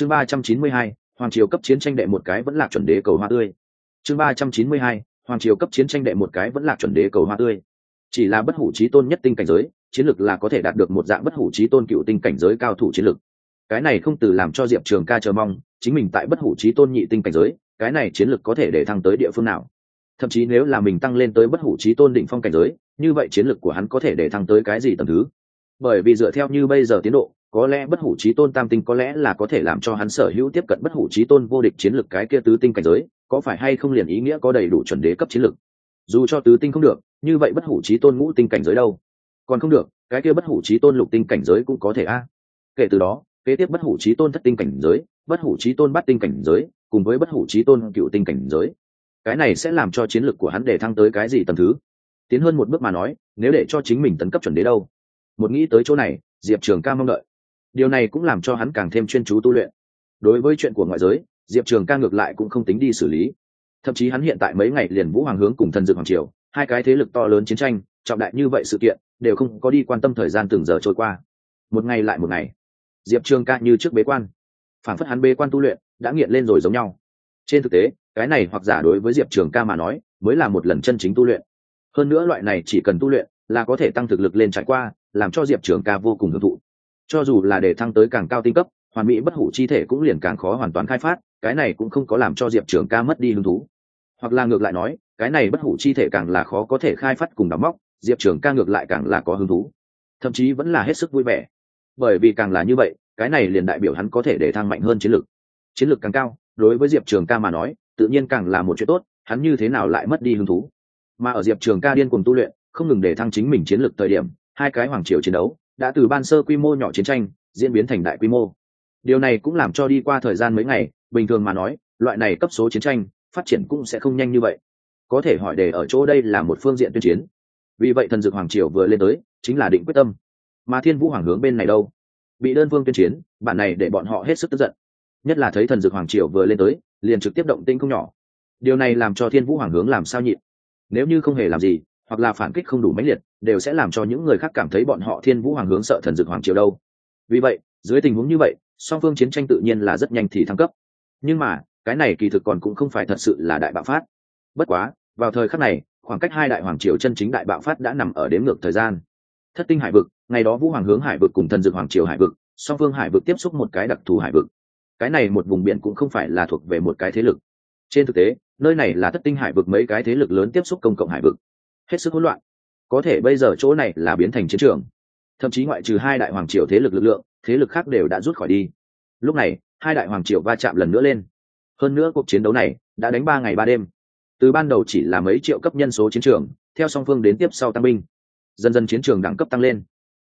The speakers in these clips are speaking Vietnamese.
chương ba trăm chín mươi hai, hoàng triều cấp chiến tranh đệ một cái vẫn là chuẩn đế cầu hoa tươi. Chương ba trăm chín mươi hai, hoàng triều cấp chiến tranh đệ một cái vẫn là chuẩn đế cầu hoa tươi. Chỉ là bất hủ trí tôn nhất tinh cảnh giới, chiến lược là có thể đạt được một dạng bất hủ trí tôn cựu tinh cảnh giới cao thủ chiến lược cái này không từ làm cho diệp trường ca chờ mong, chính mình tại bất hủ trí tôn nhị tinh cảnh giới, cái này chiến lược có thể để thăng tới địa phương nào? Thậm chí nếu là mình tăng lên tới bất hủ trí tôn định phong cảnh giới, như vậy chiến lược của hắn có thể để thăng tới cái gì tầm thứ? Bởi vì dựa theo như bây giờ tiến độ có lẽ bất hủ trí tôn tam tinh có lẽ là có thể làm cho hắn sở hữu tiếp cận bất hủ trí tôn vô địch chiến lược cái kia tứ tinh cảnh giới, có phải hay không liền ý nghĩa có đầy đủ chuẩn đế cấp chiến lược dù cho tứ tinh không được, như vậy bất hủ trí tôn ngũ tinh cảnh giới đâu? Còn không được, cái kia bất hủ trí tôn lục tinh cảnh giới cũng có thể a. Kể từ đó, kế tiếp bất hủ trí tôn thất tinh cảnh giới, bất hủ trí tôn bát tinh cảnh giới, cùng với bất hủ trí tôn cựu tinh cảnh giới. Cái này sẽ làm cho chiến lược của hắn để thăng tới cái gì tầm thứ? Tiến hơn một bước mà nói, nếu để cho chính mình tấn cấp chuẩn đế đâu? Một nghĩ tới chỗ này, diệp trường ca mong đợi điều này cũng làm cho hắn càng thêm chuyên chú tu luyện. Đối với chuyện của ngoại giới, diệp trường ca ngược lại cũng không tính đi xử lý. Thậm chí hắn hiện tại mấy ngày liền vũ hoàng hướng cùng thần dược hoàng triều, hai cái thế lực to lớn chiến tranh, trọng đại như vậy sự kiện, đều không có đi quan tâm thời gian từng giờ trôi qua. Một ngày lại một ngày, diệp trường ca như trước bế quan phản phất hắn bế quan tu luyện, đã nghiện lên rồi giống nhau. Trên thực tế, cái này hoặc giả đối với diệp trường ca mà nói, mới là một lần chân chính tu luyện. Hơn nữa loại này chỉ cần tu luyện là có thể tăng thực lực lên trải qua, làm cho diệp trường ca vô cùng hưởng thụ cho dù là để thăng tới càng cao tinh cấp, hoàn mỹ bất hủ chi thể cũng liền càng khó hoàn toàn khai phát, cái này cũng không có làm cho diệp trường ca mất đi hứng thú. Hoặc là ngược lại nói, cái này bất hủ chi thể càng là khó có thể khai phát cùng đóng móc diệp trường ca ngược lại càng là có hứng thú. Thậm chí vẫn là hết sức vui vẻ. Bởi vì càng là như vậy, cái này liền đại biểu hắn có thể để thăng mạnh hơn chiến lược. Chiến lược càng cao, đối với diệp trường ca mà nói, tự nhiên càng là một chuyện tốt, hắn như thế nào lại mất đi hứng thú? Mà ở diệp trường ca điên cùng tu luyện, không ngừng để thăng chính mình chiến lược thời điểm, hai cái hoàng triều chiến đấu đã từ ban sơ quy mô nhỏ chiến tranh, diễn biến thành đại quy mô. Điều này cũng làm cho đi qua thời gian mấy ngày, bình thường mà nói, loại này cấp số chiến tranh, phát triển cũng sẽ không nhanh như vậy. Có thể hỏi đề ở chỗ đây là một phương diện tuyên chiến. Vì vậy thần dược hoàng triều vừa lên tới, chính là định quyết tâm. Mà thiên vũ hoàng hướng bên này đâu? Bị đơn phương tuyên chiến, bản này để bọn họ hết sức tức giận. Nhất là thấy thần dược hoàng triều vừa lên tới, liền trực tiếp động tinh không nhỏ. Điều này làm cho thiên vũ hoàng hướng làm sao nhịn? Nếu như không hề làm gì hoặc là phản kích không đủ mãnh liệt, đều sẽ làm cho những người khác cảm thấy bọn họ thiên vũ hoàng hướng sợ thần dược hoàng triều đâu. Vì vậy, dưới tình huống như vậy, song phương chiến tranh tự nhiên là rất nhanh thì thăng cấp. Nhưng mà, cái này kỳ thực còn cũng không phải thật sự là đại bạo phát. Bất quá, vào thời khắc này, khoảng cách hai đại hoàng triều chân chính đại bạo phát đã nằm ở đếm ngược thời gian. Thất tinh hải vực, ngày đó vũ hoàng hướng hải vực cùng thần dược hoàng triều hải vực, song phương hải vực tiếp xúc một cái đặc thù hải vực. Cái này một vùng biển cũng không phải là thuộc về một cái thế lực. Trên thực tế, nơi này là thất tinh hải vực mấy cái thế lực lớn tiếp xúc công cộng hải vực hết sức hỗn loạn. Có thể bây giờ chỗ này là biến thành chiến trường. Thậm chí ngoại trừ hai đại hoàng triều thế lực lực lượng, thế lực khác đều đã rút khỏi đi. Lúc này, hai đại hoàng triều va chạm lần nữa lên. Hơn nữa cuộc chiến đấu này đã đánh ba ngày ba đêm. Từ ban đầu chỉ là mấy triệu cấp nhân số chiến trường, theo song phương đến tiếp sau tăng binh. Dần dần chiến trường đẳng cấp tăng lên.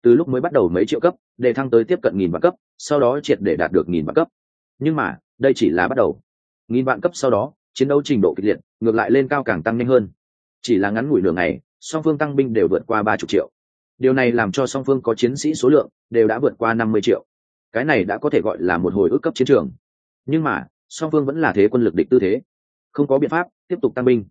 Từ lúc mới bắt đầu mấy triệu cấp để thăng tới tiếp cận nghìn vạn cấp, sau đó triệt để đạt được nghìn vạn cấp. Nhưng mà, đây chỉ là bắt đầu. Nghìn vạn cấp sau đó, chiến đấu trình độ kịch liệt, ngược lại lên cao càng tăng nhanh hơn chỉ là ngắn ngủi nửa ngày, song phương tăng binh đều vượt qua ba chục triệu. Điều này làm cho song phương có chiến sĩ số lượng đều đã vượt qua năm mươi triệu. Cái này đã có thể gọi là một hồi ước cấp chiến trường. Nhưng mà, song phương vẫn là thế quân lực địch tư thế. Không có biện pháp, tiếp tục tăng binh.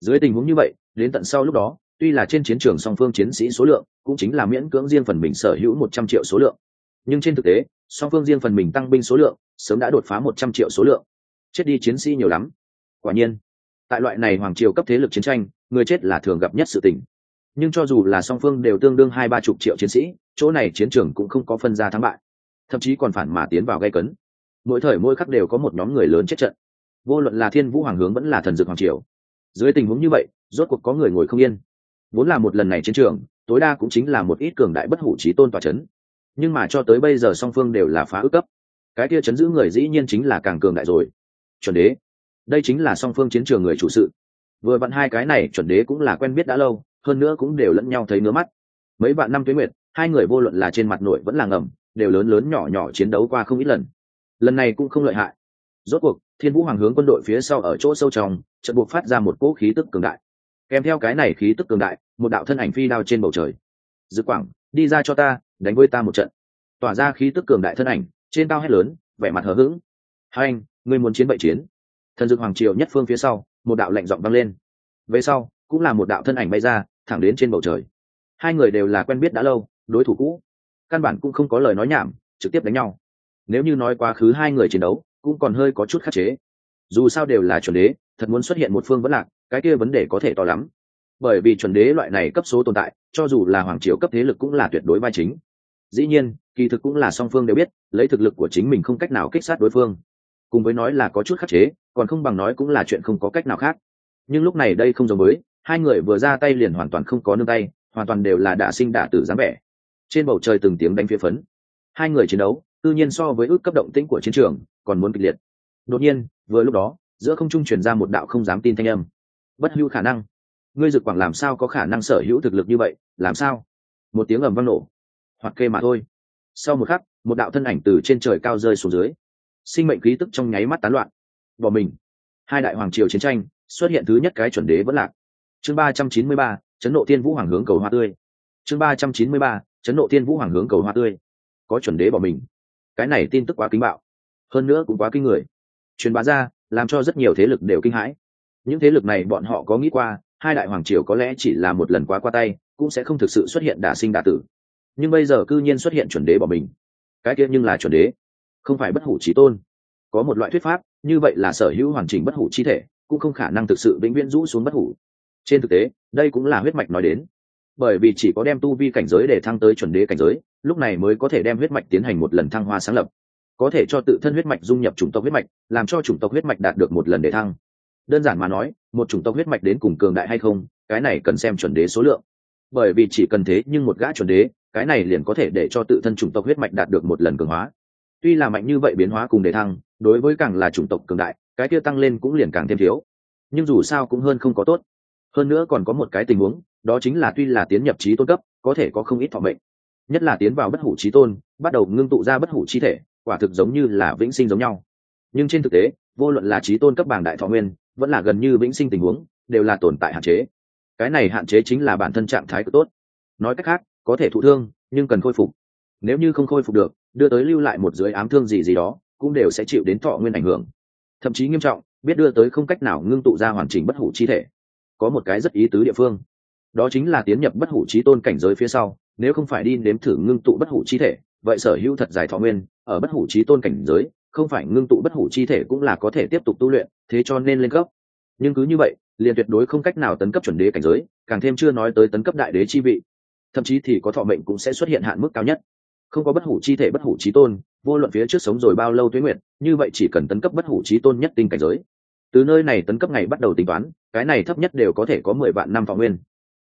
Dưới tình huống như vậy, đến tận sau lúc đó, tuy là trên chiến trường song phương chiến sĩ số lượng cũng chính là miễn cưỡng riêng phần mình sở hữu một trăm triệu số lượng. Nhưng trên thực tế, song phương riêng phần mình tăng binh số lượng sớm đã đột phá một trăm triệu số lượng. Chết đi chiến sĩ nhiều lắm. Quả nhiên, tại loại này hoàng triều cấp thế lực chiến tranh người chết là thường gặp nhất sự tình. Nhưng cho dù là song phương đều tương đương hai ba chục triệu chiến sĩ, chỗ này chiến trường cũng không có phân ra thắng bại. Thậm chí còn phản mà tiến vào gây cấn. Mỗi thời mỗi khắc đều có một nhóm người lớn chết trận. Vô luận là thiên vũ hoàng hướng vẫn là thần dược hoàng triều. Dưới tình huống như vậy, rốt cuộc có người ngồi không yên. Vốn là một lần này chiến trường, tối đa cũng chính là một ít cường đại bất hủ trí tôn tòa c h ấ n nhưng mà cho tới bây giờ song phương đều là phá ước cấp. Cái kia chấn giữ người dĩ nhiên chính là càng cường đại rồi. Chuẩn đế, đây chính là song phương chiến trường người chủ sự vừa vặn hai cái này chuẩn đế cũng là quen biết đã lâu, hơn nữa cũng đều lẫn nhau thấy ngứa mắt. Mấy bạn năm tuế nguyệt, hai người vô luận là trên mặt nội vẫn là ngầm, đều lớn lớn nhỏ nhỏ chiến đấu qua không ít lần. Lần này cũng không lợi hại. Rốt cuộc, thiên vũ hoàng hướng quân đội phía sau ở chỗ sâu trong trận buộc phát ra một cỗ khí tức cường đại. Kèm theo cái này khí tức cường đại, một đạo thân ảnh phi đao trên bầu trời. Dự quảng, đi ra cho ta, đánh với ta một trận. Tỏa ra khí tức cường đại thân ảnh, trên cao hét lớn, vẻ mặt hờ hững. Hai anh, ngươi muốn chiến bậy chiến. Thần dược hoàng triều nhất phương phía sau một đạo lạnh giọng vang lên. Về sau, cũng là một đạo thân ảnh bay ra, thẳng đến trên bầu trời. Hai người đều là quen biết đã lâu, đối thủ cũ. Căn bản cũng không có lời nói nhảm, trực tiếp đánh nhau. Nếu như nói quá khứ hai người chiến đấu, cũng còn hơi có chút khắc chế. Dù sao đều là chuẩn đế, thật muốn xuất hiện một phương vẫn lạc, cái kia vấn đề có thể to lắm. Bởi vì chuẩn đế loại này cấp số tồn tại, cho dù là hoàng triều cấp thế lực cũng là tuyệt đối vai chính. Dĩ nhiên, kỳ thực cũng là song phương đều biết, lấy thực lực của chính mình không cách nào kích sát đối phương cùng với nói là có chút khắc chế, còn không bằng nói cũng là chuyện không có cách nào khác. Nhưng lúc này đây không giống với, hai người vừa ra tay liền hoàn toàn không có nương tay, hoàn toàn đều là đả sinh đả tử dáng vẻ. Trên bầu trời từng tiếng đánh phía phấn. Hai người chiến đấu, tự nhiên so với ước cấp động tĩnh của chiến trường, còn muốn kịch liệt. Đột nhiên, vừa lúc đó, giữa không trung truyền ra một đạo không dám tin thanh âm. Bất hữu khả năng. Ngươi dực quảng làm sao có khả năng sở hữu thực lực như vậy, làm sao? Một tiếng ầm vang nổ. Hoặc kê mà thôi. Sau một khắc, một đạo thân ảnh từ trên trời cao rơi xuống dưới sinh mệnh khí tức trong nháy mắt tán loạn. Bỏ mình. Hai đại hoàng triều chiến tranh, xuất hiện thứ nhất cái chuẩn đế vẫn lạc. Chương ba trăm chín mươi ba, chấn nộ thiên vũ hoàng hướng cầu hoa tươi. Chương ba trăm chín mươi ba, chấn nộ thiên vũ hoàng hướng cầu hoa tươi. Có chuẩn đế bỏ mình. Cái này tin tức quá kinh bạo. Hơn nữa cũng quá kinh người. Truyền bá ra, làm cho rất nhiều thế lực đều kinh hãi. Những thế lực này bọn họ có nghĩ qua, hai đại hoàng triều có lẽ chỉ là một lần quá qua tay, cũng sẽ không thực sự xuất hiện đả sinh đả tử. Nhưng bây giờ cư nhiên xuất hiện chuẩn đế bỏ mình. Cái kia nhưng là chuẩn đế không phải bất hủ trí tôn. Có một loại thuyết pháp, như vậy là sở hữu hoàn chỉnh bất hủ chi thể, cũng không khả năng thực sự vĩnh viễn rũ xuống bất hủ. Trên thực tế, đây cũng là huyết mạch nói đến. Bởi vì chỉ có đem tu vi cảnh giới để thăng tới chuẩn đế cảnh giới, lúc này mới có thể đem huyết mạch tiến hành một lần thăng hoa sáng lập. Có thể cho tự thân huyết mạch dung nhập chủng tộc huyết mạch, làm cho chủng tộc huyết mạch đạt được một lần để thăng. Đơn giản mà nói, một chủng tộc huyết mạch đến cùng cường đại hay không, cái này cần xem chuẩn đế số lượng. Bởi vì chỉ cần thế nhưng một gã chuẩn đế, cái này liền có thể để cho tự thân chủng tộc huyết mạch đạt được một lần cường hóa tuy là mạnh như vậy biến hóa cùng để thăng, đối với càng là chủng tộc cường đại, cái kia tăng lên cũng liền càng thêm thiếu. Nhưng dù sao cũng hơn không có tốt. Hơn nữa còn có một cái tình huống, đó chính là tuy là tiến nhập trí tôn cấp, có thể có không ít thọ mệnh. Nhất là tiến vào bất hủ trí tôn, bắt đầu ngưng tụ ra bất hủ chi thể, quả thực giống như là vĩnh sinh giống nhau. Nhưng trên thực tế, vô luận là trí tôn cấp bảng đại thọ nguyên, vẫn là gần như vĩnh sinh tình huống, đều là tồn tại hạn chế. Cái này hạn chế chính là bản thân trạng thái cực tốt. Nói cách khác, có thể thụ thương, nhưng cần khôi phục. Nếu như không khôi phục được đưa tới lưu lại một dưới ám thương gì gì đó, cũng đều sẽ chịu đến thọ nguyên ảnh hưởng. Thậm chí nghiêm trọng, biết đưa tới không cách nào ngưng tụ ra hoàn chỉnh bất hủ chi thể. Có một cái rất ý tứ địa phương. Đó chính là tiến nhập bất hủ trí tôn cảnh giới phía sau, nếu không phải đi nếm thử ngưng tụ bất hủ chi thể, vậy sở hữu thật dài thọ nguyên, ở bất hủ trí tôn cảnh giới, không phải ngưng tụ bất hủ chi thể cũng là có thể tiếp tục tu luyện, thế cho nên lên cấp. Nhưng cứ như vậy, liền tuyệt đối không cách nào tấn cấp chuẩn đế cảnh giới, càng thêm chưa nói tới tấn cấp đại đế chi vị. Thậm chí thì có thọ mệnh cũng sẽ xuất hiện hạn mức cao nhất không có bất hủ chi thể bất hủ trí tôn, vô luận phía trước sống rồi bao lâu tuế nguyện như vậy chỉ cần tấn cấp bất hủ trí tôn nhất tinh cảnh giới. Từ nơi này tấn cấp ngày bắt đầu tính toán, cái này thấp nhất đều có thể có mười vạn năm phạm nguyên.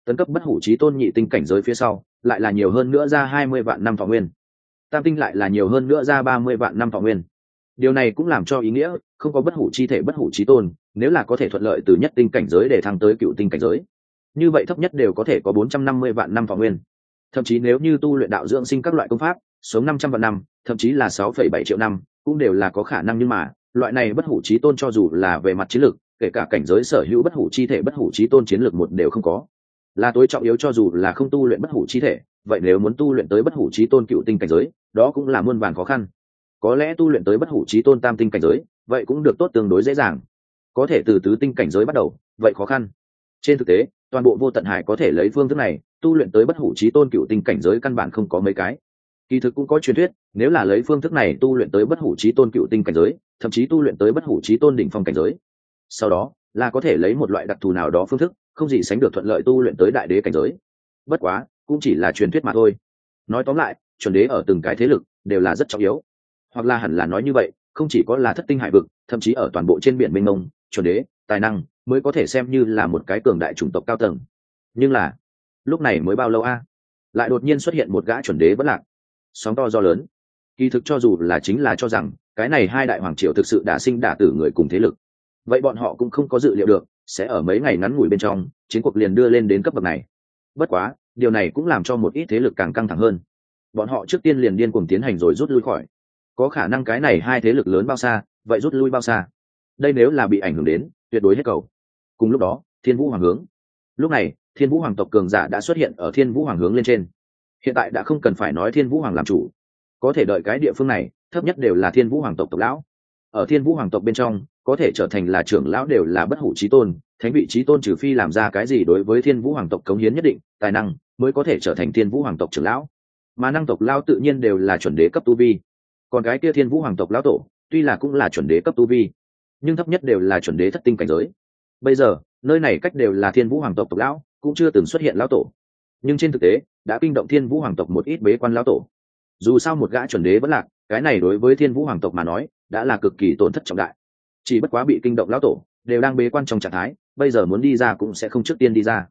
Tấn cấp bất hủ trí tôn nhị tinh cảnh giới phía sau, lại là nhiều hơn nữa ra hai mươi vạn năm phạm nguyên. Tam tinh lại là nhiều hơn nữa ra ba mươi vạn năm phạm nguyên. Điều này cũng làm cho ý nghĩa, không có bất hủ chi thể bất hủ trí tôn, nếu là có thể thuận lợi từ nhất tinh cảnh giới để thăng tới cựu tinh cảnh giới. Như vậy thấp nhất đều có thể có bốn trăm năm mươi vạn năm phạm nguyên thậm chí nếu như tu luyện đạo dưỡng sinh các loại công pháp, sống năm trăm vạn năm, thậm chí là sáu phẩy bảy triệu năm, cũng đều là có khả năng nhưng mà, loại này bất hủ trí tôn cho dù là về mặt chiến lược, kể cả cảnh giới sở hữu bất hủ chi thể bất hủ trí tôn chiến lược một đều không có. Là tối trọng yếu cho dù là không tu luyện bất hủ chi thể, vậy nếu muốn tu luyện tới bất hủ trí tôn cựu tinh cảnh giới, đó cũng là muôn vàn khó khăn. Có lẽ tu luyện tới bất hủ trí tôn tam tinh cảnh giới, vậy cũng được tốt tương đối dễ dàng. Có thể từ tứ tinh cảnh giới bắt đầu, vậy khó khăn. Trên thực tế toàn bộ vô tận hải có thể lấy phương thức này, tu luyện tới bất hủ trí tôn cựu tinh cảnh giới căn bản không có mấy cái. Kỳ thực cũng có truyền thuyết, nếu là lấy phương thức này tu luyện tới bất hủ trí tôn cựu tinh cảnh giới, thậm chí tu luyện tới bất hủ trí tôn đỉnh phong cảnh giới, sau đó là có thể lấy một loại đặc thù nào đó phương thức, không gì sánh được thuận lợi tu luyện tới đại đế cảnh giới. Bất quá, cũng chỉ là truyền thuyết mà thôi. Nói tóm lại, chuẩn đế ở từng cái thế lực đều là rất trọng yếu. Hoặc là hẳn là nói như vậy, không chỉ có là thất tinh hải vực, thậm chí ở toàn bộ trên biển mênh mông, chuẩn đế, tài năng mới có thể xem như là một cái cường đại chủng tộc cao tầng. Nhưng là, lúc này mới bao lâu a? Lại đột nhiên xuất hiện một gã chuẩn đế vẫn lạc. Sóng to do lớn. Kỳ thực cho dù là chính là cho rằng, cái này hai đại hoàng triều thực sự đã sinh đả tử người cùng thế lực, vậy bọn họ cũng không có dự liệu được, sẽ ở mấy ngày ngắn ngủi bên trong, chiến cuộc liền đưa lên đến cấp bậc này. Bất quá, điều này cũng làm cho một ít thế lực càng căng thẳng hơn. Bọn họ trước tiên liền điên cùng tiến hành rồi rút lui khỏi. Có khả năng cái này hai thế lực lớn bao xa, vậy rút lui bao xa? Đây nếu là bị ảnh hưởng đến, tuyệt đối hết cầu cùng lúc đó, thiên vũ hoàng hướng. Lúc này, thiên vũ hoàng tộc cường giả đã xuất hiện ở thiên vũ hoàng hướng lên trên. Hiện tại đã không cần phải nói thiên vũ hoàng làm chủ. Có thể đợi cái địa phương này, thấp nhất đều là thiên vũ hoàng tộc tộc lão. Ở thiên vũ hoàng tộc bên trong, có thể trở thành là trưởng lão đều là bất hủ trí tôn, thánh vị trí tôn trừ phi làm ra cái gì đối với thiên vũ hoàng tộc cống hiến nhất định, tài năng, mới có thể trở thành thiên vũ hoàng tộc trưởng lão. Mà năng tộc lao tự nhiên đều là chuẩn đế cấp tu vi. Còn cái kia thiên vũ hoàng tộc lão tổ, tuy là cũng là chuẩn đế cấp tu vi, nhưng thấp nhất đều là chuẩn đế thất tinh cảnh giới bây giờ, nơi này cách đều là thiên vũ hoàng tộc tộc lão, cũng chưa từng xuất hiện lão tổ. Nhưng trên thực tế, đã kinh động thiên vũ hoàng tộc một ít bế quan lão tổ. Dù sao một gã chuẩn đế vẫn lạc, cái này đối với thiên vũ hoàng tộc mà nói, đã là cực kỳ tổn thất trọng đại. Chỉ bất quá bị kinh động lão tổ, đều đang bế quan trong trạng thái, bây giờ muốn đi ra cũng sẽ không trước tiên đi ra.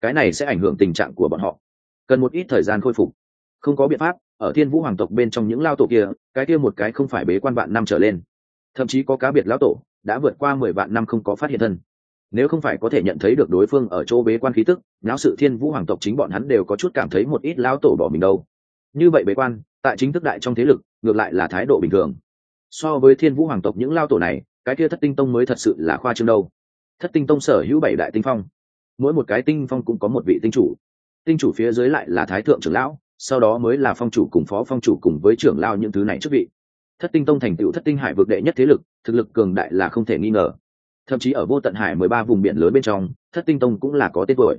Cái này sẽ ảnh hưởng tình trạng của bọn họ. Cần một ít thời gian khôi phục. Không có biện pháp, ở thiên vũ hoàng tộc bên trong những lao tổ kia, cái kia một cái không phải bế quan vạn năm trở lên. Thậm chí có cá biệt lão tổ, đã vượt qua mười vạn năm không có phát hiện thân nếu không phải có thể nhận thấy được đối phương ở chỗ bế quan khí tức não sự thiên vũ hoàng tộc chính bọn hắn đều có chút cảm thấy một ít lão tổ bỏ mình đâu. Như vậy bế quan, tại chính thức đại trong thế lực, ngược lại là thái độ bình thường. So với thiên vũ hoàng tộc những lao tổ này, cái kia thất tinh tông mới thật sự là khoa trương đâu. Thất tinh tông sở hữu bảy đại tinh phong, mỗi một cái tinh phong cũng có một vị tinh chủ. Tinh chủ phía dưới lại là thái thượng trưởng lão, sau đó mới là phong chủ cùng phó phong chủ cùng với trưởng lao những thứ này chức vị. Thất tinh tông thành tựu thất tinh hải vực đệ nhất thế lực, thực lực cường đại là không thể nghi ngờ thậm chí ở vô tận hải mười ba vùng biển lớn bên trong, thất tinh tông cũng là có tên tuổi.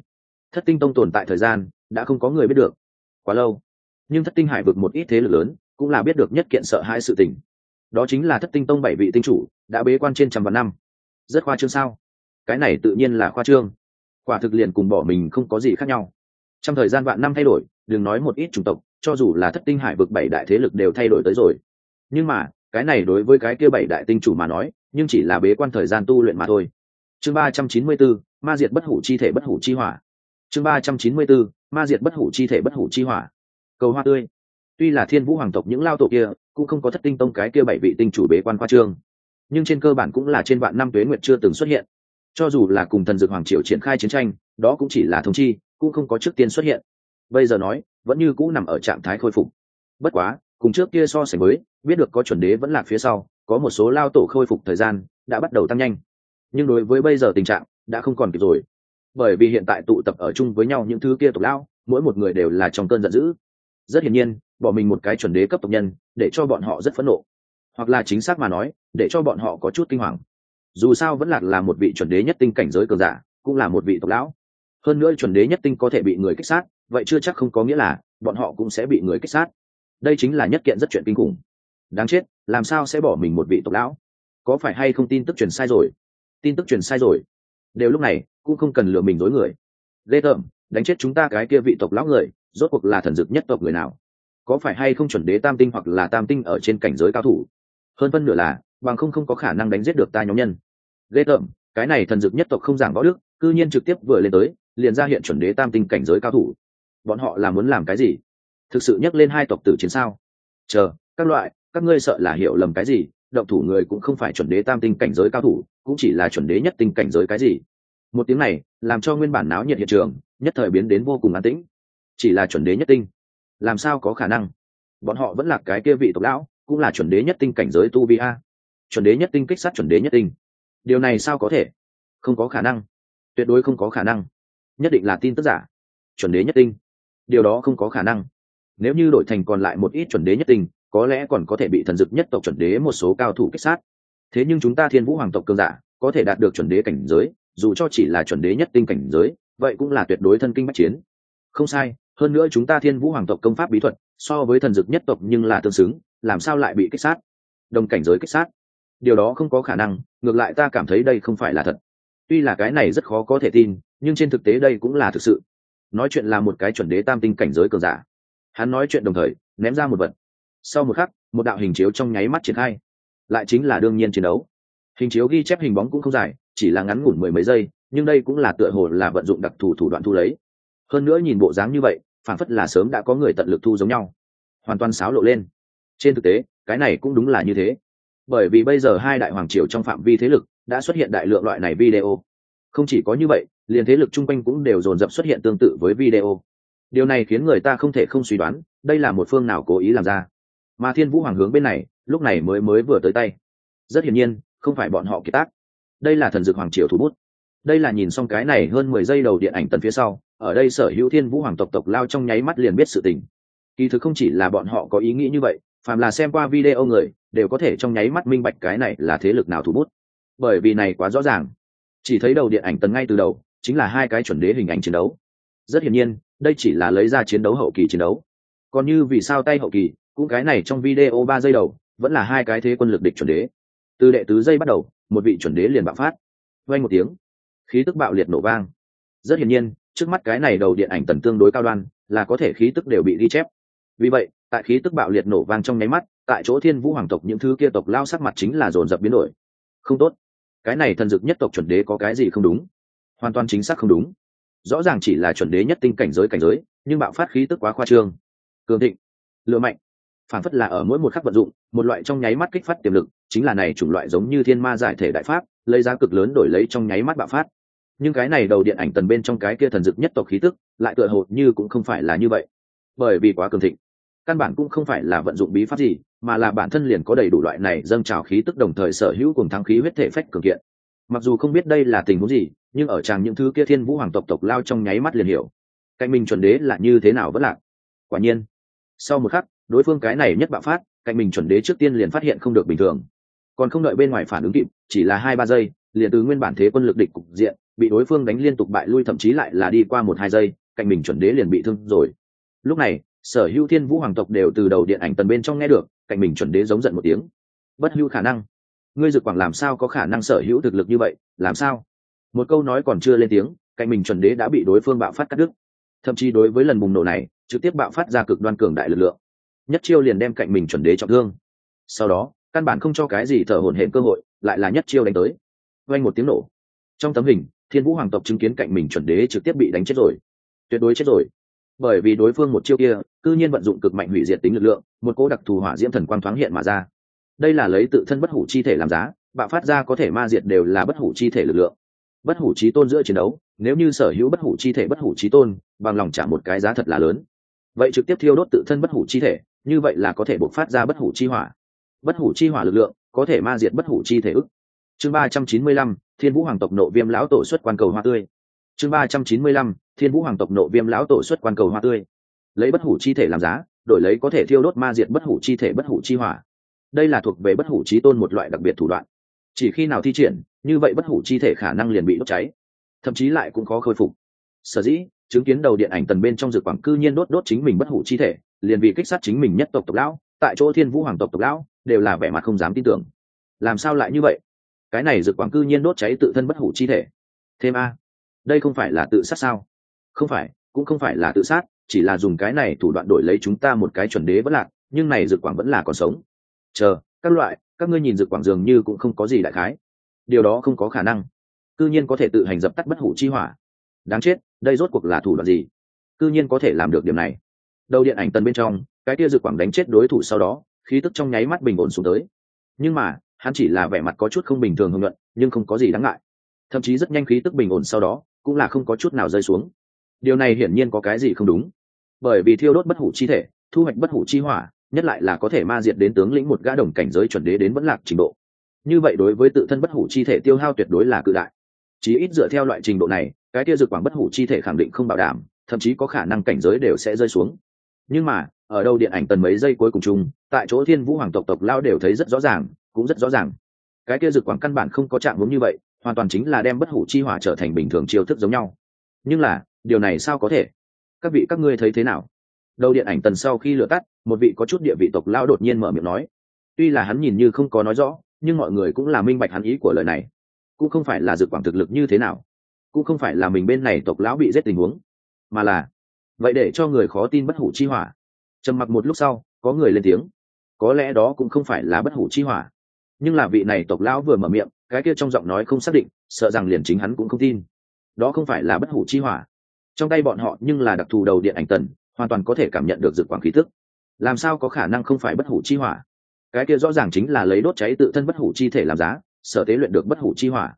Thất tinh tông tồn tại thời gian đã không có người biết được. Quá lâu. Nhưng thất tinh hải vực một ít thế lực lớn cũng là biết được nhất kiện sợ hãi sự tình. Đó chính là thất tinh tông bảy vị tinh chủ đã bế quan trên trăm vạn năm. Rất khoa trương sao? Cái này tự nhiên là khoa trương. Quả thực liền cùng bỏ mình không có gì khác nhau. Trong thời gian vạn năm thay đổi, đừng nói một ít chủng tộc, cho dù là thất tinh hải vực bảy đại thế lực đều thay đổi tới rồi. Nhưng mà, cái này đối với cái kia bảy đại tinh chủ mà nói nhưng chỉ là bế quan thời gian tu luyện mà thôi. Chương ba trăm chín mươi bốn, ma diệt bất hủ chi thể bất hủ chi hỏa. Chương ba trăm chín mươi bốn, ma diệt bất hủ chi thể bất hủ chi hỏa. Cầu hoa tươi. Tuy là thiên vũ hoàng tộc những lao tổ kia, cũng không có thất tinh tông cái kia bảy vị tinh chủ bế quan khoa trương. Nhưng trên cơ bản cũng là trên vạn năm tuế nguyệt chưa từng xuất hiện. Cho dù là cùng thần dược hoàng triều triển khai chiến tranh, đó cũng chỉ là thông chi, cũng không có trước tiên xuất hiện. Bây giờ nói, vẫn như cũ nằm ở trạng thái khôi phục. Bất quá, cùng trước kia so sánh với, biết được có chuẩn đế vẫn là phía sau có một số lao tổ khôi phục thời gian, đã bắt đầu tăng nhanh. Nhưng đối với bây giờ tình trạng, đã không còn kịp rồi. Bởi vì hiện tại tụ tập ở chung với nhau những thứ kia tộc lao mỗi một người đều là trong cơn giận dữ. Rất hiển nhiên, bỏ mình một cái chuẩn đế cấp tộc nhân, để cho bọn họ rất phẫn nộ. Hoặc là chính xác mà nói, để cho bọn họ có chút kinh hoàng. Dù sao vẫn lạc là một vị chuẩn đế nhất tinh cảnh giới cường giả, cũng là một vị tộc lão. Hơn nữa chuẩn đế nhất tinh có thể bị người kích sát, vậy chưa chắc không có nghĩa là bọn họ cũng sẽ bị người kích sát. Đây chính là nhất kiện rất chuyện kinh khủng. Đáng chết làm sao sẽ bỏ mình một vị tộc lão? Có phải hay không tin tức truyền sai rồi? Tin tức truyền sai rồi. Đều lúc này, cũng không cần lừa mình dối người. Ghê tởm, đánh chết chúng ta cái kia vị tộc lão người, rốt cuộc là thần dực nhất tộc người nào? Có phải hay không chuẩn đế tam tinh hoặc là tam tinh ở trên cảnh giới cao thủ? Hơn phân nửa là, bằng không không có khả năng đánh giết được ta nhóm nhân. Ghê tởm, cái này thần dực nhất tộc không giảng võ đức, cư nhiên trực tiếp vừa lên tới, liền ra hiện chuẩn đế tam tinh cảnh giới cao thủ. Bọn họ là muốn làm cái gì? Thực sự nhắc lên hai tộc tử chiến sao? Chờ, các loại các ngươi sợ là hiểu lầm cái gì, động thủ người cũng không phải chuẩn đế tam tinh cảnh giới cao thủ, cũng chỉ là chuẩn đế nhất tinh cảnh giới cái gì. Một tiếng này, làm cho nguyên bản náo nhiệt hiện trường, nhất thời biến đến vô cùng an tĩnh. Chỉ là chuẩn đế nhất tinh. Làm sao có khả năng? Bọn họ vẫn là cái kia vị tộc lão, cũng là chuẩn đế nhất tinh cảnh giới tu vi a. Chuẩn đế nhất tinh kích sát chuẩn đế nhất tinh. Điều này sao có thể? Không có khả năng. Tuyệt đối không có khả năng. Nhất định là tin tức giả. Chuẩn đế nhất tinh. Điều đó không có khả năng. Nếu như đổi thành còn lại một ít chuẩn đế nhất tinh có lẽ còn có thể bị thần dực nhất tộc chuẩn đế một số cao thủ kích sát. Thế nhưng chúng ta thiên vũ hoàng tộc cường giả, có thể đạt được chuẩn đế cảnh giới, dù cho chỉ là chuẩn đế nhất tinh cảnh giới, vậy cũng là tuyệt đối thân kinh bách chiến. Không sai, hơn nữa chúng ta thiên vũ hoàng tộc công pháp bí thuật, so với thần dực nhất tộc nhưng là tương xứng, làm sao lại bị kích sát? Đồng cảnh giới kích sát. Điều đó không có khả năng, ngược lại ta cảm thấy đây không phải là thật. Tuy là cái này rất khó có thể tin, nhưng trên thực tế đây cũng là thực sự. Nói chuyện là một cái chuẩn đế tam tinh cảnh giới cường giả. Hắn nói chuyện đồng thời, ném ra một vật sau một khắc, một đạo hình chiếu trong nháy mắt triển khai. Lại chính là đương nhiên chiến đấu. Hình chiếu ghi chép hình bóng cũng không dài, chỉ là ngắn ngủn mười mấy giây, nhưng đây cũng là tựa hồ là vận dụng đặc thù thủ đoạn thu lấy. Hơn nữa nhìn bộ dáng như vậy, phản phất là sớm đã có người tận lực thu giống nhau. Hoàn toàn xáo lộ lên. Trên thực tế, cái này cũng đúng là như thế. Bởi vì bây giờ hai đại hoàng triều trong phạm vi thế lực đã xuất hiện đại lượng loại này video. Không chỉ có như vậy, liền thế lực chung quanh cũng đều dồn dập xuất hiện tương tự với video. Điều này khiến người ta không thể không suy đoán, đây là một phương nào cố ý làm ra mà thiên vũ hoàng hướng bên này, lúc này mới mới vừa tới tay. Rất hiển nhiên, không phải bọn họ kiệt tác. Đây là thần dược hoàng triều thủ bút. Đây là nhìn xong cái này hơn mười giây đầu điện ảnh tần phía sau, ở đây sở hữu thiên vũ hoàng tộc tộc lao trong nháy mắt liền biết sự tình. Kỳ thực không chỉ là bọn họ có ý nghĩ như vậy, phàm là xem qua video người, đều có thể trong nháy mắt minh bạch cái này là thế lực nào thủ bút. Bởi vì này quá rõ ràng. Chỉ thấy đầu điện ảnh tần ngay từ đầu, chính là hai cái chuẩn đế hình ảnh chiến đấu. Rất hiển nhiên, đây chỉ là lấy ra chiến đấu hậu kỳ chiến đấu. Còn như vì sao tay hậu kỳ cũng cái này trong video ba giây đầu, vẫn là hai cái thế quân lực địch chuẩn đế. Từ đệ tứ giây bắt đầu, một vị chuẩn đế liền bạo phát. Vang một tiếng, khí tức bạo liệt nổ vang. Rất hiển nhiên, trước mắt cái này đầu điện ảnh tần tương đối cao đoan, là có thể khí tức đều bị ghi chép. Vì vậy, tại khí tức bạo liệt nổ vang trong nháy mắt, tại chỗ thiên vũ hoàng tộc những thứ kia tộc lao sắc mặt chính là dồn dập biến đổi. Không tốt. Cái này thần dực nhất tộc chuẩn đế có cái gì không đúng? Hoàn toàn chính xác không đúng. Rõ ràng chỉ là chuẩn đế nhất tinh cảnh giới cảnh giới, nhưng bạo phát khí tức quá khoa trương. Cường thịnh. Lựa mạnh phản phất là ở mỗi một khắc vận dụng, một loại trong nháy mắt kích phát tiềm lực, chính là này chủng loại giống như thiên ma giải thể đại pháp, lấy giá cực lớn đổi lấy trong nháy mắt bạo phát. Nhưng cái này đầu điện ảnh tần bên trong cái kia thần dực nhất tộc khí tức, lại tựa hồ như cũng không phải là như vậy. Bởi vì quá cường thịnh, căn bản cũng không phải là vận dụng bí pháp gì, mà là bản thân liền có đầy đủ loại này dâng trào khí tức đồng thời sở hữu cùng thắng khí huyết thể phách cường kiện. Mặc dù không biết đây là tình huống gì, nhưng ở chàng những thứ kia thiên vũ hoàng tộc tộc lao trong nháy mắt liền hiểu. Cạnh mình chuẩn đế là như thế nào vẫn lạc? Quả nhiên, sau một khắc đối phương cái này nhất bạo phát, cạnh mình chuẩn đế trước tiên liền phát hiện không được bình thường. Còn không đợi bên ngoài phản ứng kịp, chỉ là hai ba giây, liền từ nguyên bản thế quân lực địch cục diện, bị đối phương đánh liên tục bại lui thậm chí lại là đi qua một hai giây, cạnh mình chuẩn đế liền bị thương rồi. Lúc này, sở hữu thiên vũ hoàng tộc đều từ đầu điện ảnh tần bên trong nghe được, cạnh mình chuẩn đế giống giận một tiếng. Bất hữu khả năng. Ngươi dực quảng làm sao có khả năng sở hữu thực lực như vậy, làm sao? Một câu nói còn chưa lên tiếng, cạnh mình chuẩn đế đã bị đối phương bạo phát cắt đứt. Thậm chí đối với lần bùng nổ này, trực tiếp bạo phát ra cực đoan cường đại lực lượng nhất chiêu liền đem cạnh mình chuẩn đế trọng thương. Sau đó, căn bản không cho cái gì thở hổn hển cơ hội, lại là nhất chiêu đánh tới. Vang một tiếng nổ. Trong tấm hình, thiên vũ hoàng tộc chứng kiến cạnh mình chuẩn đế trực tiếp bị đánh chết rồi. Tuyệt đối chết rồi. Bởi vì đối phương một chiêu kia, cư nhiên vận dụng cực mạnh hủy diệt tính lực lượng, một cỗ đặc thù hỏa diễm thần quang thoáng hiện mà ra. Đây là lấy tự thân bất hủ chi thể làm giá, bạo phát ra có thể ma diệt đều là bất hủ chi thể lực lượng. Bất hủ trí tôn giữa chiến đấu, nếu như sở hữu bất hủ chi thể bất hủ trí tôn, bằng lòng trả một cái giá thật là lớn. Vậy trực tiếp thiêu đốt tự thân bất hủ chi thể như vậy là có thể bộc phát ra bất hủ chi hỏa. Bất hủ chi hỏa lực lượng có thể ma diệt bất hủ chi thể ức. Chương ba trăm chín mươi lăm, thiên vũ hoàng tộc nộ viêm lão tổ xuất quan cầu hoa tươi. Chương ba trăm chín mươi lăm, thiên vũ hoàng tộc nộ viêm lão tổ xuất quan cầu hoa tươi. Lấy bất hủ chi thể làm giá, đổi lấy có thể thiêu đốt ma diệt bất hủ chi thể bất hủ chi hỏa. Đây là thuộc về bất hủ chi tôn một loại đặc biệt thủ đoạn. Chỉ khi nào thi triển, như vậy bất hủ chi thể khả năng liền bị đốt cháy. Thậm chí lại cũng khó khôi phục. Sở dĩ, chứng kiến đầu điện ảnh tần bên trong dược quảng cư nhiên đốt đốt chính mình bất hủ chi thể liền vì kích sát chính mình nhất tộc tộc lão, tại chỗ thiên vũ hoàng tộc tộc lão đều là vẻ mặt không dám tin tưởng. Làm sao lại như vậy? Cái này dược quảng cư nhiên đốt cháy tự thân bất hủ chi thể. Thêm a, đây không phải là tự sát sao? Không phải, cũng không phải là tự sát, chỉ là dùng cái này thủ đoạn đổi lấy chúng ta một cái chuẩn đế vẫn lạc, nhưng này dược quảng vẫn là còn sống. Chờ, các loại, các ngươi nhìn dược quảng dường như cũng không có gì đại khái. Điều đó không có khả năng. Cư nhiên có thể tự hành dập tắt bất hủ chi hỏa. Đáng chết, đây rốt cuộc là thủ đoạn gì? Cư nhiên có thể làm được điểm này đầu điện ảnh tần bên trong, cái tia dược quảng đánh chết đối thủ sau đó, khí tức trong nháy mắt bình ổn xuống tới. Nhưng mà, hắn chỉ là vẻ mặt có chút không bình thường hưng luận, nhưng không có gì đáng ngại. Thậm chí rất nhanh khí tức bình ổn sau đó, cũng là không có chút nào rơi xuống. Điều này hiển nhiên có cái gì không đúng. Bởi vì thiêu đốt bất hủ chi thể, thu hoạch bất hủ chi hỏa, nhất lại là có thể ma diệt đến tướng lĩnh một gã đồng cảnh giới chuẩn đế đến vẫn lạc trình độ. Như vậy đối với tự thân bất hủ chi thể tiêu hao tuyệt đối là cự đại. Chí ít dựa theo loại trình độ này, cái tia dược quảng bất hủ chi thể khẳng định không bảo đảm, thậm chí có khả năng cảnh giới đều sẽ rơi xuống nhưng mà, ở đâu điện ảnh tần mấy giây cuối cùng chung, tại chỗ thiên vũ hoàng tộc tộc lao đều thấy rất rõ ràng, cũng rất rõ ràng. Cái kia dược quảng căn bản không có trạng hướng như vậy, hoàn toàn chính là đem bất hủ chi hỏa trở thành bình thường chiêu thức giống nhau. Nhưng là, điều này sao có thể? Các vị, các ngươi thấy thế nào? Đầu điện ảnh tần sau khi lựa tắt, một vị có chút địa vị tộc lao đột nhiên mở miệng nói. Tuy là hắn nhìn như không có nói rõ, nhưng mọi người cũng là minh bạch hắn ý của lời này. Cũng không phải là dược quảng thực lực như thế nào. Cũng không phải là mình bên này tộc lão bị giết tình huống, mà là vậy để cho người khó tin bất hủ chi hỏa. Trầm mặc một lúc sau, có người lên tiếng. Có lẽ đó cũng không phải là bất hủ chi hỏa. Nhưng là vị này tộc lão vừa mở miệng, cái kia trong giọng nói không xác định, sợ rằng liền chính hắn cũng không tin. Đó không phải là bất hủ chi hỏa. Trong tay bọn họ nhưng là đặc thù đầu điện ảnh tần, hoàn toàn có thể cảm nhận được dược quảng khí thức làm sao có khả năng không phải bất hủ chi hỏa? Cái kia rõ ràng chính là lấy đốt cháy tự thân bất hủ chi thể làm giá, sở tế luyện được bất hủ chi hỏa.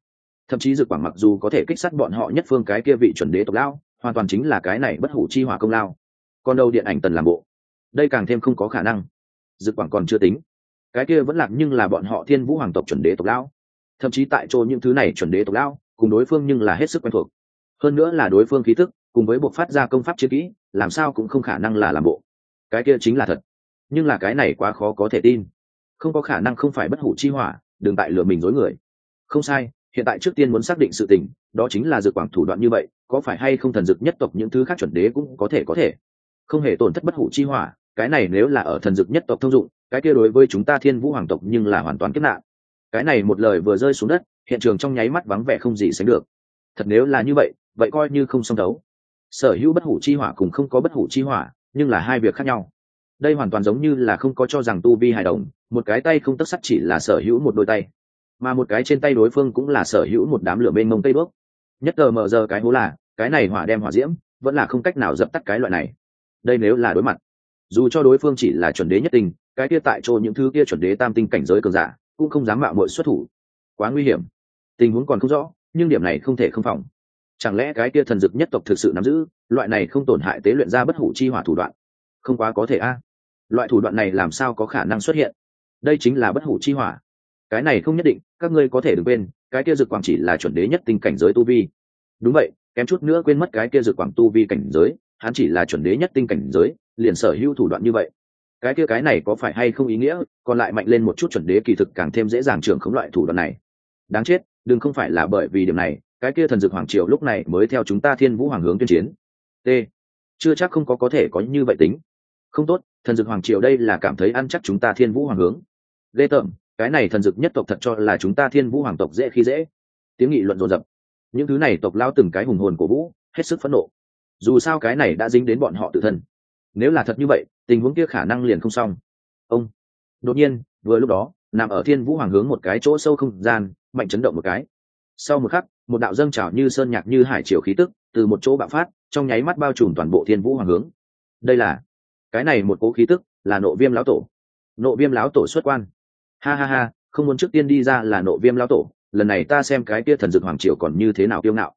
Thậm chí dược quảng mặc dù có thể kích sát bọn họ nhất phương cái kia vị chuẩn đế tộc lão hoàn toàn chính là cái này bất hủ chi hỏa công lao. Còn đâu điện ảnh tần làm bộ? Đây càng thêm không có khả năng. Dự quảng còn chưa tính. Cái kia vẫn lạc nhưng là bọn họ thiên vũ hoàng tộc chuẩn đế tộc lao thậm chí tại chỗ những thứ này chuẩn đế tộc lao cùng đối phương nhưng là hết sức quen thuộc. Hơn nữa là đối phương khí thức, cùng với buộc phát ra công pháp chiến kỹ, làm sao cũng không khả năng là làm bộ. Cái kia chính là thật. Nhưng là cái này quá khó có thể tin. Không có khả năng không phải bất hủ chi hỏa, đừng tại lừa mình dối người. Không sai hiện tại trước tiên muốn xác định sự tình, đó chính là dược quảng thủ đoạn như vậy, có phải hay không thần dược nhất tộc những thứ khác chuẩn đế cũng có thể có thể. Không hề tổn thất bất hủ chi hỏa, cái này nếu là ở thần dược nhất tộc thông dụng, cái kia đối với chúng ta thiên vũ hoàng tộc nhưng là hoàn toàn kiếp nạn. Cái này một lời vừa rơi xuống đất, hiện trường trong nháy mắt vắng vẻ không gì sánh được. Thật nếu là như vậy vậy coi như không xông đấu. Sở hữu bất hủ chi hỏa cùng không có bất hủ chi hỏa, nhưng là hai việc khác nhau. Đây hoàn toàn giống như là không có cho rằng tu vi hài đồng, một cái tay không tất sắt chỉ là sở hữu một đôi tay mà một cái trên tay đối phương cũng là sở hữu một đám lửa bên mông tây bước. Nhất tờ mờ giờ cái hố là, cái này hỏa đem hỏa diễm, vẫn là không cách nào dập tắt cái loại này. Đây nếu là đối mặt, dù cho đối phương chỉ là chuẩn đế nhất tình cái kia tại chỗ những thứ kia chuẩn đế tam tinh cảnh giới cường giả, cũng không dám mạo mội xuất thủ. Quá nguy hiểm. Tình huống còn không rõ, nhưng điểm này không thể không phòng. Chẳng lẽ cái kia thần dực nhất tộc thực sự nắm giữ, loại này không tổn hại tế luyện ra bất hủ chi hỏa thủ đoạn? Không quá có thể a. Loại thủ đoạn này làm sao có khả năng xuất hiện? Đây chính là bất hủ chi hỏa cái này không nhất định, các ngươi có thể đừng quên, cái kia dực quảng chỉ là chuẩn đế nhất tinh cảnh giới tu vi. Đúng vậy, kém chút nữa quên mất cái kia dực quảng tu vi cảnh giới, hắn chỉ là chuẩn đế nhất tinh cảnh giới, liền sở hữu thủ đoạn như vậy. Cái kia cái này có phải hay không ý nghĩa, còn lại mạnh lên một chút chuẩn đế kỳ thực càng thêm dễ dàng trưởng khống loại thủ đoạn này. Đáng chết, đừng không phải là bởi vì điểm này, cái kia thần dược hoàng triều lúc này mới theo chúng ta thiên vũ hoàng hướng tuyên chiến. T. Chưa chắc không có có thể có như vậy tính. Không tốt, thần dược hoàng triều đây là cảm thấy ăn chắc chúng ta thiên vũ hoàng hướng. Ghê tởm cái này thần dược nhất tộc thật cho là chúng ta thiên vũ hoàng tộc dễ khi dễ. Tiếng nghị luận rồn rập. Những thứ này tộc lao từng cái hùng hồn cổ vũ, hết sức phẫn nộ. Dù sao cái này đã dính đến bọn họ tự thân. Nếu là thật như vậy, tình huống kia khả năng liền không xong. Ông. Đột nhiên, vừa lúc đó, nằm ở thiên vũ hoàng hướng một cái chỗ sâu không gian, mạnh chấn động một cái. Sau một khắc, một đạo dâng trào như sơn nhạc như hải triều khí tức, từ một chỗ bạo phát, trong nháy mắt bao trùm toàn bộ thiên vũ hoàng hướng. Đây là, cái này một cố khí tức, là nộ viêm lão tổ. Nộ viêm lão tổ xuất quan ha ha ha, không muốn trước tiên đi ra là nộ viêm lão tổ, lần này ta xem cái kia thần dược hoàng triều còn như thế nào kiêu ngạo.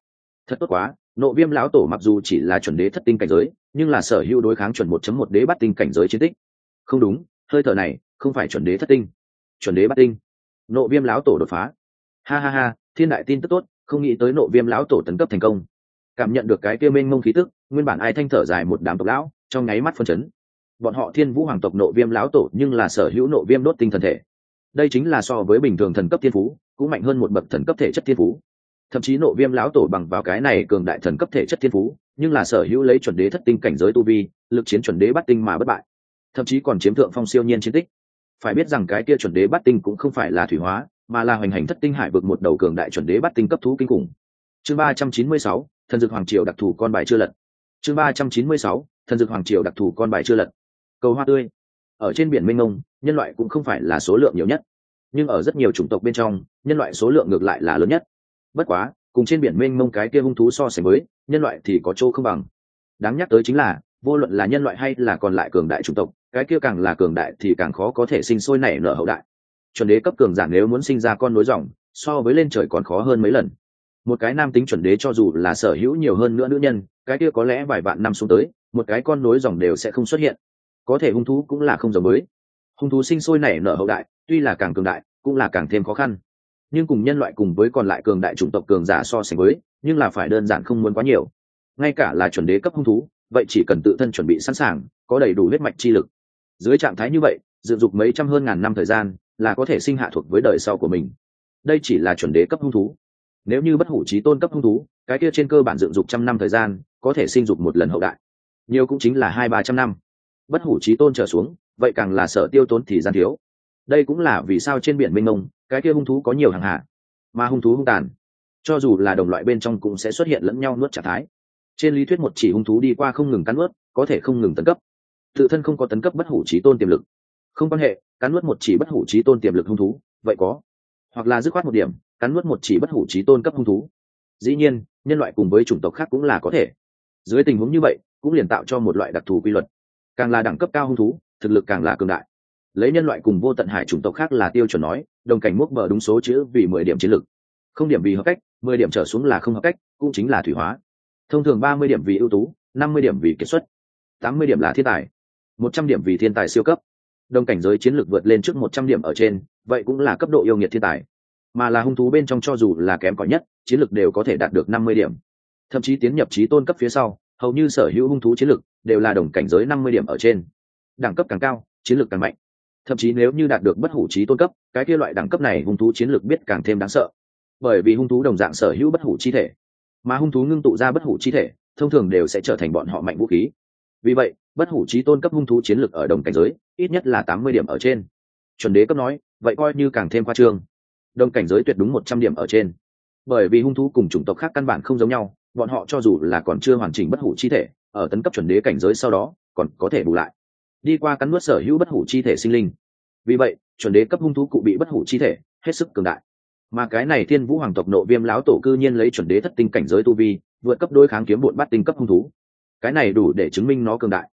Thật tốt quá, nộ viêm lão tổ mặc dù chỉ là chuẩn đế thất tinh cảnh giới, nhưng là sở hữu đối kháng chuẩn một chấm một đế bắt tinh cảnh giới chiến tích. Không đúng, hơi thở này, không phải chuẩn đế thất tinh. Chuẩn đế bắt tinh. Nộ viêm lão tổ đột phá. Ha ha ha, thiên đại tin tức tốt, không nghĩ tới nộ viêm lão tổ tấn cấp thành công. Cảm nhận được cái kia mênh mông khí tức, nguyên bản ai thanh thở dài một đám tộc lão, trong nháy mắt phân chấn. Bọn họ thiên vũ hoàng tộc nộ viêm lão tổ nhưng là sở hữu nộ viêm đốt tinh thần thể đây chính là so với bình thường thần cấp thiên phú, cũng mạnh hơn một bậc thần cấp thể chất thiên phú. Thậm chí nộ viêm lão tổ bằng vào cái này cường đại thần cấp thể chất thiên phú, nhưng là sở hữu lấy chuẩn đế thất tinh cảnh giới tu vi, lực chiến chuẩn đế bắt tinh mà bất bại. Thậm chí còn chiếm thượng phong siêu nhiên chiến tích. Phải biết rằng cái kia chuẩn đế bắt tinh cũng không phải là thủy hóa, mà là hoành hành thất tinh hải vực một đầu cường đại chuẩn đế bắt tinh cấp thú kinh khủng. Chương ba trăm chín mươi sáu, thần dược hoàng triều đặc thù con bài chưa lật. Chương ba trăm chín mươi sáu, thần dược hoàng triều đặc thù con bài chưa lật. Cầu hoa tươi ở trên biển mênh mông, nhân loại cũng không phải là số lượng nhiều nhất. Nhưng ở rất nhiều chủng tộc bên trong, nhân loại số lượng ngược lại là lớn nhất. Bất quá, cùng trên biển mênh mông cái kia hung thú so sánh với, nhân loại thì có chỗ không bằng. Đáng nhắc tới chính là, vô luận là nhân loại hay là còn lại cường đại chủng tộc, cái kia càng là cường đại thì càng khó có thể sinh sôi nảy nở hậu đại. Chuẩn đế cấp cường giả nếu muốn sinh ra con nối dòng, so với lên trời còn khó hơn mấy lần. Một cái nam tính chuẩn đế cho dù là sở hữu nhiều hơn nữa nữ nhân, cái kia có lẽ vài vạn năm xuống tới, một cái con nối dòng đều sẽ không xuất hiện có thể hung thú cũng là không giống mới hung thú sinh sôi nảy nở hậu đại, tuy là càng cường đại, cũng là càng thêm khó khăn. Nhưng cùng nhân loại cùng với còn lại cường đại chủng tộc cường giả so sánh với, nhưng là phải đơn giản không muốn quá nhiều. Ngay cả là chuẩn đế cấp hung thú, vậy chỉ cần tự thân chuẩn bị sẵn sàng, có đầy đủ huyết mạch chi lực. Dưới trạng thái như vậy dự dục mấy trăm hơn ngàn năm thời gian, là có thể sinh hạ thuộc với đời sau của mình. Đây chỉ là chuẩn đế cấp hung thú. Nếu như bất hủ trí tôn cấp hung thú, cái kia trên cơ bản dựng dục trăm năm thời gian, có thể sinh dục một lần hậu đại. Nhiều cũng chính là hai ba trăm năm bất hủ trí tôn trở xuống, vậy càng là sợ tiêu tốn thì gian thiếu. Đây cũng là vì sao trên biển mênh mông, cái kia hung thú có nhiều hàng hạ, mà hung thú hung tàn. Cho dù là đồng loại bên trong cũng sẽ xuất hiện lẫn nhau nuốt trả thái. Trên lý thuyết một chỉ hung thú đi qua không ngừng cắn nuốt, có thể không ngừng tấn cấp. Tự thân không có tấn cấp bất hủ trí tôn tiềm lực. Không quan hệ, cắn nuốt một chỉ bất hủ trí tôn tiềm lực hung thú, vậy có. Hoặc là dứt khoát một điểm, cắn nuốt một chỉ bất hủ trí tôn cấp hung thú. Dĩ nhiên, nhân loại cùng với chủng tộc khác cũng là có thể. Dưới tình huống như vậy, cũng liền tạo cho một loại đặc thù quy luật càng là đẳng cấp cao hung thú thực lực càng là cường đại. Lấy nhân loại cùng vô tận hải chủng tộc khác là tiêu chuẩn nói đồng cảnh múc bờ đúng số chữ vì mười điểm chiến lực, không điểm vì hợp cách mười điểm trở xuống là không hợp cách cũng chính là thủy hóa. Thông thường ba mươi điểm vì ưu tú năm mươi điểm vì kiệt xuất tám mươi điểm là thiên tài một trăm điểm vì thiên tài siêu cấp. Đồng cảnh giới chiến lược vượt lên trước một trăm điểm ở trên vậy cũng là cấp độ yêu nghiệt thiên tài. Mà là hung thú bên trong cho dù là kém cỏi nhất chiến lược đều có thể đạt được năm mươi điểm. Thậm chí tiến nhập trí tôn cấp phía sau hầu như sở hữu hung thú chiến lược đều là đồng cảnh giới năm mươi điểm ở trên. Đẳng cấp càng cao, chiến lược càng mạnh. Thậm chí nếu như đạt được bất hủ trí tôn cấp, cái kia loại đẳng cấp này hung thú chiến lược biết càng thêm đáng sợ. Bởi vì hung thú đồng dạng sở hữu bất hủ chi thể, mà hung thú ngưng tụ ra bất hủ chi thể, thông thường đều sẽ trở thành bọn họ mạnh vũ khí. Vì vậy, bất hủ trí tôn cấp hung thú chiến lược ở đồng cảnh giới, ít nhất là tám mươi điểm ở trên. Chuẩn đế cấp nói, vậy coi như càng thêm khoa trương. Đồng cảnh giới tuyệt đúng một trăm điểm ở trên. Bởi vì hung thú cùng chủng tộc khác căn bản không giống nhau bọn họ cho dù là còn chưa hoàn chỉnh bất hủ chi thể, ở tấn cấp chuẩn đế cảnh giới sau đó, còn có thể bù lại. Đi qua cắn nuốt sở hữu bất hủ chi thể sinh linh. Vì vậy, chuẩn đế cấp hung thú cụ bị bất hủ chi thể, hết sức cường đại. Mà cái này thiên vũ hoàng tộc nộ viêm láo tổ cư nhiên lấy chuẩn đế thất tinh cảnh giới tu vi, vượt cấp đôi kháng kiếm bộn bắt tinh cấp hung thú. Cái này đủ để chứng minh nó cường đại.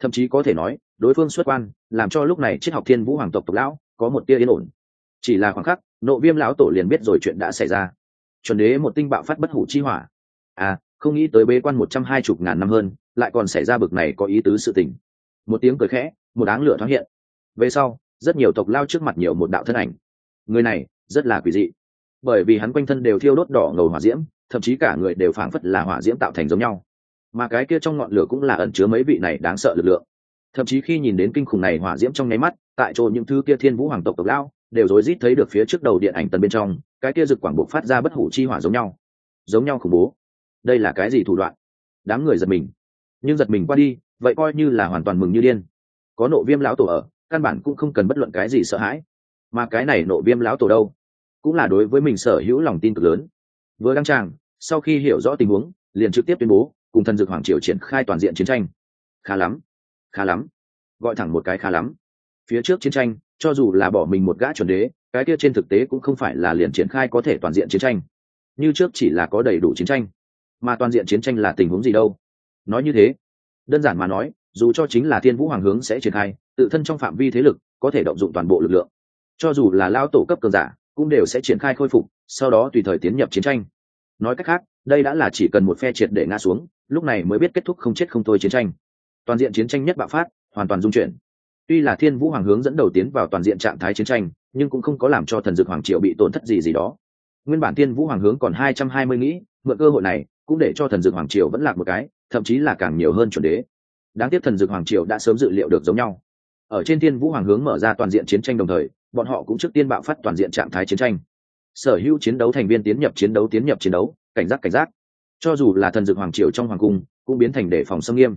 Thậm chí có thể nói, đối phương xuất quan, làm cho lúc này triết học thiên vũ hoàng tộc tộc lão, có một tia yên ổn. Chỉ là khoảng khắc, nộ viêm lão tổ liền biết rồi chuyện đã xảy ra. Chuẩn đế một tinh bạo phát bất hủ chi hỏa à không nghĩ tới bế quan một trăm hai chục ngàn năm hơn, lại còn xảy ra bực này có ý tứ sự tình. Một tiếng cười khẽ, một áng lửa thoáng hiện. Về sau, rất nhiều tộc lao trước mặt nhiều một đạo thân ảnh. Người này, rất là quỷ dị. Bởi vì hắn quanh thân đều thiêu đốt đỏ ngầu hỏa diễm, thậm chí cả người đều phảng phất là hỏa diễm tạo thành giống nhau. Mà cái kia trong ngọn lửa cũng là ẩn chứa mấy vị này đáng sợ lực lượng. Thậm chí khi nhìn đến kinh khủng này hỏa diễm trong nháy mắt, tại chỗ những thứ kia thiên vũ hoàng tộc tộc lao, đều rối rít thấy được phía trước đầu điện ảnh tần bên trong, cái kia rực quảng bộ phát ra bất hủ chi hỏa giống nhau. Giống nhau khủng bố đây là cái gì thủ đoạn? Đám người giật mình. Nhưng giật mình qua đi, vậy coi như là hoàn toàn mừng như điên. Có nộ viêm lão tổ ở, căn bản cũng không cần bất luận cái gì sợ hãi. Mà cái này nộ viêm lão tổ đâu? Cũng là đối với mình sở hữu lòng tin cực lớn. Vừa đăng tràng, sau khi hiểu rõ tình huống, liền trực tiếp tuyên bố, cùng thần dược hoàng triều triển khai toàn diện chiến tranh. Khá lắm. Khá lắm. Gọi thẳng một cái khá lắm. Phía trước chiến tranh, cho dù là bỏ mình một gã chuẩn đế, cái kia trên thực tế cũng không phải là liền triển khai có thể toàn diện chiến tranh. Như trước chỉ là có đầy đủ chiến tranh mà toàn diện chiến tranh là tình huống gì đâu? Nói như thế, đơn giản mà nói, dù cho chính là thiên vũ hoàng hướng sẽ triển khai, tự thân trong phạm vi thế lực có thể động dụng toàn bộ lực lượng. Cho dù là lao tổ cấp cường giả, cũng đều sẽ triển khai khôi phục, sau đó tùy thời tiến nhập chiến tranh. Nói cách khác, đây đã là chỉ cần một phe triệt để ngã xuống, lúc này mới biết kết thúc không chết không thôi chiến tranh. Toàn diện chiến tranh nhất bạo phát, hoàn toàn dung chuyển. Tuy là thiên vũ hoàng hướng dẫn đầu tiến vào toàn diện trạng thái chiến tranh, nhưng cũng không có làm cho thần dược hoàng triều bị tổn thất gì gì đó. Nguyên bản thiên vũ hoàng hướng còn hai trăm hai mươi nghĩ, mượn cơ hội này cũng để cho thần dược hoàng triều vẫn lạc một cái, thậm chí là càng nhiều hơn chuẩn đế. Đáng tiếc thần dược hoàng triều đã sớm dự liệu được giống nhau. Ở trên thiên vũ hoàng hướng mở ra toàn diện chiến tranh đồng thời, bọn họ cũng trước tiên bạo phát toàn diện trạng thái chiến tranh. Sở hữu chiến đấu thành viên tiến nhập chiến đấu tiến nhập chiến đấu, cảnh giác cảnh giác. Cho dù là thần dược hoàng triều trong hoàng cung, cũng biến thành để phòng xâm nghiêm.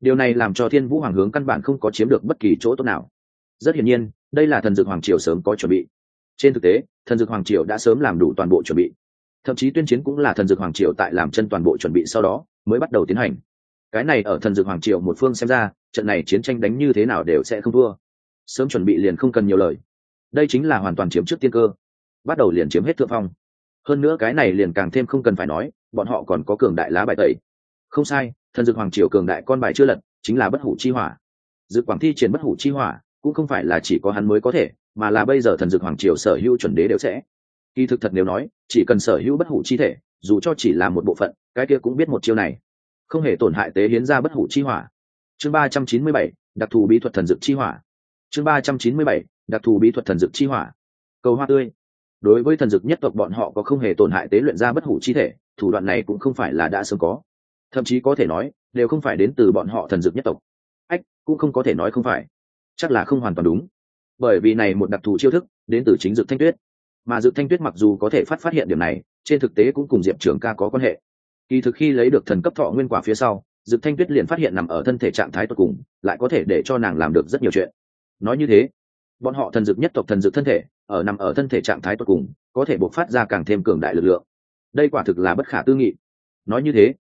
Điều này làm cho thiên vũ hoàng hướng căn bản không có chiếm được bất kỳ chỗ tốt nào. Rất hiển nhiên, đây là thần dược hoàng triều sớm có chuẩn bị. Trên thực tế, thần dược hoàng triều đã sớm làm đủ toàn bộ chuẩn bị thậm chí tuyên chiến cũng là thần dược hoàng triều tại làm chân toàn bộ chuẩn bị sau đó mới bắt đầu tiến hành. Cái này ở thần dược hoàng triều một phương xem ra, trận này chiến tranh đánh như thế nào đều sẽ không thua. Sớm chuẩn bị liền không cần nhiều lời. Đây chính là hoàn toàn chiếm trước tiên cơ. Bắt đầu liền chiếm hết thượng phong. Hơn nữa cái này liền càng thêm không cần phải nói, bọn họ còn có cường đại lá bài tẩy. Không sai, thần dược hoàng triều cường đại con bài chưa lật, chính là bất hủ chi hỏa. Dược quảng thi triển bất hủ chi hỏa, cũng không phải là chỉ có hắn mới có thể, mà là bây giờ thần dược hoàng triều sở hữu chuẩn đế đều sẽ kỳ thực thật nếu nói, chỉ cần sở hữu bất hủ chi thể, dù cho chỉ là một bộ phận, cái kia cũng biết một chiêu này. Không hề tổn hại tế hiến ra bất hủ chi hỏa. Chương ba trăm chín mươi bảy, đặc thù bí thuật thần dược chi hỏa. Chương ba trăm chín mươi bảy, đặc thù bí thuật thần dược chi hỏa. Cầu hoa tươi. Đối với thần dược nhất tộc bọn họ có không hề tổn hại tế luyện ra bất hủ chi thể, thủ đoạn này cũng không phải là đã sớm có. Thậm chí có thể nói, đều không phải đến từ bọn họ thần dược nhất tộc. Ách, cũng không có thể nói không phải. Chắc là không hoàn toàn đúng. Bởi vì này một đặc thù chiêu thức, đến từ chính dược thanh tuyết mà dự thanh tuyết mặc dù có thể phát phát hiện điểm này, trên thực tế cũng cùng diệp trường ca có quan hệ. Kỳ thực khi lấy được thần cấp thọ nguyên quả phía sau, dự thanh tuyết liền phát hiện nằm ở thân thể trạng thái tột cùng, lại có thể để cho nàng làm được rất nhiều chuyện. Nói như thế, bọn họ thần dược nhất tộc thần dược thân thể, ở nằm ở thân thể trạng thái tột cùng, có thể bộc phát ra càng thêm cường đại lực lượng. Đây quả thực là bất khả tư nghị. Nói như thế,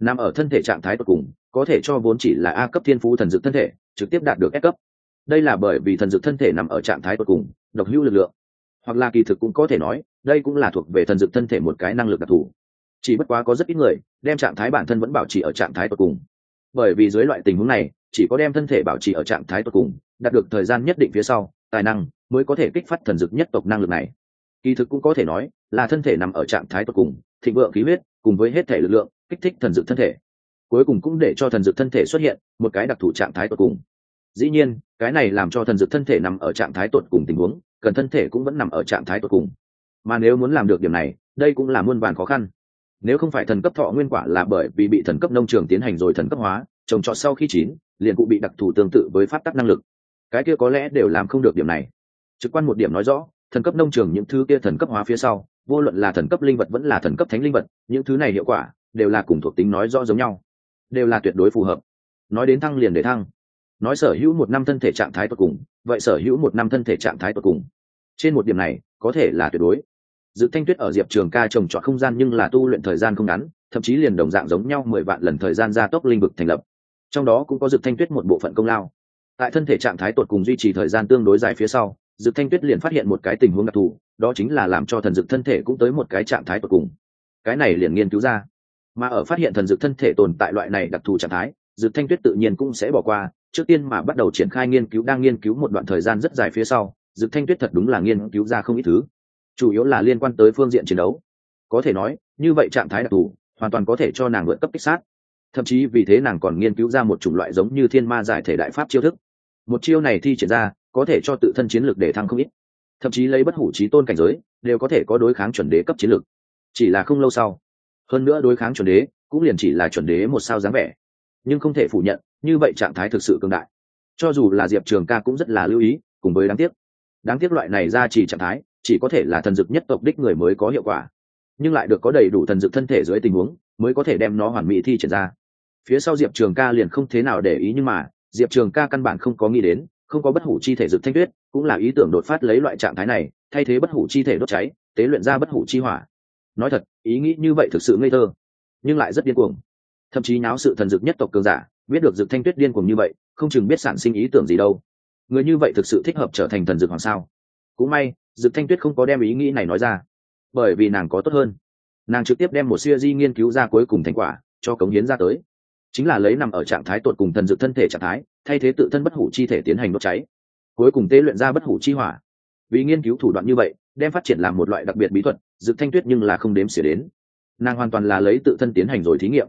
nằm ở thân thể trạng thái tột cùng, có thể cho vốn chỉ là a cấp thiên phú thần dược thân thể, trực tiếp đạt được S cấp. Đây là bởi vì thần dược thân thể nằm ở trạng thái tột cùng, độc hữu lực lượng hoặc là kỳ thực cũng có thể nói, đây cũng là thuộc về thần dược thân thể một cái năng lực đặc thù. Chỉ bất quá có rất ít người đem trạng thái bản thân vẫn bảo trì ở trạng thái tột cùng. Bởi vì dưới loại tình huống này, chỉ có đem thân thể bảo trì ở trạng thái tột cùng, đạt được thời gian nhất định phía sau, tài năng mới có thể kích phát thần dược nhất tộc năng lực này. Kỳ thực cũng có thể nói là thân thể nằm ở trạng thái tột cùng, thịnh vượng khí huyết cùng với hết thể lực lượng kích thích thần dược thân thể. Cuối cùng cũng để cho thần dược thân thể xuất hiện một cái đặc thù trạng thái tột cùng. Dĩ nhiên, cái này làm cho thần dược thân thể nằm ở trạng thái tột cùng tình huống cần thân thể cũng vẫn nằm ở trạng thái tột cùng. Mà nếu muốn làm được điểm này, đây cũng là muôn vàn khó khăn. Nếu không phải thần cấp thọ nguyên quả là bởi vì bị thần cấp nông trường tiến hành rồi thần cấp hóa, trồng trọt sau khi chín, liền cụ bị đặc thù tương tự với pháp tắc năng lực. Cái kia có lẽ đều làm không được điểm này. Trực quan một điểm nói rõ, thần cấp nông trường những thứ kia thần cấp hóa phía sau, vô luận là thần cấp linh vật vẫn là thần cấp thánh linh vật, những thứ này hiệu quả đều là cùng thuộc tính nói rõ giống nhau. Đều là tuyệt đối phù hợp. Nói đến thăng liền để thăng. Nói sở hữu một năm thân thể trạng thái tột cùng vậy sở hữu một năm thân thể trạng thái tột cùng. Trên một điểm này, có thể là tuyệt đối. Dự thanh tuyết ở diệp trường ca trồng trọt không gian nhưng là tu luyện thời gian không ngắn, thậm chí liền đồng dạng giống nhau mười vạn lần thời gian gia tốc linh vực thành lập. Trong đó cũng có dự thanh tuyết một bộ phận công lao. Tại thân thể trạng thái tột cùng duy trì thời gian tương đối dài phía sau, dự thanh tuyết liền phát hiện một cái tình huống đặc thù, đó chính là làm cho thần dực thân thể cũng tới một cái trạng thái tột cùng. Cái này liền nghiên cứu ra. Mà ở phát hiện thần dực thân thể tồn tại loại này đặc thù trạng thái, dự thanh tuyết tự nhiên cũng sẽ bỏ qua trước tiên mà bắt đầu triển khai nghiên cứu, đang nghiên cứu một đoạn thời gian rất dài phía sau, Dực thanh tuyết thật đúng là nghiên cứu ra không ít thứ. Chủ yếu là liên quan tới phương diện chiến đấu. Có thể nói, như vậy trạng thái đặc thù, hoàn toàn có thể cho nàng vượt cấp kích sát. Thậm chí vì thế nàng còn nghiên cứu ra một chủng loại giống như thiên ma giải thể đại pháp chiêu thức. Một chiêu này thi triển ra, có thể cho tự thân chiến lược để thăng không ít. Thậm chí lấy bất hủ trí tôn cảnh giới, đều có thể có đối kháng chuẩn đế cấp chiến lược. Chỉ là không lâu sau. Hơn nữa đối kháng chuẩn đế, cũng liền chỉ là chuẩn đế một sao dáng vẻ. Nhưng không thể phủ nhận như vậy trạng thái thực sự cường đại. Cho dù là diệp trường ca cũng rất là lưu ý, cùng với đáng tiếc. Đáng tiếc loại này ra chỉ trạng thái, chỉ có thể là thần dực nhất tộc đích người mới có hiệu quả. Nhưng lại được có đầy đủ thần dực thân thể dưới tình huống, mới có thể đem nó hoàn mỹ thi triển ra. Phía sau diệp trường ca liền không thế nào để ý nhưng mà, diệp trường ca căn bản không có nghĩ đến, không có bất hủ chi thể dực thanh tuyết, cũng là ý tưởng đột phát lấy loại trạng thái này, thay thế bất hủ chi thể đốt cháy, tế luyện ra bất hủ chi hỏa. Nói thật, ý nghĩ như vậy thực sự ngây thơ, nhưng lại rất điên cuồng. Thậm chí náo sự thần dực nhất tộc cường giả biết được dực thanh tuyết điên cuồng như vậy, không chừng biết sản sinh ý tưởng gì đâu. Người như vậy thực sự thích hợp trở thành thần dực hoàng sao? Cũng may dực thanh tuyết không có đem ý nghĩ này nói ra, bởi vì nàng có tốt hơn. Nàng trực tiếp đem một siêu di nghiên cứu ra cuối cùng thành quả, cho cống hiến ra tới. Chính là lấy nằm ở trạng thái tột cùng thần dược thân thể trạng thái, thay thế tự thân bất hủ chi thể tiến hành đốt cháy. Cuối cùng tế luyện ra bất hủ chi hỏa. Vì nghiên cứu thủ đoạn như vậy, đem phát triển làm một loại đặc biệt bí thuật, dược thanh tuyết nhưng là không đếm xỉa đến. Nàng hoàn toàn là lấy tự thân tiến hành rồi thí nghiệm.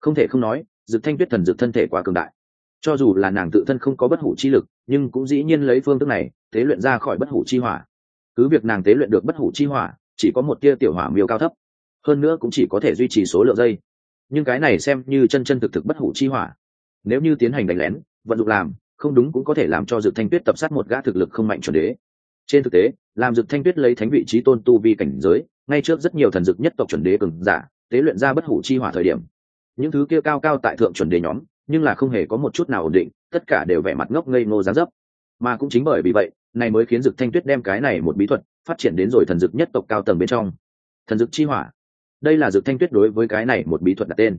Không thể không nói dược thanh tuyết thần dược thân thể quá cường đại. Cho dù là nàng tự thân không có bất hủ chi lực, nhưng cũng dĩ nhiên lấy phương thức này, tế luyện ra khỏi bất hủ chi hỏa. Cứ việc nàng tế luyện được bất hủ chi hỏa, chỉ có một tia tiểu hỏa miêu cao thấp. Hơn nữa cũng chỉ có thể duy trì số lượng dây nhưng cái này xem như chân chân thực thực bất hủ chi hỏa. Nếu như tiến hành đánh lén, vận dụng làm, không đúng cũng có thể làm cho dược thanh tuyết tập sát một gã thực lực không mạnh chuẩn đế. Trên thực tế, làm dược thanh tuyết lấy thánh vị trí tôn tu vi cảnh giới, ngay trước rất nhiều thần dược nhất tộc chuẩn đế cường giả, tế luyện ra bất hủ chi hỏa thời điểm những thứ kia cao cao tại thượng chuẩn đề nhóm, nhưng là không hề có một chút nào ổn định, tất cả đều vẻ mặt ngốc ngây ngô giá dấp. Mà cũng chính bởi vì vậy, này mới khiến dực thanh tuyết đem cái này một bí thuật phát triển đến rồi thần dực nhất tộc cao tầng bên trong. Thần dực chi hỏa. Đây là dực thanh tuyết đối với cái này một bí thuật đặt tên.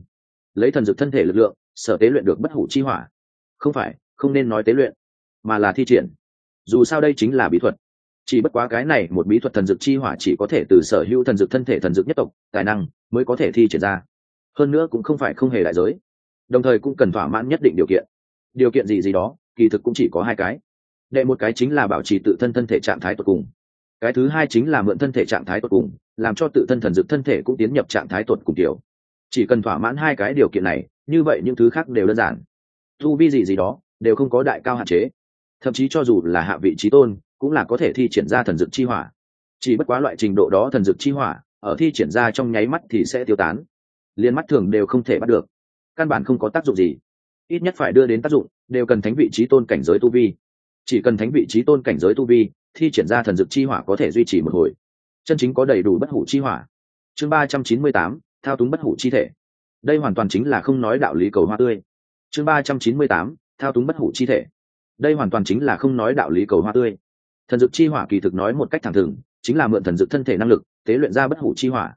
Lấy thần dực thân thể lực lượng, sở tế luyện được bất hủ chi hỏa. Không phải, không nên nói tế luyện, mà là thi triển. Dù sao đây chính là bí thuật. Chỉ bất quá cái này một bí thuật thần dực chi hỏa chỉ có thể từ sở hữu thần dực thân thể thần dực nhất tộc, tài năng mới có thể thi triển ra hơn nữa cũng không phải không hề đại giới. Đồng thời cũng cần thỏa mãn nhất định điều kiện. Điều kiện gì gì đó, kỳ thực cũng chỉ có hai cái. Đệ một cái chính là bảo trì tự thân thân thể trạng thái tột cùng. Cái thứ hai chính là mượn thân thể trạng thái tột cùng, làm cho tự thân thần dực thân thể cũng tiến nhập trạng thái tột cùng kiểu. Chỉ cần thỏa mãn hai cái điều kiện này, như vậy những thứ khác đều đơn giản. Thu vi gì gì đó, đều không có đại cao hạn chế. Thậm chí cho dù là hạ vị trí tôn, cũng là có thể thi triển ra thần dực chi hỏa. Chỉ bất quá loại trình độ đó thần dực chi hỏa, ở thi triển ra trong nháy mắt thì sẽ tiêu tán liên mắt thường đều không thể bắt được. Căn bản không có tác dụng gì. Ít nhất phải đưa đến tác dụng, đều cần thánh vị trí tôn cảnh giới tu vi. Chỉ cần thánh vị trí tôn cảnh giới tu vi, thi triển ra thần dực chi hỏa có thể duy trì một hồi. Chân chính có đầy đủ bất hủ chi hỏa. Chương ba trăm chín mươi tám, thao túng bất hủ chi thể. Đây hoàn toàn chính là không nói đạo lý cầu hoa tươi. Chương ba trăm chín mươi tám, thao túng bất hủ chi thể. Đây hoàn toàn chính là không nói đạo lý cầu hoa tươi. Thần dực chi hỏa kỳ thực nói một cách thẳng thừng, chính là mượn thần dực thân thể năng lực, tế luyện ra bất hủ chi hỏa.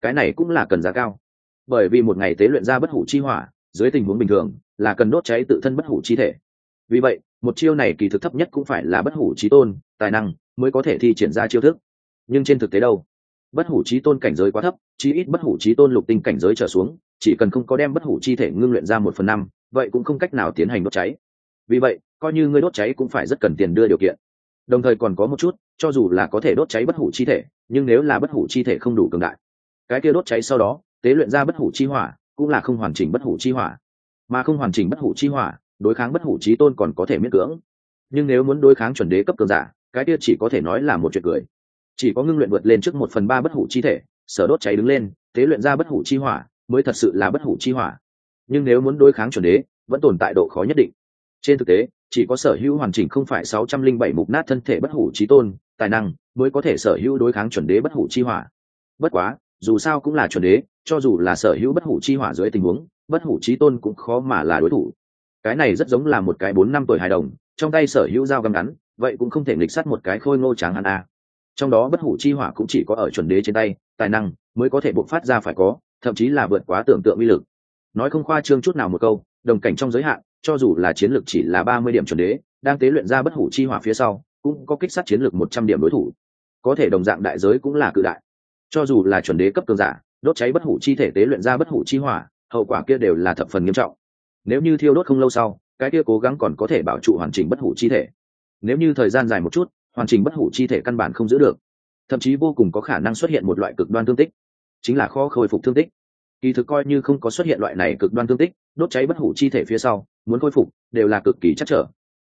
Cái này cũng là cần giá cao bởi vì một ngày tế luyện ra bất hủ chi hỏa, dưới tình huống bình thường, là cần đốt cháy tự thân bất hủ chi thể. Vì vậy, một chiêu này kỳ thực thấp nhất cũng phải là bất hủ trí tôn, tài năng mới có thể thi triển ra chiêu thức. Nhưng trên thực tế đâu? Bất hủ trí tôn cảnh giới quá thấp, chí ít bất hủ trí tôn lục tinh cảnh giới trở xuống, chỉ cần không có đem bất hủ chi thể ngưng luyện ra một phần năm, vậy cũng không cách nào tiến hành đốt cháy. Vì vậy, coi như ngươi đốt cháy cũng phải rất cần tiền đưa điều kiện. Đồng thời còn có một chút, cho dù là có thể đốt cháy bất hủ chi thể, nhưng nếu là bất hủ chi thể không đủ cường đại, cái kia đốt cháy sau đó tế luyện ra bất hủ chi hỏa, cũng là không hoàn chỉnh bất hủ chi hỏa. Mà không hoàn chỉnh bất hủ chi hỏa, đối kháng bất hủ trí tôn còn có thể miễn cưỡng. Nhưng nếu muốn đối kháng chuẩn đế cấp cường giả, cái kia chỉ có thể nói là một chuyện cười. Chỉ có ngưng luyện vượt lên trước một phần ba bất hủ chi thể, sở đốt cháy đứng lên, tế luyện ra bất hủ chi hỏa, mới thật sự là bất hủ chi hỏa. Nhưng nếu muốn đối kháng chuẩn đế, vẫn tồn tại độ khó nhất định. Trên thực tế, chỉ có sở hữu hoàn chỉnh không phải sáu trăm linh bảy mục nát thân thể bất hủ trí tôn, tài năng, mới có thể sở hữu đối kháng chuẩn đế bất hủ chi hỏa. Bất quá, dù sao cũng là chuẩn đế cho dù là sở hữu bất hủ chi hỏa dưới tình huống, bất hủ trí tôn cũng khó mà là đối thủ. Cái này rất giống là một cái bốn năm tuổi hài đồng, trong tay sở hữu dao găm ngắn, vậy cũng không thể nghịch sắt một cái khôi ngô tráng hắn a. Trong đó bất hủ chi hỏa cũng chỉ có ở chuẩn đế trên tay, tài năng mới có thể bộc phát ra phải có, thậm chí là vượt quá tưởng tượng uy lực. Nói không khoa trương chút nào một câu, đồng cảnh trong giới hạn, cho dù là chiến lược chỉ là ba mươi điểm chuẩn đế, đang tế luyện ra bất hủ chi hỏa phía sau, cũng có kích sát chiến lược một trăm điểm đối thủ. Có thể đồng dạng đại giới cũng là cự đại. Cho dù là chuẩn đế cấp cường giả đốt cháy bất hủ chi thể tế luyện ra bất hủ chi hỏa, hậu quả kia đều là thập phần nghiêm trọng. Nếu như thiêu đốt không lâu sau, cái kia cố gắng còn có thể bảo trụ hoàn chỉnh bất hủ chi thể. Nếu như thời gian dài một chút, hoàn chỉnh bất hủ chi thể căn bản không giữ được. Thậm chí vô cùng có khả năng xuất hiện một loại cực đoan thương tích. Chính là khó khôi phục thương tích. Kỳ thực coi như không có xuất hiện loại này cực đoan thương tích, đốt cháy bất hủ chi thể phía sau, muốn khôi phục, đều là cực kỳ chắc trở.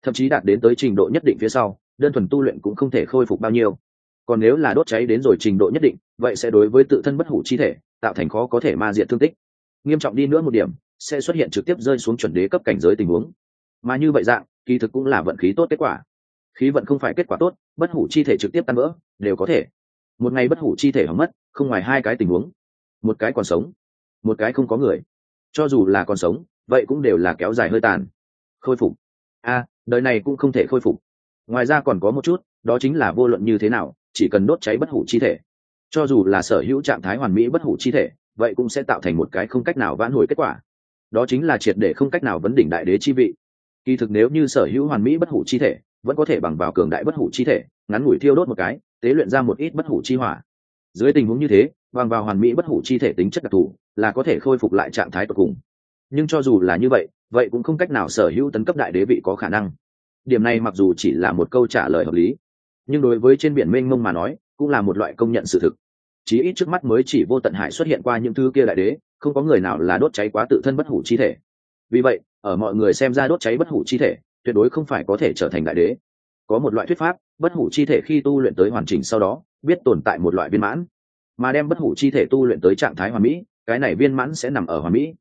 Thậm chí đạt đến tới trình độ nhất định phía sau, đơn thuần tu luyện cũng không thể khôi phục bao nhiêu còn nếu là đốt cháy đến rồi trình độ nhất định, vậy sẽ đối với tự thân bất hủ chi thể, tạo thành khó có thể ma diện thương tích. Nghiêm trọng đi nữa một điểm, sẽ xuất hiện trực tiếp rơi xuống chuẩn đế cấp cảnh giới tình huống. Mà như vậy dạng, kỳ thực cũng là vận khí tốt kết quả. Khí vận không phải kết quả tốt, bất hủ chi thể trực tiếp tan vỡ, đều có thể. Một ngày bất hủ chi thể hỏng mất, không ngoài hai cái tình huống. Một cái còn sống, một cái không có người. Cho dù là còn sống, vậy cũng đều là kéo dài hơi tàn. Khôi phục. A, đời này cũng không thể khôi phục. Ngoài ra còn có một chút, đó chính là vô luận như thế nào chỉ cần đốt cháy bất hủ chi thể. Cho dù là sở hữu trạng thái hoàn mỹ bất hủ chi thể, vậy cũng sẽ tạo thành một cái không cách nào vãn hồi kết quả. Đó chính là triệt để không cách nào vấn đỉnh đại đế chi vị. Kỳ thực nếu như sở hữu hoàn mỹ bất hủ chi thể, vẫn có thể bằng vào cường đại bất hủ chi thể, ngắn ngủi thiêu đốt một cái, tế luyện ra một ít bất hủ chi hỏa. Dưới tình huống như thế, bằng vào hoàn mỹ bất hủ chi thể tính chất đặc thù, là có thể khôi phục lại trạng thái tột cùng. Nhưng cho dù là như vậy vậy cũng không cách nào sở hữu tấn cấp đại đế vị có khả năng. Điểm này mặc dù chỉ là một câu trả lời hợp lý nhưng đối với trên biển mênh mông mà nói, cũng là một loại công nhận sự thực. Chí ít trước mắt mới chỉ vô tận hải xuất hiện qua những thứ kia đại đế, không có người nào là đốt cháy quá tự thân bất hủ chi thể. Vì vậy, ở mọi người xem ra đốt cháy bất hủ chi thể, tuyệt đối không phải có thể trở thành đại đế. Có một loại thuyết pháp, bất hủ chi thể khi tu luyện tới hoàn chỉnh sau đó, biết tồn tại một loại viên mãn. Mà đem bất hủ chi thể tu luyện tới trạng thái hoàn mỹ, cái này viên mãn sẽ nằm ở hoàn mỹ.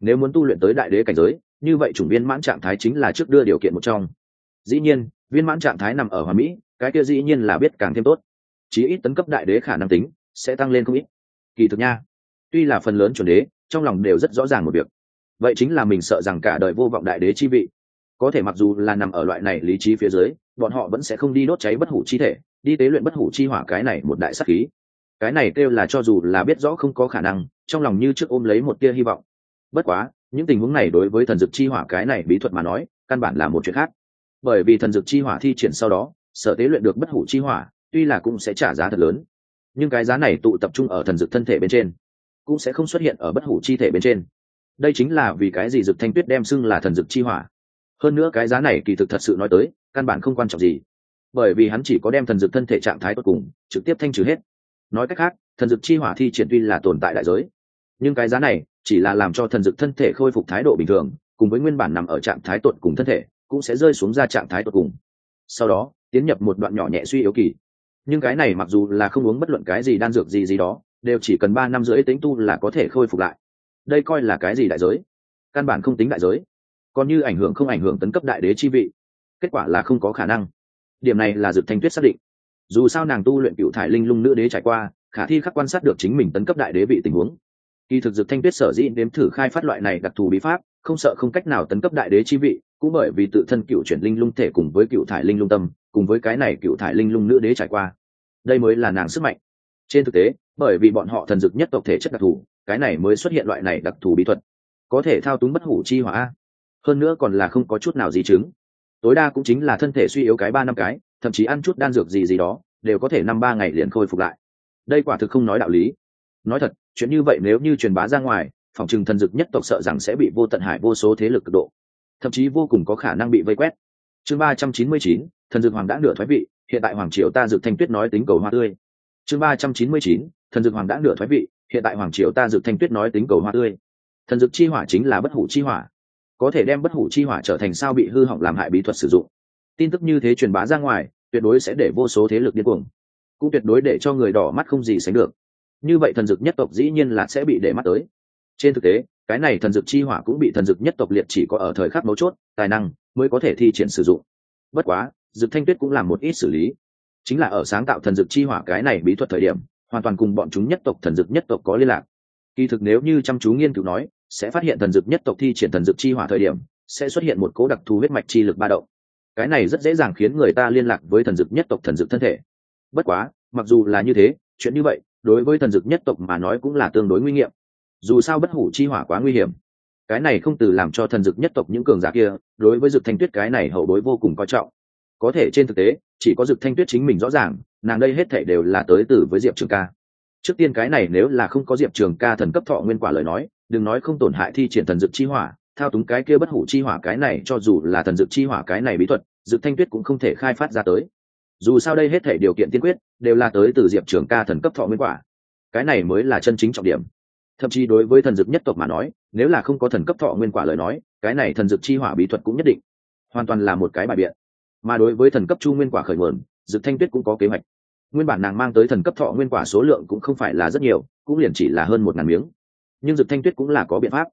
Nếu muốn tu luyện tới đại đế cảnh giới, như vậy chủng viên mãn trạng thái chính là trước đưa điều kiện một trong. Dĩ nhiên, viên mãn trạng thái nằm ở hoàn mỹ cái kia dĩ nhiên là biết càng thêm tốt. Chí ít tấn cấp đại đế khả năng tính sẽ tăng lên không ít. Kỳ thực nha, tuy là phần lớn chuẩn đế, trong lòng đều rất rõ ràng một việc. Vậy chính là mình sợ rằng cả đời vô vọng đại đế chi vị. Có thể mặc dù là nằm ở loại này lý trí phía dưới, bọn họ vẫn sẽ không đi đốt cháy bất hủ chi thể, đi tế luyện bất hủ chi hỏa cái này một đại sắc khí. Cái này kêu là cho dù là biết rõ không có khả năng, trong lòng như trước ôm lấy một tia hy vọng. Bất quá, những tình huống này đối với thần dực chi hỏa cái này bí thuật mà nói, căn bản là một chuyện khác. Bởi vì thần dực chi hỏa thi triển sau đó sở tế luyện được bất hủ chi hỏa, tuy là cũng sẽ trả giá thật lớn. Nhưng cái giá này tụ tập trung ở thần dực thân thể bên trên, cũng sẽ không xuất hiện ở bất hủ chi thể bên trên. Đây chính là vì cái gì dực thanh tuyết đem xưng là thần dực chi hỏa. Hơn nữa cái giá này kỳ thực thật sự nói tới, căn bản không quan trọng gì. Bởi vì hắn chỉ có đem thần dực thân thể trạng thái tốt cùng, trực tiếp thanh trừ hết. Nói cách khác, thần dực chi hỏa thi triển tuy là tồn tại đại giới, nhưng cái giá này chỉ là làm cho thần dực thân thể khôi phục thái độ bình thường, cùng với nguyên bản nằm ở trạng thái tột cùng thân thể, cũng sẽ rơi xuống ra trạng thái tột cùng. Sau đó tiến nhập một đoạn nhỏ nhẹ suy yếu kỳ. Nhưng cái này mặc dù là không uống bất luận cái gì đan dược gì gì đó, đều chỉ cần ba năm rưỡi tính tu là có thể khôi phục lại. Đây coi là cái gì đại giới? Căn bản không tính đại giới. Còn như ảnh hưởng không ảnh hưởng tấn cấp đại đế chi vị, kết quả là không có khả năng. Điểm này là dược thanh tuyết xác định. Dù sao nàng tu luyện cựu thải linh lung nữ đế trải qua, khả thi khắc quan sát được chính mình tấn cấp đại đế vị tình huống. Kỳ thực dược thanh tuyết sở dĩ nếm thử khai phát loại này đặc thù bí pháp, không sợ không cách nào tấn cấp đại đế chi vị, cũng bởi vì tự thân cựu chuyển linh lung thể cùng với cựu thải linh lung tâm cùng với cái này cựu thải linh lung nữ đế trải qua. Đây mới là nàng sức mạnh. Trên thực tế, bởi vì bọn họ thần dực nhất tộc thể chất đặc thù, cái này mới xuất hiện loại này đặc thù bí thuật. Có thể thao túng bất hủ chi hỏa. Hơn nữa còn là không có chút nào di chứng. Tối đa cũng chính là thân thể suy yếu cái ba năm cái, thậm chí ăn chút đan dược gì gì đó, đều có thể năm ba ngày liền khôi phục lại. Đây quả thực không nói đạo lý. Nói thật, chuyện như vậy nếu như truyền bá ra ngoài, phòng trừng thần dực nhất tộc sợ rằng sẽ bị vô tận hải vô số thế lực cực độ. Thậm chí vô cùng có khả năng bị vây quét. Chương ba trăm chín mươi chín thần Dược hoàng đã nửa thoái vị, hiện tại hoàng triều ta Dược thanh tuyết nói tính cầu hoa tươi. Chương ba trăm chín mươi chín, thần Dược hoàng đã nửa thoái vị, hiện tại hoàng triều ta Dược thanh tuyết nói tính cầu hoa tươi. Thần Dược chi hỏa chính là bất hủ chi hỏa. Có thể đem bất hủ chi hỏa trở thành sao bị hư hỏng làm hại bí thuật sử dụng. Tin tức như thế truyền bá ra ngoài, tuyệt đối sẽ để vô số thế lực điên cuồng. Cũng tuyệt đối để cho người đỏ mắt không gì sánh được. Như vậy thần Dược nhất tộc dĩ nhiên là sẽ bị để mắt tới. Trên thực tế, cái này thần Dược chi hỏa cũng bị thần Dược nhất tộc liệt chỉ có ở thời khắc mấu chốt, tài năng mới có thể thi triển sử dụng. Bất quá dực thanh tuyết cũng làm một ít xử lý. Chính là ở sáng tạo thần dực chi hỏa cái này bí thuật thời điểm, hoàn toàn cùng bọn chúng nhất tộc thần dực nhất tộc có liên lạc. Kỳ thực nếu như chăm chú nghiên cứu nói, sẽ phát hiện thần dực nhất tộc thi triển thần dực chi hỏa thời điểm, sẽ xuất hiện một cố đặc thù huyết mạch chi lực ba động. Cái này rất dễ dàng khiến người ta liên lạc với thần dực nhất tộc thần dực thân thể. Bất quá, mặc dù là như thế, chuyện như vậy, đối với thần dực nhất tộc mà nói cũng là tương đối nguy hiểm. Dù sao bất hủ chi hỏa quá nguy hiểm. Cái này không từ làm cho thần dực nhất tộc những cường giả kia, đối với dực thanh tuyết cái này hậu bối vô cùng coi trọng có thể trên thực tế, chỉ có dực thanh tuyết chính mình rõ ràng, nàng đây hết thể đều là tới từ với diệp trường ca. Trước tiên cái này nếu là không có diệp trường ca thần cấp thọ nguyên quả lời nói, đừng nói không tổn hại thi triển thần dực chi hỏa, thao túng cái kia bất hủ chi hỏa cái này, cho dù là thần dực chi hỏa cái này bí thuật, dực thanh tuyết cũng không thể khai phát ra tới. Dù sao đây hết thể điều kiện tiên quyết, đều là tới từ diệp trường ca thần cấp thọ nguyên quả. Cái này mới là chân chính trọng điểm. Thậm chí đối với thần dực nhất tộc mà nói, nếu là không có thần cấp thọ nguyên quả lời nói, cái này thần dực chi hỏa bí thuật cũng nhất định. Hoàn toàn là một cái bài biện mà đối với thần cấp chu nguyên quả khởi nguồn, dực thanh tuyết cũng có kế hoạch. Nguyên bản nàng mang tới thần cấp thọ nguyên quả số lượng cũng không phải là rất nhiều, cũng liền chỉ là hơn một ngàn miếng. Nhưng dực thanh tuyết cũng là có biện pháp.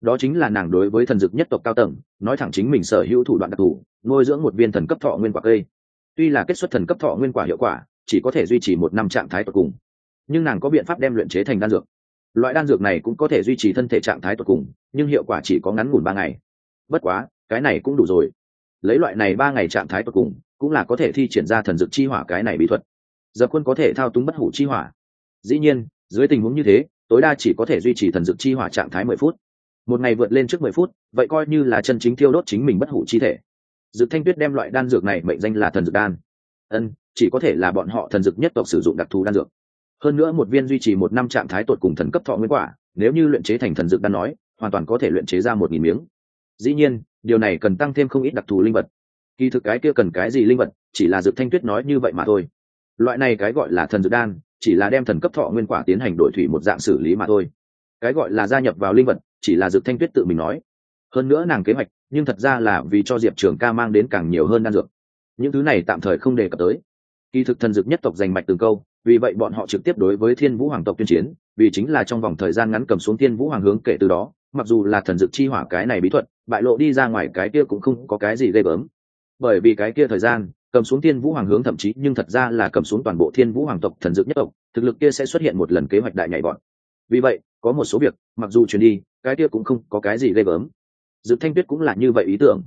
Đó chính là nàng đối với thần dực nhất tộc cao tầng, nói thẳng chính mình sở hữu thủ đoạn đặc thù, nuôi dưỡng một viên thần cấp thọ nguyên quả cây. Tuy là kết xuất thần cấp thọ nguyên quả hiệu quả, chỉ có thể duy trì một năm trạng thái tột cùng. Nhưng nàng có biện pháp đem luyện chế thành đan dược. Loại đan dược này cũng có thể duy trì thân thể trạng thái tột cùng, nhưng hiệu quả chỉ có ngắn ngủn ba ngày. Bất quá, cái này cũng đủ rồi lấy loại này ba ngày trạng thái tột cùng, cũng là có thể thi triển ra thần dược chi hỏa cái này bí thuật. Dập quân có thể thao túng bất hủ chi hỏa. Dĩ nhiên, dưới tình huống như thế, tối đa chỉ có thể duy trì thần dược chi hỏa trạng thái mười phút. Một ngày vượt lên trước mười phút, vậy coi như là chân chính thiêu đốt chính mình bất hủ chi thể. Dược thanh tuyết đem loại đan dược này mệnh danh là thần dược đan. Ân, chỉ có thể là bọn họ thần dược nhất tộc sử dụng đặc thù đan dược. Hơn nữa một viên duy trì một năm trạng thái tột cùng thần cấp thọ nguyên quả, nếu như luyện chế thành thần dược đan nói, hoàn toàn có thể luyện chế ra một nghìn miếng dĩ nhiên, điều này cần tăng thêm không ít đặc thù linh vật. Kỳ thực cái kia cần cái gì linh vật, chỉ là dược thanh tuyết nói như vậy mà thôi. Loại này cái gọi là thần dược đan, chỉ là đem thần cấp thọ nguyên quả tiến hành đổi thủy một dạng xử lý mà thôi. Cái gọi là gia nhập vào linh vật, chỉ là dược thanh tuyết tự mình nói. Hơn nữa nàng kế hoạch, nhưng thật ra là vì cho diệp trường ca mang đến càng nhiều hơn đan dược. Những thứ này tạm thời không đề cập tới. Kỳ thực thần dược nhất tộc giành mạch từng câu, vì vậy bọn họ trực tiếp đối với thiên vũ hoàng tộc tuyên chiến, vì chính là trong vòng thời gian ngắn cầm xuống thiên vũ hoàng hướng kể từ đó mặc dù là thần dược chi hỏa cái này bí thuật, bại lộ đi ra ngoài cái kia cũng không có cái gì ghê gớm. Bởi vì cái kia thời gian, cầm xuống thiên vũ hoàng hướng thậm chí, nhưng thật ra là cầm xuống toàn bộ thiên vũ hoàng tộc thần dược nhất tộc, thực lực kia sẽ xuất hiện một lần kế hoạch đại nhảy bọn vì vậy, có một số việc, mặc dù chuyển đi, cái kia cũng không có cái gì ghê gớm. Dự thanh tuyết cũng là như vậy ý tưởng.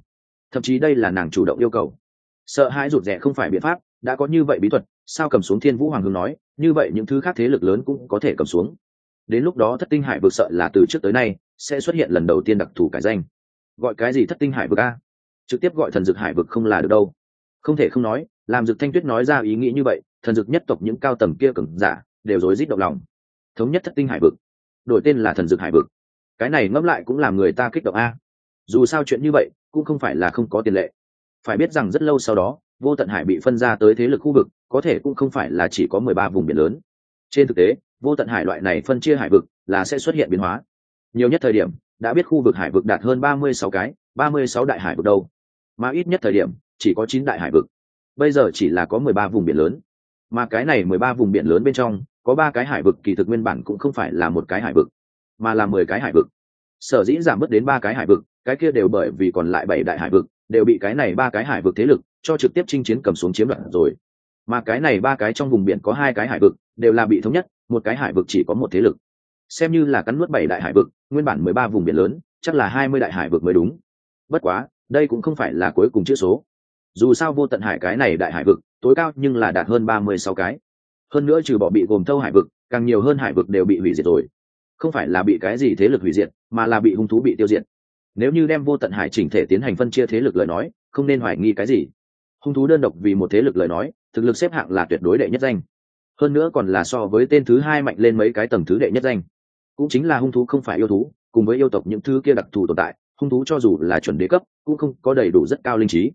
Thậm chí đây là nàng chủ động yêu cầu. Sợ hãi rụt rè không phải biện pháp, đã có như vậy bí thuật, sao cầm xuống thiên vũ hoàng hướng nói, như vậy những thứ khác thế lực lớn cũng có thể cầm xuống. Đến lúc đó thất tinh hải vực sợ là từ trước tới nay sẽ xuất hiện lần đầu tiên đặc thù cải danh. Gọi cái gì thất tinh hải vực a? Trực tiếp gọi thần dực hải vực không là được đâu. Không thể không nói, làm dực thanh tuyết nói ra ý nghĩ như vậy, thần dực nhất tộc những cao tầm kia cứng giả đều rối rít động lòng. Thống nhất thất tinh hải vực, đổi tên là thần dực hải vực. Cái này ngẫm lại cũng làm người ta kích động a. Dù sao chuyện như vậy, cũng không phải là không có tiền lệ. Phải biết rằng rất lâu sau đó, vô tận hải bị phân ra tới thế lực khu vực, có thể cũng không phải là chỉ có mười ba vùng biển lớn. Trên thực tế, vô tận hải loại này phân chia hải vực là sẽ xuất hiện biến hóa nhiều nhất thời điểm, đã biết khu vực hải vực đạt hơn ba mươi sáu cái, ba mươi sáu đại hải vực đâu. Mà ít nhất thời điểm, chỉ có chín đại hải vực. Bây giờ chỉ là có mười ba vùng biển lớn. Mà cái này mười ba vùng biển lớn bên trong, có ba cái hải vực kỳ thực nguyên bản cũng không phải là một cái hải vực, mà là mười cái hải vực. Sở dĩ giảm bớt đến ba cái hải vực, cái kia đều bởi vì còn lại bảy đại hải vực, đều bị cái này ba cái hải vực thế lực cho trực tiếp chinh chiến cầm xuống chiếm đoạt rồi. Mà cái này ba cái trong vùng biển có hai cái hải vực, đều là bị thống nhất, một cái hải vực chỉ có một thế lực xem như là cắn nuốt bảy đại hải vực, nguyên bản mười ba vùng biển lớn, chắc là hai mươi đại hải vực mới đúng. Bất quá, đây cũng không phải là cuối cùng chữ số. Dù sao vô tận hải cái này đại hải vực, tối cao nhưng là đạt hơn ba mươi sáu cái. Hơn nữa trừ bỏ bị gồm thâu hải vực, càng nhiều hơn hải vực đều bị hủy diệt rồi. Không phải là bị cái gì thế lực hủy diệt, mà là bị hung thú bị tiêu diệt. Nếu như đem vô tận hải chỉnh thể tiến hành phân chia thế lực lời nói, không nên hoài nghi cái gì. Hung thú đơn độc vì một thế lực lời nói, thực lực xếp hạng là tuyệt đối đệ nhất danh. Hơn nữa còn là so với tên thứ hai mạnh lên mấy cái tầng thứ đệ nhất danh cũng chính là hung thú không phải yêu thú, cùng với yêu tộc những thứ kia đặc thù tồn tại, hung thú cho dù là chuẩn đế cấp, cũng không có đầy đủ rất cao linh trí.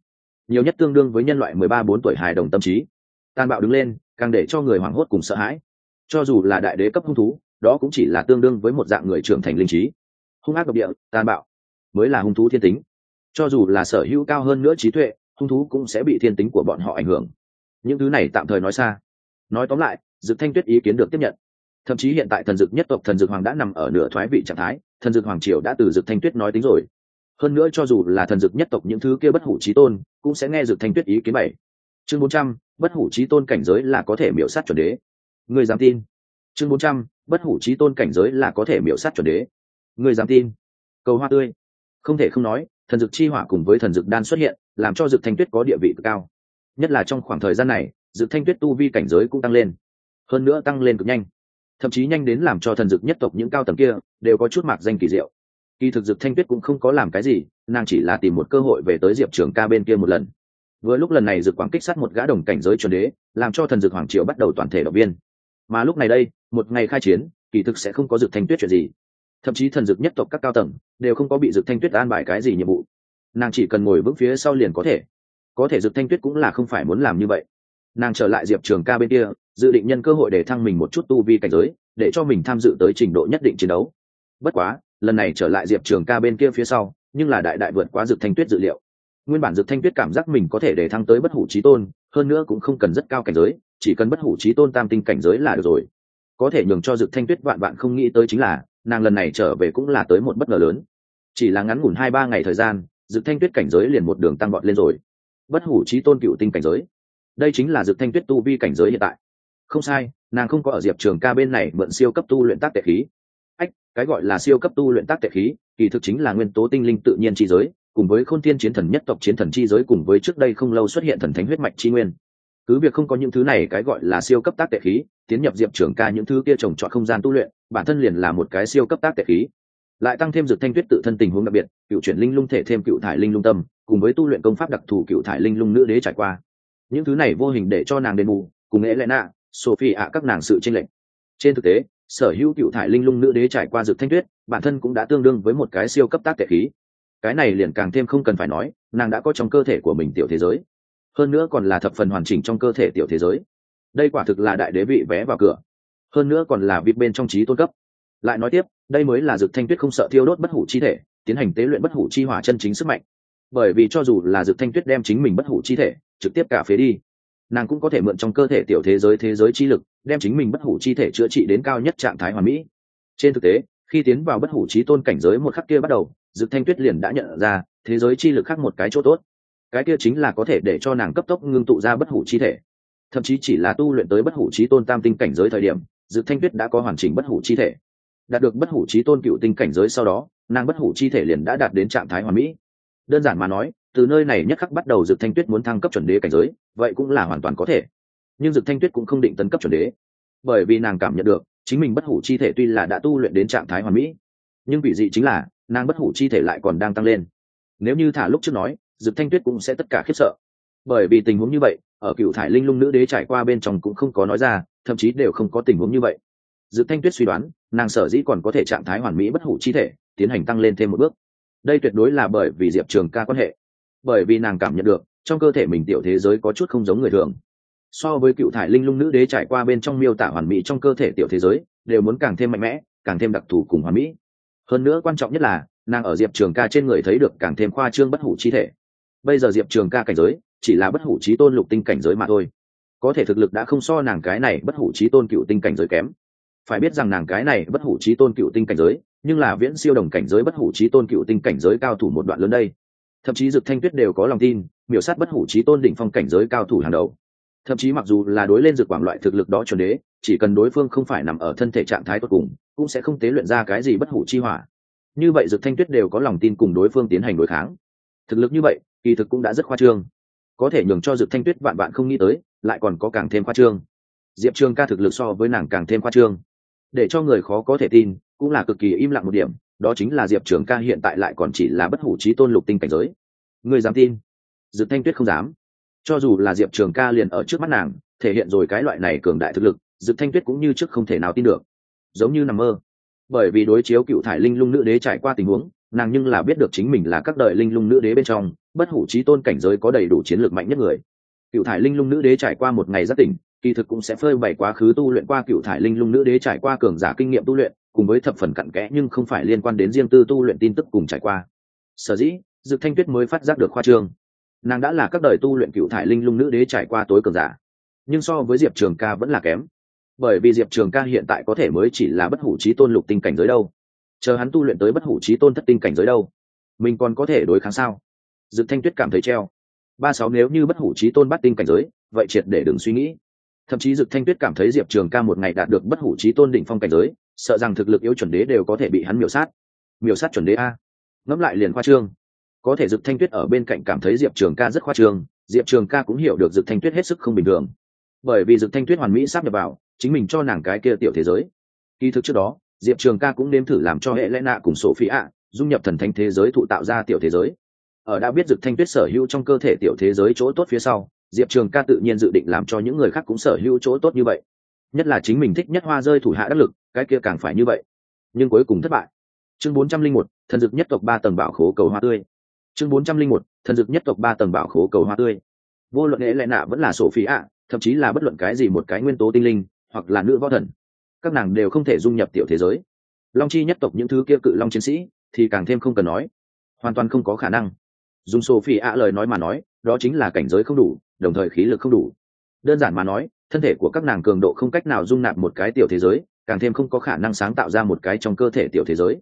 Nhiều nhất tương đương với nhân loại mười ba bốn tuổi hài đồng tâm trí. Tàn bạo đứng lên, càng để cho người hoảng hốt cùng sợ hãi. Cho dù là đại đế cấp hung thú, đó cũng chỉ là tương đương với một dạng người trưởng thành linh trí. Hung ác độc địa, tàn bạo, mới là hung thú thiên tính. Cho dù là sở hữu cao hơn nữa trí tuệ, hung thú cũng sẽ bị thiên tính của bọn họ ảnh hưởng. Những thứ này tạm thời nói xa. Nói tóm lại dự thanh tuyết ý kiến được tiếp nhận thậm chí hiện tại thần dực nhất tộc thần dực hoàng đã nằm ở nửa thoái vị trạng thái, thần dực hoàng triều đã từ dực thanh tuyết nói tính rồi. Hơn nữa cho dù là thần dực nhất tộc những thứ kia bất hủ trí tôn, cũng sẽ nghe dực thanh tuyết ý kiến bảy. Chương bốn trăm, bất hủ trí tôn cảnh giới là có thể miểu sát chuẩn đế. Người dám tin? Chương bốn trăm, bất hủ trí tôn cảnh giới là có thể miểu sát chuẩn đế. Người dám tin? Cầu hoa tươi. Không thể không nói, thần dực chi hỏa cùng với thần dực đan xuất hiện, làm cho dực thanh tuyết có địa vị cực cao. Nhất là trong khoảng thời gian này, dực thanh tuyết tu vi cảnh giới cũng tăng lên. Hơn nữa tăng lên cực nhanh thậm chí nhanh đến làm cho thần dực nhất tộc những cao tầng kia đều có chút mạc danh kỳ diệu. Kỳ thực dực thanh tuyết cũng không có làm cái gì, nàng chỉ là tìm một cơ hội về tới diệp trường ca bên kia một lần. Vừa lúc lần này dực quảng kích sát một gã đồng cảnh giới chuẩn đế, làm cho thần dực hoàng triều bắt đầu toàn thể động viên. Mà lúc này đây, một ngày khai chiến, kỳ thực sẽ không có dực thanh tuyết chuyện gì. Thậm chí thần dực nhất tộc các cao tầng đều không có bị dực thanh tuyết an bài cái gì nhiệm vụ. Nàng chỉ cần ngồi vững phía sau liền có thể. Có thể dực thanh tuyết cũng là không phải muốn làm như vậy. Nàng trở lại diệp trường ca bên kia dự định nhân cơ hội để thăng mình một chút tu vi cảnh giới, để cho mình tham dự tới trình độ nhất định chiến đấu. Bất quá, lần này trở lại diệp trường ca bên kia phía sau, nhưng là đại đại vượt quá dực thanh tuyết dự liệu. Nguyên bản dực thanh tuyết cảm giác mình có thể để thăng tới bất hủ trí tôn, hơn nữa cũng không cần rất cao cảnh giới, chỉ cần bất hủ trí tôn tam tinh cảnh giới là được rồi. Có thể nhường cho dực thanh tuyết vạn vạn không nghĩ tới chính là, nàng lần này trở về cũng là tới một bất ngờ lớn. Chỉ là ngắn ngủn hai ba ngày thời gian dực thanh tuyết cảnh giới liền một đường tăng vọt lên rồi. Bất hủ trí tôn cựu tinh cảnh giới. Đây chính là dực thanh tuyết tu vi cảnh giới hiện tại không sai, nàng không có ở diệp trường ca bên này mượn siêu cấp tu luyện tác tệ khí. Ách, cái gọi là siêu cấp tu luyện tác tệ khí, kỳ thực chính là nguyên tố tinh linh tự nhiên chi giới, cùng với khôn thiên chiến thần nhất tộc chiến thần chi giới cùng với trước đây không lâu xuất hiện thần thánh huyết mạch chi nguyên. Cứ việc không có những thứ này cái gọi là siêu cấp tác tệ khí, tiến nhập diệp trường ca những thứ kia trồng trọt không gian tu luyện, bản thân liền là một cái siêu cấp tác tệ khí. Lại tăng thêm dược thanh tuyết tự thân tình huống đặc biệt, cựu chuyển linh lung thể thêm cựu thải linh lung tâm, cùng với tu luyện công pháp đặc thù cựu thải linh lung nữ đế trải qua. Những thứ này vô hình để cho nàng đền bù, cùng ế lẽ nạ sophie ạ, các nàng sự tranh lệch. Trên thực tế, sở hữu cựu thải linh lung nữ đế trải qua dược thanh tuyết, bản thân cũng đã tương đương với một cái siêu cấp tác tệ khí. Cái này liền càng thêm không cần phải nói, nàng đã có trong cơ thể của mình tiểu thế giới. Hơn nữa còn là thập phần hoàn chỉnh trong cơ thể tiểu thế giới. Đây quả thực là đại đế vị vé vào cửa. Hơn nữa còn là vịt bên trong trí tôn cấp. Lại nói tiếp, đây mới là dược thanh tuyết không sợ thiêu đốt bất hủ chi thể, tiến hành tế luyện bất hủ chi hỏa chân chính sức mạnh. Bởi vì cho dù là dược thanh tuyết đem chính mình bất hủ chi thể, trực tiếp cả phế đi nàng cũng có thể mượn trong cơ thể tiểu thế giới thế giới chi lực, đem chính mình bất hủ chi thể chữa trị đến cao nhất trạng thái hoàn mỹ. Trên thực tế, khi tiến vào bất hủ trí tôn cảnh giới một khắc kia bắt đầu dự thanh tuyết liền đã nhận ra, thế giới chi lực khác một cái chỗ tốt. Cái kia chính là có thể để cho nàng cấp tốc ngưng tụ ra bất hủ chi thể. Thậm chí chỉ là tu luyện tới bất hủ trí tôn tam tinh cảnh giới thời điểm dự thanh tuyết đã có hoàn chỉnh bất hủ chi thể. Đạt được bất hủ trí tôn cựu tinh cảnh giới sau đó, nàng bất hủ chi thể liền đã đạt đến trạng thái hoàn mỹ. Đơn giản mà nói từ nơi này nhất khắc bắt đầu dược thanh tuyết muốn thăng cấp chuẩn đế cảnh giới, vậy cũng là hoàn toàn có thể. Nhưng dược thanh tuyết cũng không định tấn cấp chuẩn đế. Bởi vì nàng cảm nhận được, chính mình bất hủ chi thể tuy là đã tu luyện đến trạng thái hoàn mỹ, nhưng vị dị chính là, nàng bất hủ chi thể lại còn đang tăng lên. Nếu như thả lúc trước nói dược thanh tuyết cũng sẽ tất cả khiếp sợ. Bởi vì tình huống như vậy, ở cựu thải linh lung nữ đế trải qua bên trong cũng không có nói ra, thậm chí đều không có tình huống như vậy. Dực thanh tuyết suy đoán, nàng sở dĩ còn có thể trạng thái hoàn mỹ bất hủ chi thể, tiến hành tăng lên thêm một bước. Đây tuyệt đối là bởi vì diệp trường ca quan hệ bởi vì nàng cảm nhận được, trong cơ thể mình tiểu thế giới có chút không giống người thường. So với cựu thải linh lung nữ đế trải qua bên trong miêu tả hoàn mỹ trong cơ thể tiểu thế giới, đều muốn càng thêm mạnh mẽ, càng thêm đặc thù cùng hoàn mỹ. Hơn nữa quan trọng nhất là, nàng ở diệp trường ca trên người thấy được càng thêm khoa trương bất hủ chi thể. Bây giờ diệp trường ca cảnh giới, chỉ là bất hủ trí tôn lục tinh cảnh giới mà thôi. Có thể thực lực đã không so nàng cái này bất hủ trí tôn cựu tinh cảnh giới kém. Phải biết rằng nàng cái này bất hủ trí tôn cựu tinh cảnh giới, nhưng là viễn siêu đồng cảnh giới bất hủ trí tôn cựu tinh cảnh giới cao thủ một đoạn lớn đây thậm chí dực thanh tuyết đều có lòng tin, miểu sát bất hủ trí tôn đỉnh phong cảnh giới cao thủ hàng đầu. Thậm chí mặc dù là đối lên dược quảng loại thực lực đó chuẩn đế, chỉ cần đối phương không phải nằm ở thân thể trạng thái tốt cùng, cũng sẽ không tế luyện ra cái gì bất hủ chi hỏa. Như vậy dược thanh tuyết đều có lòng tin cùng đối phương tiến hành đối kháng. Thực lực như vậy, kỳ thực cũng đã rất khoa trương. Có thể nhường cho dược thanh tuyết vạn bạn không nghĩ tới, lại còn có càng thêm khoa trương. Diệp trường ca thực lực so với nàng càng thêm khoa trương. Để cho người khó có thể tin, cũng là cực kỳ im lặng một điểm đó chính là diệp trường ca hiện tại lại còn chỉ là bất hủ trí tôn lục tinh cảnh giới. Người dám tin? Dược thanh tuyết không dám. Cho dù là diệp trường ca liền ở trước mắt nàng, thể hiện rồi cái loại này cường đại thực lực dược thanh tuyết cũng như trước không thể nào tin được. Giống như nằm mơ. Bởi vì đối chiếu cựu thải linh lung nữ đế trải qua tình huống, nàng nhưng là biết được chính mình là các đời linh lung nữ đế bên trong, bất hủ trí tôn cảnh giới có đầy đủ chiến lược mạnh nhất người. Cựu thải linh lung nữ đế trải qua một ngày rất tỉnh, kỳ thực cũng sẽ phơi bày quá khứ tu luyện qua cựu thải linh lung nữ đế trải qua cường giả kinh nghiệm tu luyện cùng với thập phần cặn kẽ nhưng không phải liên quan đến riêng tư tu luyện tin tức cùng trải qua. Sở dĩ, dực thanh tuyết mới phát giác được khoa trương. Nàng đã là các đời tu luyện cựu thải linh lung nữ đế trải qua tối cường giả. Nhưng so với diệp trường ca vẫn là kém. Bởi vì diệp trường ca hiện tại có thể mới chỉ là bất hủ trí tôn lục tinh cảnh giới đâu. Chờ hắn tu luyện tới bất hủ trí tôn thất tinh cảnh giới đâu, mình còn có thể đối kháng sao? Dực thanh tuyết cảm thấy treo. Ba sáu nếu như bất hủ trí tôn bắt tinh cảnh giới, vậy triệt để đừng suy nghĩ. Thậm chí dực thanh tuyết cảm thấy diệp trường ca một ngày đạt được bất hủ trí tôn đỉnh phong cảnh giới sợ rằng thực lực yếu chuẩn đế đều có thể bị hắn miểu sát. Miểu sát chuẩn đế a. Ngẫm lại liền khoa trương. Có thể dực thanh tuyết ở bên cạnh cảm thấy diệp trường ca rất khoa trương, diệp trường ca cũng hiểu được dực thanh tuyết hết sức không bình thường. Bởi vì dực thanh tuyết hoàn mỹ sắp nhập vào, chính mình cho nàng cái kia tiểu thế giới. Kỳ thực trước đó, diệp trường ca cũng nếm thử làm cho hệ lẽ nạ cùng sổ phi ạ dung nhập thần thánh thế giới thụ tạo ra tiểu thế giới. Ở đã biết dực thanh tuyết sở hữu trong cơ thể tiểu thế giới chỗ tốt phía sau, diệp trường ca tự nhiên dự định làm cho những người khác cũng sở hữu chỗ tốt như vậy nhất là chính mình thích nhất hoa rơi thủ hạ đắc lực, cái kia càng phải như vậy. Nhưng cuối cùng thất bại. Chương bốn trăm linh một, thần dực nhất tộc ba tầng bảo khố cầu hoa tươi. Chương bốn trăm linh một, thần dực nhất tộc ba tầng bảo khố cầu hoa tươi. Vô luận lễ lẽ nạ vẫn là sổ phí ạ, thậm chí là bất luận cái gì một cái nguyên tố tinh linh, hoặc là nữ võ thần, các nàng đều không thể dung nhập tiểu thế giới. Long chi nhất tộc những thứ kia cự long chiến sĩ thì càng thêm không cần nói, hoàn toàn không có khả năng. Dùng sổ phỉ ạ lời nói mà nói, đó chính là cảnh giới không đủ, đồng thời khí lực không đủ. Đơn giản mà nói thân thể của các nàng cường độ không cách nào dung nạp một cái tiểu thế giới, càng thêm không có khả năng sáng tạo ra một cái trong cơ thể tiểu thế giới.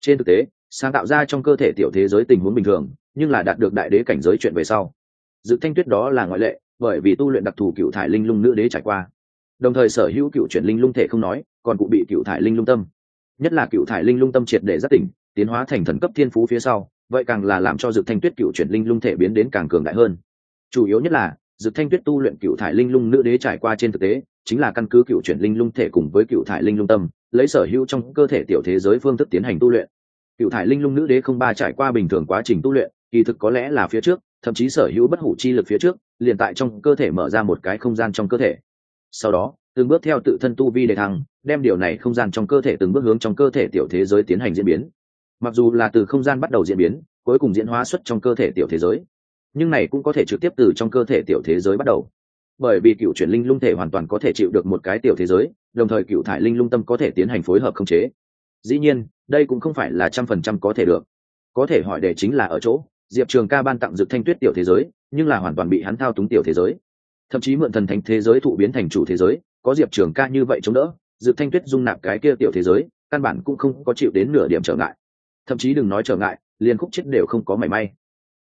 Trên thực tế, sáng tạo ra trong cơ thể tiểu thế giới tình huống bình thường, nhưng là đạt được đại đế cảnh giới chuyện về sau. Dự thanh tuyết đó là ngoại lệ, bởi vì tu luyện đặc thù cựu thải linh lung nữ đế trải qua. Đồng thời sở hữu cựu chuyển linh lung thể không nói, còn cụ bị cựu thải linh lung tâm. Nhất là cựu thải linh lung tâm triệt để giác tỉnh, tiến hóa thành thần cấp thiên phú phía sau, vậy càng là làm cho dược thanh tuyết cựu chuyển linh lung thể biến đến càng cường đại hơn. Chủ yếu nhất là Dự thanh tuyết tu luyện cựu thải linh lung nữ đế trải qua trên thực tế, chính là căn cứ cựu chuyển linh lung thể cùng với cựu thải linh lung tâm, lấy sở hữu trong cơ thể tiểu thế giới phương thức tiến hành tu luyện. Cựu thải linh lung nữ đế không ba trải qua bình thường quá trình tu luyện, kỳ thực có lẽ là phía trước, thậm chí sở hữu bất hủ chi lực phía trước, liền tại trong cơ thể mở ra một cái không gian trong cơ thể. Sau đó, từng bước theo tự thân tu vi đề thăng, đem điều này không gian trong cơ thể từng bước hướng trong cơ thể tiểu thế giới tiến hành diễn biến. Mặc dù là từ không gian bắt đầu diễn biến, cuối cùng diễn hóa xuất trong cơ thể tiểu thế giới nhưng này cũng có thể trực tiếp từ trong cơ thể tiểu thế giới bắt đầu. Bởi vì cựu chuyển linh lung thể hoàn toàn có thể chịu được một cái tiểu thế giới, đồng thời cựu thải linh lung tâm có thể tiến hành phối hợp khống chế. Dĩ nhiên, đây cũng không phải là trăm phần trăm có thể được. Có thể hỏi để chính là ở chỗ, diệp trường ca ban tặng dược thanh tuyết tiểu thế giới, nhưng là hoàn toàn bị hắn thao túng tiểu thế giới. Thậm chí mượn thần thánh thế giới thụ biến thành chủ thế giới, có diệp trường ca như vậy chống đỡ dược thanh tuyết dung nạp cái kia tiểu thế giới, căn bản cũng không có chịu đến nửa điểm trở ngại. Thậm chí đừng nói trở ngại, liền khúc chết đều không có mảy may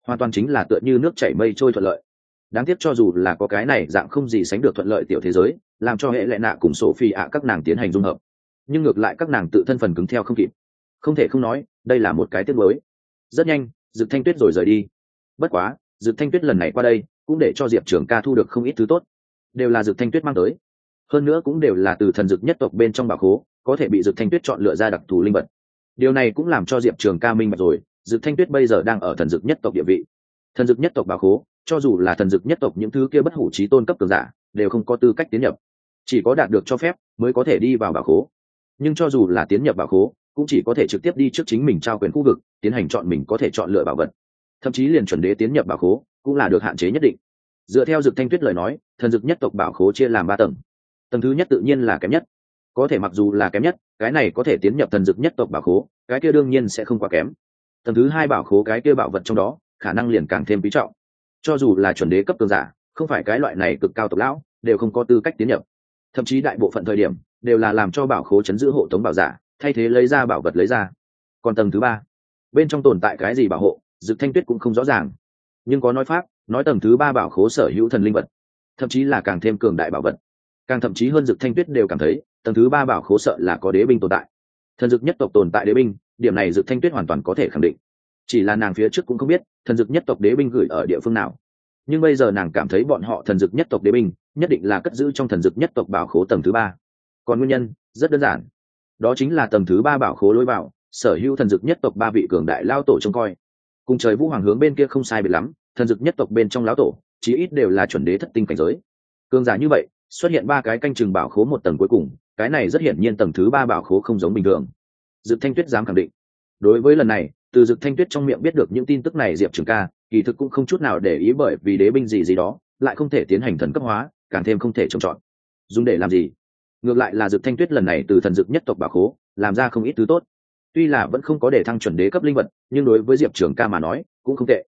hoàn toàn chính là tựa như nước chảy mây trôi thuận lợi. Đáng tiếc cho dù là có cái này dạng không gì sánh được thuận lợi tiểu thế giới, làm cho hệ lệ nạ cùng sổ phi ạ các nàng tiến hành dung hợp. Nhưng ngược lại các nàng tự thân phần cứng theo không kịp. Không thể không nói, đây là một cái tiết mới rất nhanh, dực thanh tuyết rồi rời đi. Bất quá, dực thanh tuyết lần này qua đây, cũng để cho diệp trường ca thu được không ít thứ tốt. Đều là dực thanh tuyết mang tới. Hơn nữa cũng đều là từ thần dực nhất tộc bên trong bảo khố, có thể bị dực thanh tuyết chọn lựa ra đặc thù linh vật. Điều này cũng làm cho diệp trường ca minh bạch rồi dực thanh tuyết bây giờ đang ở thần dực nhất tộc địa vị. Thần dực nhất tộc bảo khố, cho dù là thần dực nhất tộc những thứ kia bất hủ trí tôn cấp cường giả, đều không có tư cách tiến nhập. Chỉ có đạt được cho phép mới có thể đi vào bảo khố. Nhưng cho dù là tiến nhập bảo khố, cũng chỉ có thể trực tiếp đi trước chính mình trao quyền khu vực, tiến hành chọn mình có thể chọn lựa bảo vật. Thậm chí liền chuẩn đế tiến nhập bảo khố cũng là được hạn chế nhất định. Dựa theo dực thanh tuyết lời nói, thần dực nhất tộc bảo khố chia làm ba tầng. Tầng thứ nhất tự nhiên là kém nhất. Có thể mặc dù là kém nhất, cái này có thể tiến nhập thần dực nhất tộc bảo khố, cái kia đương nhiên sẽ không quá kém tầng thứ hai bảo khố cái kia bảo vật trong đó, khả năng liền càng thêm quý trọng. Cho dù là chuẩn đế cấp cường giả, không phải cái loại này cực cao tộc lão, đều không có tư cách tiến nhập. Thậm chí đại bộ phận thời điểm, đều là làm cho bảo khố chấn giữ hộ tống bảo giả, thay thế lấy ra bảo vật lấy ra. Còn tầng thứ ba, bên trong tồn tại cái gì bảo hộ, dực thanh tuyết cũng không rõ ràng. Nhưng có nói pháp, nói tầng thứ ba bảo khố sở hữu thần linh vật, thậm chí là càng thêm cường đại bảo vật. Càng thậm chí hơn dực thanh tuyết đều cảm thấy, tầng thứ ba bảo khố sợ là có đế binh tồn tại. Thần dực nhất tộc tồn tại đế binh điểm này dực thanh tuyết hoàn toàn có thể khẳng định. Chỉ là nàng phía trước cũng không biết thần dực nhất tộc đế binh gửi ở địa phương nào. Nhưng bây giờ nàng cảm thấy bọn họ thần dực nhất tộc đế binh, nhất định là cất giữ trong thần dực nhất tộc bảo khố tầng thứ ba. Còn nguyên nhân, rất đơn giản. Đó chính là tầng thứ ba bảo khố lối vào, sở hữu thần dực nhất tộc ba vị cường đại lao tổ trông coi. Cùng trời vũ hoàng hướng bên kia không sai biệt lắm, thần dực nhất tộc bên trong lão tổ, chí ít đều là chuẩn đế thất tinh cảnh giới. Cường giả như vậy, xuất hiện ba cái canh chừng bảo khố một tầng cuối cùng, cái này rất hiển nhiên tầng thứ ba bảo khố không giống bình thường dực thanh tuyết dám khẳng định. Đối với lần này, từ dực thanh tuyết trong miệng biết được những tin tức này diệp trường ca, kỳ thực cũng không chút nào để ý bởi vì đế binh gì gì đó, lại không thể tiến hành thần cấp hóa, càng thêm không thể trồng trọt. Dùng để làm gì? Ngược lại là dực thanh tuyết lần này từ thần dực nhất tộc bảo khố, làm ra không ít thứ tốt. Tuy là vẫn không có để thăng chuẩn đế cấp linh vật, nhưng đối với diệp trường ca mà nói, cũng không tệ.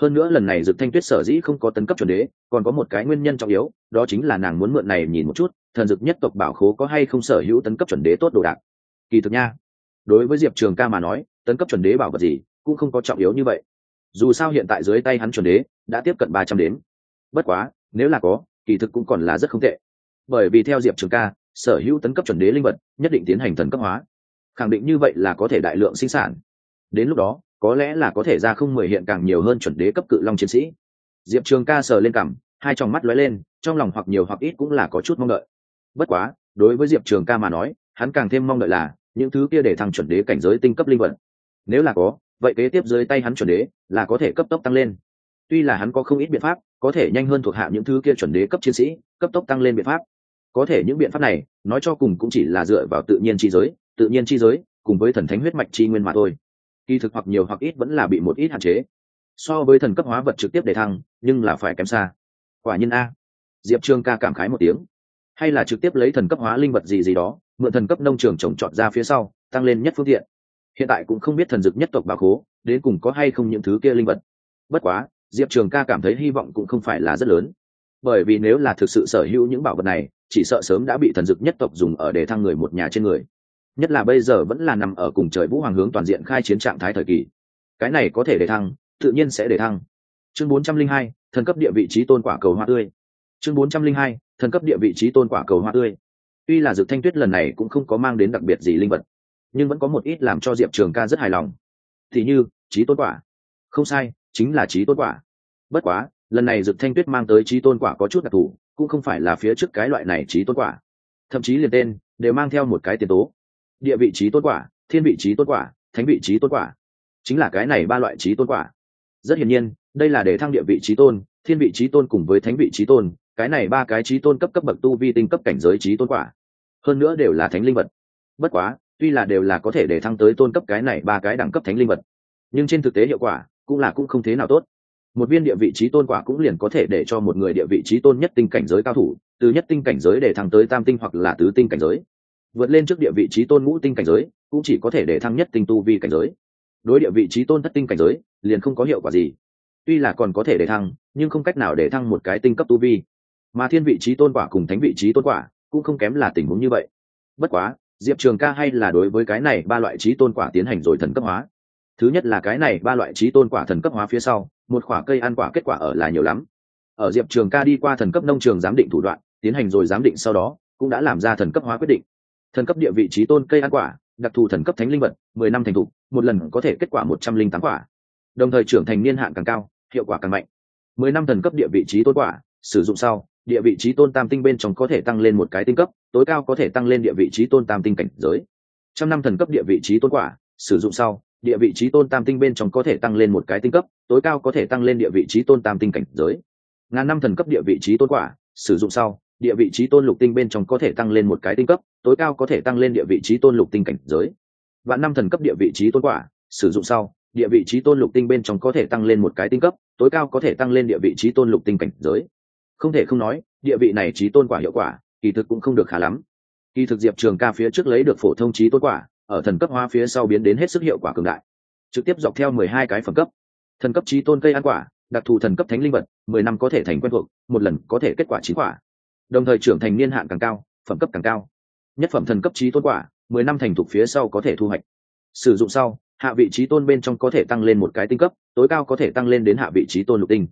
Hơn nữa lần này dực thanh tuyết sở dĩ không có tấn cấp chuẩn đế, còn có một cái nguyên nhân trọng yếu, đó chính là nàng muốn mượn này nhìn một chút, thần dực nhất tộc bảo khố có hay không sở hữu tấn cấp chuẩn đế tốt đồ đạc. Kỳ thực nha đối với diệp trường ca mà nói, tấn cấp chuẩn đế bảo vật gì cũng không có trọng yếu như vậy. Dù sao hiện tại dưới tay hắn chuẩn đế đã tiếp cận ba trăm đến. Bất quá, nếu là có, kỳ thực cũng còn là rất không tệ. Bởi vì theo diệp trường ca, sở hữu tấn cấp chuẩn đế linh vật nhất định tiến hành thần cấp hóa. Khẳng định như vậy là có thể đại lượng sinh sản. Đến lúc đó, có lẽ là có thể ra không mười hiện càng nhiều hơn chuẩn đế cấp cự long chiến sĩ. Diệp trường ca sờ lên cằm, hai tròng mắt lóe lên, trong lòng hoặc nhiều hoặc ít cũng là có chút mong đợi. Bất quá, đối với diệp trường ca mà nói, hắn càng thêm mong đợi là những thứ kia để thăng chuẩn đế cảnh giới tinh cấp linh vật. Nếu là có, vậy kế tiếp dưới tay hắn chuẩn đế là có thể cấp tốc tăng lên. Tuy là hắn có không ít biện pháp, có thể nhanh hơn thuộc hạ những thứ kia chuẩn đế cấp chiến sĩ, cấp tốc tăng lên biện pháp. Có thể những biện pháp này, nói cho cùng cũng chỉ là dựa vào tự nhiên chi giới, tự nhiên chi giới, cùng với thần thánh huyết mạch chi nguyên mà thôi. Kỳ thực hoặc nhiều hoặc ít vẫn là bị một ít hạn chế. So với thần cấp hóa vật trực tiếp để thăng, nhưng là phải kém xa. Quả nhiên a. Diệp trương ca cảm khái một tiếng. Hay là trực tiếp lấy thần cấp hóa linh vật gì gì đó mượn thần cấp nông trường trồng trọt ra phía sau, tăng lên nhất phương tiện. Hiện tại cũng không biết thần dực nhất tộc bà khố, đến cùng có hay không những thứ kia linh vật. Bất quá, diệp trường ca cảm thấy hy vọng cũng không phải là rất lớn. Bởi vì nếu là thực sự sở hữu những bảo vật này, chỉ sợ sớm đã bị thần dực nhất tộc dùng ở để thăng người một nhà trên người. Nhất là bây giờ vẫn là nằm ở cùng trời vũ hoàng hướng toàn diện khai chiến trạng thái thời kỳ. Cái này có thể để thăng, tự nhiên sẽ để thăng. Chương bốn trăm linh hai, thần cấp địa vị trí tôn quả cầu hoa tươi. Chương bốn trăm linh hai, thần cấp địa vị trí tôn quả cầu hoa tươi tuy là dược thanh tuyết lần này cũng không có mang đến đặc biệt gì linh vật nhưng vẫn có một ít làm cho diệp trường ca rất hài lòng thì như trí tôn quả không sai chính là trí tôn quả bất quá lần này dược thanh tuyết mang tới trí tôn quả có chút đặc thù cũng không phải là phía trước cái loại này trí tôn quả thậm chí liền tên đều mang theo một cái tiền tố địa vị trí tôn quả thiên vị trí tôn quả thánh vị trí tôn quả chính là cái này ba loại trí tôn quả rất hiển nhiên đây là để thăng địa vị trí tôn thiên vị trí tôn cùng với thánh vị trí tôn cái này ba cái trí tôn cấp cấp bậc tu vi tinh cấp cảnh giới trí tôn quả hơn nữa đều là thánh linh vật. Bất quá, tuy là đều là có thể để thăng tới tôn cấp cái này ba cái đẳng cấp thánh linh vật, nhưng trên thực tế hiệu quả cũng là cũng không thế nào tốt. Một viên địa vị trí tôn quả cũng liền có thể để cho một người địa vị trí tôn nhất tinh cảnh giới cao thủ, từ nhất tinh cảnh giới để thăng tới tam tinh hoặc là tứ tinh cảnh giới. Vượt lên trước địa vị trí tôn ngũ tinh cảnh giới, cũng chỉ có thể để thăng nhất tinh tu vi cảnh giới. Đối địa vị trí tôn thất tinh cảnh giới, liền không có hiệu quả gì. Tuy là còn có thể để thăng, nhưng không cách nào để thăng một cái tinh cấp tu vi. Mà thiên vị trí tôn quả cùng thánh vị trí tôn quả cũng không kém là tình huống như vậy. Bất quá, diệp trường ca hay là đối với cái này ba loại trí tôn quả tiến hành rồi thần cấp hóa. Thứ nhất là cái này ba loại trí tôn quả thần cấp hóa phía sau, một quả cây ăn quả kết quả ở là nhiều lắm. Ở diệp trường ca đi qua thần cấp nông trường giám định thủ đoạn, tiến hành rồi giám định sau đó, cũng đã làm ra thần cấp hóa quyết định. Thần cấp địa vị trí tôn cây ăn quả, đặc thù thần cấp thánh linh vật, mười năm thành thục, một lần có thể kết quả một trăm linh tám quả. Đồng thời trưởng thành niên hạn càng cao, hiệu quả càng mạnh. Mười năm thần cấp địa vị trí tôn quả, sử dụng sau địa vị trí tôn tam tinh bên trong có thể tăng lên một cái tinh cấp tối cao có thể tăng lên địa vị trí tôn tam tinh cảnh giới trăm năm thần cấp địa vị trí tôn quả sử dụng sau địa vị trí tôn tam tinh bên trong có thể tăng lên một cái tinh cấp tối cao có thể tăng lên địa vị trí tôn tam tinh cảnh giới ngàn năm thần cấp địa vị trí tôn quả sử dụng sau địa vị trí tôn lục tinh bên trong có thể tăng lên một cái tinh cấp tối cao có thể tăng lên địa vị trí tôn lục tinh cảnh giới vạn năm thần cấp địa vị trí tôn quả sử dụng sau địa vị trí tôn lục tinh bên trong có thể tăng lên một cái tinh cấp tối cao có thể tăng lên địa vị trí tôn lục tinh cảnh giới không thể không nói, địa vị này trí tôn quả hiệu quả, kỳ thực cũng không được khá lắm. Kỳ thực diệp trường ca phía trước lấy được phổ thông trí tôn quả, ở thần cấp hoa phía sau biến đến hết sức hiệu quả cường đại. Trực tiếp dọc theo mười hai cái phẩm cấp. Thần cấp trí tôn cây ăn quả, đặc thù thần cấp thánh linh vật, mười năm có thể thành quen thuộc, một lần có thể kết quả chín quả. Đồng thời trưởng thành niên hạn càng cao, phẩm cấp càng cao. Nhất phẩm thần cấp trí tôn quả, mười năm thành thục phía sau có thể thu hoạch. Sử dụng sau, hạ vị trí tôn bên trong có thể tăng lên một cái tinh cấp, tối cao có thể tăng lên đến hạ vị trí tôn lục tinh.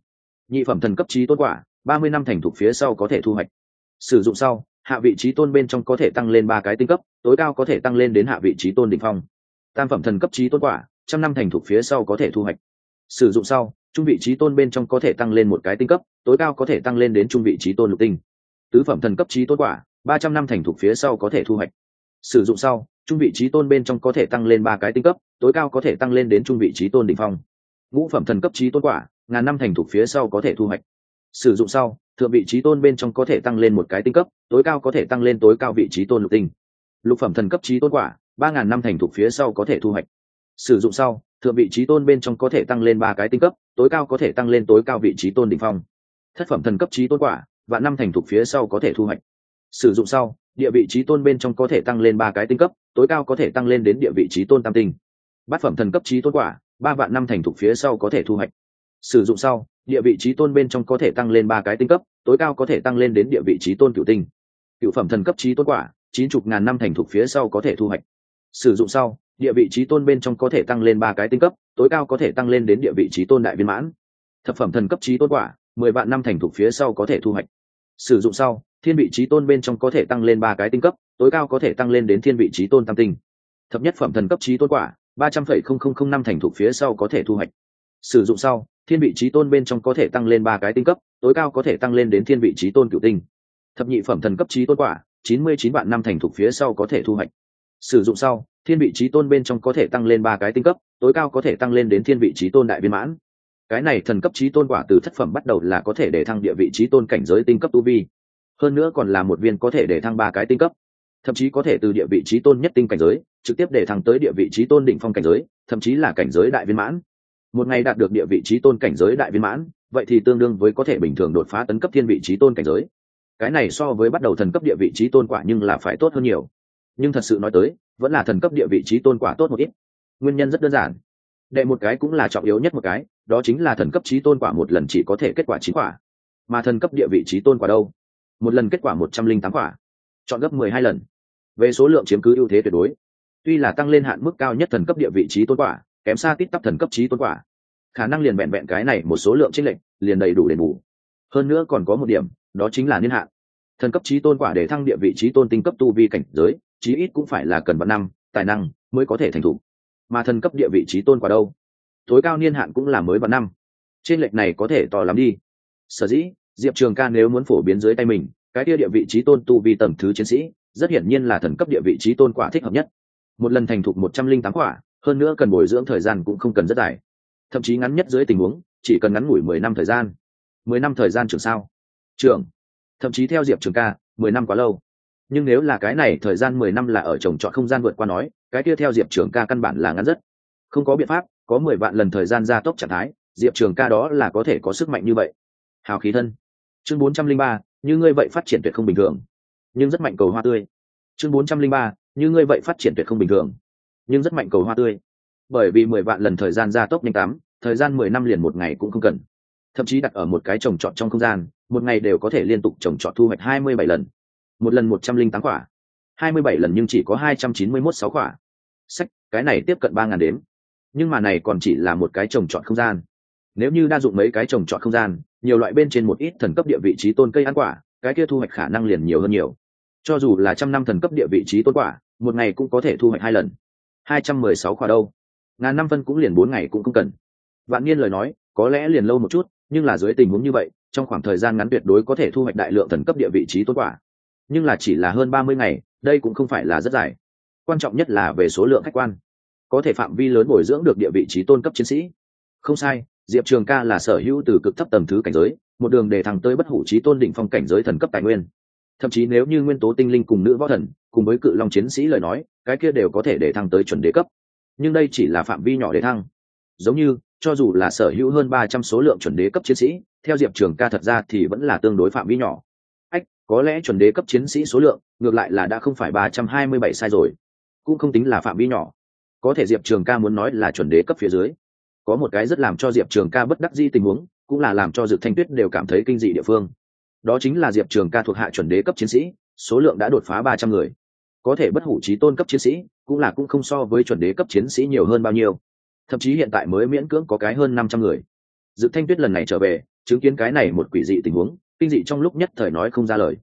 Nhị phẩm thần cấp trí tôn quả ba mươi năm thành thục phía sau có thể thu hoạch sử dụng sau hạ vị trí tôn bên trong có thể tăng lên ba cái tinh cấp tối cao có thể tăng lên đến hạ vị trí tôn đ ỉ n h phong tam phẩm thần cấp trí tôn quả trăm năm thành thục phía sau có thể thu hoạch sử dụng sau trung vị trí tôn bên trong có thể tăng lên một cái tinh cấp tối cao có thể tăng lên đến trung vị trí tôn lục tinh tứ phẩm thần cấp trí tôn quả ba trăm năm thành thục phía sau có thể thu hoạch sử dụng sau trung vị trí tôn bên trong có thể tăng lên ba cái tinh cấp tối cao có thể tăng lên đến trung vị trí tôn đ ỉ n h phong ngũ phẩm thần cấp trí tôn quả ngàn năm thành thục phía sau có thể thu hoạch sử dụng sau, thượng vị trí tôn bên trong có thể tăng lên một cái tinh cấp, tối cao có thể tăng lên tối cao vị trí tôn lục tinh. Lục phẩm thần cấp trí tôn quả, ba ngàn năm thành thục phía sau có thể thu hoạch. Sử dụng sau, thượng vị trí tôn bên trong có thể tăng lên ba cái tinh cấp, tối cao có thể tăng lên tối cao vị trí tôn đ ỉ n h phong. Thất phẩm thần cấp trí tôn quả và năm thành thục phía sau có thể thu hoạch. Sử dụng sau, địa vị trí tôn bên trong có thể tăng lên ba cái tinh cấp, tối cao có thể tăng lên đến địa vị trí tôn tam tinh. Bát phẩm thần cấp trí tôn quả, ba vạn năm thành thục phía sau có thể thu hoạch sử dụng sau, địa vị trí tôn bên trong có thể tăng lên ba cái tinh cấp, tối cao có thể tăng lên đến địa vị trí tôn cựu tinh. Cựu phẩm thần cấp trí tôn quả, chín chục ngàn năm thành thục phía sau có thể thu hoạch. Sử dụng sau, địa vị trí tôn bên trong có thể tăng lên ba cái tinh cấp, tối cao có thể tăng lên đến địa vị trí tôn đại viên mãn. Thập phẩm thần cấp trí tôn quả, mười vạn năm thành thục phía sau có thể thu hoạch. Sử dụng sau, thiên vị trí tôn bên trong có thể tăng lên ba cái tinh cấp, tối cao có thể tăng lên đến thiên vị trí tôn tam tinh. Thập nhất phẩm thần cấp trí tôn quả, ba trăm phẩy không không không năm thành thục phía sau có thể thu hoạch. Sử dụng sau thiên vị trí tôn bên trong có thể tăng lên ba cái tinh cấp, tối cao có thể tăng lên đến thiên vị trí tôn cựu tinh. Thập nhị phẩm thần cấp trí tôn quả, chín mươi chín vạn năm thành thục phía sau có thể thu hoạch. Sử dụng sau, thiên vị trí tôn bên trong có thể tăng lên ba cái tinh cấp, tối cao có thể tăng lên đến thiên vị trí tôn đại viên mãn. Cái này thần cấp trí tôn quả từ thất phẩm bắt đầu là có thể để thăng địa vị trí tôn cảnh giới tinh cấp tu vi. Hơn nữa còn là một viên có thể để thăng ba cái tinh cấp. Thậm chí có thể từ địa vị trí tôn nhất tinh cảnh giới, trực tiếp để thăng tới địa vị trí tôn đỉnh phong cảnh giới, thậm chí là cảnh giới đại viên mãn một ngày đạt được địa vị trí tôn cảnh giới đại viên mãn, vậy thì tương đương với có thể bình thường đột phá tấn cấp thiên vị trí tôn cảnh giới. Cái này so với bắt đầu thần cấp địa vị trí tôn quả nhưng là phải tốt hơn nhiều. Nhưng thật sự nói tới, vẫn là thần cấp địa vị trí tôn quả tốt một ít. Nguyên nhân rất đơn giản. Đệ một cái cũng là trọng yếu nhất một cái, đó chính là thần cấp trí tôn quả một lần chỉ có thể kết quả chín quả. Mà thần cấp địa vị trí tôn quả đâu? Một lần kết quả một trăm linh tám quả. Chọn gấp mười hai lần. Về số lượng chiếm cứ ưu thế tuyệt đối. Tuy là tăng lên hạn mức cao nhất thần cấp địa vị trí tôn quả kém xa tít tắp thần cấp trí tuấn quả. Khả năng liền vẹn vẹn cái này một số lượng trích lệnh liền đầy đủ đền bù. Hơn nữa còn có một điểm, đó chính là niên hạn. Thần cấp trí tôn quả để thăng địa vị trí tôn tinh cấp tu vi cảnh giới, chí ít cũng phải là cần vạn năm, tài năng mới có thể thành thủ. Mà thần cấp địa vị trí tôn quả đâu? Tối cao niên hạn cũng là mới vạn năm. Trên lệch này có thể to lắm đi. Sở dĩ, diệp trường ca nếu muốn phổ biến dưới tay mình, cái kia địa vị trí tôn tu vi tầm thứ chiến sĩ, rất hiển nhiên là thần cấp địa vị trí tôn quả thích hợp nhất. Một lần thành thục một trăm linh tám quả hơn nữa cần bồi dưỡng thời gian cũng không cần rất dài. Thậm chí ngắn nhất dưới tình huống, chỉ cần ngắn ngủi mười năm thời gian. Mười năm thời gian trường sao? Trường thậm chí theo diệp trường ca, mười năm quá lâu. Nhưng nếu là cái này thời gian mười năm là ở trồng trọt không gian vượt qua nói, cái kia theo diệp trường ca căn bản là ngắn rất. Không có biện pháp, có mười vạn lần thời gian gia tốc trạng thái, diệp trường ca đó là có thể có sức mạnh như vậy. Hào khí thân. Chương bốn trăm linh ba, như ngươi vậy phát triển tuyệt không bình thường. Nhưng rất mạnh cầu hoa tươi. Chương bốn trăm linh ba, như ngươi vậy phát triển tuyệt không bình thường nhưng rất mạnh cầu hoa tươi. Bởi vì mười vạn lần thời gian gia tốc nhanh tám, thời gian mười năm liền một ngày cũng không cần. Thậm chí đặt ở một cái trồng trọt trong không gian, một ngày đều có thể liên tục trồng trọt thu hoạch hai mươi bảy lần. Một lần một trăm linh tám quả. hai mươi bảy lần nhưng chỉ có hai trăm chín mươi mốt sáu quả. Sách, cái này tiếp cận ba ngàn đếm. Nhưng mà này còn chỉ là một cái trồng trọt không gian. Nếu như đa dụng mấy cái trồng trọt không gian, nhiều loại bên trên một ít thần cấp địa vị trí tôn cây ăn quả, cái kia thu hoạch khả năng liền nhiều hơn nhiều. Cho dù là trăm năm thần cấp địa vị trí tôn quả, một ngày cũng có thể thu hoạch hai lần hai trăm mười sáu quả đâu. Ngàn năm phân cũng liền bốn ngày cũng không cần. Vạn niên lời nói, có lẽ liền lâu một chút, nhưng là dưới tình huống như vậy, trong khoảng thời gian ngắn tuyệt đối có thể thu hoạch đại lượng thần cấp địa vị trí tôn quả. Nhưng là chỉ là hơn ba mươi ngày, đây cũng không phải là rất dài. Quan trọng nhất là về số lượng khách quan. Có thể phạm vi lớn bồi dưỡng được địa vị trí tôn cấp chiến sĩ. Không sai, diệp trường ca là sở hữu từ cực thấp tầm thứ cảnh giới, một đường để thẳng tới bất hủ trí tôn đỉnh phong cảnh giới thần cấp tài nguyên thậm chí nếu như nguyên tố tinh linh cùng nữ võ thần, cùng với cự long chiến sĩ lời nói, cái kia đều có thể để thăng tới chuẩn đế cấp. Nhưng đây chỉ là phạm vi nhỏ để thăng. Giống như, cho dù là sở hữu hơn ba trăm số lượng chuẩn đế cấp chiến sĩ, theo diệp trường ca thật ra thì vẫn là tương đối phạm vi nhỏ. Ách, có lẽ chuẩn đế cấp chiến sĩ số lượng, ngược lại là đã không phải ba trăm hai mươi bảy sai rồi. Cũng không tính là phạm vi nhỏ. Có thể diệp trường ca muốn nói là chuẩn đế cấp phía dưới. Có một cái rất làm cho diệp trường ca bất đắc di tình huống, cũng là làm cho dự thanh tuyết đều cảm thấy kinh dị địa phương đó chính là diệp trường ca thuộc hạ chuẩn đế cấp chiến sĩ, số lượng đã đột phá ba trăm người. Có thể bất hủ trí tôn cấp chiến sĩ, cũng là cũng không so với chuẩn đế cấp chiến sĩ nhiều hơn bao nhiêu. Thậm chí hiện tại mới miễn cưỡng có cái hơn năm trăm người. Dự thanh tuyết lần này trở về, chứng kiến cái này một quỷ dị tình huống, kinh dị trong lúc nhất thời nói không ra lời.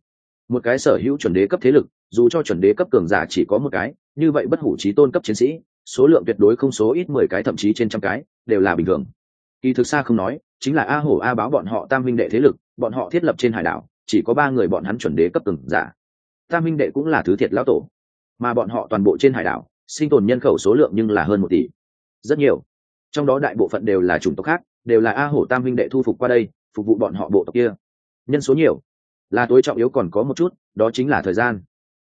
Một cái sở hữu chuẩn đế cấp thế lực, dù cho chuẩn đế cấp cường giả chỉ có một cái, như vậy bất hủ trí tôn cấp chiến sĩ, số lượng tuyệt đối không số ít mười cái, thậm chí trên trăm cái, đều là bình thường. Kỳ thực xa không nói, chính là a hổ a báo bọn họ tam minh đệ thế lực bọn họ thiết lập trên hải đảo, chỉ có ba người bọn hắn chuẩn đế cấp từng giả. Tam minh đệ cũng là thứ thiệt lão tổ. Mà bọn họ toàn bộ trên hải đảo, sinh tồn nhân khẩu số lượng nhưng là hơn một tỷ. Rất nhiều. Trong đó đại bộ phận đều là chủng tộc khác, đều là a hổ tam minh đệ thu phục qua đây, phục vụ bọn họ bộ tộc kia. Nhân số nhiều. Là tối trọng yếu còn có một chút, đó chính là thời gian.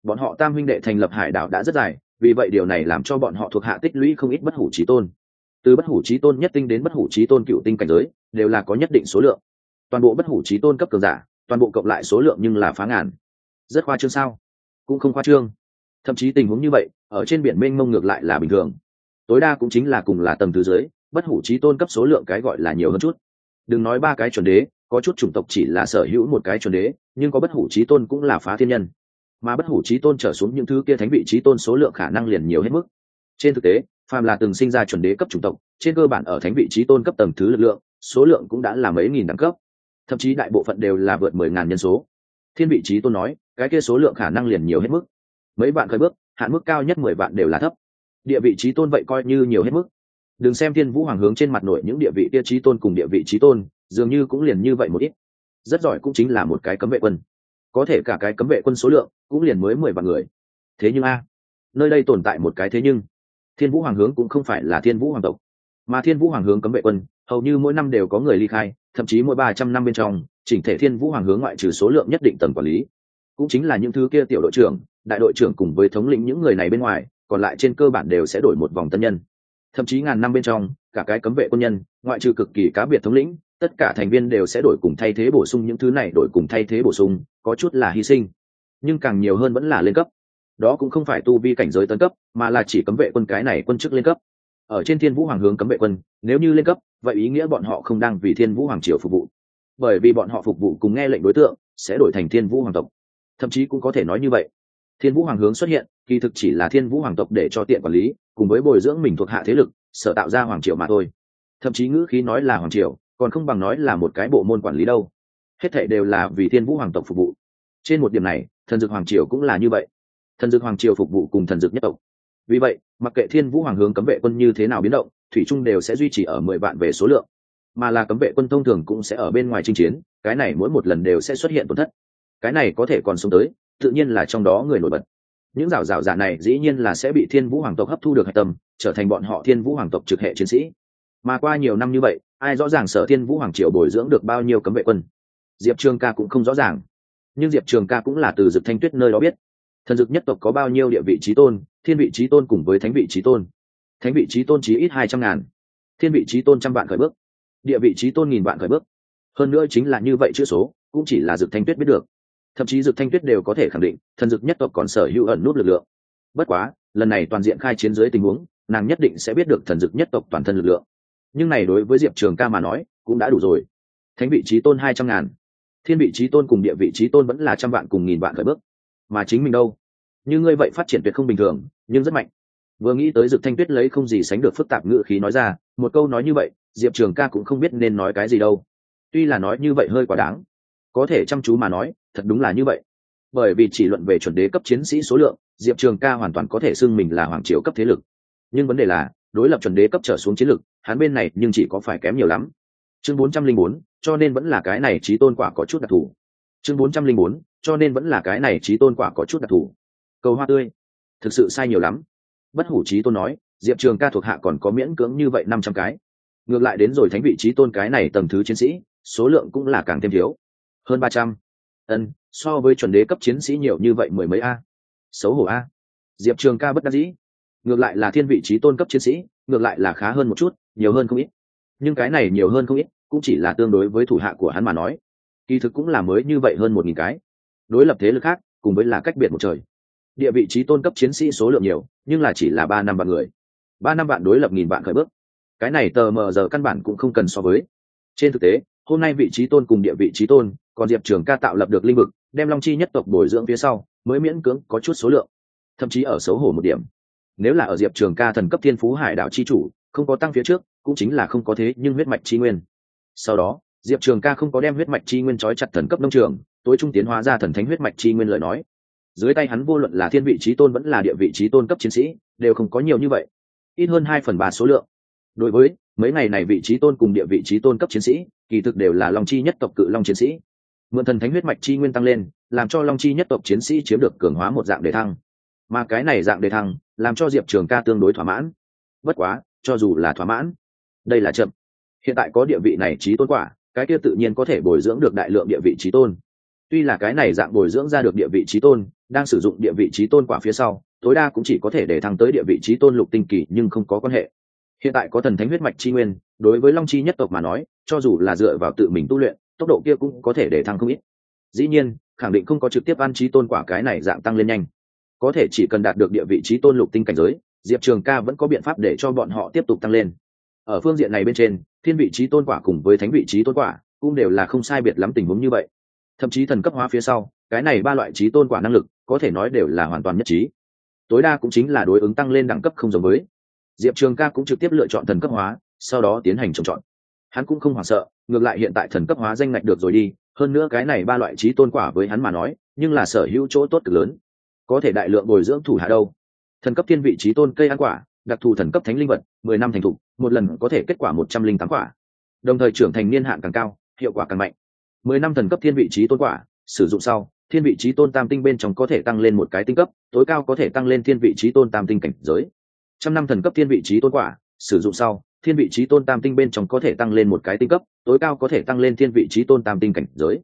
Bọn họ tam minh đệ thành lập hải đảo đã rất dài, vì vậy điều này làm cho bọn họ thuộc hạ tích lũy không ít bất hủ trí tôn. Từ bất hủ trí tôn nhất tinh đến bất hủ trí tôn cựu tinh cảnh giới, đều là có nhất định số lượng toàn bộ bất hủ trí tôn cấp cường giả, toàn bộ cộng lại số lượng nhưng là phá ngàn. Rất khoa trương sao? Cũng không khoa trương. Thậm chí tình huống như vậy, ở trên biển mênh mông ngược lại là bình thường. Tối đa cũng chính là cùng là tầng thứ dưới, bất hủ trí tôn cấp số lượng cái gọi là nhiều hơn chút. Đừng nói ba cái chuẩn đế, có chút chủng tộc chỉ là sở hữu một cái chuẩn đế, nhưng có bất hủ trí tôn cũng là phá thiên nhân. Mà bất hủ trí tôn trở xuống những thứ kia thánh vị trí tôn số lượng khả năng liền nhiều hết mức. Trên thực tế, phàm là từng sinh ra chuẩn đế cấp chủng tộc, trên cơ bản ở thánh vị trí tôn cấp tầng thứ lực lượng, số lượng cũng đã là mấy nghìn đẳng cấp thậm chí đại bộ phận đều là vượt mười ngàn nhân số. Thiên vị trí tôn nói, cái kia số lượng khả năng liền nhiều hết mức. Mấy bạn khởi bước, hạn mức cao nhất mười bạn đều là thấp. Địa vị trí tôn vậy coi như nhiều hết mức. Đừng xem thiên vũ hoàng hướng trên mặt nội những địa vị kia trí tôn cùng địa vị trí tôn, dường như cũng liền như vậy một ít. Rất giỏi cũng chính là một cái cấm vệ quân. Có thể cả cái cấm vệ quân số lượng cũng liền mới mười vạn người. Thế nhưng a, nơi đây tồn tại một cái thế nhưng. Thiên vũ hoàng hướng cũng không phải là thiên vũ hoàng tộc mà thiên vũ hoàng hướng cấm vệ quân, hầu như mỗi năm đều có người ly khai, thậm chí mỗi ba trăm năm bên trong, chỉnh thể thiên vũ hoàng hướng ngoại trừ số lượng nhất định tầng quản lý. Cũng chính là những thứ kia tiểu đội trưởng, đại đội trưởng cùng với thống lĩnh những người này bên ngoài, còn lại trên cơ bản đều sẽ đổi một vòng tân nhân. Thậm chí ngàn năm bên trong, cả cái cấm vệ quân nhân, ngoại trừ cực kỳ cá biệt thống lĩnh, tất cả thành viên đều sẽ đổi cùng thay thế bổ sung những thứ này, đổi cùng thay thế bổ sung, có chút là hy sinh. Nhưng càng nhiều hơn vẫn là lên cấp. Đó cũng không phải tu vi cảnh giới tấn cấp, mà là chỉ cấm vệ quân cái này quân chức lên cấp ở trên thiên vũ hoàng hướng cấm vệ quân, nếu như lên cấp, vậy ý nghĩa bọn họ không đang vì thiên vũ hoàng triều phục vụ. Bởi vì bọn họ phục vụ cùng nghe lệnh đối tượng, sẽ đổi thành thiên vũ hoàng tộc. Thậm chí cũng có thể nói như vậy. Thiên vũ hoàng hướng xuất hiện, kỳ thực chỉ là thiên vũ hoàng tộc để cho tiện quản lý, cùng với bồi dưỡng mình thuộc hạ thế lực, sở tạo ra hoàng triều mà thôi. Thậm chí ngữ khí nói là hoàng triều, còn không bằng nói là một cái bộ môn quản lý đâu. Hết thệ đều là vì thiên vũ hoàng tộc phục vụ. Trên một điểm này, thần dược hoàng triều cũng là như vậy. Thần dược hoàng triều phục vụ cùng thần dược nhất tộc vì vậy, mặc kệ thiên vũ hoàng hướng cấm vệ quân như thế nào biến động, thủy trung đều sẽ duy trì ở mười vạn về số lượng. Mà là cấm vệ quân thông thường cũng sẽ ở bên ngoài chinh chiến, cái này mỗi một lần đều sẽ xuất hiện tổn thất. Cái này có thể còn sống tới, tự nhiên là trong đó người nổi bật. Những rào rào giả này dĩ nhiên là sẽ bị thiên vũ hoàng tộc hấp thu được hạch tâm, trở thành bọn họ thiên vũ hoàng tộc trực hệ chiến sĩ. Mà qua nhiều năm như vậy, ai rõ ràng sở thiên vũ hoàng triều bồi dưỡng được bao nhiêu cấm vệ quân? Diệp trường ca cũng không rõ ràng. Nhưng diệp trường ca cũng là từ dực thanh tuyết nơi đó biết. Thần dực nhất tộc có bao nhiêu địa vị trí tôn thiên vị trí tôn cùng với thánh vị trí tôn. Thánh vị trí tôn chí ít hai trăm ngàn. Thiên vị trí tôn trăm vạn khởi bước. Địa vị trí tôn nghìn vạn khởi bước. Hơn nữa chính là như vậy chữ số, cũng chỉ là dực thanh tuyết biết được. Thậm chí dực thanh tuyết đều có thể khẳng định, thần dực nhất tộc còn sở hữu ẩn nút lực lượng. Bất quá, lần này toàn diện khai chiến dưới tình huống, nàng nhất định sẽ biết được thần dực nhất tộc toàn thân lực lượng. Nhưng này đối với diệp trường ca mà nói, cũng đã đủ rồi. Thánh vị trí tôn hai trăm ngàn. Thiên vị trí tôn cùng địa vị trí tôn vẫn là trăm vạn cùng nghìn vạn khởi bước. Mà chính mình đâu? Như ngươi vậy phát triển tuyệt không bình thường nhưng rất mạnh. Vừa nghĩ tới dực thanh tuyết lấy không gì sánh được phức tạp ngữ khí nói ra, một câu nói như vậy, diệp trường ca cũng không biết nên nói cái gì đâu. Tuy là nói như vậy hơi quá đáng, có thể chăm chú mà nói, thật đúng là như vậy. Bởi vì chỉ luận về chuẩn đế cấp chiến sĩ số lượng, diệp trường ca hoàn toàn có thể xưng mình là hoàng triều cấp thế lực. Nhưng vấn đề là, đối lập chuẩn đế cấp trở xuống chiến lực, hắn bên này nhưng chỉ có phải kém nhiều lắm. Chương bốn trăm linh bốn, cho nên vẫn là cái này trí tôn quả có chút đặc thù. Chương bốn trăm linh bốn, cho nên vẫn là cái này trí tôn quả có chút đặc thù. Cầu hoa tươi thực sự sai nhiều lắm. Bất hủ trí tôn nói, diệp trường ca thuộc hạ còn có miễn cưỡng như vậy năm trăm cái. Ngược lại đến rồi thánh vị trí tôn cái này tầng thứ chiến sĩ, số lượng cũng là càng thêm thiếu. Hơn ba trăm. Ân, so với chuẩn đế cấp chiến sĩ nhiều như vậy mười mấy a. Xấu hổ a. Diệp trường ca bất đắc dĩ. Ngược lại là thiên vị trí tôn cấp chiến sĩ, ngược lại là khá hơn một chút, nhiều hơn không ít. Nhưng cái này nhiều hơn không ít, cũng chỉ là tương đối với thủ hạ của hắn mà nói. Kỳ thực cũng là mới như vậy hơn một nghìn cái. Đối lập thế lực khác, cùng với là cách biệt một trời địa vị trí tôn cấp chiến sĩ số lượng nhiều, nhưng là chỉ là ba năm vạn người. Ba năm vạn đối lập nghìn vạn khởi bước. Cái này tờ mờ giờ căn bản cũng không cần so với. Trên thực tế, hôm nay vị trí tôn cùng địa vị trí tôn, còn diệp trường ca tạo lập được linh vực, đem long chi nhất tộc bồi dưỡng phía sau, mới miễn cưỡng có chút số lượng. Thậm chí ở xấu hổ một điểm. Nếu là ở diệp trường ca thần cấp thiên phú hải đảo chi chủ, không có tăng phía trước, cũng chính là không có thế nhưng huyết mạch chi nguyên. Sau đó, diệp trường ca không có đem huyết mạch chi nguyên trói chặt thần cấp nông trường, tối trung tiến hóa ra thần thánh huyết mạch chi nguyên lời nói dưới tay hắn vô luận là thiên vị trí tôn vẫn là địa vị trí tôn cấp chiến sĩ, đều không có nhiều như vậy. Ít hơn hai phần ba số lượng. Đối với mấy ngày này vị trí tôn cùng địa vị trí tôn cấp chiến sĩ, kỳ thực đều là long chi nhất tộc cự long chiến sĩ. Mượn thần thánh huyết mạch chi nguyên tăng lên, làm cho long chi nhất tộc chiến sĩ chiếm được cường hóa một dạng đề thăng. Mà cái này dạng đề thăng, làm cho diệp trường ca tương đối thỏa mãn. Bất quá, cho dù là thỏa mãn, đây là chậm. Hiện tại có địa vị này trí tôn quả, cái kia tự nhiên có thể bồi dưỡng được đại lượng địa vị trí tôn. Tuy là cái này dạng bồi dưỡng ra được địa vị trí tôn đang sử dụng địa vị trí tôn quả phía sau, tối đa cũng chỉ có thể để thăng tới địa vị trí tôn lục tinh kỳ nhưng không có quan hệ. Hiện tại có thần thánh huyết mạch chi nguyên, đối với long chi nhất tộc mà nói, cho dù là dựa vào tự mình tu luyện, tốc độ kia cũng có thể để thăng không ít. Dĩ nhiên, khẳng định không có trực tiếp ăn trí tôn quả cái này dạng tăng lên nhanh. Có thể chỉ cần đạt được địa vị trí tôn lục tinh cảnh giới, diệp trường ca vẫn có biện pháp để cho bọn họ tiếp tục tăng lên. Ở phương diện này bên trên, thiên vị trí tôn quả cùng với thánh vị trí tôn quả cũng đều là không sai biệt lắm tình huống như vậy. Thậm chí thần cấp hóa phía sau, cái này ba loại trí tôn quả năng lực có thể nói đều là hoàn toàn nhất trí. Tối đa cũng chính là đối ứng tăng lên đẳng cấp không giống với. Diệp trường ca cũng trực tiếp lựa chọn thần cấp hóa, sau đó tiến hành trồng trọt. Hắn cũng không hoảng sợ, ngược lại hiện tại thần cấp hóa danh ngạch được rồi đi, hơn nữa cái này ba loại trí tôn quả với hắn mà nói, nhưng là sở hữu chỗ tốt cực lớn. Có thể đại lượng bồi dưỡng thủ hạ đâu? Thần cấp thiên vị trí tôn cây ăn quả, đặc thù thần cấp thánh linh vật, mười năm thành thục, một lần có thể kết quả một trăm linh tám quả. Đồng thời trưởng thành niên hạn càng cao, hiệu quả càng mạnh. Mười năm thần cấp thiên vị trí tôn quả, sử dụng sau thiên vị trí tôn tam tinh bên trong có thể tăng lên một cái tinh cấp tối cao có thể tăng lên thiên vị trí tôn tam tinh cảnh giới trăm năm thần cấp thiên vị trí tôn quả sử dụng sau thiên vị trí tôn tam tinh bên trong có thể tăng lên một cái tinh cấp tối cao có thể tăng lên thiên vị trí tôn tam tinh cảnh giới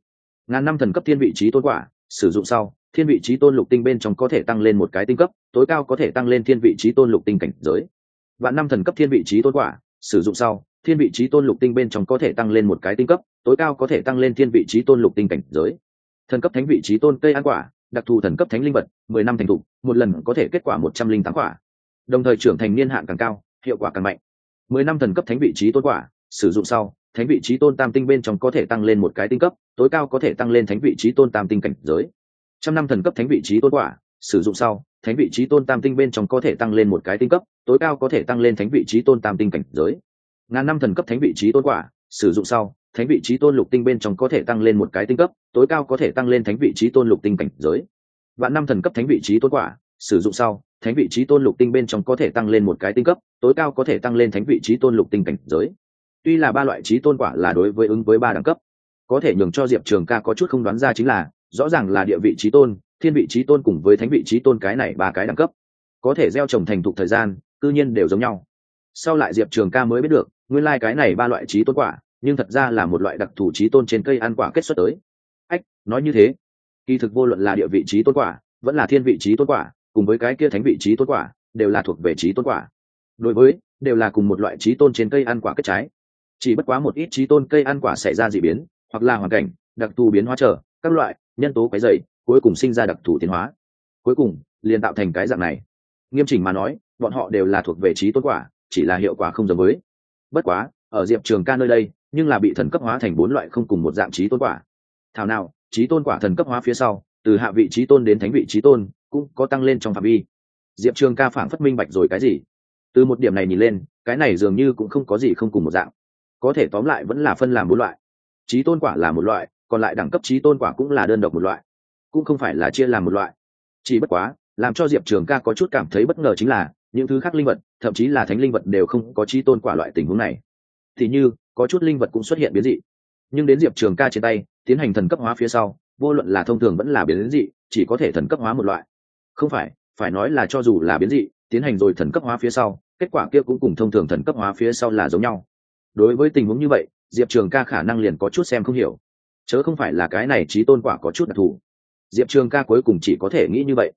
ngàn năm thần cấp thiên vị trí tôn quả sử dụng sau thiên vị trí tôn lục tinh bên trong có thể tăng lên một cái tinh cấp tối cao có thể tăng lên thiên vị trí tôn lục tinh cảnh giới vạn năm thần cấp thiên vị trí tôn quả sử dụng sau thiên vị trí tôn lục tinh bên trong có thể tăng lên một cái tinh cấp tối cao có thể tăng lên thiên vị trí tôn lục tinh cảnh giới thần cấp thánh vị trí tôn cây ăn quả, đặc thù thần cấp thánh linh vật, mười năm thành thục, một lần có thể kết quả một trăm linh tám quả. Đồng thời trưởng thành niên hạn càng cao, hiệu quả càng mạnh. Mười năm thần cấp thánh vị trí tôn quả, sử dụng sau, thánh vị trí tôn tam tinh bên trong có thể tăng lên một cái tinh cấp, tối cao có thể tăng lên thánh vị trí tôn tam tinh cảnh giới. Trăm năm thần cấp thánh vị trí tôn quả, sử dụng sau, thánh vị trí tôn tam tinh bên trong có thể tăng lên một cái tinh cấp, tối cao có thể tăng lên thánh vị trí tôn tam tinh cảnh giới. Ngàn năm thần cấp thánh vị trí tôn quả, sử dụng sau thánh vị trí tôn lục tinh bên trong có thể tăng lên một cái tinh cấp, tối cao có thể tăng lên thánh vị trí tôn lục tinh cảnh giới. Vạn năm thần cấp thánh vị trí tôn quả, sử dụng sau, thánh vị trí tôn lục tinh bên trong có thể tăng lên một cái tinh cấp, tối cao có thể tăng lên thánh vị trí tôn lục tinh cảnh giới. Tuy là ba loại trí tôn quả là đối với ứng với ba đẳng cấp, có thể nhường cho diệp trường ca có chút không đoán ra chính là, rõ ràng là địa vị trí tôn, thiên vị trí tôn cùng với thánh vị trí tôn cái này ba cái đẳng cấp. Có thể gieo trồng thành thục thời gian, cư nhiên đều giống nhau. Sau lại diệp trường ca mới biết được, nguyên lai、like、cái này ba loại trí tôn quả nhưng thật ra là một loại đặc thù trí tôn trên cây ăn quả kết xuất tới. Ách, nói như thế. Kỳ thực vô luận là địa vị trí tôn quả, vẫn là thiên vị trí tôn quả, cùng với cái kia thánh vị trí tôn quả, đều là thuộc về trí tôn quả. Đối với, đều là cùng một loại trí tôn trên cây ăn quả kết trái. Chỉ bất quá một ít trí tôn cây ăn quả xảy ra d ị biến, hoặc là hoàn cảnh, đặc thù biến hóa trở, các loại, nhân tố cái dày cuối cùng sinh ra đặc thù tiến hóa. Cuối cùng, liền tạo thành cái dạng này. Nghiêm chỉnh mà nói, bọn họ đều là thuộc về trí tôn quả, chỉ là hiệu quả không giống với. Bất quá ở diệp trường ca nơi đây, nhưng là bị thần cấp hóa thành bốn loại không cùng một dạng trí tôn quả. Thảo nào, trí tôn quả thần cấp hóa phía sau, từ hạ vị trí tôn đến thánh vị trí tôn, cũng có tăng lên trong phạm vi. Diệp trường ca phản phất minh bạch rồi cái gì. Từ một điểm này nhìn lên, cái này dường như cũng không có gì không cùng một dạng. Có thể tóm lại vẫn là phân làm bốn loại. Trí tôn quả là một loại, còn lại đẳng cấp trí tôn quả cũng là đơn độc một loại. Cũng không phải là chia làm một loại. Chỉ bất quá, làm cho diệp trường ca có chút cảm thấy bất ngờ chính là, những thứ khác linh vật, thậm chí là thánh linh vật đều không có trí tôn quả loại tình huống này thì như, có chút linh vật cũng xuất hiện biến dị. Nhưng đến diệp trường ca trên tay, tiến hành thần cấp hóa phía sau, vô luận là thông thường vẫn là biến dị, chỉ có thể thần cấp hóa một loại. Không phải phải nói là cho dù là biến dị, tiến hành rồi thần cấp hóa phía sau, kết quả kia cũng cùng thông thường thần cấp hóa phía sau là giống nhau. Đối với tình huống như vậy, diệp trường ca khả năng liền có chút xem không hiểu. Chớ không phải là cái này trí tôn quả có chút đặc thù. Diệp trường ca cuối cùng chỉ có thể nghĩ như vậy.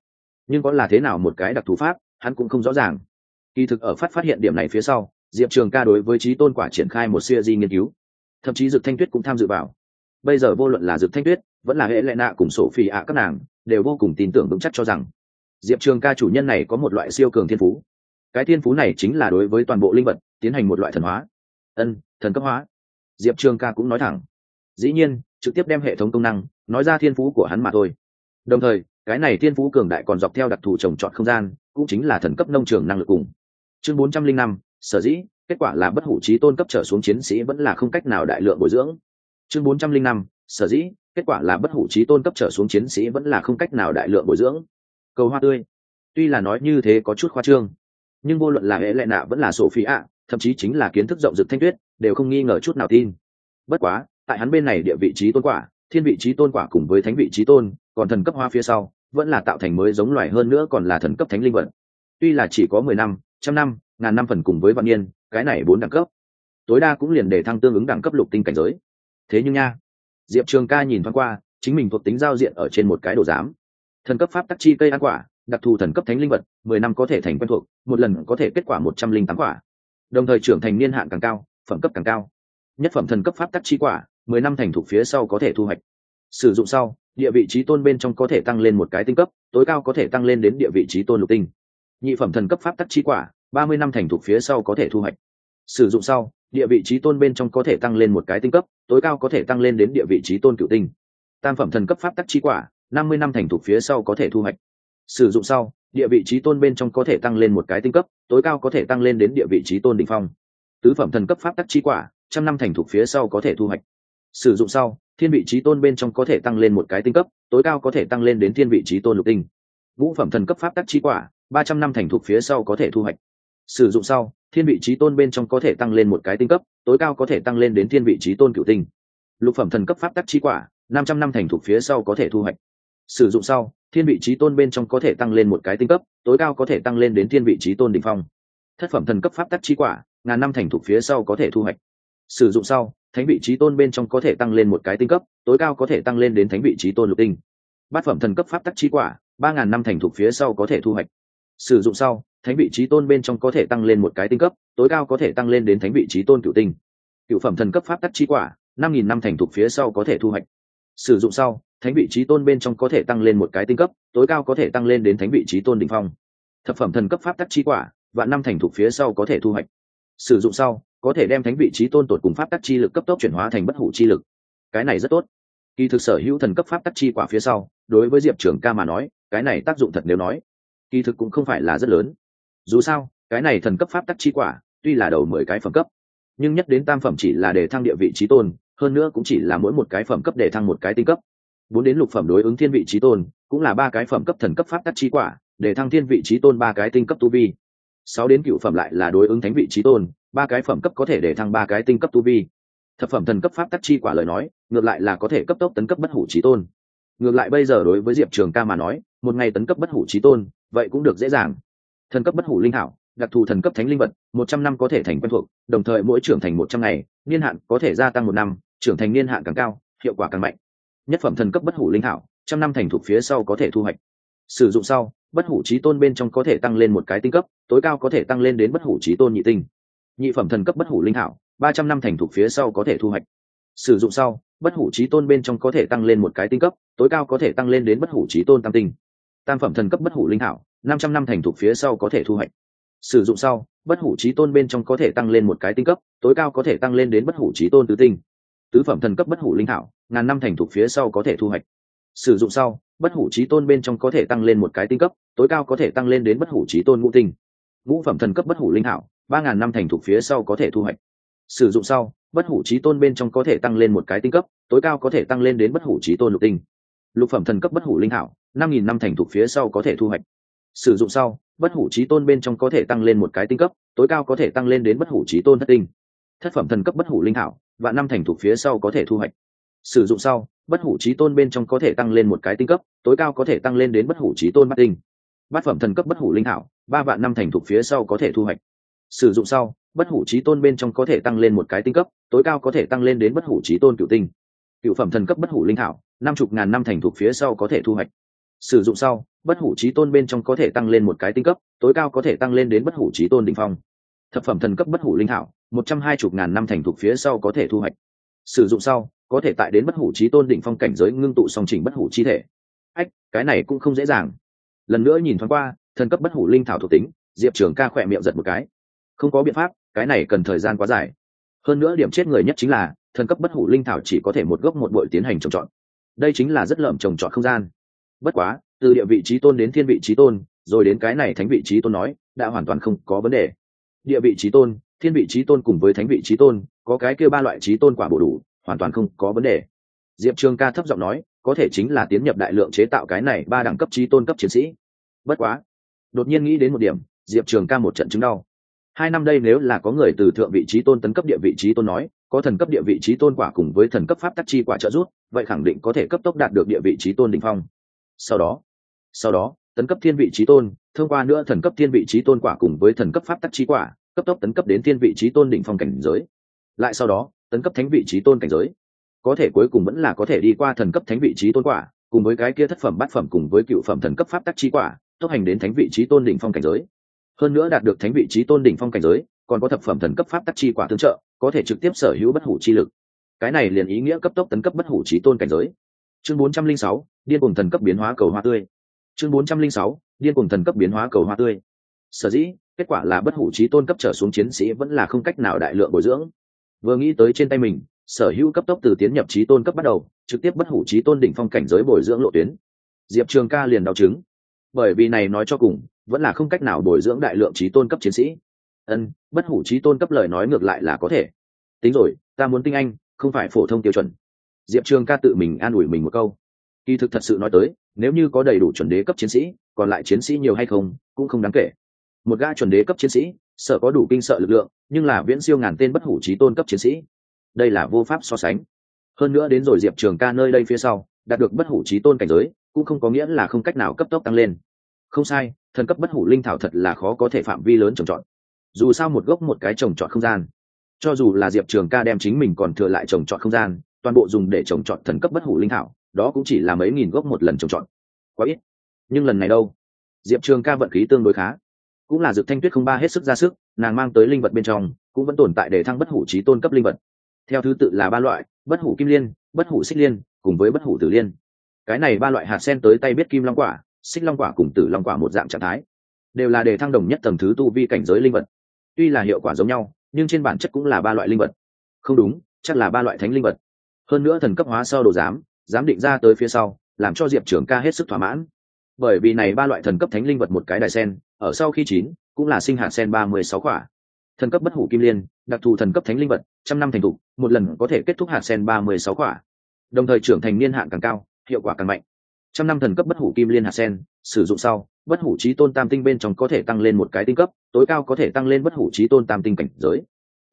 Nhưng có là thế nào một cái đặc thù pháp, hắn cũng không rõ ràng. Kỳ thực ở phát phát hiện điểm này phía sau diệp trường ca đối với trí tôn quả triển khai một siêu di nghiên cứu. Thậm chí Dược thanh tuyết cũng tham dự vào. Bây giờ vô luận là Dược thanh tuyết, vẫn là hệ lệ nạ cùng sổ phi ạ các nàng, đều vô cùng tin tưởng vững chắc cho rằng diệp trường ca chủ nhân này có một loại siêu cường thiên phú. Cái thiên phú này chính là đối với toàn bộ linh vật tiến hành một loại thần hóa. Ân, thần cấp hóa. Diệp trường ca cũng nói thẳng. Dĩ nhiên, trực tiếp đem hệ thống công năng nói ra thiên phú của hắn mà thôi. Đồng thời, cái này thiên phú cường đại còn dọc theo đặc thù trồng trọt không gian, cũng chính là thần cấp nông trường năng lực cùng. Chương bốn trăm linh năm sở dĩ, kết quả là bất hủ trí tôn cấp trở xuống chiến sĩ vẫn là không cách nào đại lượng bồi dưỡng. Chương bốn trăm linh năm, sở dĩ, kết quả là bất hủ trí tôn cấp trở xuống chiến sĩ vẫn là không cách nào đại lượng bồi dưỡng. Cầu hoa tươi. Tuy là nói như thế có chút khoa trương, nhưng vô luận là hệ lệ nạ vẫn là sổ phi ạ thậm chí chính là kiến thức rộng rực thanh tuyết, đều không nghi ngờ chút nào tin. Bất quá, tại hắn bên này địa vị trí tôn quả, thiên vị trí tôn quả cùng với thánh vị trí tôn, còn thần cấp hoa phía sau, vẫn là tạo thành mới giống loài hơn nữa còn là thần cấp thánh linh vật. Tuy là chỉ có mười năm, trăm năm ngàn năm phần cùng với vạn niên, cái này bốn đẳng cấp. Tối đa cũng liền để thăng tương ứng đẳng cấp lục tinh cảnh giới. Thế nhưng nha, diệp trường ca nhìn thoáng qua, chính mình thuộc tính giao diện ở trên một cái đồ giám. Thần cấp pháp tắc chi cây ăn quả, đặc thù thần cấp thánh linh vật, mười năm có thể thành quen thuộc, một lần có thể kết quả một trăm linh tám quả. Đồng thời trưởng thành niên hạn càng cao, phẩm cấp càng cao. Nhất phẩm thần cấp pháp tắc chi quả, mười năm thành thuộc phía sau có thể thu hoạch. Sử dụng sau, địa vị trí tôn bên trong có thể tăng lên một cái tinh cấp, tối cao có thể tăng lên đến địa vị trí tôn lục tinh. Nhị phẩm thần cấp pháp tắc chi quả ba mươi năm thành thục phía sau có thể thu hoạch sử dụng sau địa vị trí tôn bên trong có thể tăng lên một cái tinh cấp tối cao có thể tăng lên đến địa vị trí tôn cựu tinh tam phẩm thần cấp pháp tắc chi quả năm mươi năm thành thục phía sau có thể thu hoạch sử dụng sau địa vị trí tôn bên trong có thể tăng lên một cái tinh cấp tối cao có thể tăng lên đến địa vị trí tôn đỉnh phong tứ phẩm thần cấp pháp tắc chi quả trăm năm thành thục phía sau có thể thu hoạch sử dụng sau thiên vị trí tôn bên trong có thể tăng lên một cái tinh cấp tối cao có thể tăng lên đến thiên vị trí tôn lục tinh vũ phẩm thần cấp pháp tắc chi quả ba trăm năm thành thục phía sau có thể thu hoạch sử dụng sau, thiên vị trí tôn bên trong có thể tăng lên một cái tinh cấp, tối cao có thể tăng lên đến thiên vị trí tôn cựu tinh. Lục phẩm thần cấp pháp tắc chi quả, năm trăm năm thành thuộc phía sau có thể thu hoạch. Sử dụng sau, thiên vị trí tôn bên trong có thể tăng lên một cái tinh cấp, tối cao có thể tăng lên đến thiên vị trí tôn đ ỉ n h phong. Thất phẩm thần cấp pháp tắc chi quả, ngàn năm thành thuộc phía sau có thể thu hoạch. Sử dụng sau, thánh vị trí tôn bên trong có thể tăng lên một cái tinh cấp, tối cao có thể tăng lên đến thánh vị trí tôn lục tinh. Bát phẩm thần cấp pháp tắc chi quả, ba ngàn năm thành thuộc phía sau có thể thu hoạch. Sử dụng sau thánh vị trí tôn bên trong có thể tăng lên một cái tinh cấp, tối cao có thể tăng lên đến thánh vị trí tôn cựu tinh. Cựu phẩm thần cấp pháp tắc chi quả, năm nghìn năm thành thục phía sau có thể thu hoạch. Sử dụng sau, thánh vị trí tôn bên trong có thể tăng lên một cái tinh cấp, tối cao có thể tăng lên đến thánh vị trí tôn đ ỉ n h phong. Thập phẩm thần cấp pháp tắc chi quả và năm thành thục phía sau có thể thu hoạch. Sử dụng sau, có thể đem thánh vị trí tôn tột cùng pháp tắc chi lực cấp tốc chuyển hóa thành bất hủ chi lực. Cái này rất tốt. Kỳ thực sở hữu thần cấp pháp tắc chi quả phía sau, đối với diệp trường ca mà nói, cái này tác dụng thật nếu nói. Kỳ thực cũng không phải là rất lớn dù sao, cái này thần cấp pháp tắc chi quả, tuy là đầu mười cái phẩm cấp, nhưng nhất đến tam phẩm chỉ là để thăng địa vị trí tôn, hơn nữa cũng chỉ là mỗi một cái phẩm cấp để thăng một cái tinh cấp. Bốn đến lục phẩm đối ứng thiên vị trí tôn, cũng là ba cái phẩm cấp thần cấp pháp tắc chi quả, để thăng thiên vị trí tôn ba cái tinh cấp tu vi. Sáu đến cựu phẩm lại là đối ứng thánh vị trí tôn, ba cái phẩm cấp có thể để thăng ba cái tinh cấp tu vi. Thập phẩm thần cấp pháp tắc chi quả lời nói, ngược lại là có thể cấp tốc tấn cấp bất hủ trí tôn. Ngược lại bây giờ đối với diệp trường ca mà nói, một ngày tấn cấp bất hủ trí tôn, vậy cũng được dễ dàng thần cấp bất hủ linh hảo đặc thù thần cấp thánh linh vật, một trăm năm có thể thành quen thuộc, đồng thời mỗi trưởng thành một trăm ngày, niên hạn có thể gia tăng một năm, trưởng thành niên hạn càng cao, hiệu quả càng mạnh. Nhất phẩm thần cấp bất hủ linh hảo trăm năm thành thuộc phía sau có thể thu hoạch. Sử dụng sau, bất hủ trí tôn bên trong có thể tăng lên một cái tinh cấp, tối cao có thể tăng lên đến bất hủ trí tôn nhị tinh. Nhị phẩm thần cấp bất hủ linh hảo ba trăm năm thành thuộc phía sau có thể thu hoạch. Sử dụng sau, bất hủ trí tôn bên trong có thể tăng lên một cái tinh cấp, tối cao có thể tăng lên đến bất hủ trí tôn tam tinh. Tam phẩm thần cấp bất hủ linh hảo năm trăm năm thành thuộc phía sau có thể thu hoạch sử dụng sau bất hủ trí tôn bên trong có thể tăng lên một cái tinh cấp tối cao có thể tăng lên đến bất hủ trí tôn tứ tinh tứ phẩm thần cấp bất hủ linh thảo ngàn năm thành thục phía sau có thể thu hoạch sử dụng sau bất hủ trí tôn bên trong có thể tăng lên một cái tinh cấp tối cao có thể tăng lên đến bất hủ trí tôn ngũ tinh ngũ phẩm thần cấp bất hủ linh thảo ba ngàn năm thành thục phía sau có thể thu hoạch sử dụng sau bất hủ trí tôn bên trong có thể tăng lên một cái tinh cấp tối cao có thể tăng lên đến bất hủ trí tôn lục tinh lục phẩm thần cấp bất hủ linh thảo năm nghìn năm thành thục phía sau có thể thu hoạch sử dụng sau, bất hủ trí tôn bên trong có thể tăng lên một cái tinh cấp, tối cao có thể tăng lên đến bất hủ trí tôn thất tinh. Thất phẩm thần cấp bất hủ linh thảo và năm thành thuộc phía sau có thể thu hoạch. Sử dụng sau, bất hủ trí tôn bên trong có thể tăng lên một cái tinh cấp, tối cao có thể tăng lên đến bất hủ trí tôn bát tinh. Bát phẩm thần cấp bất hủ linh thảo, ba vạn năm thành thuộc phía sau có thể thu hoạch. Sử dụng sau, bất hủ trí tôn bên trong có thể tăng lên một cái tinh cấp, tối cao có thể tăng lên đến bất hủ trí tôn cựu tinh. Cựu phẩm thần cấp bất hủ linh thảo, năm chục ngàn năm thành thuộc phía sau có thể thu hoạch. Sử dụng sau bất hủ trí tôn bên trong có thể tăng lên một cái tinh cấp, tối cao có thể tăng lên đến bất hủ trí tôn đình phong. Thập phẩm thần cấp bất hủ linh thảo, một trăm hai chục ngàn năm thành thuộc phía sau có thể thu hoạch. Sử dụng sau, có thể tại đến bất hủ trí tôn đỉnh phong cảnh giới ngưng tụ song trình bất hủ chi thể. Ách, cái này cũng không dễ dàng. Lần nữa nhìn thoáng qua, thần cấp bất hủ linh thảo thuộc tính, diệp trường ca khỏe miệng giật một cái. Không có biện pháp, cái này cần thời gian quá dài. Hơn nữa điểm chết người nhất chính là, thần cấp bất hủ linh thảo chỉ có thể một gốc một bội tiến hành trồng trọt. Đây chính là rất lợm trồng trọt không gian. Bất quá từ địa vị trí tôn đến thiên vị trí tôn rồi đến cái này thánh vị trí tôn nói đã hoàn toàn không có vấn đề địa vị trí tôn thiên vị trí tôn cùng với thánh vị trí tôn có cái kêu ba loại trí tôn quả bổ đủ hoàn toàn không có vấn đề diệp trường ca thấp giọng nói có thể chính là tiến nhập đại lượng chế tạo cái này ba đẳng cấp trí tôn cấp chiến sĩ bất quá đột nhiên nghĩ đến một điểm diệp trường ca một trận chứng đau hai năm đây nếu là có người từ thượng vị trí tôn tấn cấp địa vị trí tôn nói có thần cấp địa vị trí tôn quả cùng với thần cấp pháp tắc chi quả trợ giúp vậy khẳng định có thể cấp tốc đạt được địa vị trí tôn đ ỉ n h phong sau đó sau đó tấn cấp thiên vị trí tôn thông qua nữa thần cấp thiên vị trí tôn quả cùng với thần cấp pháp tắc trí quả cấp tốc tấn cấp đến thiên vị trí tôn đỉnh phong cảnh giới. Lại sau đó tấn cấp thánh vị trí tôn cảnh giới. Có thể cuối cùng vẫn là có thể đi qua thần cấp thánh vị trí tôn quả cùng với cái kia thất phẩm bát phẩm cùng với cựu phẩm thần cấp pháp tắc trí quả tốc hành đến thánh vị trí tôn đỉnh phong cảnh giới. Hơn nữa đạt được thánh vị trí tôn đỉnh phong cảnh giới còn có thập phẩm thần cấp pháp tắc chi quả tương trợ có thể trực tiếp sở hữu bất hủ chi lực. Cái này liền ý nghĩa cấp tốc tấn cấp bất hủ trí tôn cảnh giới. Chương 406, điên cùng thần cấp biến hóa cầu hoa tươi chương 406, điên cùng thần cấp biến hóa cầu hoa tươi. Sở dĩ kết quả là bất hủ trí tôn cấp trở xuống chiến sĩ vẫn là không cách nào đại lượng bồi dưỡng. Vừa nghĩ tới trên tay mình sở hữu cấp tốc từ tiến nhập trí tôn cấp bắt đầu trực tiếp bất hủ trí tôn đỉnh phong cảnh giới bồi dưỡng lộ tuyến. Diệp trường ca liền đau chứng. Bởi vì này nói cho cùng vẫn là không cách nào bồi dưỡng đại lượng trí tôn cấp chiến sĩ. Ân bất hủ trí tôn cấp lời nói ngược lại là có thể. Tính rồi ta muốn tinh anh không phải phổ thông tiêu chuẩn. Diệp trường ca tự mình an ủi mình một câu kỳ thực thật sự nói tới, nếu như có đầy đủ chuẩn đế cấp chiến sĩ, còn lại chiến sĩ nhiều hay không, cũng không đáng kể. Một gã chuẩn đế cấp chiến sĩ, sợ có đủ kinh sợ lực lượng, nhưng là viễn siêu ngàn tên bất hủ trí tôn cấp chiến sĩ. Đây là vô pháp so sánh. Hơn nữa đến rồi diệp trường ca nơi đây phía sau, đạt được bất hủ trí tôn cảnh giới, cũng không có nghĩa là không cách nào cấp tốc tăng lên. Không sai, thần cấp bất hủ linh thảo thật là khó có thể phạm vi lớn trồng trọt. Dù sao một gốc một cái trồng trọt không gian. Cho dù là diệp trường ca đem chính mình còn thừa lại trồng trọt không gian, toàn bộ dùng để trồng trọt thần cấp bất hủ linh thảo đó cũng chỉ là mấy nghìn gốc một lần trồng trọt. Quá ít. Nhưng lần này đâu? Diệp trường ca vận khí tương đối khá. Cũng là dược thanh tuyết không ba hết sức ra sức, nàng mang tới linh vật bên trong, cũng vẫn tồn tại để thăng bất hủ trí tôn cấp linh vật. Theo thứ tự là ba loại, bất hủ kim liên, bất hủ xích liên, cùng với bất hủ tử liên. Cái này ba loại hạt sen tới tay biết kim long quả, xích long quả cùng tử long quả một dạng trạng thái. Đều là đề thăng đồng nhất tầm thứ tu vi cảnh giới linh vật. Tuy là hiệu quả giống nhau, nhưng trên bản chất cũng là ba loại linh vật. Không đúng, chắc là ba loại thánh linh vật. Hơn nữa thần cấp hóa sau đồ giám giám định ra tới phía sau, làm cho diệp trưởng ca hết sức thỏa mãn. Bởi vì này ba loại thần cấp thánh linh vật một cái đài sen, ở sau khi chín, cũng là sinh hạt sen ba mươi sáu quả. Thần cấp bất hủ kim liên, đặc thù thần cấp thánh linh vật, trăm năm thành thục, một lần có thể kết thúc hạt sen ba mươi sáu quả. Đồng thời trưởng thành niên hạn càng cao, hiệu quả càng mạnh. Trăm năm thần cấp bất hủ kim liên hạt sen, sử dụng sau, bất hủ trí tôn tam tinh bên trong có thể tăng lên một cái tinh cấp, tối cao có thể tăng lên bất hủ trí tôn tam tinh cảnh giới.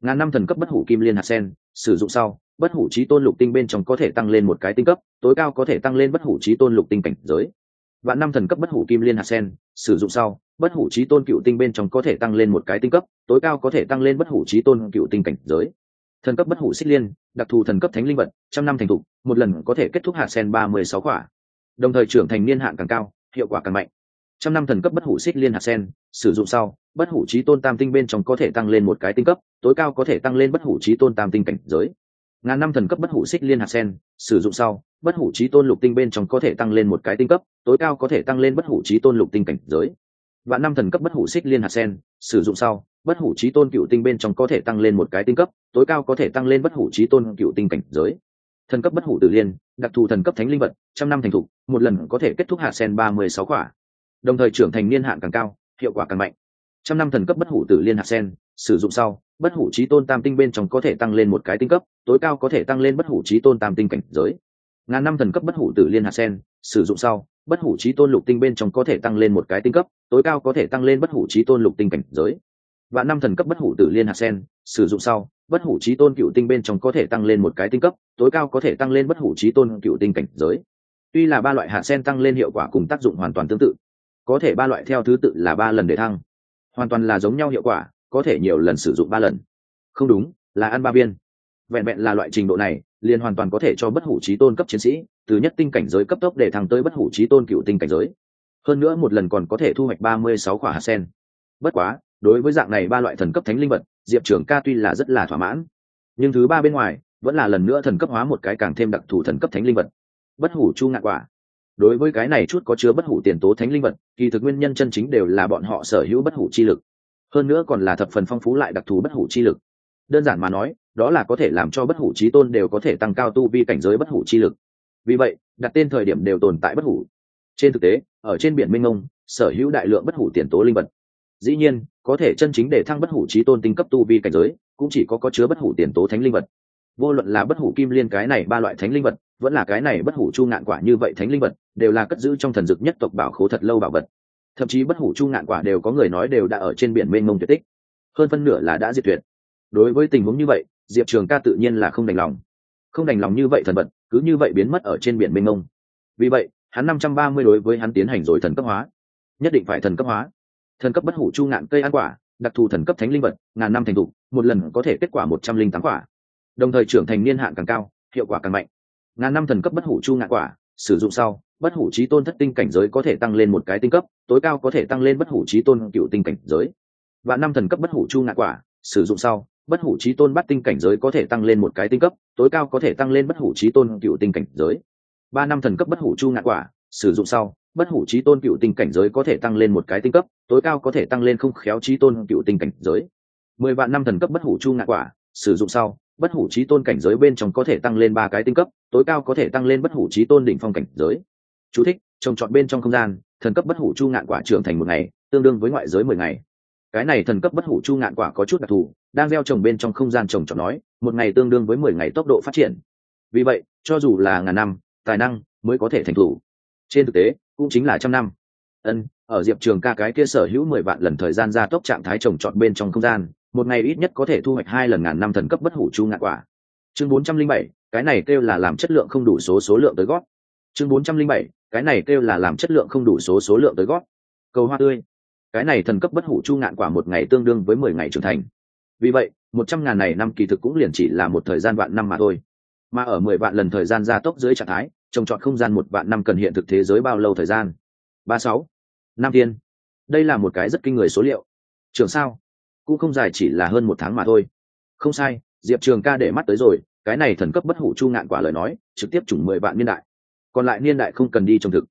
Ngàn năm thần cấp bất hủ kim liên hạt sen, sử dụng sau bất hủ trí tôn lục tinh bên trong có thể tăng lên một cái tinh cấp, tối cao có thể tăng lên bất hủ trí tôn lục tinh cảnh giới. Vạn năm thần cấp bất hủ kim liên hạt sen, sử dụng sau, bất hủ trí tôn cựu tinh bên trong có thể tăng lên một cái tinh cấp, tối cao có thể tăng lên bất hủ trí tôn cựu tinh cảnh giới. Thần cấp bất hủ xích liên, đặc thù thần cấp thánh linh vật, trăm năm thành thục, một lần có thể kết thúc hạt sen ba mươi sáu quả. Đồng thời trưởng thành niên hạn càng cao, hiệu quả càng mạnh. Trăm năm thần cấp bất hủ xích liên hạt sen, sử dụng sau, bất hủ trí tôn tam tinh bên trong có thể tăng lên một cái tinh cấp, tối cao có thể tăng lên bất hủ trí tôn tam tinh cảnh giới ngàn năm thần cấp bất hủ xích liên hạt sen, sử dụng sau, bất hủ trí tôn lục tinh bên trong có thể tăng lên một cái tinh cấp, tối cao có thể tăng lên bất hủ trí tôn lục tinh cảnh giới. Và năm thần cấp bất hủ xích liên hạt sen, sử dụng sau, bất hủ trí tôn cựu tinh bên trong có thể tăng lên một cái tinh cấp, tối cao có thể tăng lên bất hủ trí tôn cựu tinh cảnh giới. Thần cấp bất hủ tử liên, đặc thù thần cấp thánh linh vật, trăm năm thành thục, một lần có thể kết thúc hạt sen ba mươi sáu quả. Đồng thời trưởng thành niên hạn càng cao, hiệu quả càng mạnh. Trăm năm thần cấp bất hủ tử liên hạt sen, sử dụng sau bất hủ trí tôn tam tinh bên trong có thể tăng lên một cái tinh cấp, tối cao có thể tăng lên bất hủ trí tôn tam tinh cảnh giới. Ngàn năm thần cấp bất hủ tử liên hạt sen, sử dụng sau, bất hủ trí tôn lục tinh bên trong có thể tăng lên một cái tinh cấp, tối cao có thể tăng lên bất hủ trí tôn lục tinh cảnh giới. Và năm thần cấp bất hủ tử liên hạt sen, sử dụng sau, bất hủ trí tôn cựu tinh bên trong có thể tăng lên một cái tinh cấp, tối cao có thể tăng lên bất hủ trí tôn cựu tinh cảnh giới. Tuy là ba loại hạt sen tăng lên hiệu quả cùng tác dụng hoàn toàn tương tự, có thể ba loại theo thứ tự là ba lần để thăng. Hoàn toàn là giống nhau hiệu quả có thể nhiều lần sử dụng ba lần. Không đúng, là ăn ba viên. Vẹn vẹn là loại trình độ này, liền hoàn toàn có thể cho bất hủ trí tôn cấp chiến sĩ, từ nhất tinh cảnh giới cấp tốc để thăng tới bất hủ trí tôn cựu tinh cảnh giới. Hơn nữa một lần còn có thể thu hoạch ba mươi sáu quả hạt sen. Bất quá, đối với dạng này ba loại thần cấp thánh linh vật, diệp trưởng ca tuy là rất là thỏa mãn, nhưng thứ ba bên ngoài vẫn là lần nữa thần cấp hóa một cái càng thêm đặc thù thần cấp thánh linh vật. Bất hủ chu ngạn quả. Đối với cái này chút có chứa bất hủ tiền tố thánh linh vật, kỳ thực nguyên nhân chân chính đều là bọn họ sở hữu bất hủ chi lực hơn nữa còn là thập phần phong phú lại đặc thù bất hủ chi lực. Đơn giản mà nói, đó là có thể làm cho bất hủ trí tôn đều có thể tăng cao tu vi cảnh giới bất hủ chi lực. Vì vậy, đặt tên thời điểm đều tồn tại bất hủ. Trên thực tế, ở trên biển minh ông sở hữu đại lượng bất hủ tiền tố linh vật. Dĩ nhiên, có thể chân chính để thăng bất hủ trí tôn tinh cấp tu vi cảnh giới, cũng chỉ có có chứa bất hủ tiền tố thánh linh vật. Vô luận là bất hủ kim liên cái này ba loại thánh linh vật, vẫn là cái này bất hủ chu ngạn quả như vậy thánh linh vật, đều là cất giữ trong thần dực nhất tộc bảo khố thật lâu bảo vật thậm chí bất hủ chu ngạn quả đều có người nói đều đã ở trên biển mênh mông tuyệt tích. Hơn phân nửa là đã diệt tuyệt. Đối với tình huống như vậy, diệp trường ca tự nhiên là không đành lòng. Không đành lòng như vậy thần vật, cứ như vậy biến mất ở trên biển mênh mông. Vì vậy, hắn năm trăm ba mươi đối với hắn tiến hành rồi thần cấp hóa. Nhất định phải thần cấp hóa. Thần cấp bất hủ chu ngạn cây ăn quả, đặc thù thần cấp thánh linh vật, ngàn năm thành thục, một lần có thể kết quả một trăm linh tám quả. Đồng thời trưởng thành niên hạn càng cao, hiệu quả càng mạnh. Ngàn năm thần cấp bất hủ chu ngạn quả sử dụng sau, bất hủ trí tôn thất tinh cảnh giới có thể tăng lên một cái tinh cấp, tối cao có thể tăng lên bất hủ trí tôn cựu tinh cảnh giới. Và năm thần cấp bất hủ chu ngạ quả, sử dụng sau, bất hủ trí tôn bắt tinh cảnh giới có thể tăng lên một cái tinh cấp, tối cao có thể tăng lên bất hủ trí tôn cựu tinh cảnh giới. Ba năm thần cấp bất hủ chu ngạ quả, sử dụng sau, bất hủ trí tôn cựu tinh cảnh giới có thể tăng lên một cái tinh cấp, tối cao có thể tăng lên không khéo trí tôn cựu tinh cảnh giới. Mười vạn năm thần cấp bất hủ chu ngạ quả, sử dụng sau bất hủ trí tôn cảnh giới bên trong có thể tăng lên ba cái tinh cấp tối cao có thể tăng lên bất hủ trí tôn đỉnh phong cảnh giới. Chú thích, trồng trọt bên trong không gian thần cấp bất hủ chu ngạn quả trưởng thành một ngày tương đương với ngoại giới mười ngày. Cái này thần cấp bất hủ chu ngạn quả có chút đặc thù đang gieo trồng bên trong không gian trồng trọt nói một ngày tương đương với mười ngày tốc độ phát triển. Vì vậy cho dù là ngàn năm tài năng mới có thể thành thủ trên thực tế cũng chính là trăm năm. Ân ở diệp trường ca cái kia sở hữu mười vạn lần thời gian gia tốc trạng thái trồng trọt bên trong không gian một ngày ít nhất có thể thu hoạch hai lần ngàn năm thần cấp bất hủ chu ngạn quả. Chương bốn trăm linh bảy, cái này kêu là làm chất lượng không đủ số số lượng tới gót chương bốn trăm linh bảy, cái này kêu là làm chất lượng không đủ số số lượng tới gót cầu hoa tươi. Cái này thần cấp bất hủ chu ngạn quả một ngày tương đương với mười ngày trưởng thành. Vì vậy, một trăm ngàn này năm kỳ thực cũng liền chỉ là một thời gian vạn năm mà thôi. Mà ở mười vạn lần thời gian gia tốc dưới trạng thái, trồng trọt không gian một vạn năm cần hiện thực thế giới bao lâu thời gian? Ba sáu. Năm tiên đây là một cái rất kinh người số liệu. Trường sao? Cũng không dài chỉ là hơn một tháng mà thôi. Không sai, diệp trường ca để mắt tới rồi, cái này thần cấp bất hủ chu ngạn quả lời nói, trực tiếp chủng mười vạn niên đại. Còn lại niên đại không cần đi trồng thực.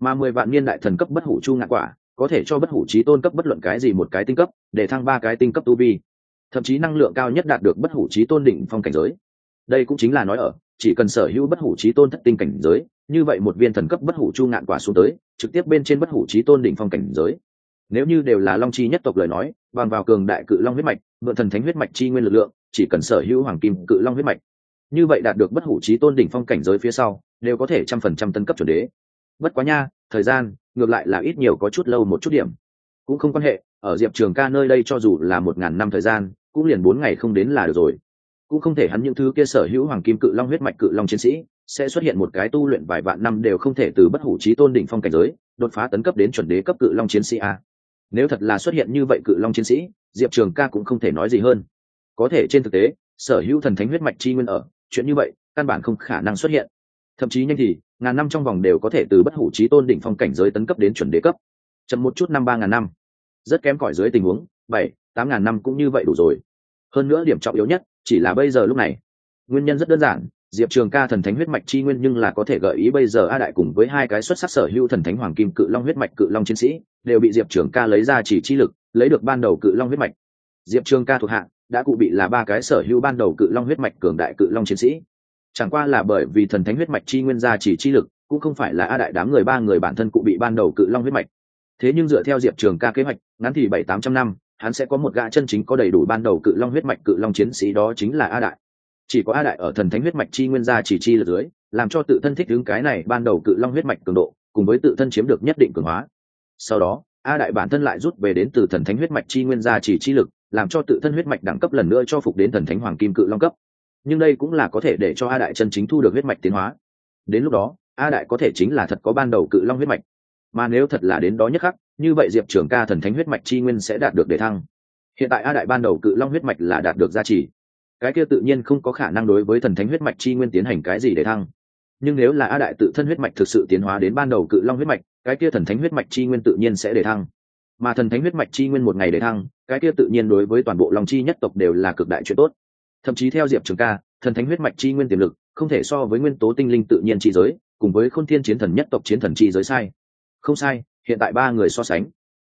Mà mười vạn niên đại thần cấp bất hủ chu ngạn quả, có thể cho bất hủ trí tôn cấp bất luận cái gì một cái tinh cấp, để thăng ba cái tinh cấp tu vi. Thậm chí năng lượng cao nhất đạt được bất hủ trí tôn đỉnh phong cảnh giới. Đây cũng chính là nói ở, chỉ cần sở hữu bất hủ trí tôn thất tinh cảnh giới, như vậy một viên thần cấp bất hủ chu ngạn quả xuống tới, trực tiếp bên trên bất hủ trí tôn đỉnh phong cảnh giới nếu như đều là long chi nhất tộc lời nói, bằng vào cường đại cự long huyết mạch mượn thần thánh huyết mạch chi nguyên lực lượng, chỉ cần sở hữu hoàng kim cự long huyết mạch. Như vậy đạt được bất hủ trí tôn đỉnh phong cảnh giới phía sau, đều có thể trăm phần trăm tân cấp chuẩn đế. Bất quá nha, thời gian, ngược lại là ít nhiều có chút lâu một chút điểm. Cũng không quan hệ, ở diệp trường ca nơi đây cho dù là một ngàn năm thời gian, cũng liền bốn ngày không đến là được rồi. Cũng không thể hắn những thứ kia sở hữu hoàng kim cự long huyết mạch cự long chiến sĩ, sẽ xuất hiện một cái tu luyện vài vạn năm đều không thể từ bất hủ trí tôn đỉnh phong cảnh giới, đột phá tấn cấp đến chuẩn đế cấp cự long chiến sĩ a nếu thật là xuất hiện như vậy cự long chiến sĩ, diệp trường ca cũng không thể nói gì hơn. Có thể trên thực tế, sở hữu thần thánh huyết mạch chi nguyên ở, chuyện như vậy, căn bản không khả năng xuất hiện. Thậm chí nhanh thì, ngàn năm trong vòng đều có thể từ bất hủ trí tôn đỉnh phong cảnh giới tấn cấp đến chuẩn đế cấp. Chậm một chút năm, ba ngàn năm. Rất kém cỏi dưới tình huống, bảy, tám ngàn năm cũng như vậy đủ rồi. Hơn nữa điểm trọng yếu nhất, chỉ là bây giờ lúc này. Nguyên nhân rất đơn giản diệp trường ca thần thánh huyết mạch chi nguyên nhưng là có thể gợi ý bây giờ a đại cùng với hai cái xuất sắc sở hữu thần thánh hoàng kim cự long huyết mạch cự long chiến sĩ, đều bị diệp trường ca lấy ra chỉ chi lực, lấy được ban đầu cự long huyết mạch. Diệp trường ca thuộc hạng đã cụ bị là ba cái sở hữu ban đầu cự long huyết mạch cường đại cự long chiến sĩ. Chẳng qua là bởi vì thần thánh huyết mạch chi nguyên gia chỉ chi lực, cũng không phải là a đại đám người ba người bản thân cụ bị ban đầu cự long huyết mạch. Thế nhưng dựa theo diệp trường ca kế hoạch, ngắn thì bảy tám trăm năm, hắn sẽ có một gã chân chính có đầy đủ ban đầu cự long huyết mạch cự long chiến sĩ đó chính là a đại chỉ có a đại ở thần thánh huyết mạch chi nguyên gia chỉ chi lực dưới, làm cho tự thân thích ứng cái này ban đầu cự long huyết mạch cường độ, cùng với tự thân chiếm được nhất định cường hóa. Sau đó, a đại bản thân lại rút về đến từ thần thánh huyết mạch chi nguyên gia chỉ chi lực, làm cho tự thân huyết mạch đẳng cấp lần nữa cho phục đến thần thánh hoàng kim cự long cấp. Nhưng đây cũng là có thể để cho a đại chân chính thu được huyết mạch tiến hóa. Đến lúc đó, a đại có thể chính là thật có ban đầu cự long huyết mạch. Mà nếu thật là đến đó nhất khắc, như vậy diệp trưởng ca thần thánh huyết mạch chi nguyên sẽ đạt được đề thăng. Hiện tại a đại ban đầu cự long huyết mạch là đạt được gia trì cái kia tự nhiên không có khả năng đối với thần thánh huyết mạch chi nguyên tiến hành cái gì để thăng. Nhưng nếu là a đại tự thân huyết mạch thực sự tiến hóa đến ban đầu cự long huyết mạch, cái kia thần thánh huyết mạch chi nguyên tự nhiên sẽ để thăng. Mà thần thánh huyết mạch chi nguyên một ngày để thăng, cái kia tự nhiên đối với toàn bộ long chi nhất tộc đều là cực đại chuyện tốt. Thậm chí theo diệp trường ca, thần thánh huyết mạch chi nguyên tiềm lực, không thể so với nguyên tố tinh linh tự nhiên chi giới, cùng với khôn thiên chiến thần nhất tộc chiến thần chi giới sai. Không sai, hiện tại ba người so sánh.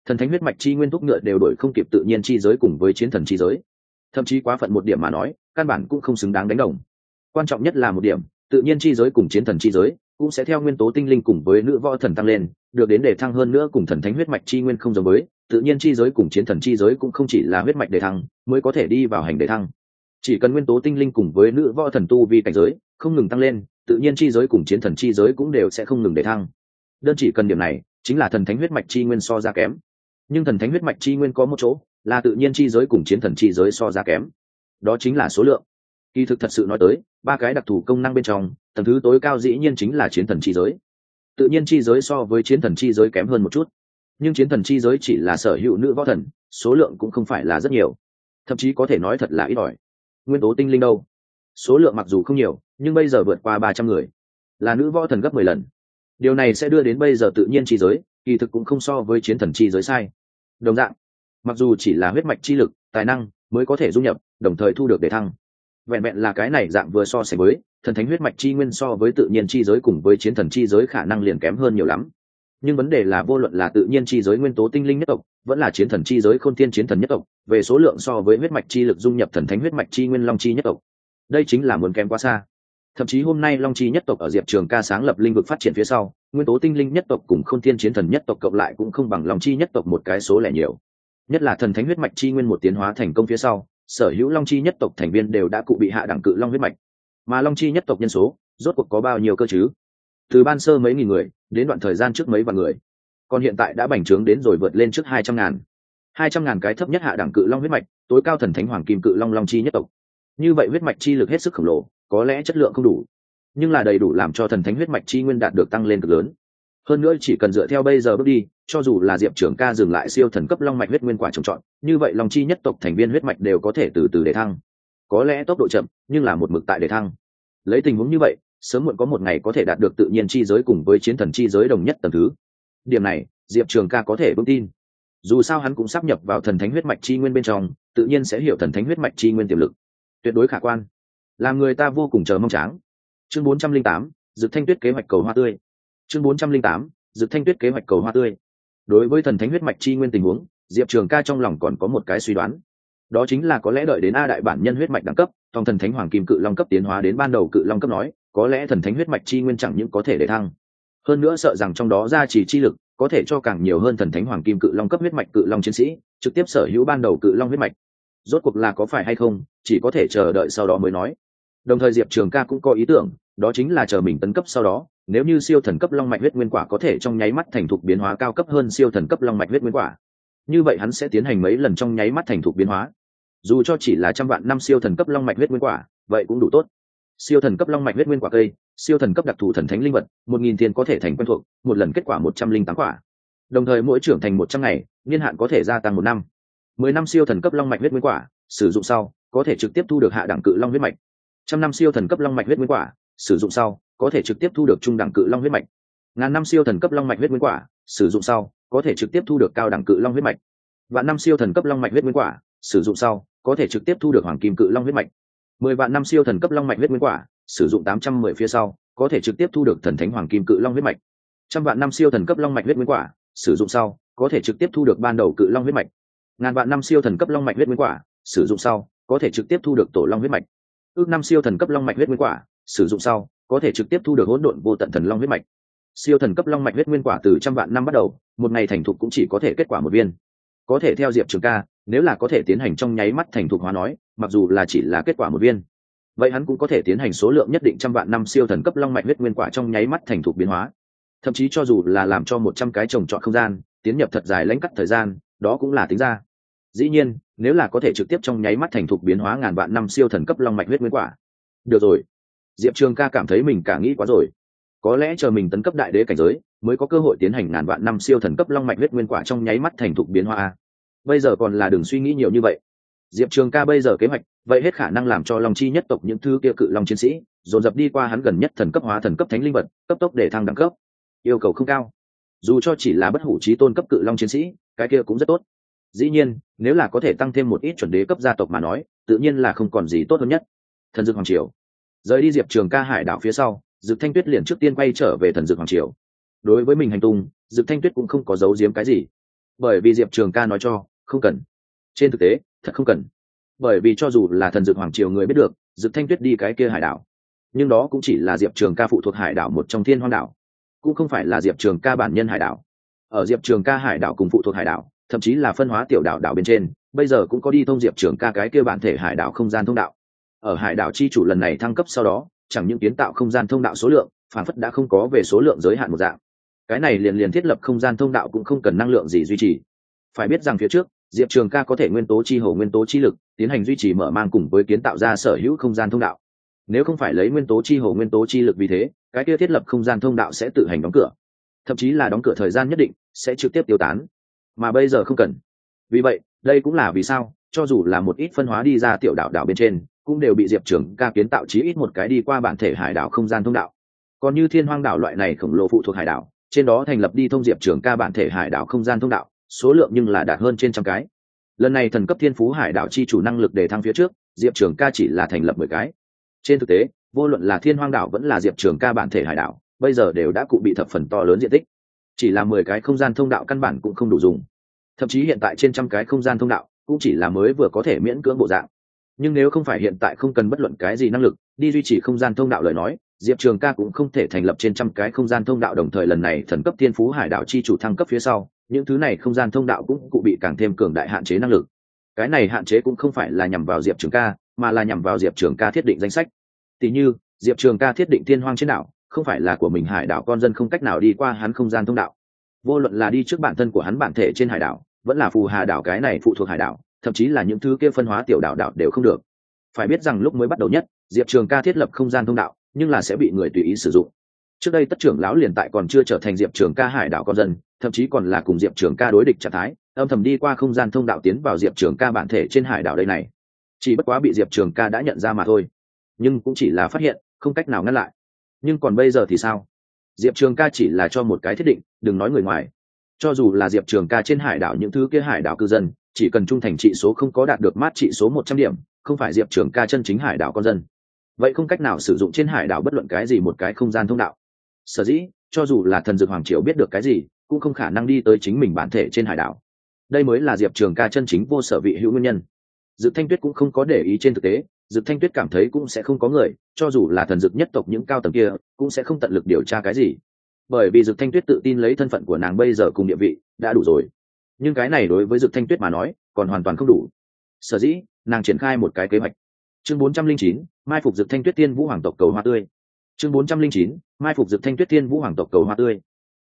Thần thánh huyết mạch chi nguyên thúc ngựa đều đổi không kịp tự nhiên chi giới cùng với chiến thần chi giới thậm chí quá phận một điểm mà nói, căn bản cũng không xứng đáng đánh đồng. Quan trọng nhất là một điểm, tự nhiên chi giới cùng chiến thần chi giới cũng sẽ theo nguyên tố tinh linh cùng với nữ võ thần tăng lên, được đến để thăng hơn nữa cùng thần thánh huyết mạch chi nguyên không giống với, tự nhiên chi giới cùng chiến thần chi giới cũng không chỉ là huyết mạch để thăng, mới có thể đi vào hành để thăng. Chỉ cần nguyên tố tinh linh cùng với nữ võ thần tu vi cảnh giới không ngừng tăng lên, tự nhiên chi giới cùng chiến thần chi giới cũng đều sẽ không ngừng để thăng. Đơn chỉ cần điểm này, chính là thần thánh huyết mạch chi nguyên so ra kém. Nhưng thần thánh huyết mạch chi nguyên có một chỗ là tự nhiên chi giới cùng chiến thần chi giới so ra kém. Đó chính là số lượng. Kỳ thực thật sự nói tới, ba cái đặc thù công năng bên trong, tầng thứ tối cao dĩ nhiên chính là chiến thần chi giới. Tự nhiên chi giới so với chiến thần chi giới kém hơn một chút. Nhưng chiến thần chi giới chỉ là sở hữu nữ võ thần, số lượng cũng không phải là rất nhiều. Thậm chí có thể nói thật là ít ỏi. Nguyên tố tinh linh đâu? Số lượng mặc dù không nhiều, nhưng bây giờ vượt qua ba trăm người. Là nữ võ thần gấp mười lần. Điều này sẽ đưa đến bây giờ tự nhiên chi giới, kỳ thực cũng không so với chiến thần chi giới sai. Đồng dạng mặc dù chỉ là huyết mạch chi lực, tài năng mới có thể dung nhập, đồng thời thu được đề thăng. Vẹn vẹn là cái này dạng vừa so sánh với, thần thánh huyết mạch chi nguyên so với tự nhiên chi giới cùng với chiến thần chi giới khả năng liền kém hơn nhiều lắm. Nhưng vấn đề là vô luận là tự nhiên chi giới nguyên tố tinh linh nhất tộc, vẫn là chiến thần chi giới khôn thiên chiến thần nhất tộc, về số lượng so với huyết mạch chi lực dung nhập thần thánh huyết mạch chi nguyên long chi nhất tộc. Đây chính là muốn kém quá xa. Thậm chí hôm nay long chi nhất tộc ở diệp trường ca sáng lập linh vực phát triển phía sau, nguyên tố tinh linh nhất tộc cùng khôn thiên chiến thần nhất tộc cộng lại cũng không bằng long chi nhất tộc một cái số lẻ nhiều nhất là thần thánh huyết mạch chi nguyên một tiến hóa thành công phía sau, sở hữu long chi nhất tộc thành viên đều đã cụ bị hạ đẳng cự long huyết mạch. Mà long chi nhất tộc nhân số, rốt cuộc có bao nhiêu cơ chứ? Từ ban sơ mấy nghìn người, đến đoạn thời gian trước mấy vạn người. Còn hiện tại đã bành trướng đến rồi vượt lên trước hai trăm ngàn. hai trăm ngàn cái thấp nhất hạ đẳng cự long huyết mạch, tối cao thần thánh hoàng kim cự long long chi nhất tộc. Như vậy huyết mạch chi lực hết sức khổng lồ, có lẽ chất lượng không đủ. Nhưng là đầy đủ làm cho thần thánh huyết mạch chi nguyên đạt được tăng lên cực lớn hơn nữa chỉ cần dựa theo bây giờ bước đi, cho dù là diệp trưởng ca dừng lại siêu thần cấp long mạch huyết nguyên quả trồng trọt, như vậy lòng chi nhất tộc thành viên huyết mạch đều có thể từ từ để thăng. Có lẽ tốc độ chậm, nhưng là một mực tại để thăng. Lấy tình huống như vậy, sớm muộn có một ngày có thể đạt được tự nhiên chi giới cùng với chiến thần chi giới đồng nhất tầm thứ. Điểm này, diệp trường ca có thể vững tin. Dù sao hắn cũng sắp nhập vào thần thánh huyết mạch chi nguyên bên trong, tự nhiên sẽ hiểu thần thánh huyết mạch chi nguyên tiềm lực. Tuyệt đối khả quan. Làm người ta vô cùng chờ mong tráng. Chương bốn trăm linh tám dực thanh tuyết kế hoạch cầu hoa tươi chương bốn trăm linh tám dực thanh tuyết kế hoạch cầu hoa tươi. Đối với thần thánh huyết mạch chi nguyên tình huống, diệp trường ca trong lòng còn có một cái suy đoán. Đó chính là có lẽ đợi đến a đại bản nhân huyết mạch đẳng cấp thong thần thánh hoàng kim cự long cấp tiến hóa đến ban đầu cự long cấp nói, có lẽ thần thánh huyết mạch chi nguyên chẳng những có thể để thăng. Hơn nữa sợ rằng trong đó gia trì chi lực, có thể cho càng nhiều hơn thần thánh hoàng kim cự long cấp huyết mạch cự long chiến sĩ, trực tiếp sở hữu ban đầu cự long huyết mạch. Rốt cuộc là có phải hay không, chỉ có thể chờ đợi sau đó mới nói đồng thời diệp trường ca cũng có ý tưởng, đó chính là chờ mình tấn cấp sau đó, nếu như siêu thần cấp long mạch huyết nguyên quả có thể trong nháy mắt thành thục biến hóa cao cấp hơn siêu thần cấp long mạch huyết nguyên quả. Như vậy hắn sẽ tiến hành mấy lần trong nháy mắt thành thục biến hóa. Dù cho chỉ là trăm vạn năm siêu thần cấp long mạch huyết nguyên quả, vậy cũng đủ tốt. Siêu thần cấp long mạch huyết nguyên quả cây, siêu thần cấp đặc thù thần thánh linh vật, một nghìn tiền có thể thành quen thuộc, một lần kết quả một trăm linh tám quả. Đồng thời mỗi trưởng thành một trăm ngày, niên hạn có thể gia tăng một năm. Mười năm siêu thần cấp long mạch huyết nguyên quả, sử dụng sau, có thể trực tiếp thu được hạ đẳng cự long huyết mạch trăm năm siêu thần cấp long mạch huyết nguyên quả, sử dụng sau, có thể trực tiếp thu được trung đẳng cự long huyết mạch. Ngàn năm siêu thần cấp long mạch huyết nguyên quả, sử dụng sau, có thể trực tiếp thu được cao đẳng cự long huyết mạch. Vạn năm siêu thần cấp long mạch huyết nguyên quả, sử dụng sau, có thể trực tiếp thu được hoàng kim cự long huyết mạch. Mười vạn năm siêu thần cấp long mạch huyết nguyên quả, sử dụng tám trăm mười phía sau, có thể trực tiếp thu được thần thánh hoàng kim cự long huyết mạch. Trăm vạn năm siêu thần cấp long mạch huyết nguyên quả, sử dụng sau, có thể trực tiếp thu được ban đầu cự long huyết mạch. Ngàn vạn năm siêu thần cấp long mạch huyết nguyên quả, sử dụng sau, có thể trực tiếp thu được tổ long huyết mạch ước năm siêu thần cấp long mạch huyết nguyên quả, sử dụng sau, có thể trực tiếp thu được hỗn độn vô tận thần long huyết mạch. Siêu thần cấp long mạch huyết nguyên quả từ trăm vạn năm bắt đầu, một ngày thành thục cũng chỉ có thể kết quả một viên. Có thể theo diệp trường ca, nếu là có thể tiến hành trong nháy mắt thành thục hóa nói, mặc dù là chỉ là kết quả một viên, vậy hắn cũng có thể tiến hành số lượng nhất định trăm vạn năm siêu thần cấp long mạch huyết nguyên quả trong nháy mắt thành thục biến hóa. Thậm chí cho dù là làm cho một trăm cái trồng trọt không gian, tiến nhập thật dài lãnh cắt thời gian, đó cũng là tính ra. Dĩ nhiên nếu là có thể trực tiếp trong nháy mắt thành thục biến hóa ngàn vạn năm siêu thần cấp long mạch huyết nguyên quả. Được rồi. Diệp trường ca cảm thấy mình cả nghĩ quá rồi. Có lẽ chờ mình tấn cấp đại đế cảnh giới, mới có cơ hội tiến hành ngàn vạn năm siêu thần cấp long mạch huyết nguyên quả trong nháy mắt thành thục biến hóa. Bây giờ còn là đừng suy nghĩ nhiều như vậy. Diệp trường ca bây giờ kế hoạch, vậy hết khả năng làm cho long chi nhất tộc những thứ kia cự long chiến sĩ, dồn dập đi qua hắn gần nhất thần cấp hóa thần cấp thánh linh vật, cấp tốc để thăng đẳng cấp. Yêu cầu không cao. Dù cho chỉ là bất hủ trí tôn cấp cự long chiến sĩ, cái kia cũng rất tốt dĩ nhiên, nếu là có thể tăng thêm một ít chuẩn đế cấp gia tộc mà nói, tự nhiên là không còn gì tốt hơn nhất. Thần dược hoàng triều. Rời đi diệp trường ca hải đảo phía sau dực thanh tuyết liền trước tiên quay trở về thần dược hoàng triều. Đối với mình hành tung dực thanh tuyết cũng không có giấu giếm cái gì. Bởi vì diệp trường ca nói cho, không cần. Trên thực tế, thật không cần. Bởi vì cho dù là thần dược hoàng triều người biết được dực thanh tuyết đi cái kia hải đảo, nhưng đó cũng chỉ là diệp trường ca phụ thuộc hải đảo một trong thiên hoang đảo, cũng không phải là diệp trường ca bản nhân hải đảo. Ở diệp trường ca hải đảo cùng phụ thuộc hải đảo thậm chí là phân hóa tiểu đảo đảo bên trên, bây giờ cũng có đi thông diệp trường ca cái kia bản thể hải đảo không gian thông đạo. Ở hải đảo chi chủ lần này thăng cấp sau đó, chẳng những kiến tạo không gian thông đạo số lượng, phản phất đã không có về số lượng giới hạn một dạng. Cái này liền liền thiết lập không gian thông đạo cũng không cần năng lượng gì duy trì. Phải biết rằng phía trước, diệp trường ca có thể nguyên tố chi hồ, nguyên tố chi lực, tiến hành duy trì mở mang cùng với kiến tạo ra sở hữu không gian thông đạo. Nếu không phải lấy nguyên tố chi hồ, nguyên tố chi lực vì thế, cái kia thiết lập không gian thông đạo sẽ tự hành đóng cửa. Thậm chí là đóng cửa thời gian nhất định, sẽ trực tiếp tiêu tán mà bây giờ không cần. Vì vậy, đây cũng là vì sao, cho dù là một ít phân hóa đi ra tiểu đảo đảo bên trên, cũng đều bị diệp trường ca kiến tạo chí ít một cái đi qua bản thể hải đảo không gian thông đạo. Còn như thiên hoang đảo loại này khổng lồ phụ thuộc hải đảo, trên đó thành lập đi thông diệp trường ca bản thể hải đảo không gian thông đạo, số lượng nhưng là đạt hơn trên trăm cái. Lần này thần cấp thiên phú hải đảo chi chủ năng lực để thăng phía trước, diệp trường ca chỉ là thành lập mười cái. Trên thực tế, vô luận là thiên hoang đảo vẫn là diệp trường ca bản thể hải đảo, bây giờ đều đã cụ bị thập phần to lớn diện tích chỉ là mười cái không gian thông đạo căn bản cũng không đủ dùng. Thậm chí hiện tại trên trăm cái không gian thông đạo cũng chỉ là mới vừa có thể miễn cưỡng bộ dạng. Nhưng nếu không phải hiện tại không cần bất luận cái gì năng lực đi duy trì không gian thông đạo lời nói, diệp trường ca cũng không thể thành lập trên trăm cái không gian thông đạo đồng thời lần này thần cấp thiên phú hải đảo chi chủ thăng cấp phía sau, những thứ này không gian thông đạo cũng cụ bị càng thêm cường đại hạn chế năng lực. Cái này hạn chế cũng không phải là nhằm vào diệp trường ca, mà là nhằm vào diệp trường ca thiết định danh sách. Tỉ như, diệp trường ca thiết định thiên hoang trên đảo không phải là của mình hải đảo, con dân không cách nào đi qua hắn không gian thông đạo. Vô luận là đi trước bản thân của hắn bản thể trên hải đảo, vẫn là phù hà đảo, cái này phụ thuộc hải đảo, thậm chí là những thứ kia phân hóa tiểu đảo đảo đều không được. Phải biết rằng lúc mới bắt đầu nhất, diệp trường ca thiết lập không gian thông đạo, nhưng là sẽ bị người tùy ý sử dụng. Trước đây tất trưởng lão liền tại còn chưa trở thành diệp trường ca hải đảo con dân, thậm chí còn là cùng diệp trường ca đối địch trạng thái, âm thầm đi qua không gian thông đạo tiến vào diệp trường ca bản thể trên hải đảo đây này. Chỉ bất quá bị diệp trường ca đã nhận ra mà thôi. Nhưng cũng chỉ là phát hiện, không cách nào ngăn lại nhưng còn bây giờ thì sao? Diệp trường ca chỉ là cho một cái thiết định, đừng nói người ngoài. Cho dù là diệp trường ca trên hải đảo những thứ kia hải đảo cư dân, chỉ cần trung thành trị số không có đạt được mát trị số một trăm điểm, không phải diệp trường ca chân chính hải đảo con dân. Vậy không cách nào sử dụng trên hải đảo bất luận cái gì một cái không gian thông đạo. Sở dĩ, cho dù là thần dược hoàng triều biết được cái gì, cũng không khả năng đi tới chính mình bản thể trên hải đảo. Đây mới là diệp trường ca chân chính vô sở vị hữu nguyên nhân. Dực thanh tuyết cũng không có để ý trên thực tế dực thanh tuyết cảm thấy cũng sẽ không có người, cho dù là thần dực nhất tộc những cao tầng kia, cũng sẽ không tận lực điều tra cái gì. Bởi vì dực thanh tuyết tự tin lấy thân phận của nàng bây giờ cùng địa vị, đã đủ rồi. Nhưng cái này đối với dực thanh tuyết mà nói, còn hoàn toàn không đủ. Sở dĩ, nàng triển khai một cái kế hoạch. Chương bốn trăm linh chín, mai phục dực thanh tuyết tiên vũ hoàng tộc cầu hoa tươi. Chương bốn trăm linh chín, mai phục dực thanh tuyết tiên vũ hoàng tộc cầu hoa tươi.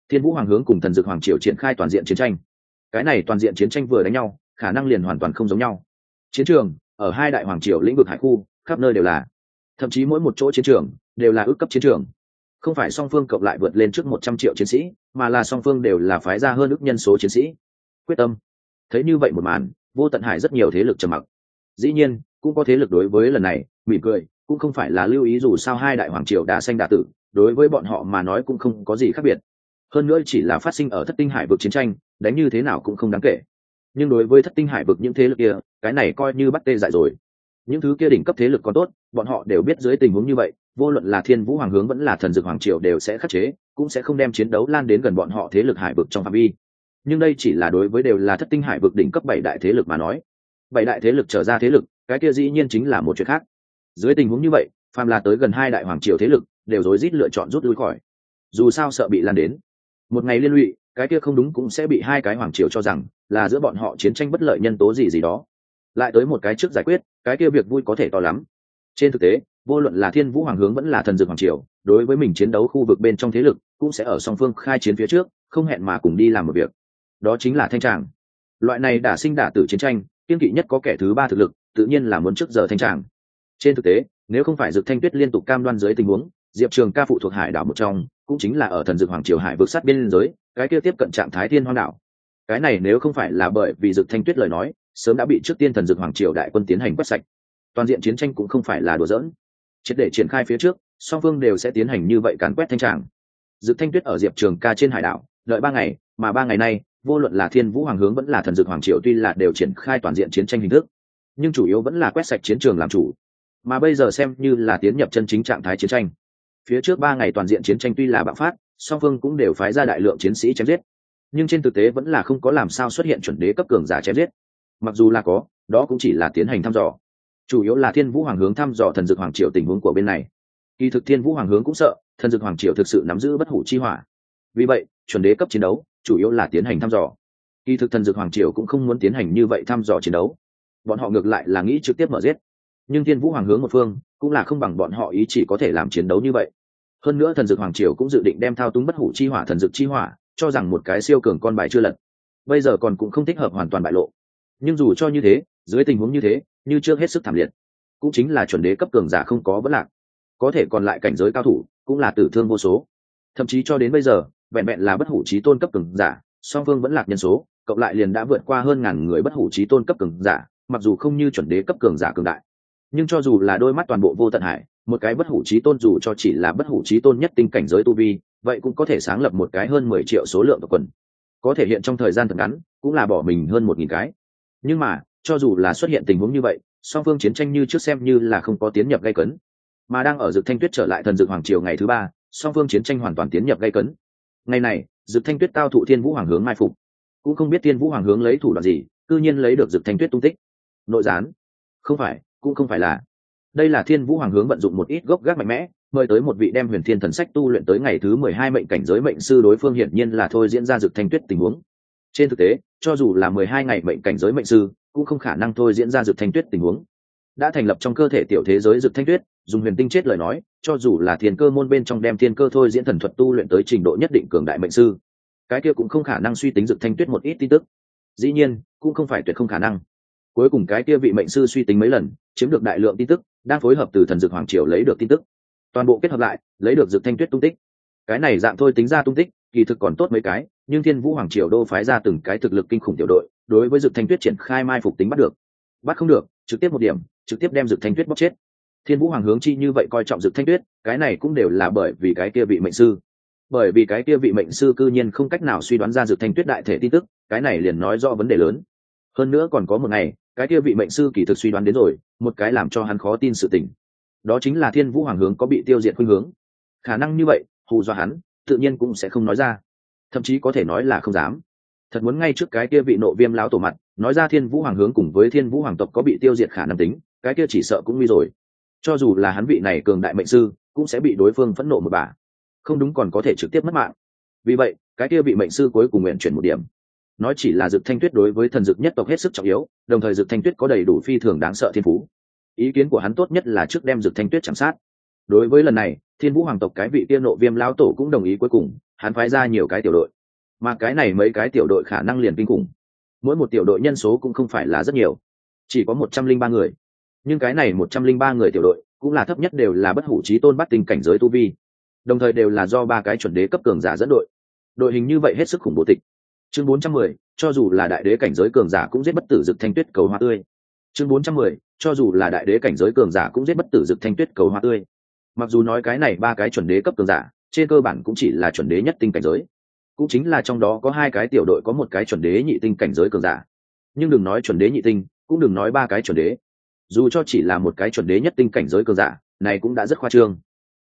Thiên vũ hoàng hướng cùng thần dực hoàng triều triển khai toàn diện chiến tranh. Cái này toàn diện chiến tranh vừa đánh nhau, khả năng liền hoàn toàn không giống nhau. Chiến trường ở hai đại hoàng triều lĩnh vực hải khu, khắp nơi đều là. Thậm chí mỗi một chỗ chiến trường đều là ước cấp chiến trường. Không phải song phương cộng lại vượt lên trước một trăm triệu chiến sĩ, mà là song phương đều là phái ra hơn ước nhân số chiến sĩ. Quyết tâm. Thấy như vậy một màn, vô tận hải rất nhiều thế lực trầm mặc. Dĩ nhiên, cũng có thế lực đối với lần này mỉm cười, cũng không phải là lưu ý dù sao hai đại hoàng triều đã xanh đạ tử, đối với bọn họ mà nói cũng không có gì khác biệt. Hơn nữa chỉ là phát sinh ở thất tinh hải vực chiến tranh, đánh như thế nào cũng không đáng kể nhưng đối với thất tinh hải vực những thế lực kia, cái này coi như bắt tê dại rồi. Những thứ kia đỉnh cấp thế lực còn tốt, bọn họ đều biết dưới tình huống như vậy, vô luận là thiên vũ hoàng hướng vẫn là thần dược hoàng triều đều sẽ khắc chế, cũng sẽ không đem chiến đấu lan đến gần bọn họ thế lực hải vực trong phạm vi. Nhưng đây chỉ là đối với đều là thất tinh hải vực đỉnh cấp bảy đại thế lực mà nói. Bảy đại thế lực trở ra thế lực, cái kia dĩ nhiên chính là một chuyện khác. Dưới tình huống như vậy, phàm là tới gần hai đại hoàng triều thế lực, đều rối rít lựa chọn rút lui khỏi. Dù sao sợ bị lan đến. Một ngày liên lụy, cái kia không đúng cũng sẽ bị hai cái hoàng triều cho rằng là giữa bọn họ chiến tranh bất lợi nhân tố gì gì đó. Lại tới một cái trước giải quyết, cái kia việc vui có thể to lắm. Trên thực tế, vô luận là thiên vũ hoàng hướng vẫn là thần dược hoàng triều, đối với mình chiến đấu khu vực bên trong thế lực, cũng sẽ ở song phương khai chiến phía trước, không hẹn mà cùng đi làm một việc. Đó chính là thanh tràng. Loại này đả sinh đả tử chiến tranh, kiên kỵ nhất có kẻ thứ ba thực lực, tự nhiên là muốn trước giờ thanh tràng. Trên thực tế, nếu không phải dược thanh tuyết liên tục cam đoan dưới tình huống, diệp trường ca phụ thuộc hải đảo một trong, cũng chính là ở thần dược hoàng triều hải vượt sát biên giới, cái kia tiếp cận trạng thái thiên hoang đảo cái này nếu không phải là bởi vì Dực thanh tuyết lời nói, sớm đã bị trước tiên thần dược hoàng triều đại quân tiến hành quét sạch. Toàn diện chiến tranh cũng không phải là đùa giỡn. Triệt để triển khai phía trước, song phương đều sẽ tiến hành như vậy càn quét thanh tràng. Dực thanh tuyết ở diệp trường ca trên hải đảo, đợi ba ngày, mà ba ngày nay, vô luận là thiên vũ hoàng hướng vẫn là thần dược hoàng triều tuy là đều triển khai toàn diện chiến tranh hình thức, nhưng chủ yếu vẫn là quét sạch chiến trường làm chủ. Mà bây giờ xem như là tiến nhập chân chính trạng thái chiến tranh. Phía trước ba ngày toàn diện chiến tranh tuy là bạo phát, song phương cũng đều phái ra đại lượng chiến sĩ chém giết nhưng trên thực tế vẫn là không có làm sao xuất hiện chuẩn đế cấp cường giả chém giết. Mặc dù là có, đó cũng chỉ là tiến hành thăm dò. Chủ yếu là thiên vũ hoàng hướng thăm dò thần dược hoàng triều tình huống của bên này. Kỳ thực thiên vũ hoàng hướng cũng sợ, thần dược hoàng triều thực sự nắm giữ bất hủ chi hỏa. Vì vậy, chuẩn đế cấp chiến đấu chủ yếu là tiến hành thăm dò. Kỳ thực thần dược hoàng triều cũng không muốn tiến hành như vậy thăm dò chiến đấu. Bọn họ ngược lại là nghĩ trực tiếp mở giết. Nhưng thiên vũ hoàng hướng một phương cũng là không bằng bọn họ ý chỉ có thể làm chiến đấu như vậy. Hơn nữa thần dược hoàng triều cũng dự định đem thao túng bất hủ chi hỏa, thần dược chi hỏa cho rằng một cái siêu cường con bài chưa lật, bây giờ còn cũng không thích hợp hoàn toàn bại lộ. Nhưng dù cho như thế, dưới tình huống như thế, như chưa hết sức thảm liệt, cũng chính là chuẩn đế cấp cường giả không có vấn lạc. Có thể còn lại cảnh giới cao thủ, cũng là tử thương vô số. Thậm chí cho đến bây giờ, vẹn vẹn là bất hủ trí tôn cấp cường giả, song phương vẫn lạc nhân số, cộng lại liền đã vượt qua hơn ngàn người bất hủ trí tôn cấp cường giả, mặc dù không như chuẩn đế cấp cường giả cường đại. Nhưng cho dù là đôi mắt toàn bộ vô tận hải, một cái bất hủ trí tôn dù cho chỉ là bất hủ trí tôn nhất tinh cảnh giới tu vi vậy cũng có thể sáng lập một cái hơn mười triệu số lượng tộc quần. Có thể hiện trong thời gian thật ngắn, cũng là bỏ mình hơn một nghìn cái. Nhưng mà, cho dù là xuất hiện tình huống như vậy, song phương chiến tranh như trước xem như là không có tiến nhập gây cấn. Mà đang ở dực thanh tuyết trở lại thần dực hoàng triều ngày thứ ba, song phương chiến tranh hoàn toàn tiến nhập gây cấn. Ngày này, dực thanh tuyết tao thụ thiên vũ hoàng hướng mai phục. Cũng không biết thiên vũ hoàng hướng lấy thủ đoạn gì, cư nhiên lấy được dực thanh tuyết tung tích. Nội gián? Không phải, cũng không phải là. Đây là thiên vũ hoàng hướng vận dụng một ít gốc gác mạnh mẽ mời tới một vị đem huyền thiên thần sách tu luyện tới ngày thứ mười hai mệnh cảnh giới mệnh sư đối phương hiển nhiên là thôi diễn ra dực thanh tuyết tình huống. Trên thực tế, cho dù là mười hai ngày mệnh cảnh giới mệnh sư, cũng không khả năng thôi diễn ra dực thanh tuyết tình huống. Đã thành lập trong cơ thể tiểu thế giới dực thanh tuyết, dùng huyền tinh chết lời nói, cho dù là thiên cơ môn bên trong đem thiên cơ thôi diễn thần thuật tu luyện tới trình độ nhất định cường đại mệnh sư, cái kia cũng không khả năng suy tính dực thanh tuyết một ít tin tức. Dĩ nhiên, cũng không phải tuyệt không khả năng. Cuối cùng cái kia vị mệnh sư suy tính mấy lần, chiếm được đại lượng tin tức, đang phối hợp từ thần dược hoàng triều lấy được tin tức toàn bộ kết hợp lại, lấy được dược thanh tuyết tung tích. Cái này dạng thôi tính ra tung tích, kỳ thực còn tốt mấy cái, nhưng thiên vũ hoàng triều đô phái ra từng cái thực lực kinh khủng tiểu đội, đối với dược thanh tuyết triển khai mai phục tính bắt được. Bắt không được, trực tiếp một điểm, trực tiếp đem dược thanh tuyết bóc chết. Thiên vũ hoàng hướng chi như vậy coi trọng dược thanh tuyết, cái này cũng đều là bởi vì cái kia vị mệnh sư. Bởi vì cái kia vị mệnh sư cư nhiên không cách nào suy đoán ra dược thanh tuyết đại thể tin tức, cái này liền nói rõ vấn đề lớn. Hơn nữa còn có một ngày, cái kia vị mệnh sư kỳ thực suy đoán đến rồi, một cái làm cho hắn khó tin sự tình đó chính là thiên vũ hoàng hướng có bị tiêu diệt khuynh hướng. Khả năng như vậy, hù dọa hắn, tự nhiên cũng sẽ không nói ra. Thậm chí có thể nói là không dám. Thật muốn ngay trước cái kia vị nộ viêm lão tổ mặt, nói ra thiên vũ hoàng hướng cùng với thiên vũ hoàng tộc có bị tiêu diệt khả năng tính, cái kia chỉ sợ cũng nguy rồi. Cho dù là hắn vị này cường đại mệnh sư, cũng sẽ bị đối phương phẫn nộ một bà. Không đúng còn có thể trực tiếp mất mạng. Vì vậy, cái kia bị mệnh sư cuối cùng nguyện chuyển một điểm. Nói chỉ là dực thanh tuyết đối với thần dực nhất tộc hết sức trọng yếu, đồng thời dực thanh tuyết có đầy đủ phi thường đáng sợ thiên phú ý kiến của hắn tốt nhất là trước đem dược thanh tuyết chạm sát. Đối với lần này thiên vũ hoàng tộc cái vị tiên nộ viêm lão tổ cũng đồng ý cuối cùng hắn phái ra nhiều cái tiểu đội. Mà cái này mấy cái tiểu đội khả năng liền kinh khủng. Mỗi một tiểu đội nhân số cũng không phải là rất nhiều. Chỉ có một trăm linh ba người. Nhưng cái này một trăm linh ba người tiểu đội cũng là thấp nhất đều là bất hủ trí tôn bắt tình cảnh giới tu vi. Đồng thời đều là do ba cái chuẩn đế cấp cường giả dẫn đội. Đội hình như vậy hết sức khủng bố tịch. Chương 410, cho dù là đại đế cảnh giới cường giả cũng giết bất tử dực thanh tuyết cầu hoa tươi chương 410, cho dù là đại đế cảnh giới cường giả cũng giết bất tử dực thanh tuyết cầu hoa tươi. Mặc dù nói cái này ba cái chuẩn đế cấp cường giả trên cơ bản cũng chỉ là chuẩn đế nhất tinh cảnh giới. Cũng chính là trong đó có hai cái tiểu đội có một cái chuẩn đế nhị tinh cảnh giới cường giả. Nhưng đừng nói chuẩn đế nhị tinh cũng đừng nói ba cái chuẩn đế. Dù cho chỉ là một cái chuẩn đế nhất tinh cảnh giới cường giả này cũng đã rất khoa trương.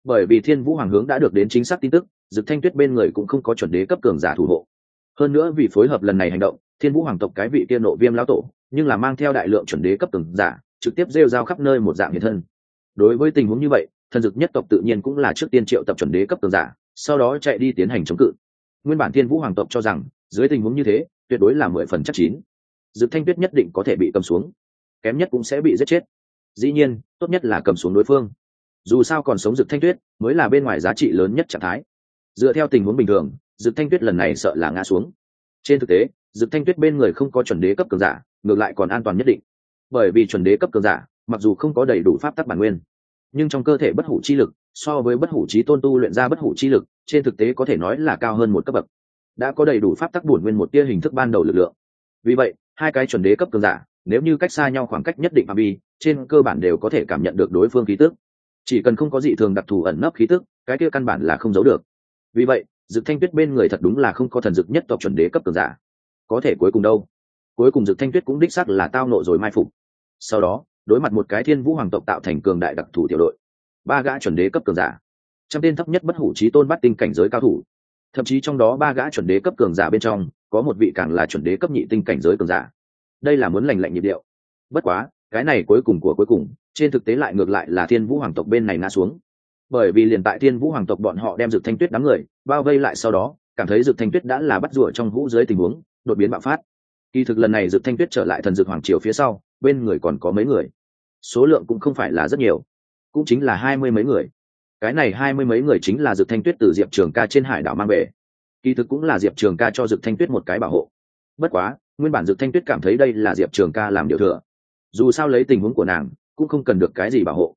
Bởi vì thiên vũ hoàng hướng đã được đến chính xác tin tức dực thanh tuyết bên người cũng không có chuẩn đế cấp cường giả thủ hộ. Hơn nữa vì phối hợp lần này hành động thiên vũ hoàng tộc cái vị tiên nộ viêm lão tổ nhưng là mang theo đại lượng chuẩn đế cấp từng giả, trực tiếp rêu rao khắp nơi một dạng hiện thân. Đối với tình huống như vậy, thần dực nhất tộc tự nhiên cũng là trước tiên triệu tập chuẩn đế cấp từng giả, sau đó chạy đi tiến hành chống cự. Nguyên bản thiên vũ hoàng tộc cho rằng, dưới tình huống như thế, tuyệt đối là mười phần chắc chín. Dực thanh tuyết nhất định có thể bị cầm xuống, kém nhất cũng sẽ bị giết chết. Dĩ nhiên, tốt nhất là cầm xuống đối phương. Dù sao còn sống dực thanh tuyết, mới là bên ngoài giá trị lớn nhất trạng thái. Dựa theo tình huống bình thường, dực thanh tuyết lần này sợ là ngã xuống. Trên thực tế dực thanh tuyết bên người không có chuẩn đế cấp cường giả, ngược lại còn an toàn nhất định. Bởi vì chuẩn đế cấp cường giả, mặc dù không có đầy đủ pháp tắc bản nguyên, nhưng trong cơ thể bất hủ chi lực, so với bất hủ trí tôn tu luyện ra bất hủ chi lực, trên thực tế có thể nói là cao hơn một cấp bậc. Đã có đầy đủ pháp tắc bổn nguyên một tia hình thức ban đầu lực lượng. Vì vậy, hai cái chuẩn đế cấp cường giả, nếu như cách xa nhau khoảng cách nhất định phạm vi, trên cơ bản đều có thể cảm nhận được đối phương khí tức. Chỉ cần không có dị thường đặc thù ẩn nấp khí tức, cái kia căn bản là không giấu được. Vì vậy dực thanh tuyết bên người thật đúng là không có thần dực nhất tộc chuẩn đế cấp cường giả có thể cuối cùng đâu. Cuối cùng dực thanh tuyết cũng đích sắc là tao nộ rồi mai phục. Sau đó, đối mặt một cái thiên vũ hoàng tộc tạo thành cường đại đặc thù tiểu đội, ba gã chuẩn đế cấp cường giả. Trong tên thấp nhất bất hủ trí tôn bắt tinh cảnh giới cao thủ. Thậm chí trong đó ba gã chuẩn đế cấp cường giả bên trong, có một vị càng là chuẩn đế cấp nhị tinh cảnh giới cường giả. Đây là muốn lành lạnh nhịp điệu. Bất quá, cái này cuối cùng của cuối cùng, trên thực tế lại ngược lại là thiên vũ hoàng tộc bên này ngã xuống. Bởi vì liền tại thiên vũ hoàng tộc bọn họ đem dược thanh tuyết đám người bao vây lại sau đó, cảm thấy dược thanh tuyết đã là bắt rủa trong vũ dưới tình huống đột biến bạo phát. Kỳ thực lần này dược thanh tuyết trở lại thần dược hoàng triều phía sau, bên người còn có mấy người. Số lượng cũng không phải là rất nhiều, cũng chính là hai mươi mấy người. Cái này hai mươi mấy người chính là dược thanh tuyết từ diệp trường ca trên hải đảo mang về. Kỳ thực cũng là diệp trường ca cho dược thanh tuyết một cái bảo hộ. Bất quá, nguyên bản dược thanh tuyết cảm thấy đây là diệp trường ca làm điều thừa. Dù sao lấy tình huống của nàng, cũng không cần được cái gì bảo hộ.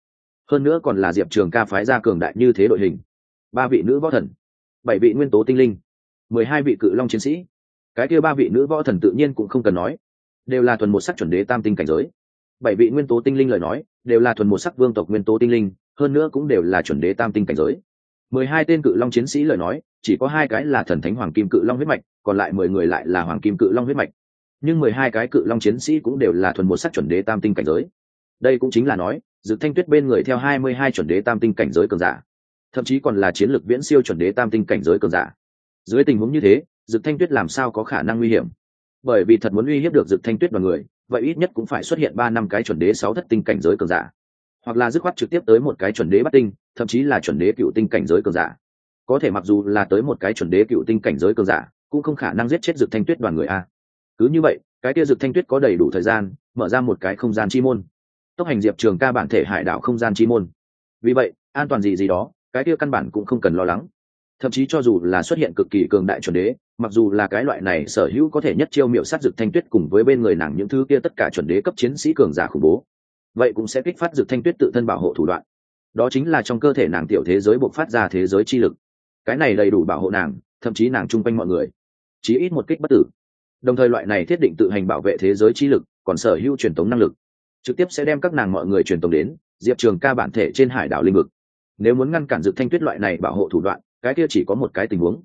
Hơn nữa còn là diệp trường ca phái ra cường đại như thế đội hình. Ba vị nữ võ thần, bảy vị nguyên tố tinh linh, mười hai vị cự long chiến sĩ cái kia ba vị nữ võ thần tự nhiên cũng không cần nói. Đều là thuần một sắc chuẩn đế tam tinh cảnh giới. Bảy vị nguyên tố tinh linh lời nói, đều là thuần một sắc vương tộc nguyên tố tinh linh, hơn nữa cũng đều là chuẩn đế tam tinh cảnh giới. Mười hai tên cự long chiến sĩ lời nói, chỉ có hai cái là thần thánh hoàng kim cự long huyết mạch, còn lại mười người lại là hoàng kim cự long huyết mạch. Nhưng mười hai cái cự long chiến sĩ cũng đều là thuần một sắc chuẩn đế tam tinh cảnh giới. Đây cũng chính là nói dự thanh tuyết bên người theo hai mươi hai chuẩn đế tam tinh cảnh giới cường giả, thậm chí còn là chiến lược viễn siêu chuẩn đế tam tinh cảnh giới cường giả. Dưới tình huống như thế dực thanh tuyết làm sao có khả năng nguy hiểm? Bởi vì thật muốn uy hiếp được dực thanh tuyết và người, vậy ít nhất cũng phải xuất hiện ba năm cái chuẩn đế, sáu thất tinh cảnh giới cường giả. Hoặc là dứt khoát trực tiếp tới một cái chuẩn đế bắt tinh, thậm chí là chuẩn đế cựu tinh cảnh giới cường giả. Có thể mặc dù là tới một cái chuẩn đế cựu tinh cảnh giới cường giả, cũng không khả năng giết chết dược thanh tuyết đoàn người a. Cứ như vậy, cái kia dược thanh tuyết có đầy đủ thời gian, mở ra một cái không gian chi môn. Tốc hành diệp trường ca bản thể hải đảo không gian chi môn. Vì vậy, an toàn gì gì đó, cái kia căn bản cũng không cần lo lắng thậm chí cho dù là xuất hiện cực kỳ cường đại chuẩn đế, mặc dù là cái loại này sở hữu có thể nhất chiêu miệu sát dực thanh tuyết cùng với bên người nàng những thứ kia tất cả chuẩn đế cấp chiến sĩ cường giả khủng bố, vậy cũng sẽ kích phát dực thanh tuyết tự thân bảo hộ thủ đoạn. Đó chính là trong cơ thể nàng tiểu thế giới buộc phát ra thế giới chi lực. Cái này đầy đủ bảo hộ nàng, thậm chí nàng chung quanh mọi người, chí ít một kích bất tử. Đồng thời loại này thiết định tự hành bảo vệ thế giới chi lực, còn sở hữu truyền tống năng lực. Trực tiếp sẽ đem các nàng mọi người truyền tống đến diệp trường ca bản thể trên hải đảo linh vực. Nếu muốn ngăn cản dực thanh tuyết loại này bảo hộ thủ đoạn cái kia chỉ có một cái tình huống.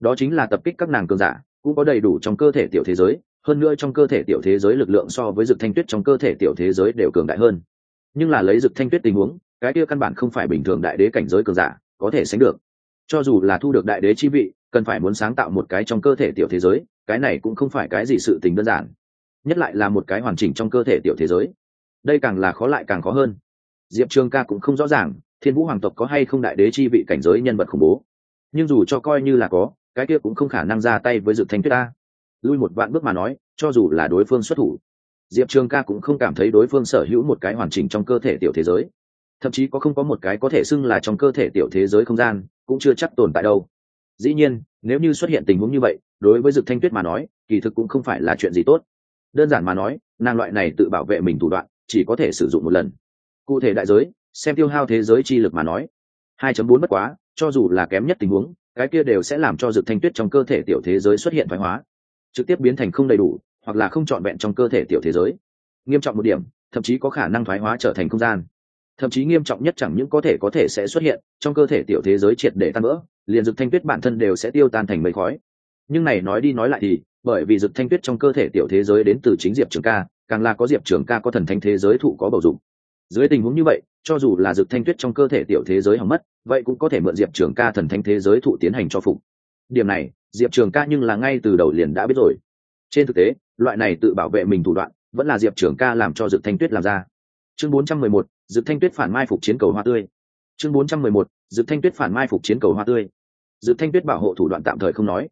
Đó chính là tập kích các nàng cường giả, cũng có đầy đủ trong cơ thể tiểu thế giới, hơn nữa trong cơ thể tiểu thế giới lực lượng so với dực thanh tuyết trong cơ thể tiểu thế giới đều cường đại hơn. Nhưng là lấy dực thanh tuyết tình huống, cái kia căn bản không phải bình thường đại đế cảnh giới cường giả có thể sánh được. Cho dù là thu được đại đế chi vị, cần phải muốn sáng tạo một cái trong cơ thể tiểu thế giới, cái này cũng không phải cái gì sự tình đơn giản. Nhất lại là một cái hoàn chỉnh trong cơ thể tiểu thế giới. Đây càng là khó lại càng khó hơn. Diệp trường ca cũng không rõ ràng, thiên vũ hoàng tộc có hay không đại đế chi vị cảnh giới nhân vật khủng bố nhưng dù cho coi như là có, cái kia cũng không khả năng ra tay với dược thanh tuyết ta lui một vạn bước mà nói, cho dù là đối phương xuất thủ, diệp trường ca cũng không cảm thấy đối phương sở hữu một cái hoàn chỉnh trong cơ thể tiểu thế giới. Thậm chí có không có một cái có thể xưng là trong cơ thể tiểu thế giới không gian, cũng chưa chắc tồn tại đâu. Dĩ nhiên, nếu như xuất hiện tình huống như vậy, đối với dực thanh tuyết mà nói, kỳ thực cũng không phải là chuyện gì tốt. Đơn giản mà nói, nàng loại này tự bảo vệ mình thủ đoạn, chỉ có thể sử dụng một lần. Cụ thể đại giới, xem tiêu hao thế giới chi lực mà nói 2.4 bất quá cho dù là kém nhất tình huống, cái kia đều sẽ làm cho dược thanh tuyết trong cơ thể tiểu thế giới xuất hiện thoái hóa, trực tiếp biến thành không đầy đủ, hoặc là không trọn vẹn trong cơ thể tiểu thế giới. Nghiêm trọng một điểm, thậm chí có khả năng thoái hóa trở thành không gian. Thậm chí nghiêm trọng nhất chẳng những có thể có thể sẽ xuất hiện, trong cơ thể tiểu thế giới triệt để tan vỡ, liền dược thanh tuyết bản thân đều sẽ tiêu tan thành mây khói. Nhưng này nói đi nói lại thì, bởi vì dược thanh tuyết trong cơ thể tiểu thế giới đến từ chính diệp trường ca, càng là có diệp trường ca có thần thanh thế giới thụ có bầu dụng dưới tình huống như vậy cho dù là dược thanh tuyết trong cơ thể tiểu thế giới hỏng mất vậy cũng có thể mượn diệp trường ca thần thanh thế giới thụ tiến hành cho phục. Điểm này diệp trường ca nhưng là ngay từ đầu liền đã biết rồi. Trên thực tế loại này tự bảo vệ mình thủ đoạn vẫn là diệp trường ca làm cho dược thanh tuyết làm ra. Chương 411, dược thanh tuyết phản mai phục chiến cầu hoa tươi. Chương 411, dược thanh tuyết phản mai phục chiến cầu hoa tươi. Dược thanh tuyết bảo hộ thủ đoạn tạm thời không nói.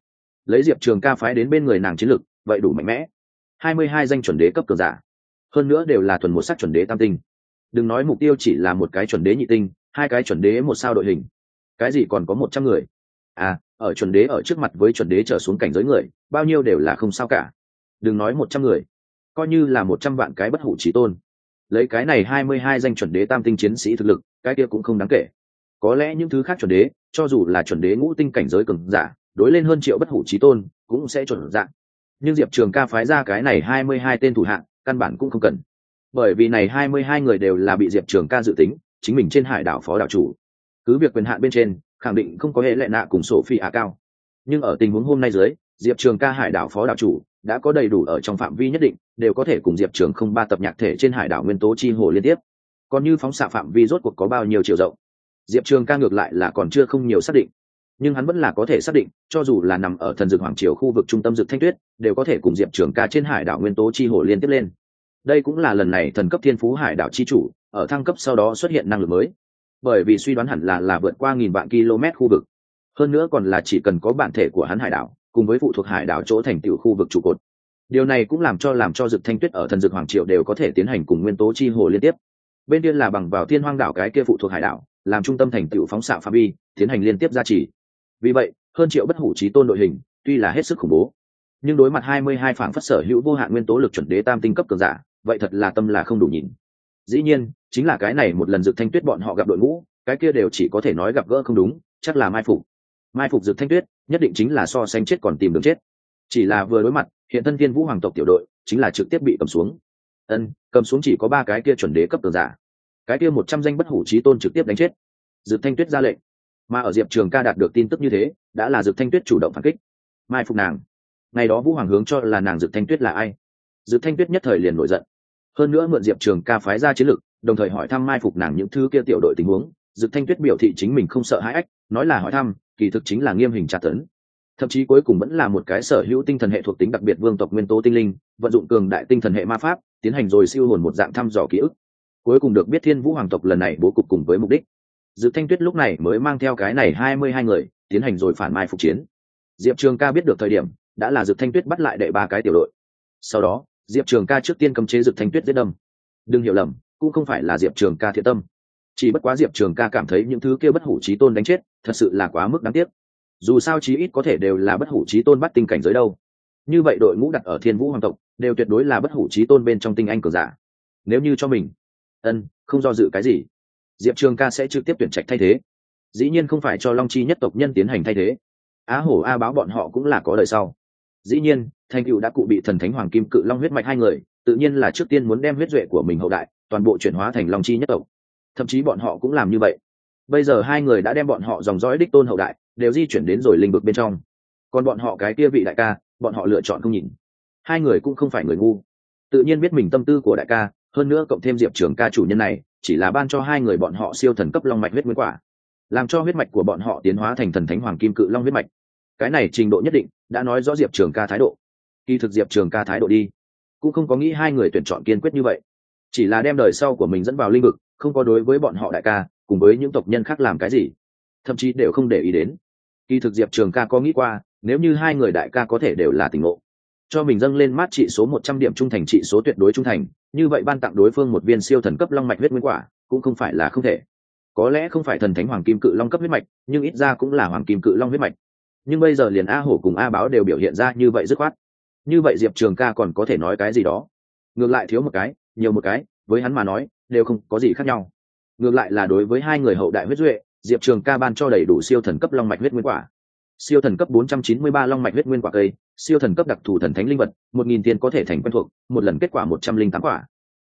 Lấy diệp trường ca phái đến bên người nàng chiến lực vậy đủ mạnh mẽ. Hai mươi hai danh chuẩn đế cấp cường giả. Hơn nữa đều là thuần một sắc chuẩn đế tam tinh đừng nói mục tiêu chỉ là một cái chuẩn đế nhị tinh, hai cái chuẩn đế một sao đội hình. Cái gì còn có một trăm người? À ở chuẩn đế ở trước mặt với chuẩn đế trở xuống cảnh giới người, bao nhiêu đều là không sao cả. Đừng nói một trăm người, coi như là một trăm vạn cái bất hủ trí tôn. Lấy cái này hai mươi hai danh chuẩn đế tam tinh chiến sĩ thực lực, cái kia cũng không đáng kể. Có lẽ những thứ khác chuẩn đế, cho dù là chuẩn đế ngũ tinh cảnh giới cường giả, đối lên hơn triệu bất hủ trí tôn, cũng sẽ chuẩn dạng. Nhưng diệp trường ca phái ra cái này hai mươi hai tên thủ hạng, căn bản cũng không cần bởi vì này hai mươi hai người đều là bị diệp trường ca dự tính, chính mình trên hải đảo phó đảo chủ. Cứ việc quyền hạn bên trên, khẳng định không có hệ lệ nạ cùng sổ phi ạ à cao. Nhưng ở tình huống hôm nay dưới, diệp trường ca hải đảo phó đảo chủ đã có đầy đủ ở trong phạm vi nhất định, đều có thể cùng diệp trường không ba tập nhạc thể trên hải đảo nguyên tố chi hồ liên tiếp. Còn như phóng xạ phạm vi rốt cuộc có bao nhiêu chiều rộng? Diệp trường ca ngược lại là còn chưa không nhiều xác định. Nhưng hắn vẫn là có thể xác định, cho dù là nằm ở thần dược hoàng triều khu vực trung tâm dược thanh tuyết, đều có thể cùng diệp trường ca trên hải đảo nguyên tố chi hồ liên tiếp lên đây cũng là lần này thần cấp thiên phú hải đảo chi chủ, ở thăng cấp sau đó xuất hiện năng lực mới. Bởi vì suy đoán hẳn là là vượt qua nghìn vạn km khu vực. Hơn nữa còn là chỉ cần có bản thể của hắn hải đảo, cùng với phụ thuộc hải đảo chỗ thành tựu khu vực trụ cột. Điều này cũng làm cho làm cho dực thanh tuyết ở thần dực hoàng triệu đều có thể tiến hành cùng nguyên tố chi hồ liên tiếp. Bên kia là bằng vào thiên hoang đảo cái kia phụ thuộc hải đảo, làm trung tâm thành tựu phóng xạ phạm vi, tiến hành liên tiếp gia trì. Vì vậy, hơn triệu bất hủ trí tôn đội hình, tuy là hết sức khủng bố, nhưng đối mặt hai mươi hai phảng phất sở hữu vô hạn nguyên tố lực chuẩn đế tam tinh cấp cường giả vậy thật là tâm là không đủ nhìn. Dĩ nhiên, chính là cái này một lần dược thanh tuyết bọn họ gặp đội ngũ, cái kia đều chỉ có thể nói gặp gỡ không đúng, chắc là mai phục. Mai phục dược thanh tuyết, nhất định chính là so sánh chết còn tìm đường chết. Chỉ là vừa đối mặt, hiện thân thiên vũ hoàng tộc tiểu đội, chính là trực tiếp bị cầm xuống. Ân, cầm xuống chỉ có ba cái kia chuẩn đế cấp tường giả. Cái kia một trăm danh bất hủ trí tôn trực tiếp đánh chết. Dược thanh tuyết ra lệnh. Mà ở diệp trường ca đạt được tin tức như thế, đã là dược thanh tuyết chủ động phản kích. Mai phục nàng. Ngày đó vũ hoàng hướng cho là nàng dược thanh tuyết là ai? Dự thanh tuyết nhất thời liền nổi giận. Hơn nữa mượn diệp trường ca phái ra chiến lực, đồng thời hỏi thăm mai phục nàng những thứ kia tiểu đội tình huống. Dự thanh tuyết biểu thị chính mình không sợ hãi ách, nói là hỏi thăm, kỳ thực chính là nghiêm hình tra tấn. Thậm chí cuối cùng vẫn là một cái sở hữu tinh thần hệ thuộc tính đặc biệt vương tộc nguyên tố tinh linh, vận dụng cường đại tinh thần hệ ma pháp, tiến hành rồi siêu hồn một dạng thăm dò ký ức. Cuối cùng được biết thiên vũ hoàng tộc lần này bố cục cùng với mục đích. Dự thanh tuyết lúc này mới mang theo cái này hai mươi hai người, tiến hành rồi phản mai phục chiến. Diệp trường ca biết được thời điểm, đã là Dự thanh tuyết bắt lại đệ ba cái tiểu đội. Sau đó diệp trường ca trước tiên cấm chế dược thanh tuyết giết đâm. Đừng hiểu lầm, cũng không phải là diệp trường ca thiện tâm. Chỉ bất quá diệp trường ca cảm thấy những thứ kia bất hủ trí tôn đánh chết, thật sự là quá mức đáng tiếc. Dù sao chí ít có thể đều là bất hủ trí tôn bắt tinh cảnh giới đâu. Như vậy đội ngũ đặt ở thiên vũ hoàng tộc, đều tuyệt đối là bất hủ trí tôn bên trong tinh anh cường giả. Nếu như cho mình, ân, không do dự cái gì, diệp trường ca sẽ trực tiếp tuyển trạch thay thế. Dĩ nhiên không phải cho long chi nhất tộc nhân tiến hành thay thế. Á hổ a báo bọn họ cũng là có đời sau dĩ nhiên thành cựu đã cụ bị thần thánh hoàng kim cự long huyết mạch hai người, tự nhiên là trước tiên muốn đem huyết duệ của mình hậu đại, toàn bộ chuyển hóa thành long chi nhất tộc. Thậm chí bọn họ cũng làm như vậy. Bây giờ hai người đã đem bọn họ dòng dõi đích tôn hậu đại, đều di chuyển đến rồi linh vực bên trong. Còn bọn họ cái kia vị đại ca, bọn họ lựa chọn không nhìn. Hai người cũng không phải người ngu. Tự nhiên biết mình tâm tư của đại ca, hơn nữa cộng thêm diệp trường ca chủ nhân này, chỉ là ban cho hai người bọn họ siêu thần cấp long mạch huyết nguyên quả. Làm cho huyết mạch của bọn họ tiến hóa thành thần thánh hoàng kim cự long huyết mạch cái này trình độ nhất định, đã nói rõ diệp trường ca thái độ. Kỳ thực diệp trường ca thái độ đi, cũng không có nghĩ hai người tuyển chọn kiên quyết như vậy. Chỉ là đem đời sau của mình dẫn vào linh vực, không có đối với bọn họ đại ca, cùng với những tộc nhân khác làm cái gì, thậm chí đều không để ý đến. Kỳ thực diệp trường ca có nghĩ qua, nếu như hai người đại ca có thể đều là tình ngộ, cho mình dâng lên mát trị số một trăm điểm trung thành trị số tuyệt đối trung thành, như vậy ban tặng đối phương một viên siêu thần cấp long mạch huyết nguyên quả, cũng không phải là không thể. Có lẽ không phải thần thánh hoàng kim cự long cấp huyết mạch, nhưng ít ra cũng là hoàng kim cự long huyết mạch nhưng bây giờ liền a hổ cùng a báo đều biểu hiện ra như vậy dứt khoát. Như vậy diệp trường ca còn có thể nói cái gì đó? Ngược lại thiếu một cái, nhiều một cái, với hắn mà nói, đều không có gì khác nhau. Ngược lại là đối với hai người hậu đại huyết duệ, diệp trường ca ban cho đầy đủ siêu thần cấp long mạch huyết nguyên quả. Siêu thần cấp 493 long mạch huyết nguyên quả cây, siêu thần cấp đặc thù thần thánh linh vật, một nghìn tiền có thể thành quen thuộc, một lần kết quả một trăm linh tám quả.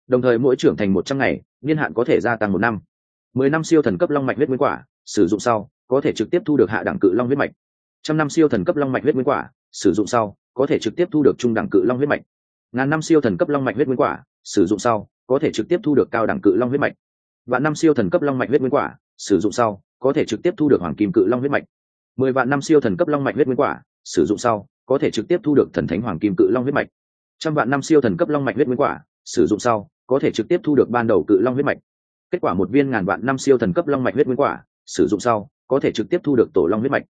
Đồng thời mỗi trưởng thành một trăm ngày, niên hạn có thể gia tăng một năm. mười năm siêu thần cấp long mạch huyết nguyên quả, sử dụng sau, có thể trực tiếp thu được hạ đẳng cự long huyết mạch trăm năm siêu thần cấp long mạch huyết nguyên quả, sử dụng sau, có thể trực tiếp thu được trung đẳng cự long huyết mạch. Ngàn năm siêu thần cấp long mạch huyết nguyên quả, sử dụng sau, có thể trực tiếp thu được cao đẳng cự long huyết mạch. Vạn năm siêu thần cấp long mạch huyết nguyên quả, sử dụng sau, có thể trực tiếp thu được hoàng kim cự long huyết mạch. Mười vạn năm siêu thần cấp long mạch huyết nguyên quả, sử dụng sau, có thể trực tiếp thu được thần thánh hoàng kim cự long huyết mạch. Trăm vạn năm siêu thần cấp long mạch huyết nguyên quả, sử dụng sau, có thể trực tiếp thu được ban đầu cự long huyết mạch. Kết quả một viên ngàn vạn năm siêu thần cấp long mạch huyết nguyên quả, sử dụng sau, có thể trực tiếp thu được tổ long huyết mạch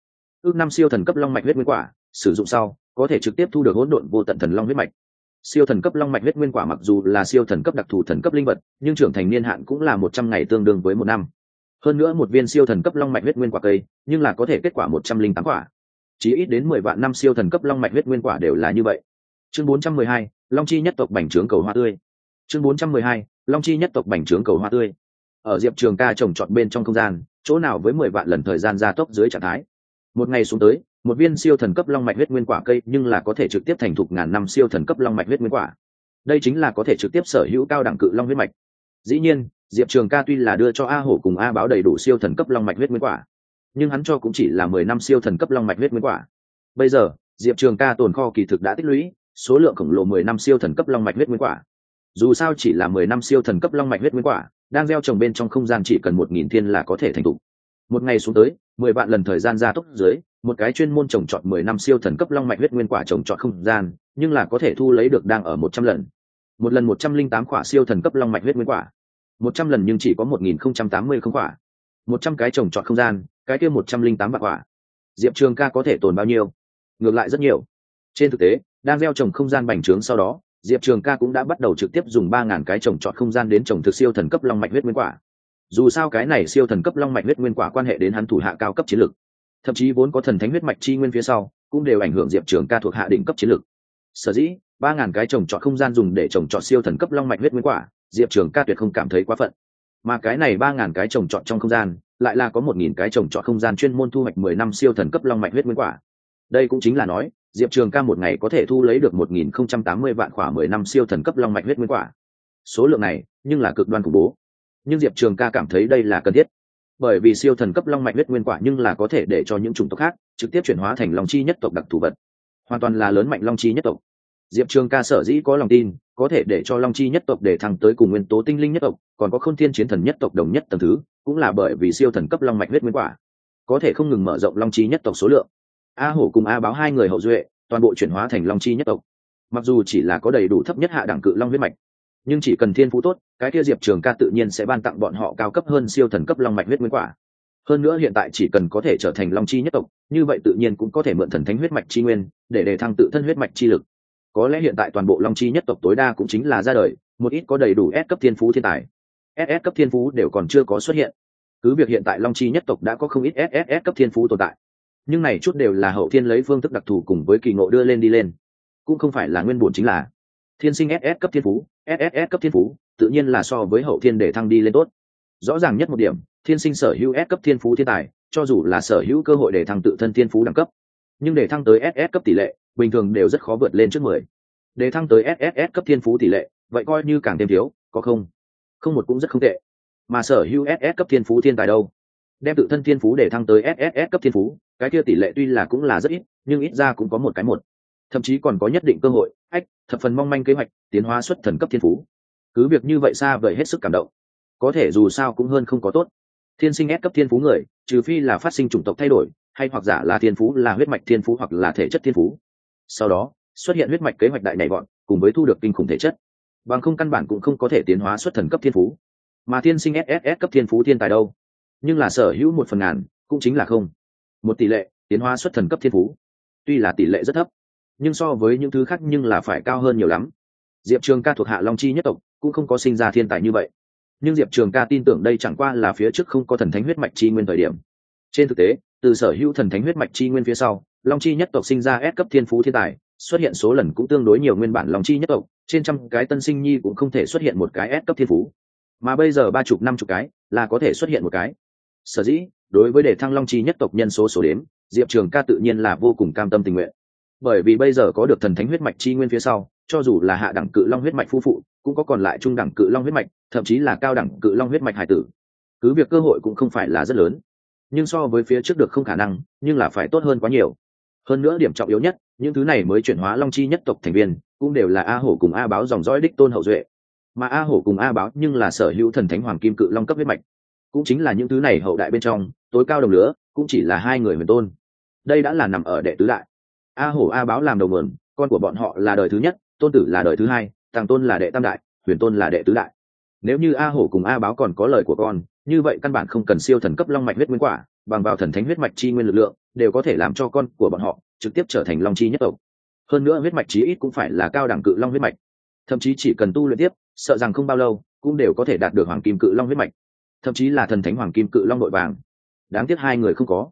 ước năm siêu thần cấp long mạch huyết nguyên quả, sử dụng sau, có thể trực tiếp thu được hỗn độn vô tận thần long huyết mạch. Siêu thần cấp long mạch huyết nguyên quả mặc dù là siêu thần cấp đặc thù thần cấp linh vật, nhưng trưởng thành niên hạn cũng là một trăm ngày tương đương với một năm. Hơn nữa một viên siêu thần cấp long mạch huyết nguyên quả cây, nhưng là có thể kết quả một trăm linh tám quả. Chỉ ít đến mười vạn năm siêu thần cấp long mạch huyết nguyên quả đều là như vậy. Chương bốn trăm mười hai, long chi nhất tộc bành trướng cầu hoa tươi. Chương bốn trăm mười hai, long chi nhất tộc bành trướng cầu hoa tươi. Ở diệp trường ca trồng trọt bên trong không gian, chỗ nào với mười vạn lần thời gian gia tốc dưới trạng thái? Một ngày xuống tới, một viên siêu thần cấp long mạch huyết nguyên quả cây nhưng là có thể trực tiếp thành thục ngàn năm siêu thần cấp long mạch huyết nguyên quả. Đây chính là có thể trực tiếp sở hữu cao đẳng cự long huyết mạch. Dĩ nhiên, diệp trường ca tuy là đưa cho a hổ cùng a báo đầy đủ siêu thần cấp long mạch huyết nguyên quả, nhưng hắn cho cũng chỉ là mười năm siêu thần cấp long mạch huyết nguyên quả. Bây giờ, diệp trường ca tồn kho kỳ thực đã tích lũy số lượng khổng lồ mười năm siêu thần cấp long mạch huyết nguyên quả. Dù sao chỉ là mười năm siêu thần cấp long mạch huyết nguyên quả, đang gieo trồng bên trong không gian chỉ cần một nghìn thiên là có thể thành t một ngày xuống tới, mười vạn lần thời gian gia tốc dưới, một cái chuyên môn trồng trọt mười năm siêu thần cấp long mạch huyết nguyên quả trồng trọt không gian, nhưng là có thể thu lấy được đang ở một trăm lần. Một lần một trăm linh tám quả siêu thần cấp long mạch huyết nguyên quả. Một trăm lần nhưng chỉ có một nghìn không trăm tám mươi không quả. Một trăm cái trồng trọt không gian, cái kia một trăm linh tám vạn quả. Diệp trường ca có thể tồn bao nhiêu? Ngược lại rất nhiều. Trên thực tế, đang gieo trồng không gian bành trướng sau đó, diệp trường ca cũng đã bắt đầu trực tiếp dùng ba ngàn cái trồng trọt không gian đến trồng thực siêu thần cấp long mạch huyết nguyên quả dù sao cái này siêu thần cấp long mạch huyết nguyên quả quan hệ đến hắn thủ hạ cao cấp chiến lược. Thậm chí vốn có thần thánh huyết mạch chi nguyên phía sau, cũng đều ảnh hưởng diệp trường ca thuộc hạ đỉnh cấp chiến lược. Sở dĩ, ba ngàn cái trồng trọt không gian dùng để trồng trọt siêu thần cấp long mạch huyết nguyên quả, diệp trường ca tuyệt không cảm thấy quá phận. Mà cái này ba ngàn cái trồng trọt trong không gian, lại là có một nghìn cái trồng trọt không gian chuyên môn thu hoạch mười năm siêu thần cấp long mạch huyết nguyên quả. Đây cũng chính là nói, diệp trường ca một ngày có thể thu lấy được một nghìn không trăm tám mươi vạn quả mười năm siêu thần cấp long mạch huyết nguyên quả. Số lượng này, nhưng là cực đoan khủng bố nhưng diệp trường ca cảm thấy đây là cần thiết. Bởi vì siêu thần cấp long mạch huyết nguyên quả nhưng là có thể để cho những chủng tộc khác trực tiếp chuyển hóa thành long chi nhất tộc đặc thù vật. Hoàn toàn là lớn mạnh long chi nhất tộc. Diệp trường ca sở dĩ có lòng tin, có thể để cho long chi nhất tộc để thăng tới cùng nguyên tố tinh linh nhất tộc, còn có k h ô n thiên chiến thần nhất tộc đồng nhất tầng thứ, cũng là bởi vì siêu thần cấp long mạch huyết nguyên quả. Có thể không ngừng mở rộng long chi nhất tộc số lượng. A hổ cùng a báo hai người hậu duệ, toàn bộ chuyển hóa thành long chi nhất tộc. Mặc dù chỉ là có đầy đủ thấp nhất hạ đẳng cự long huyết mạch nhưng chỉ cần thiên phú tốt, cái kia diệp trường ca tự nhiên sẽ ban tặng bọn họ cao cấp hơn siêu thần cấp long mạch huyết nguyên quả. Hơn nữa hiện tại chỉ cần có thể trở thành long chi nhất tộc, như vậy tự nhiên cũng có thể mượn thần thánh huyết mạch chi nguyên để đề thăng tự thân huyết mạch chi lực. Có lẽ hiện tại toàn bộ long chi nhất tộc tối đa cũng chính là ra đời, một ít có đầy đủ S cấp thiên phú thiên tài ss cấp thiên phú đều còn chưa có xuất hiện. Cứ việc hiện tại long chi nhất tộc đã có không ít ss cấp thiên phú tồn tại, nhưng này chút đều là hậu thiên lấy phương thức đặc thù cùng với kỳ ngộ đưa lên đi lên. Cũng không phải là nguyên bổn chính là thiên sinh ss cấp thiên phú ss cấp thiên phú, tự nhiên là so với hậu thiên để thăng đi lên tốt. Rõ ràng nhất một điểm, thiên sinh sở hữu s cấp thiên phú thiên tài, cho dù là sở hữu cơ hội để thăng tự thân thiên phú đẳng cấp, nhưng để thăng tới ss cấp tỷ lệ, bình thường đều rất khó vượt lên trước mười. Để thăng tới ss cấp thiên phú tỷ lệ, vậy coi như càng thêm thiếu, có không? Không một cũng rất không tệ. Mà sở hữu ss cấp thiên phú thiên tài đâu? Đem tự thân thiên phú để thăng tới ss cấp thiên phú, cái kia tỷ lệ tuy là cũng là rất ít, nhưng ít ra cũng có một cái một thậm chí còn có nhất định cơ hội, ách, thập phần mong manh kế hoạch, tiến hóa xuất thần cấp thiên phú. Cứ việc như vậy xa vời hết sức cảm động. Có thể dù sao cũng hơn không có tốt. Thiên sinh ép cấp thiên phú người, trừ phi là phát sinh chủng tộc thay đổi, hay hoặc giả là thiên phú là huyết mạch thiên phú hoặc là thể chất thiên phú. Sau đó, xuất hiện huyết mạch kế hoạch đại nhảy bọn cùng với thu được kinh khủng thể chất. Bằng không căn bản cũng không có thể tiến hóa xuất thần cấp thiên phú. Mà thiên sinh sss cấp thiên phú thiên tài đâu? Nhưng là sở hữu một phần ngàn, cũng chính là không. Một tỷ lệ, tiến hóa xuất thần cấp thiên phú. Tuy là tỷ lệ rất thấp nhưng so với những thứ khác nhưng là phải cao hơn nhiều lắm. Diệp trường ca thuộc hạ long chi nhất tộc, cũng không có sinh ra thiên tài như vậy. Nhưng diệp trường ca tin tưởng đây chẳng qua là phía trước không có thần thánh huyết mạch chi nguyên thời điểm. Trên thực tế, từ sở hữu thần thánh huyết mạch chi nguyên phía sau, long chi nhất tộc sinh ra ép cấp thiên phú thiên tài, xuất hiện số lần cũng tương đối nhiều nguyên bản long chi nhất tộc, trên trăm cái tân sinh nhi cũng không thể xuất hiện một cái ép cấp thiên phú. Mà bây giờ ba chục, năm chục cái, là có thể xuất hiện một cái. Sở dĩ, đối với đề thăng long chi nhất tộc nhân số số đếm, diệp trường ca tự nhiên là vô cùng cam tâm tình nguyện bởi vì bây giờ có được thần thánh huyết mạch chi nguyên phía sau, cho dù là hạ đẳng cự long huyết mạch phu phụ, cũng có còn lại trung đẳng cự long huyết mạch, thậm chí là cao đẳng cự long huyết mạch hải tử. Cứ việc cơ hội cũng không phải là rất lớn, nhưng so với phía trước được không khả năng, nhưng là phải tốt hơn quá nhiều. Hơn nữa điểm trọng yếu nhất, những thứ này mới chuyển hóa long chi nhất tộc thành viên, cũng đều là a hổ cùng a báo dòng dõi đích tôn hậu duệ. Mà a hổ cùng a báo nhưng là sở hữu thần thánh hoàng kim cự long cấp huyết mạch. Cũng chính là những thứ này hậu đại bên trong, tối cao đồng lửa, cũng chỉ là hai người huyền tôn. Đây đã là nằm ở đệ tứ đại a hổ a báo làm đầu mườn con của bọn họ là đời thứ nhất, tôn tử là đời thứ hai, tàng tôn là đệ tam đại, huyền tôn là đệ tứ đại. Nếu như a hổ cùng a báo còn có lời của con, như vậy căn bản không cần siêu thần cấp long mạch huyết nguyên quả, bằng vào thần thánh huyết mạch chi nguyên lực lượng, đều có thể làm cho con của bọn họ trực tiếp trở thành long chi nhất tộc. Hơn nữa huyết mạch chí ít cũng phải là cao đẳng cự long huyết mạch. Thậm chí chỉ cần tu luyện tiếp, sợ rằng không bao lâu, cũng đều có thể đạt được hoàng kim cự long huyết mạch. Thậm chí là thần thánh hoàng kim cự long nội vàng. Đáng tiếc hai người không có.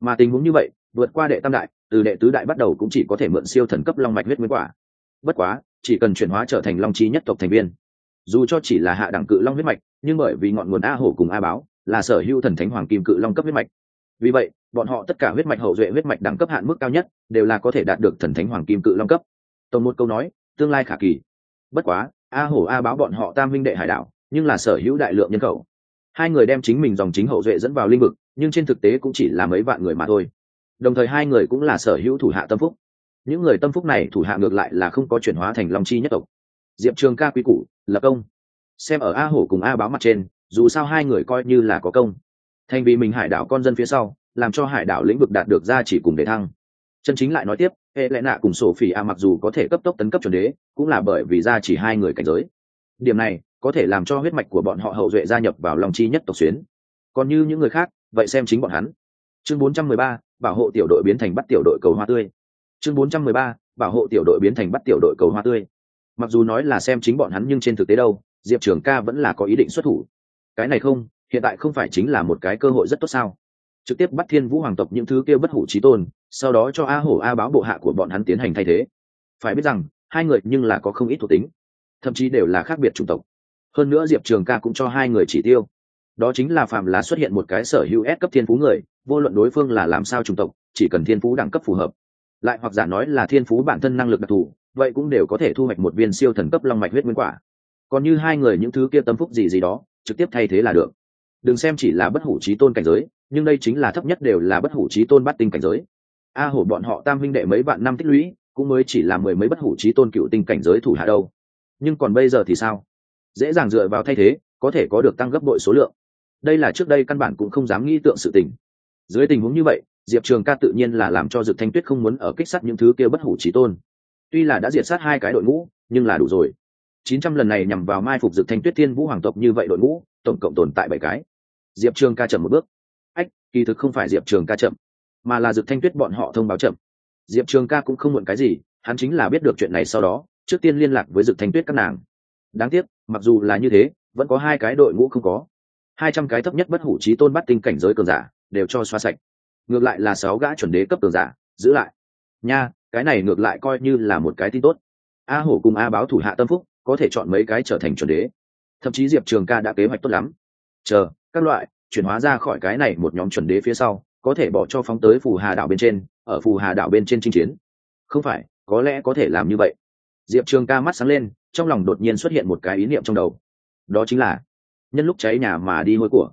Mà tình huống như vậy, vượt qua đệ tam đại từ đệ tứ đại bắt đầu cũng chỉ có thể mượn siêu thần cấp long mạch huyết nguyên quả. Bất quá, chỉ cần chuyển hóa trở thành long chi nhất tộc thành viên. Dù cho chỉ là hạ đẳng cự long huyết mạch, nhưng bởi vì ngọn nguồn a hổ cùng a báo là sở hữu thần thánh hoàng kim cự long cấp huyết mạch. Vì vậy, bọn họ tất cả huyết mạch hậu duệ huyết mạch đẳng cấp hạn mức cao nhất đều là có thể đạt được thần thánh hoàng kim cự long cấp. Tổng một câu nói, tương lai khả kỳ. Bất quá, a hổ, a báo bọn họ tam minh đệ hải đảo nhưng là sở hữu đại lượng nhân khẩu. Hai người đem chính mình dòng chính hậu duệ dẫn vào linh vực, nhưng trên thực tế cũng chỉ là mấy vạn người mà thôi đồng thời hai người cũng là sở hữu thủ hạ tâm phúc. Những người tâm phúc này thủ hạ ngược lại là không có chuyển hóa thành long chi nhất tộc. Diệp trường ca quý củ lập công. Xem ở a hổ cùng a báo mặt trên dù sao hai người coi như là có công. Thành vì mình hải đảo con dân phía sau làm cho hải đảo lĩnh vực đạt được ra chỉ cùng để thăng. Chân chính lại nói tiếp hệ lệ nạ cùng sổ phỉ a mặc dù có thể cấp tốc tấn cấp chuẩn đế cũng là bởi vì ra chỉ hai người cảnh giới. Điểm này có thể làm cho huyết mạch của bọn họ hậu duệ gia nhập vào lòng chi nhất tộc xuyến. Còn như những người khác vậy xem chính bọn hắn. Chương 413, bảo hộ tiểu đội biến thành bắt tiểu đội cầu hoa tươi. Chương 413, bảo hộ tiểu đội biến thành bắt tiểu đội cầu hoa tươi. Mặc dù nói là xem chính bọn hắn nhưng trên thực tế đâu diệp trường ca vẫn là có ý định xuất thủ. Cái này không hiện tại không phải chính là một cái cơ hội rất tốt sao? Trực tiếp bắt thiên vũ hoàng tộc những thứ kêu bất hủ trí tôn sau đó cho a hổ a báo bộ hạ của bọn hắn tiến hành thay thế. Phải biết rằng hai người nhưng là có không ít thuộc tính thậm chí đều là khác biệt chủng tộc. Hơn nữa diệp trường ca cũng cho hai người chỉ tiêu đó chính là phạm là xuất hiện một cái sở hữu S cấp thiên phú người, vô luận đối phương là làm sao chủng tộc, chỉ cần thiên phú đẳng cấp phù hợp. Lại hoặc giả nói là thiên phú bản thân năng lực đặc thù, vậy cũng đều có thể thu hoạch một viên siêu thần cấp long mạch huyết nguyên quả. Còn như hai người những thứ kia tâm phúc gì gì đó, trực tiếp thay thế là được. Đừng xem chỉ là bất hủ chí tôn cảnh giới, nhưng đây chính là thấp nhất đều là bất hủ chí tôn bát tinh cảnh giới. A hổ bọn họ tam huynh đệ mấy bạn năm tích lũy, cũng mới chỉ là mười mấy bất hủ chí tôn cựu tinh cảnh giới thủ hạ đâu. Nhưng còn bây giờ thì sao? Dễ dàng dựa vào thay thế, có thể có được tăng gấp bội số lượng đây là trước đây căn bản cũng không dám nghĩ tượng sự tình. Dưới tình huống như vậy, diệp trường ca tự nhiên là làm cho dực thanh tuyết không muốn ở kích sát những thứ kia bất hủ trí tôn. Tuy là đã diệt sát hai cái đội ngũ, nhưng là đủ rồi. Chín trăm lần này nhằm vào mai phục dực thanh tuyết thiên vũ hoàng tộc như vậy đội ngũ, tổng cộng tồn tại bảy cái. Diệp trường ca chậm một bước. Ách, kỳ thực không phải diệp trường ca chậm, mà là dực thanh tuyết bọn họ thông báo chậm. Diệp trường ca cũng không muộn cái gì, hắn chính là biết được chuyện này sau đó, trước tiên liên lạc với dực thanh tuyết các nàng. Đáng tiếc, mặc dù là như thế, vẫn có hai cái đội ngũ không có hai trăm cái thấp nhất bất hủ trí tôn bắt tinh cảnh giới cường giả, đều cho xoa sạch. Ngược lại là sáu gã chuẩn đế cấp cường giả, giữ lại. Nha, cái này ngược lại coi như là một cái tin tốt. A hổ cùng a báo thủ hạ tâm phúc, có thể chọn mấy cái trở thành chuẩn đế. Thậm chí diệp trường ca đã kế hoạch tốt lắm. Chờ, các loại, chuyển hóa ra khỏi cái này một nhóm chuẩn đế phía sau, có thể bỏ cho phóng tới phù hà đảo bên trên, ở phù hà đảo bên trên chinh chiến. Không phải, có lẽ có thể làm như vậy. Diệp trường ca mắt sáng lên, trong lòng đột nhiên xuất hiện một cái ý niệm trong đầu. Đó chính là nhân lúc cháy nhà mà đi hôi của.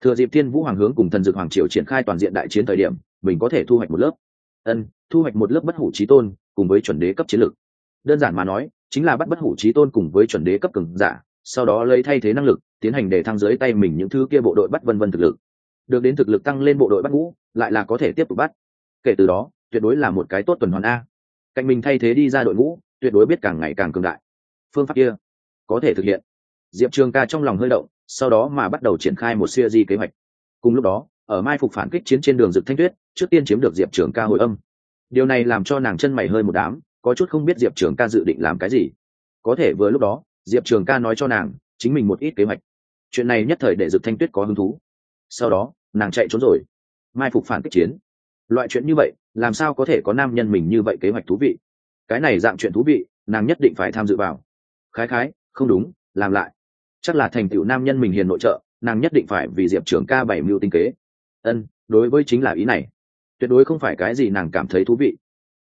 Thừa dịp thiên vũ hoàng hướng cùng thần dược hoàng triều triển khai toàn diện đại chiến thời điểm, mình có thể thu hoạch một lớp. Ân, thu hoạch một lớp bất hủ trí tôn, cùng với chuẩn đế cấp chiến lược đơn giản mà nói, chính là bắt bất hủ trí tôn cùng với chuẩn đế cấp cường giả, sau đó lấy thay thế năng lực, tiến hành để thăng dưới tay mình những thứ kia bộ đội bắt vân vân thực lực. Được đến thực lực tăng lên bộ đội bắt ngũ, lại là có thể tiếp tục bắt. Kể từ đó, tuyệt đối là một cái tốt tuần hoàn a. Cạnh mình thay thế đi ra đội ngũ, tuyệt đối biết càng ngày càng cường đại. Phương pháp kia có thể thực hiện. Diệp trường ca trong lòng hơi động sau đó mà bắt đầu triển khai một siêu di kế hoạch. Cùng lúc đó, ở mai phục phản kích chiến trên đường rực thanh tuyết, trước tiên chiếm được diệp trường ca hồi âm. Điều này làm cho nàng chân mày hơi một đám, có chút không biết diệp trường ca dự định làm cái gì. Có thể vừa lúc đó, diệp trường ca nói cho nàng, chính mình một ít kế hoạch. Chuyện này nhất thời để dực thanh tuyết có hứng thú. Sau đó, nàng chạy trốn rồi. Mai phục phản kích chiến. Loại chuyện như vậy, làm sao có thể có nam nhân mình như vậy kế hoạch thú vị? Cái này dạng chuyện thú vị, nàng nhất định phải tham dự vào. Khái khái, không đúng, làm lại chắc là thành tựu nam nhân mình hiền nội trợ, nàng nhất định phải vì diệp trưởng ca bảy mưu tinh kế. Ân, đối với chính là ý này. Tuyệt đối không phải cái gì nàng cảm thấy thú vị.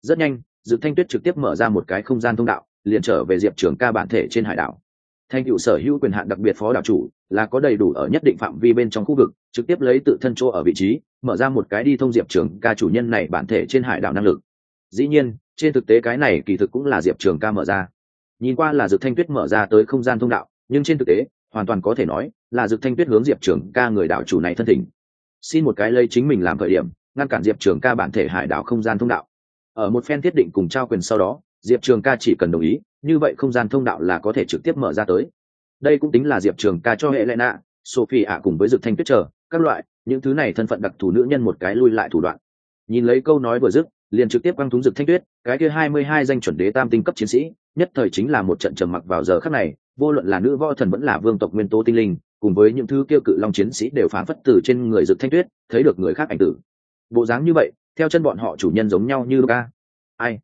Rất nhanh, dự thanh tuyết trực tiếp mở ra một cái không gian thông đạo, liền trở về diệp trưởng ca bản thể trên hải đảo. Thành tựu sở hữu quyền hạn đặc biệt phó đảo chủ là có đầy đủ ở nhất định phạm vi bên trong khu vực, trực tiếp lấy tự thân chỗ ở vị trí, mở ra một cái đi thông diệp trường ca chủ nhân này bản thể trên hải đảo năng lực. Dĩ nhiên, trên thực tế cái này kỳ thực cũng là diệp trường ca mở ra. Nhìn qua là dược thanh tuyết mở ra tới không gian thông đạo nhưng trên thực tế, hoàn toàn có thể nói là dược thanh tuyết hướng diệp trường ca người đảo chủ này thân thỉnh. Xin một cái lấy chính mình làm khởi điểm, ngăn cản diệp trường ca bản thể hải đảo không gian thông đạo. Ở một phen thiết định cùng trao quyền sau đó, diệp trường ca chỉ cần đồng ý, như vậy không gian thông đạo là có thể trực tiếp mở ra tới. Đây cũng tính là diệp trường ca cho hệ lệ nạ, sophie ạ cùng với dược thanh tuyết chờ, các loại, những thứ này thân phận đặc thù nữ nhân một cái lui lại thủ đoạn. Nhìn lấy câu nói vừa dứt, liền trực tiếp quăng thúng dực thanh tuyết, cái kia hai mươi hai danh chuẩn đế tam tinh cấp chiến sĩ, nhất thời chính là một trận trầm mặc vào giờ khắc này vô luận là nữ võ thần vẫn là vương tộc nguyên tố tinh linh, cùng với những thứ kêu cự long chiến sĩ đều phán phất từ trên người dực thanh tuyết, thấy được người khác ảnh tử. Bộ dáng như vậy, theo chân bọn họ chủ nhân giống nhau như ca ai?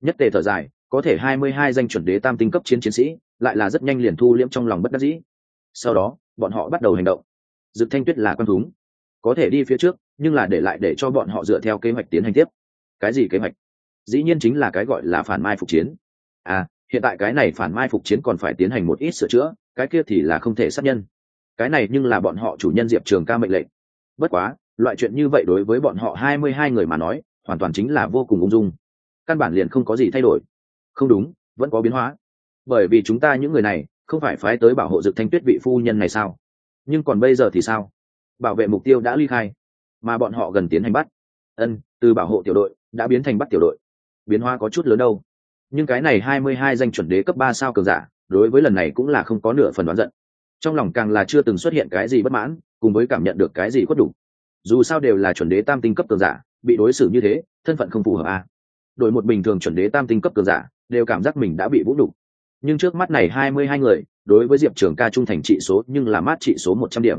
Nhất tề thở dài, có thể hai mươi hai danh chuẩn đế tam tinh cấp chiến chiến sĩ, lại là rất nhanh liền thu liễm trong lòng bất đắc dĩ. Sau đó, bọn họ bắt đầu hành động. Dực thanh tuyết là con thúng. Có thể đi phía trước, nhưng là để lại để cho bọn họ dựa theo kế hoạch tiến hành tiếp. Cái gì kế hoạch? Dĩ nhiên chính là cái gọi là phản mai phục chiến. À hiện tại cái này phản mai phục chiến còn phải tiến hành một ít sửa chữa, cái kia thì là không thể sát nhân. Cái này nhưng là bọn họ chủ nhân diệp trường ca mệnh lệnh. Bất quá, loại chuyện như vậy đối với bọn họ hai mươi hai người mà nói, hoàn toàn chính là vô cùng ung dung. Căn bản liền không có gì thay đổi. Không đúng, vẫn có biến hóa. Bởi vì chúng ta những người này, không phải phái tới bảo hộ dực thanh tuyết vị phu nhân này sao? Nhưng còn bây giờ thì sao? Bảo vệ mục tiêu đã ly khai, mà bọn họ gần tiến hành bắt. Ân, từ bảo hộ tiểu đội, đã biến thành bắt tiểu đội. Biến hóa có chút lớn đâu nhưng cái này hai mươi hai danh chuẩn đế cấp ba sao cường giả, đối với lần này cũng là không có nửa phần đoán giận. Trong lòng càng là chưa từng xuất hiện cái gì bất mãn, cùng với cảm nhận được cái gì khuất đủ. Dù sao đều là chuẩn đế tam tinh cấp cường giả, bị đối xử như thế, thân phận không phù hợp a à. đổi một bình thường chuẩn đế tam tinh cấp cường giả, đều cảm giác mình đã bị vũ đủ. Nhưng trước mắt này hai mươi hai người, đối với diệp trường ca trung thành trị số nhưng là mát trị số một trăm điểm.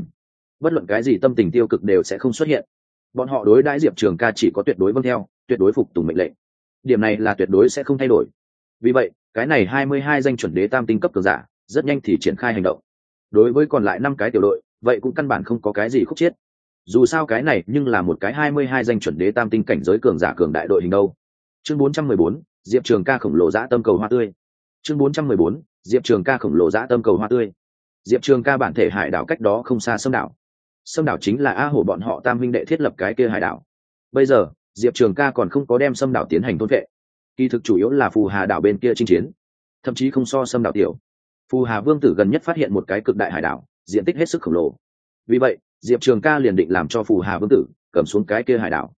Bất luận cái gì tâm tình tiêu cực đều sẽ không xuất hiện. Bọn họ đối đãi diệp trường ca chỉ có tuyệt đối vâng theo, tuyệt đối phục tùng mệnh lệnh. Điểm này là tuyệt đối sẽ không thay đổi vì vậy, cái này hai mươi hai danh chuẩn đế tam tinh cấp cường giả, rất nhanh thì triển khai hành động. Đối với còn lại năm cái tiểu đội, vậy cũng căn bản không có cái gì khúc chiết dù sao cái này nhưng là một cái hai mươi hai danh chuẩn đế tam tinh cảnh giới cường giả cường đại đội hình đâu. Chương bốn trăm mười bốn, diệp trường ca khổng lồ dã tâm cầu hoa tươi. Chương bốn trăm mười bốn, diệp trường ca khổng lồ dã tâm cầu hoa tươi. Diệp trường ca bản thể hải đảo cách đó không xa sông đảo. Sông đảo chính là a hồ bọn họ tam minh đệ thiết lập cái kia hải đảo. Bây giờ, diệp trường ca còn không có đem sông đảo tiến hành thôn vệ kỳ thực chủ yếu là phù hà đảo bên kia chinh chiến, thậm chí không so xâm đảo tiểu. Phù hà vương tử gần nhất phát hiện một cái cực đại hải đảo, diện tích hết sức khổng lồ. Vì vậy, diệp trường ca liền định làm cho phù hà vương tử cầm xuống cái kia hải đảo,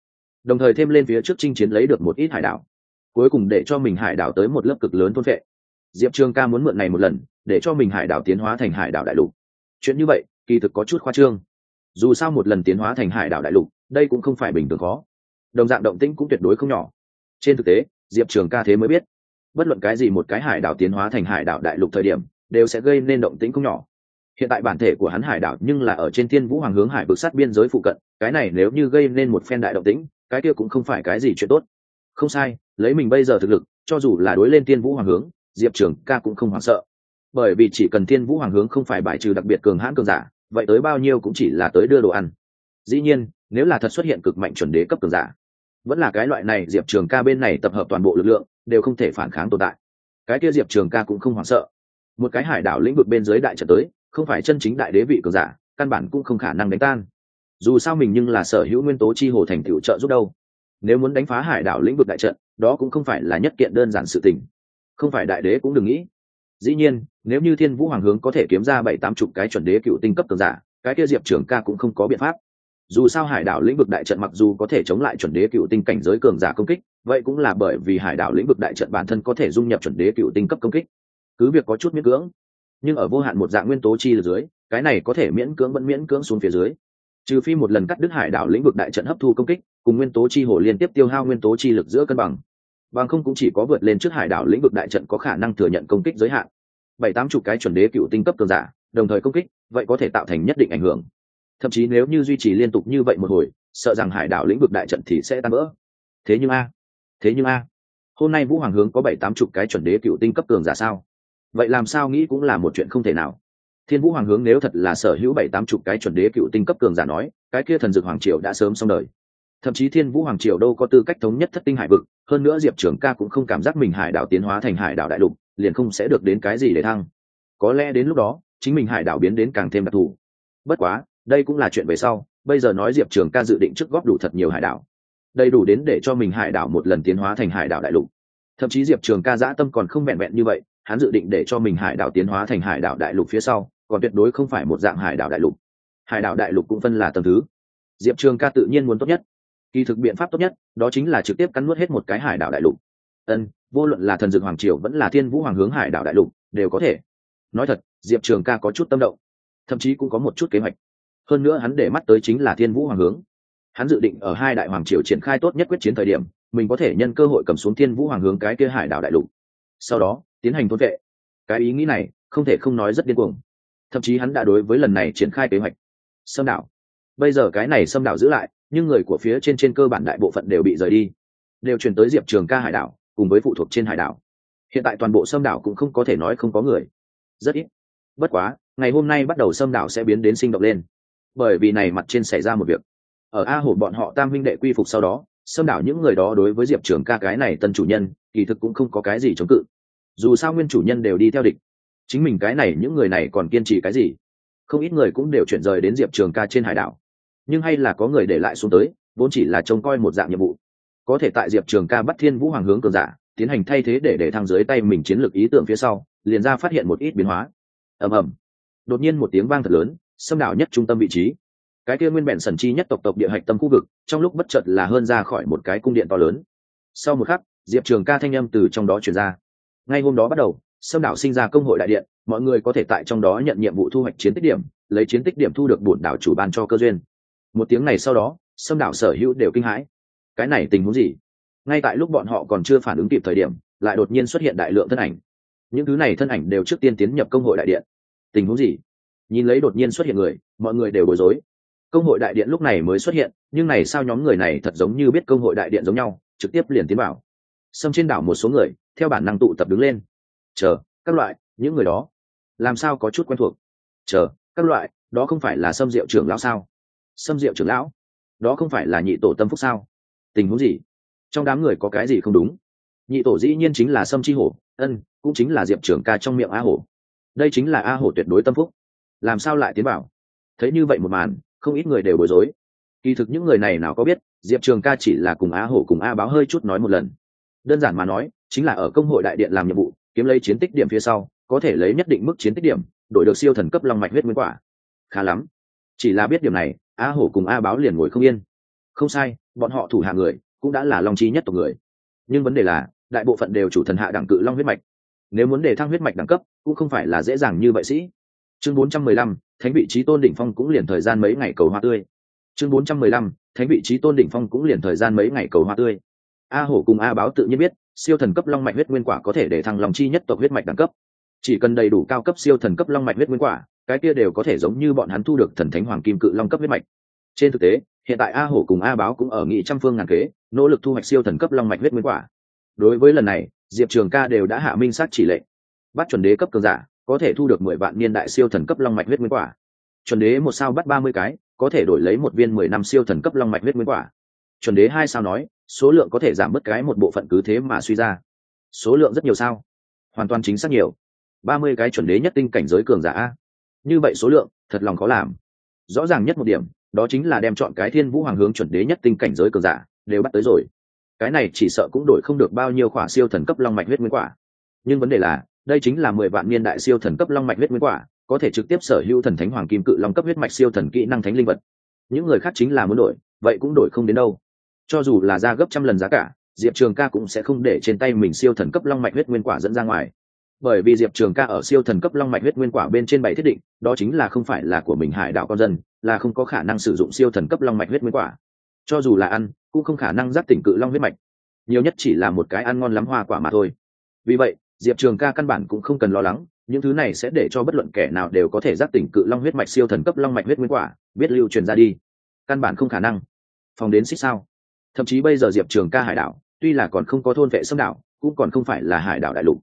đồng thời thêm lên phía trước chinh chiến lấy được một ít hải đảo, cuối cùng để cho mình hải đảo tới một lớp cực lớn thôn vệ. Diệp trường ca muốn mượn này một lần, để cho mình hải đảo tiến hóa thành hải đảo đại lục. Chuyện như vậy, kỳ thực có chút khoa trương. Dù sao một lần tiến hóa thành hải đảo đại lục, đây cũng không phải bình thường khó. Đồng dạng động tĩnh cũng tuyệt đối không nhỏ. Trên thực tế diệp trường ca thế mới biết, bất luận cái gì một cái hải đảo tiến hóa thành hải đảo đại lục thời điểm, đều sẽ gây nên động tĩnh không nhỏ. Hiện tại bản thể của hắn hải đảo nhưng là ở trên thiên vũ hoàng hướng hải vực sát biên giới phụ cận, cái này nếu như gây nên một phen đại động tĩnh, cái kia cũng không phải cái gì chuyện tốt. Không sai, lấy mình bây giờ thực lực, cho dù là đối lên thiên vũ hoàng hướng, diệp trường ca cũng không hoảng sợ. Bởi vì chỉ cần thiên vũ hoàng hướng không phải bài trừ đặc biệt cường hãn cường giả, vậy tới bao nhiêu cũng chỉ là tới đưa đồ ăn. Dĩ nhiên, nếu là thật xuất hiện cực mạnh chuẩn đế cấp cường giả vẫn là cái loại này diệp trường ca bên này tập hợp toàn bộ lực lượng, đều không thể phản kháng tồn tại. Cái kia diệp trường ca cũng không hoảng sợ. Một cái hải đảo lĩnh vực bên dưới đại trận tới, không phải chân chính đại đế vị cường giả, căn bản cũng không khả năng đánh tan. Dù sao mình nhưng là sở hữu nguyên tố chi hồ thành tựu trợ giúp đâu. Nếu muốn đánh phá hải đảo lĩnh vực đại trận, đó cũng không phải là nhất kiện đơn giản sự tình. Không phải đại đế cũng đừng nghĩ. Dĩ nhiên, nếu như thiên vũ hoàng hướng có thể kiếm ra bảy tám chục cái chuẩn đế cựu tinh cấp cường giả, cái kia diệp trường ca cũng không có biện pháp dù sao hải đảo lĩnh vực đại trận mặc dù có thể chống lại chuẩn đế cựu tinh cảnh giới cường giả công kích, vậy cũng là bởi vì hải đảo lĩnh vực đại trận bản thân có thể dung nhập chuẩn đế cựu tinh cấp công kích. Cứ việc có chút miễn cưỡng, nhưng ở vô hạn một dạng nguyên tố chi dưới, cái này có thể miễn cưỡng vẫn miễn cưỡng xuống phía dưới. Trừ phi một lần cắt đứt hải đảo lĩnh vực đại trận hấp thu công kích, cùng nguyên tố chi hồ liên tiếp tiêu hao nguyên tố chi lực giữa cân bằng. Bằng không cũng chỉ có vượt lên trước hải đảo lĩnh vực đại trận có khả năng thừa nhận công kích giới hạn. Bảy tám chục cái chuẩn đế cựu tinh cấp cường giả, đồng thời công kích, vậy có thể tạo thành nhất định ảnh hưởng thậm chí nếu như duy trì liên tục như vậy một hồi, sợ rằng hải đảo lĩnh vực đại trận thì sẽ tan vỡ. Thế nhưng a, thế nhưng a, hôm nay vũ hoàng hướng có bảy tám chục cái chuẩn đế cựu tinh cấp cường giả sao? Vậy làm sao nghĩ cũng là một chuyện không thể nào. Thiên vũ hoàng hướng nếu thật là sở hữu bảy tám chục cái chuẩn đế cựu tinh cấp cường giả nói, cái kia thần dược hoàng triều đã sớm xong đời. Thậm chí thiên vũ hoàng triều đâu có tư cách thống nhất thất tinh hải vực, hơn nữa diệp trưởng ca cũng không cảm giác mình hải đảo tiến hóa thành hải đảo đại lục, liền không sẽ được đến cái gì để thăng. Có lẽ đến lúc đó, chính mình hải đảo biến đến càng thêm đặc thù. Bất quá đây cũng là chuyện về sau, bây giờ nói diệp trường ca dự định trước góp đủ thật nhiều hải đảo. Đầy đủ đến để cho mình hải đảo một lần tiến hóa thành hải đảo đại lục. Thậm chí diệp trường ca dã tâm còn không vẹn vẹn như vậy, hắn dự định để cho mình hải đảo tiến hóa thành hải đảo đại lục phía sau, còn tuyệt đối không phải một dạng hải đảo đại lục. Hải đảo đại lục cũng phân là tầng thứ. Diệp trường ca tự nhiên muốn tốt nhất. Kỳ thực biện pháp tốt nhất, đó chính là trực tiếp cắn nuốt hết một cái hải đảo đại lục. Ân, vô luận là thần dược hoàng triều vẫn là thiên vũ hoàng hướng hải đảo đại lục, đều có thể. Nói thật, diệp trường ca có chút tâm động. Thậm chí cũng có một chút kế hoạch hơn nữa hắn để mắt tới chính là thiên vũ hoàng hướng. Hắn dự định ở hai đại hoàng triều triển khai tốt nhất quyết chiến thời điểm, mình có thể nhân cơ hội cầm xuống thiên vũ hoàng hướng cái kia hải đảo đại lục. Sau đó, tiến hành thôn vệ. Cái ý nghĩ này, không thể không nói rất điên cuồng. Thậm chí hắn đã đối với lần này triển khai kế hoạch. Xâm đảo. Bây giờ cái này xâm đảo giữ lại, nhưng người của phía trên trên cơ bản đại bộ phận đều bị rời đi. Đều chuyển tới diệp trường ca hải đảo, cùng với phụ thuộc trên hải đảo. Hiện tại toàn bộ xâm đảo cũng không có thể nói không có người. Rất ít. Bất quá, ngày hôm nay bắt đầu xâm đảo sẽ biến đến sinh động lên bởi vì này mặt trên xảy ra một việc. Ở a hổ bọn họ tam huynh đệ quy phục sau đó xâm đảo những người đó đối với diệp trường ca cái này tân chủ nhân, kỳ thực cũng không có cái gì chống cự. Dù sao nguyên chủ nhân đều đi theo địch. Chính mình cái này những người này còn kiên trì cái gì? Không ít người cũng đều chuyển rời đến diệp trường ca trên hải đảo. Nhưng hay là có người để lại xuống tới, vốn chỉ là trông coi một dạng nhiệm vụ. Có thể tại diệp trường ca bắt thiên vũ hoàng hướng cường giả, tiến hành thay thế để để thăng dưới tay mình chiến lược ý tưởng phía sau, liền ra phát hiện một ít biến hóa. Ầm ầm. Đột nhiên một tiếng vang thật lớn xâm đảo nhất trung tâm vị trí. Cái kia nguyên bèn sần chi nhất tộc tộc địa hạch tâm khu vực, trong lúc bất chợt là hơn ra khỏi một cái cung điện to lớn. Sau một khắc, diệp trường ca thanh â m từ trong đó chuyển ra. Ngay hôm đó bắt đầu, xâm đảo sinh ra công hội đại điện, mọi người có thể tại trong đó nhận nhiệm vụ thu hoạch chiến tích điểm, lấy chiến tích điểm thu được bổn đảo chủ ban cho cơ duyên. Một tiếng này sau đó, xâm đảo sở hữu đều kinh hãi. Cái này tình huống gì? Ngay tại lúc bọn họ còn chưa phản ứng kịp thời điểm, lại đột nhiên xuất hiện đại lượng thân ảnh. Những thứ này thân ảnh đều trước tiên tiến nhập công hội đại điện. Tình huống gì? Nhìn lấy đột nhiên xuất hiện người, mọi người đều bối rối. Công hội đại điện lúc này mới xuất hiện, nhưng này sao nhóm người này thật giống như biết công hội đại điện giống nhau, trực tiếp liền tiến vào. Xâm trên đảo một số người, theo bản năng tụ tập đứng lên. Chờ, các loại, những người đó, làm sao có chút quen thuộc? Chờ, các loại, đó không phải là xâm diệu trưởng lão sao? Xâm diệu trưởng lão? Đó không phải là nhị tổ tâm phúc sao? Tình huống gì? Trong đám người có cái gì không đúng? Nhị tổ dĩ nhiên chính là sâm chi hổ, ân, cũng chính là diệp trưởng ca trong miệng a hổ. Đây chính là a hổ tuyệt đối tâm phúc làm sao lại tiến bảo thấy như vậy một màn, không ít người đều bối rối. Kỳ thực những người này nào có biết, diệp trường ca chỉ là cùng Á hổ cùng a báo hơi chút nói một lần. Đơn giản mà nói, chính là ở công hội đại điện làm nhiệm vụ, kiếm lấy chiến tích điểm phía sau, có thể lấy nhất định mức chiến tích điểm, đổi được siêu thần cấp long mạch huyết nguyên quả. Khá lắm. Chỉ là biết điểm này a hổ cùng a báo liền ngồi không yên. Không sai, bọn họ thủ hạ người, cũng đã là long trí nhất tộc người. Nhưng vấn đề là, đại bộ phận đều chủ thần hạ đẳng cự long huyết mạch. Nếu muốn để thăng huyết mạch đẳng cấp, cũng không phải là dễ dàng như vậy sĩ chương 415, thánh vị trí tôn đỉnh phong cũng liền thời gian mấy ngày cầu hoa tươi. Chương 415, thánh vị trí tôn đỉnh phong cũng liền thời gian mấy ngày cầu hoa tươi. A hổ cùng a báo tự nhiên biết siêu thần cấp long mạch huyết nguyên quả có thể để thăng lòng chi nhất tộc huyết mạch đẳng cấp. Chỉ cần đầy đủ cao cấp siêu thần cấp long mạch huyết nguyên quả cái kia đều có thể giống như bọn hắn thu được thần thánh hoàng kim cự long cấp huyết mạch. Trên thực tế hiện tại a hổ cùng a báo cũng ở nghị trăm phương ngàn kế nỗ lực thu hoạch siêu thần cấp long mạch huyết nguyên quả. Đối với lần này diệp trường ca đều đã hạ minh sát chỉ lệnh. Bắt chuẩn đế cấp cường giả có thể thu được mười vạn niên đại siêu thần cấp long mạch huyết nguyên quả. Chuẩn đế một sao bắt ba mươi cái, có thể đổi lấy một viên mười năm siêu thần cấp long mạch huyết nguyên quả. Chuẩn đế hai sao nói, số lượng có thể giảm mất cái một bộ phận cứ thế mà suy ra. Số lượng rất nhiều sao? Hoàn toàn chính xác nhiều. Ba mươi cái chuẩn đế nhất tinh cảnh giới cường giả a. Như vậy số lượng, thật lòng khó làm. Rõ ràng nhất một điểm, đó chính là đem chọn cái thiên vũ hoàng hướng chuẩn đế nhất tinh cảnh giới cường giả, đều bắt tới rồi. Cái này chỉ sợ cũng đổi không được bao nhiêu khỏa siêu thần cấp long mạch huyết nguyên quả. Nhưng vấn đề là đây chính là mười vạn niên đại siêu thần cấp long mạch huyết nguyên quả, có thể trực tiếp sở hữu thần thánh hoàng kim cự long cấp huyết mạch siêu thần kỹ năng thánh linh vật. Những người khác chính là muốn đổi, vậy cũng đổi không đến đâu. Cho dù là ra gấp trăm lần giá cả, diệp trường ca cũng sẽ không để trên tay mình siêu thần cấp long mạch huyết nguyên quả dẫn ra ngoài. Bởi vì diệp trường ca ở siêu thần cấp long mạch huyết nguyên quả bên trên bảy thiết định, đó chính là không phải là của mình hải đạo con dân, là không có khả năng sử dụng siêu thần cấp long mạch huyết nguyên quả. Cho dù là ăn, cũng không khả năng giáp tỉnh cự long huyết mạch. Nhiều nhất chỉ là một cái ăn ngon lắm hoa quả mà thôi. Vì vậy diệp trường ca căn bản cũng không cần lo lắng, những thứ này sẽ để cho bất luận kẻ nào đều có thể giác tỉnh cự long huyết mạch siêu thần cấp long mạch huyết nguyên quả, biết lưu truyền ra đi. Căn bản không khả năng. Phòng đến xích sao. Thậm chí bây giờ diệp trường ca hải đảo, tuy là còn không có thôn vệ xâm đảo, cũng còn không phải là hải đảo đại lục.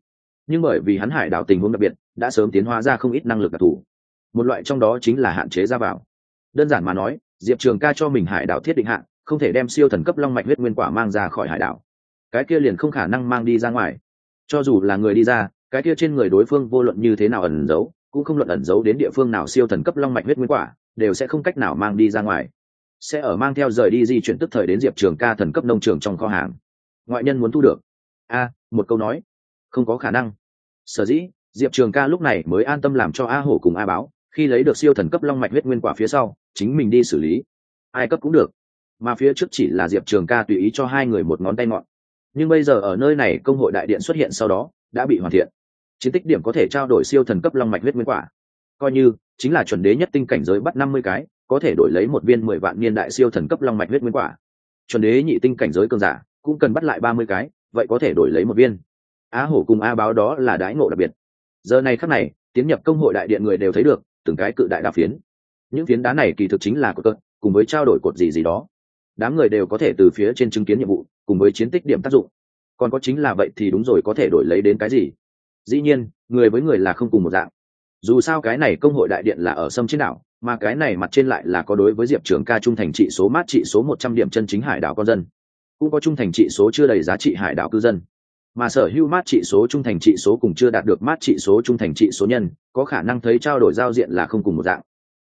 Nhưng bởi vì hắn hải đảo tình huống đặc biệt, đã sớm tiến hóa ra không ít năng lực đặc thù. Một loại trong đó chính là hạn chế ra vào. Đơn giản mà nói, diệp trường ca cho mình hải đảo thiết định hạn, không thể đem siêu thần cấp long mạch huyết nguyên quả mang ra khỏi hải đảo. Cái kia liền không khả năng mang đi ra ngoài cho dù là người đi ra, cái kia trên người đối phương vô luận như thế nào ẩn giấu, cũng không luận ẩn giấu đến địa phương nào siêu thần cấp long mạch huyết nguyên quả, đều sẽ không cách nào mang đi ra ngoài. Sẽ ở mang theo rời đi di chuyển tức thời đến diệp trường ca thần cấp nông trường trong kho hàng. Ngoại nhân muốn thu được. A, một câu nói. Không có khả năng. Sở dĩ, diệp trường ca lúc này mới an tâm làm cho a hổ cùng a báo, khi lấy được siêu thần cấp long mạch huyết nguyên quả phía sau, chính mình đi xử lý. Ai cấp cũng được. Mà phía trước chỉ là diệp trường ca tùy ý cho hai người một ngón tay ngọn nhưng bây giờ ở nơi này công hội đại điện xuất hiện sau đó, đã bị hoàn thiện. Chiến tích điểm có thể trao đổi siêu thần cấp long mạch huyết nguyên quả. Coi như, chính là chuẩn đế nhất tinh cảnh giới bắt năm mươi cái, có thể đổi lấy một viên mười vạn niên đại siêu thần cấp long mạch huyết nguyên quả. Chuẩn đế nhị tinh cảnh giới cường giả, cũng cần bắt lại ba mươi cái, vậy có thể đổi lấy một viên. Á hổ cùng a báo đó là đái ngộ đặc biệt. Giờ này khắc này, tiến nhập công hội đại điện người đều thấy được, từng cái cự đại đá phiến. Những phiến đá này kỳ thực chính là cột cợt cùng với trao đổi cột gì gì đó. Đám người đều có thể từ phía trên chứng kiến nhiệm vụ cùng với chiến tích điểm tác dụng. Còn có chính là vậy thì đúng rồi, có thể đổi lấy đến cái gì? Dĩ nhiên, người với người là không cùng một dạng. Dù sao cái này công hội đại điện là ở sâm trên đảo, mà cái này mặt trên lại là có đối với diệp trường ca trung thành trị số mát trị số một trăm điểm chân chính hải đảo con dân. Cũng có trung thành trị số chưa đầy giá trị hải đảo cư dân. Mà sở hữu mát trị số trung thành trị số cùng chưa đạt được mát trị số trung thành trị số nhân, có khả năng thấy trao đổi giao diện là không cùng một dạng.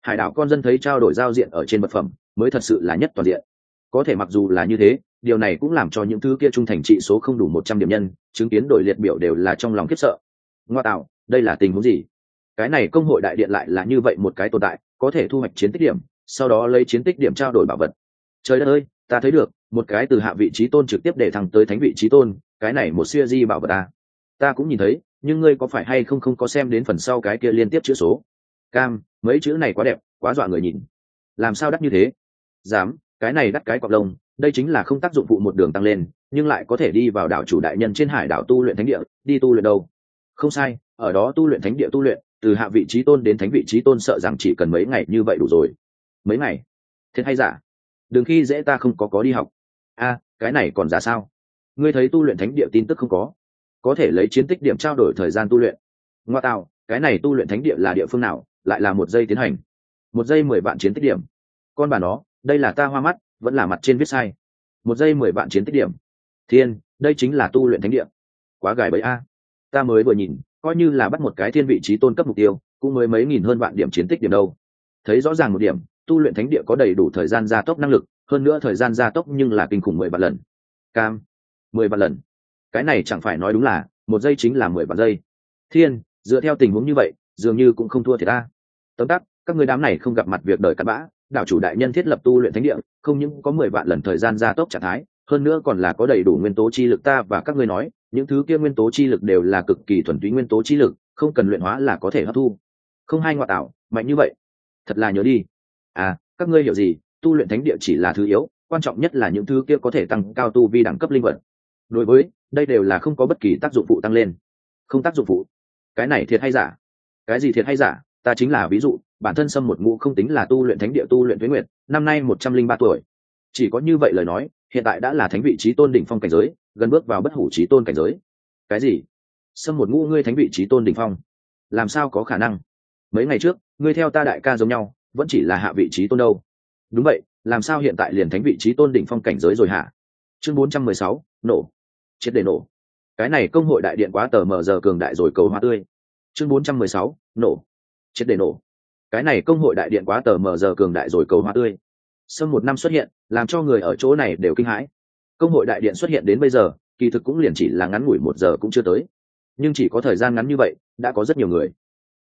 Hải đảo con dân thấy trao đổi giao diện ở trên vật phẩm, mới thật sự là nhất toàn diện. Có thể mặc dù là như thế điều này cũng làm cho những thứ kia trung thành trị số không đủ một trăm điểm nhân, chứng kiến đổi liệt biểu đều là trong lòng khiếp sợ. Ngoa tạo, đây là tình huống gì? Cái này công hội đại điện lại là như vậy một cái tồn tại, có thể thu hoạch chiến tích điểm, sau đó lấy chiến tích điểm trao đổi bảo vật. Trời đất ơi, ta thấy được, một cái từ hạ vị trí tôn trực tiếp để thẳng tới thánh vị trí tôn, cái này một siêu di bảo vật ta ta cũng nhìn thấy, nhưng ngươi có phải hay không không có xem đến phần sau cái kia liên tiếp chữ số? Cam, mấy chữ này quá đẹp, quá dọa người nhìn. Làm sao đắt như thế? Dám, cái này đắt cái cọc lông đây chính là không tác dụng phụ một đường tăng lên, nhưng lại có thể đi vào đảo chủ đại nhân trên hải đảo tu luyện thánh địa, đi tu luyện đâu? Không sai, ở đó tu luyện thánh địa tu luyện, từ hạ vị trí tôn đến thánh vị trí tôn sợ rằng chỉ cần mấy ngày như vậy đủ rồi. Mấy ngày? Thiệt hay giả? Đừng khi dễ ta không có có đi học. A, cái này còn giả sao? Ngươi thấy tu luyện thánh địa tin tức không có? Có thể lấy chiến tích điểm trao đổi thời gian tu luyện. Ngoa tạo, cái này tu luyện thánh địa là địa phương nào? Lại là một giây tiến hành. Một giây mười vạn chiến tích điểm. Con bà nó, đây là ta hoa mắt vẫn là mặt trên viết sai. Một giây mười vạn chiến tích điểm. Thiên, đây chính là tu luyện thánh địa. Quá gài bẫy a. Ta mới vừa nhìn, coi như là bắt một cái thiên vị trí tôn cấp mục tiêu, cũng mới mấy nghìn hơn vạn điểm chiến tích điểm đâu. Thấy rõ ràng một điểm, tu luyện thánh địa có đầy đủ thời gian gia tốc năng lực, hơn nữa thời gian gia tốc nhưng là kinh khủng mười vạn lần. Cam, mười vạn lần. Cái này chẳng phải nói đúng là, một giây chính là mười vạn giây. Thiên, dựa theo tình huống như vậy, dường như cũng không thua thì ta tấm tắc các người đám này không gặp mặt việc đời cắt bã đảo chủ đại nhân thiết lập tu luyện thánh địa, không những có mười vạn lần thời gian gia tốc trạng thái, hơn nữa còn là có đầy đủ nguyên tố chi lực ta và các ngươi nói, những thứ kia nguyên tố chi lực đều là cực kỳ thuần túy nguyên tố chi lực, không cần luyện hóa là có thể hấp thu. Không hai ngoại tạo, mạnh như vậy. Thật là nhớ đi. À các ngươi hiểu gì, tu luyện thánh địa chỉ là thứ yếu, quan trọng nhất là những thứ kia có thể tăng cao tu vi đẳng cấp linh vật. Đối với, đây đều là không có bất kỳ tác dụng phụ tăng lên. Không tác dụng phụ. Cái này thiệt hay giả? Cái gì thiệt hay giả? Ta chính là ví dụ bản thân sâm một ngũ không tính là tu luyện thánh địa tu luyện tuế nguyệt, năm nay một trăm linh ba tuổi. Chỉ có như vậy lời nói, hiện tại đã là thánh vị trí tôn đỉnh phong cảnh giới, gần bước vào bất hủ trí tôn cảnh giới. Cái gì? Sâm một ngũ, ngươi thánh vị trí tôn đỉnh phong? Làm sao có khả năng? Mấy ngày trước, ngươi theo ta đại ca giống nhau, vẫn chỉ là hạ vị trí tôn đâu. Đúng vậy, làm sao hiện tại liền thánh vị trí tôn đỉnh phong cảnh giới rồi hả? Chương bốn trăm mười sáu, nổ. Chết để nổ. Cái này công hội đại điện quá tờ mờ giờ cường đại rồi cầu hoa tươi. Chương bốn trăm mười sáu, nổ. Chết để nổ cái này công hội đại điện quá tờ mờ giờ cường đại rồi cầu hoa tươi. Sâm một năm xuất hiện, làm cho người ở chỗ này đều kinh hãi. Công hội đại điện xuất hiện đến bây giờ, kỳ thực cũng liền chỉ là ngắn ngủi một giờ cũng chưa tới. Nhưng chỉ có thời gian ngắn như vậy, đã có rất nhiều người.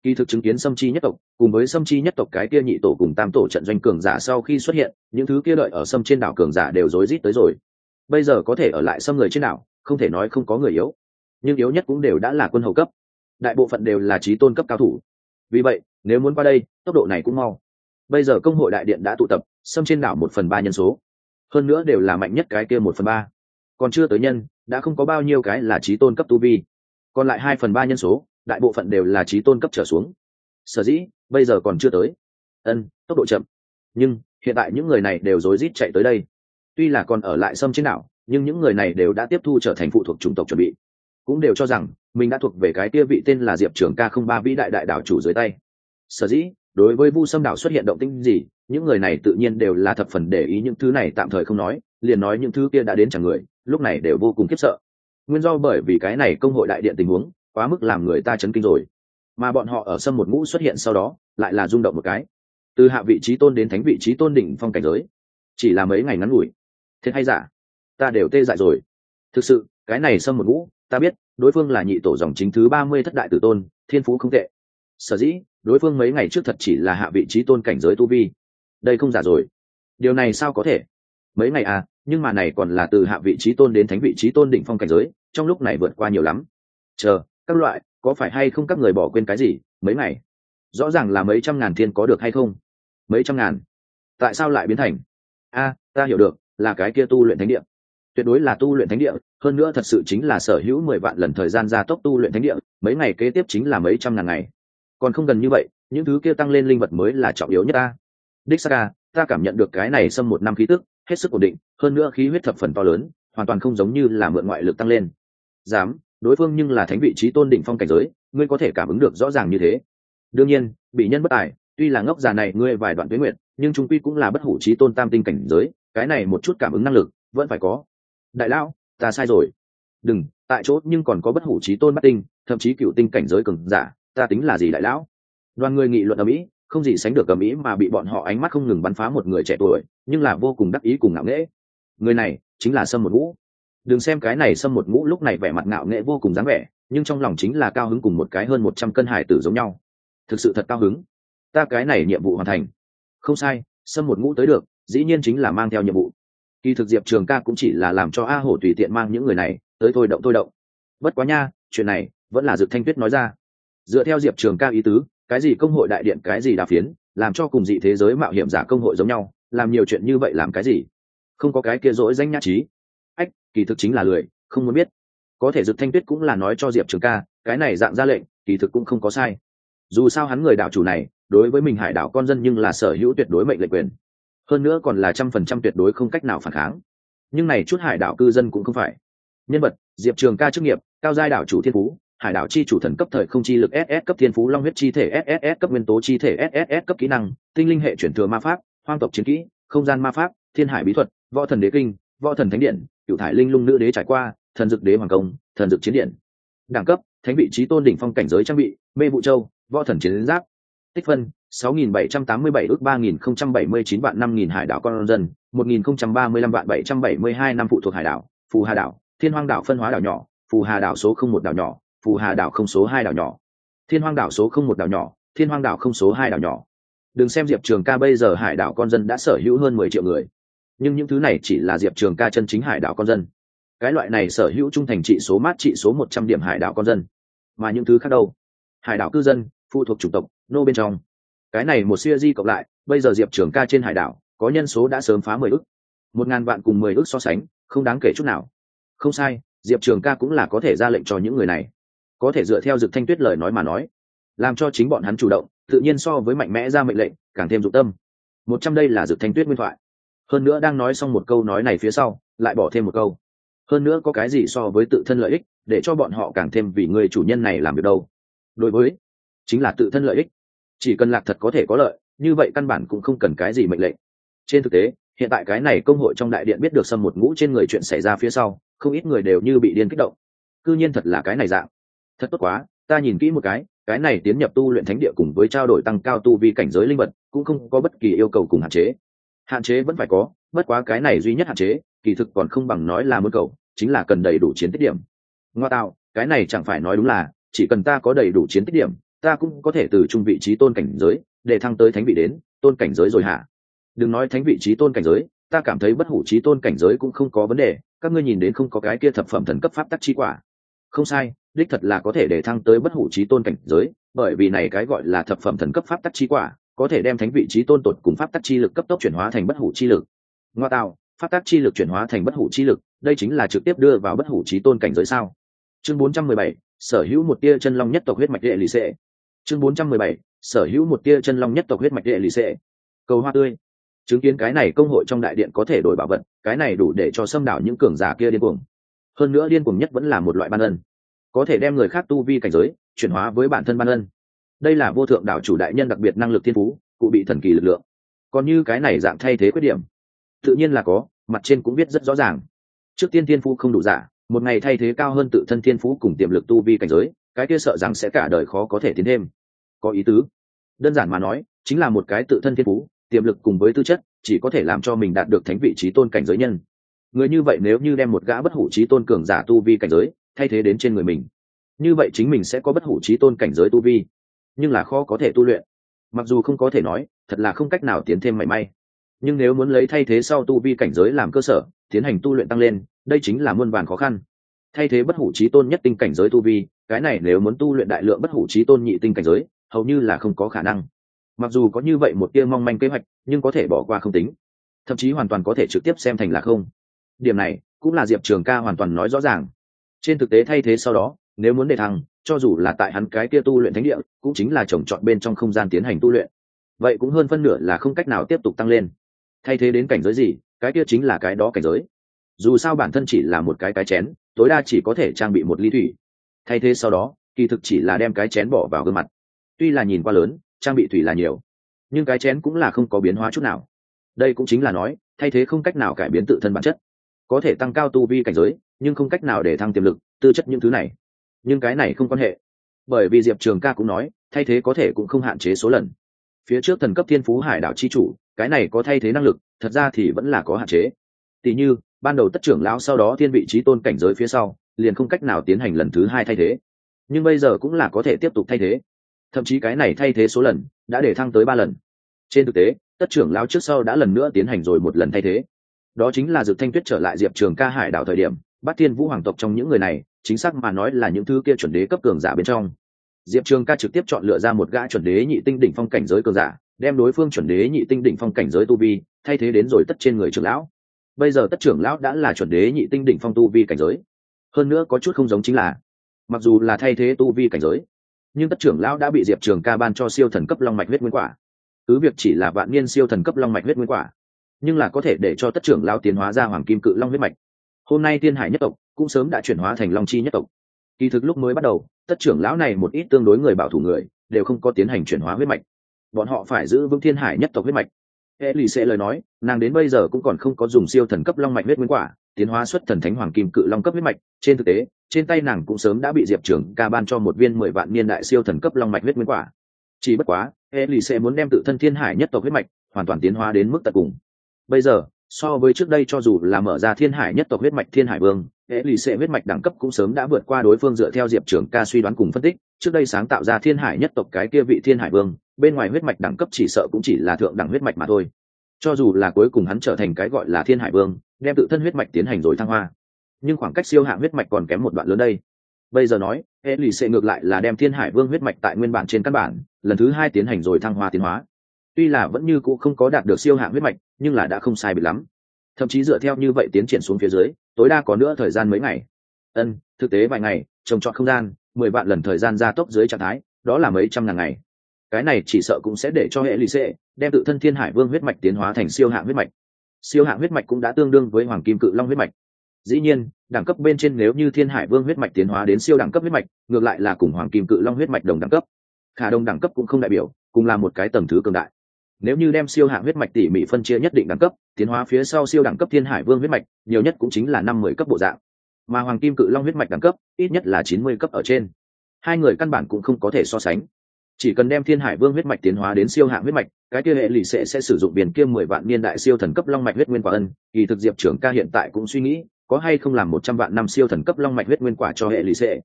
Kỳ thực chứng kiến sâm chi nhất tộc, cùng với sâm chi nhất tộc cái kia nhị tổ cùng tam tổ trận doanh cường giả sau khi xuất hiện, những thứ kia đợi ở sâm trên đảo cường giả đều rối rít tới rồi. Bây giờ có thể ở lại sâm người trên đảo, không thể nói không có người yếu. Nhưng yếu nhất cũng đều đã là quân hầu cấp. Đại bộ phận đều là trí tôn cấp cao thủ. Vì vậy nếu muốn qua đây, tốc độ này cũng mau. Bây giờ công hội đại điện đã tụ tập, xâm trên đảo một phần ba nhân số. Hơn nữa đều là mạnh nhất cái kia một phần ba. Còn chưa tới nhân, đã không có bao nhiêu cái là trí tôn cấp tu vi. Còn lại hai phần ba nhân số, đại bộ phận đều là trí tôn cấp trở xuống. Sở dĩ, bây giờ còn chưa tới. Ân, tốc độ chậm. Nhưng, hiện tại những người này đều rối rít chạy tới đây. Tuy là còn ở lại sâm trên đảo, nhưng những người này đều đã tiếp thu trở thành phụ thuộc chủng tộc chuẩn bị. Cũng đều cho rằng, mình đã thuộc về cái kia vị tên là diệp trưởng k không ba vĩ đại đại đảo chủ dưới tay sở dĩ, đối với vu sâm đảo xuất hiện động tinh gì, những người này tự nhiên đều là thập phần để ý những thứ này tạm thời không nói, liền nói những thứ kia đã đến chẳng người, lúc này đều vô cùng khiếp sợ. Nguyên do bởi vì cái này công hội đại điện tình huống, quá mức làm người ta chấn kinh rồi. Mà bọn họ ở sâm một ngũ xuất hiện sau đó, lại là rung động một cái. Từ hạ vị trí tôn đến thánh vị trí tôn đỉnh phong cảnh giới, chỉ là mấy ngày ngắn ngủi. Thiệt hay giả? Ta đều tê dại rồi. Thực sự, cái này sâm một ngũ, ta biết, đối phương là nhị tổ dòng chính thứ ba mươi thất đại tử tôn, thiên phú không tệ sở dĩ, đối phương mấy ngày trước thật chỉ là hạ vị trí tôn cảnh giới tu vi. Đây không giả rồi. Điều này sao có thể? Mấy ngày à nhưng mà này còn là từ hạ vị trí tôn đến thánh vị trí tôn đỉnh phong cảnh giới, trong lúc này vượt qua nhiều lắm. Chờ, các loại, có phải hay không các người bỏ quên cái gì, mấy ngày? Rõ ràng là mấy trăm ngàn thiên có được hay không? Mấy trăm ngàn? Tại sao lại biến thành? A, ta hiểu được, là cái kia tu luyện thánh địa. Tuyệt đối là tu luyện thánh địa, hơn nữa thật sự chính là sở hữu mười vạn lần thời gian gia tốc tu luyện thánh địa, mấy ngày kế tiếp chính là mấy trăm ngàn ngày còn không gần như vậy, những thứ kia tăng lên linh vật mới là trọng yếu nhất ta. Đích saka à, ta cảm nhận được cái này xâm một năm khí tức, hết sức ổn định, hơn nữa khí huyết thập phần to lớn, hoàn toàn không giống như là mượn ngoại lực tăng lên. Dám, đối phương nhưng là thánh vị trí tôn đỉnh phong cảnh giới, ngươi có thể cảm ứng được rõ ràng như thế. Đương nhiên, bị nhân bất tài, tuy là ngốc già này ngươi vài đoạn tuyến nguyện nhưng chúng quy cũng là bất hủ trí tôn tam tinh cảnh giới, cái này một chút cảm ứng năng lực, vẫn phải có. Đại lão, ta sai rồi. Đừng, tại chỗ nhưng còn có bất hủ trí tôn bất tinh, thậm chí cựu tinh cảnh giới cường giả ta tính là gì đại lão? Đoàn người nghị luận ở mỹ, không gì sánh được ở mỹ mà bị bọn họ ánh mắt không ngừng bắn phá một người trẻ tuổi, nhưng là vô cùng đắc ý cùng ngạo nghễ. Người này chính là sâm một ngũ. Đừng xem cái này sâm một ngũ lúc này vẻ mặt ngạo nghễ vô cùng dáng vẻ, nhưng trong lòng chính là cao hứng cùng một cái hơn một trăm cân hải tử giống nhau. Thực sự thật cao hứng. Ta cái này nhiệm vụ hoàn thành. Không sai, sâm một ngũ tới được, dĩ nhiên chính là mang theo nhiệm vụ. Kỳ thực diệp trường ca cũng chỉ là làm cho a hổ tùy tiện mang những người này, tới thôi động thôi động. Bất quá nha, chuyện này vẫn là dược thanh tuyết nói ra dựa theo diệp trường ca ý tứ, cái gì công hội đại điện, cái gì đà phiến, làm cho cùng dị thế giới mạo hiểm giả công hội giống nhau, làm nhiều chuyện như vậy làm cái gì? Không có cái kia dỗi danh nhã trí. Ách, kỳ thực chính là lười, không muốn biết. Có thể dực thanh tuyết cũng là nói cho diệp trường ca, cái này dạng ra lệnh, kỳ thực cũng không có sai. Dù sao hắn người đảo chủ này, đối với mình hải đảo con dân nhưng là sở hữu tuyệt đối mệnh lệnh quyền. Hơn nữa còn là trăm phần trăm tuyệt đối không cách nào phản kháng. Nhưng này chút hải đảo cư dân cũng không phải. Nhân vật, diệp trường ca chức nghiệp, cao giai đảo chủ thiên phú hải đảo chi chủ thần cấp thời không chi lực ss cấp thiên phú long huyết chi thể ss cấp nguyên tố chi thể ss cấp kỹ năng, tinh linh hệ chuyển thừa ma pháp, hoang tộc chiến kỹ, không gian ma pháp, thiên hải bí thuật, võ thần đế kinh, võ thần thánh điện cựu thải linh lung nữ đế trải qua, thần dực đế hoàng công, thần dực chiến điện. Đẳng cấp, thánh vị trí tôn đỉnh phong cảnh giới trang bị, mê vụ châu, võ thần chiến giáp. Tích phân 6.787 ước 3.079 vạn 5.000 hải đảo con dân 1.035 vạn 772 năm phụ thuộc hải đảo, phù hà đảo, thiên hoang đảo phân hóa đảo nhỏ, phù hà đảo số không một đảo nhỏ phù hà đảo không số hai đảo nhỏ. Thiên hoang đảo số không một đảo nhỏ thiên hoang đảo không số hai đảo nhỏ. Đừng xem diệp trường ca bây giờ hải đảo con dân đã sở hữu hơn mười triệu người. Nhưng những thứ này chỉ là diệp trường ca chân chính hải đảo con dân. Cái loại này sở hữu trung thành trị số mát trị số một trăm điểm hải đảo con dân. Mà những thứ khác đâu? Hải đảo cư dân phụ thuộc chủng tộc nô bên trong. Cái này một siêu di cộng lại bây giờ diệp trường ca trên hải đảo có nhân số đã sớm phá mười ước, một ngàn vạn cùng mười ước so sánh không đáng kể chút nào. Không sai diệp trường ca cũng là có thể ra lệnh cho những người này có thể dựa theo dực thanh tuyết lời nói mà nói, làm cho chính bọn hắn chủ động, tự nhiên so với mạnh mẽ ra mệnh lệnh, càng thêm dụng tâm. Một trăm đây là dược thanh tuyết nguyên thoại. Hơn nữa đang nói xong một câu nói này phía sau, lại bỏ thêm một câu. Hơn nữa có cái gì so với tự thân lợi ích, để cho bọn họ càng thêm vì người chủ nhân này làm được đâu. Đối với, chính là tự thân lợi ích. Chỉ cần lạc thật có thể có lợi, như vậy căn bản cũng không cần cái gì mệnh lệnh. Trên thực tế, hiện tại cái này công hội trong đại điện biết được xâm một ngũ trên người chuyện xảy ra phía sau, không ít người đều như bị điên kích động. Cư nhiên thật là cái này dạng thật tốt quá, ta nhìn kỹ một cái cái này tiến nhập tu luyện thánh địa cùng với trao đổi tăng cao tu vi cảnh giới linh vật, cũng không có bất kỳ yêu cầu cùng hạn chế. Hạn chế vẫn phải có, bất quá cái này duy nhất hạn chế, kỳ thực còn không bằng nói là muốn cầu, chính là cần đầy đủ chiến tích điểm. Ngoa tạo, cái này chẳng phải nói đúng là, chỉ cần ta có đầy đủ chiến tích điểm, ta cũng có thể từ trung vị trí tôn cảnh giới, để thăng tới thánh vị đến, tôn cảnh giới rồi hả? Đừng nói thánh vị trí tôn cảnh giới, ta cảm thấy bất hủ trí tôn cảnh giới cũng không có vấn đề, các ngươi nhìn đến không có cái kia thập phẩm thần cấp pháp tắc chi quả. Không sai đích thật là có thể để thăng tới bất hủ trí tôn cảnh giới bởi vì này cái gọi là thập phẩm thần cấp pháp tắc chi quả có thể đem thánh vị trí tôn tột cùng pháp tắc chi lực cấp tốc chuyển hóa thành bất hủ chi lực. Ngoa tạo pháp tắc chi lực chuyển hóa thành bất hủ chi lực đây chính là trực tiếp đưa vào bất hủ trí tôn cảnh giới sao? Chương 417, sở hữu một tia chân long nhất tộc huyết mạch địa lì xệ. Chương 417, sở hữu một tia chân long nhất tộc huyết mạch địa lì xệ. Cầu hoa tươi. Chứng kiến cái này công hội trong đại điện có thể đổi bảo vật cái này đủ để cho xâm đảo những cường giả kia điên cuồng. Hơn nữa điên cuồng nhất vẫn là một loại ban ân có thể đem người khác tu vi cảnh giới chuyển hóa với bản thân ban ân. Đây là vô thượng đảo chủ đại nhân đặc biệt năng lực thiên phú, cụ bị thần kỳ lực lượng. Còn như cái này dạng thay thế khuyết điểm, tự nhiên là có, mặt trên cũng biết rất rõ ràng. Trước tiên thiên phú không đủ giả, một ngày thay thế cao hơn tự thân thiên phú cùng tiềm lực tu vi cảnh giới, cái kia sợ rằng sẽ cả đời khó có thể tiến thêm. Có ý tứ. Đơn giản mà nói, chính là một cái tự thân thiên phú, tiềm lực cùng với tư chất, chỉ có thể làm cho mình đạt được thánh vị trí tôn cảnh giới nhân. Người như vậy nếu như đem một gã bất hủ trí tôn cường giả tu vi cảnh giới thay thế đến trên người mình. Như vậy chính mình sẽ có bất hủ trí tôn cảnh giới tu vi, nhưng là khó có thể tu luyện. Mặc dù không có thể nói, thật là không cách nào tiến thêm mảy may. Nhưng nếu muốn lấy thay thế sau tu vi cảnh giới làm cơ sở, tiến hành tu luyện tăng lên, đây chính là muôn vàn khó khăn. Thay thế bất hủ trí tôn nhất tinh cảnh giới tu vi, cái này nếu muốn tu luyện đại lượng bất hủ trí tôn nhị tinh cảnh giới, hầu như là không có khả năng. Mặc dù có như vậy một tia mong manh kế hoạch, nhưng có thể bỏ qua không tính. Thậm chí hoàn toàn có thể trực tiếp xem thành là không. Điểm này, cũng là diệp trường ca hoàn toàn nói rõ ràng trên thực tế thay thế sau đó, nếu muốn đề thăng, cho dù là tại hắn cái kia tu luyện thánh địa, cũng chính là trồng trọt bên trong không gian tiến hành tu luyện. Vậy cũng hơn phân nửa là không cách nào tiếp tục tăng lên. Thay thế đến cảnh giới gì, cái kia chính là cái đó cảnh giới. Dù sao bản thân chỉ là một cái cái chén, tối đa chỉ có thể trang bị một ly thủy. Thay thế sau đó, kỳ thực chỉ là đem cái chén bỏ vào gương mặt. Tuy là nhìn qua lớn, trang bị thủy là nhiều, nhưng cái chén cũng là không có biến hóa chút nào. Đây cũng chính là nói, thay thế không cách nào cải biến tự thân bản chất. Có thể tăng cao tu vi cảnh giới nhưng không cách nào để thăng tiềm lực, tư chất những thứ này. Nhưng cái này không quan hệ. Bởi vì diệp trường ca cũng nói, thay thế có thể cũng không hạn chế số lần. Phía trước thần cấp thiên phú hải đảo c h i chủ, cái này có thay thế năng lực, thật ra thì vẫn là có hạn chế. Tỉ như, ban đầu tất trưởng lão sau đó thiên vị trí tôn cảnh giới phía sau, liền không cách nào tiến hành lần thứ hai thay thế. Nhưng bây giờ cũng là có thể tiếp tục thay thế. Thậm chí cái này thay thế số lần, đã để thăng tới ba lần. Trên thực tế, tất trưởng lão trước sau đã lần nữa tiến hành rồi một lần thay thế. Đó chính là dược thanh tuyết trở lại diệp trường ca hải đảo thời điểm. Bát thiên vũ hoàng tộc trong những người này, chính xác mà nói là những thứ kia chuẩn đế cấp cường giả bên trong. Diệp trường ca trực tiếp chọn lựa ra một gã chuẩn đế nhị tinh đỉnh phong cảnh giới cường giả, đem đối phương chuẩn đế nhị tinh đỉnh phong cảnh giới tu vi thay thế đến rồi tất trên người trưởng lão. Bây giờ tất trưởng lão đã là chuẩn đế nhị tinh đỉnh phong tu vi cảnh giới. Hơn nữa có chút không giống chính là, mặc dù là thay thế tu vi cảnh giới, nhưng tất trưởng lão đã bị diệp trường ca ban cho siêu thần cấp long mạch huyết nguyên quả. Cứ việc chỉ là vạn niên siêu thần cấp long mạch huyết nguyên quả, nhưng là có thể để cho tất trưởng lão tiến hóa ra hoàng kim cự long huyết mạch hôm nay tiên hải nhất tộc cũng sớm đã chuyển hóa thành long chi nhất tộc. Kỳ thực lúc mới bắt đầu, tất trưởng lão này một ít tương đối người bảo thủ người, đều không có tiến hành chuyển hóa huyết mạch. Bọn họ phải giữ vững thiên hải nhất tộc huyết mạch. E lì sẽ lời nói, nàng đến bây giờ cũng còn không có dùng siêu thần cấp long mạch huyết nguyên quả, tiến hóa xuất thần thánh hoàng kim cự long cấp huyết mạch. Trên thực tế, trên tay nàng cũng sớm đã bị diệp trưởng ca ban cho một viên mười vạn niên đại siêu thần cấp long mạch huyết nguyên quả. Chỉ bất quá e lì sẽ muốn đem tự thân thiên hải nhất tộc huyết mạch hoàn toàn tiến hóa đến mức tận cùng. Bây giờ so với trước đây cho dù là mở ra thiên hải nhất tộc huyết mạch thiên hải vương, hệ lì xệ huyết mạch đẳng cấp cũng sớm đã vượt qua đối phương dựa theo diệp trưởng ca suy đoán cùng phân tích. Trước đây sáng tạo ra thiên hải nhất tộc cái kia vị thiên hải vương, bên ngoài huyết mạch đẳng cấp chỉ sợ cũng chỉ là thượng đẳng huyết mạch mà thôi. Cho dù là cuối cùng hắn trở thành cái gọi là thiên hải vương, đem tự thân huyết mạch tiến hành rồi thăng hoa. Nhưng khoảng cách siêu hạng huyết mạch còn kém một đoạn lớn đây. Bây giờ nói, hệ lì xệ ngược lại là đem thiên hải vương huyết mạch tại nguyên bản trên căn bản, lần thứ hai tiến hành rồi thăng hoa tiến hóa. Tuy là vẫn như cũ không có đạt được siêu hạng huyết mạch nhưng là đã không sai bị lắm. Thậm chí dựa theo như vậy tiến triển xuống phía dưới, tối đa có nữa thời gian mấy ngày. Ân, thực tế vài ngày, trồng trọt không gian, mười vạn lần thời gian gia tốc dưới trạng thái, đó là mấy trăm ngàn ngày. Cái này chỉ sợ cũng sẽ để cho hệ lì xệ đem tự thân thiên hải vương huyết mạch tiến hóa thành siêu hạng huyết mạch. Siêu hạng huyết mạch cũng đã tương đương với hoàng kim cự long huyết mạch. Dĩ nhiên, đẳng cấp bên trên nếu như thiên hải vương huyết mạch tiến hóa đến siêu đẳng cấp huyết mạch, ngược lại là cùng hoàng kim cự long huyết mạch đồng đẳng cấp. Khả đồng đẳng cấp cũng không đại biểu, cùng là một cái tầm thứ cường đại nếu như đem siêu hạng huyết mạch tỉ mỉ phân chia nhất định đẳng cấp, tiến hóa phía sau siêu đẳng cấp thiên hải vương huyết mạch, nhiều nhất cũng chính là năm mươi cấp bộ dạng. Mà hoàng kim cự long huyết mạch đẳng cấp, ít nhất là chín mươi cấp ở trên. Hai người căn bản cũng không có thể so sánh. Chỉ cần đem thiên hải vương huyết mạch tiến hóa đến siêu hạng huyết mạch, cái kia hệ lì sẽ sẽ sử dụng biển kiêm mười vạn niên đại siêu thần cấp long mạch huyết nguyên quả ân. Kỳ thực diệp trưởng ca hiện tại cũng suy nghĩ, có hay không làm một trăm vạn năm siêu thần cấp long mạch huyết nguyên quả cho hệ lì sẽ.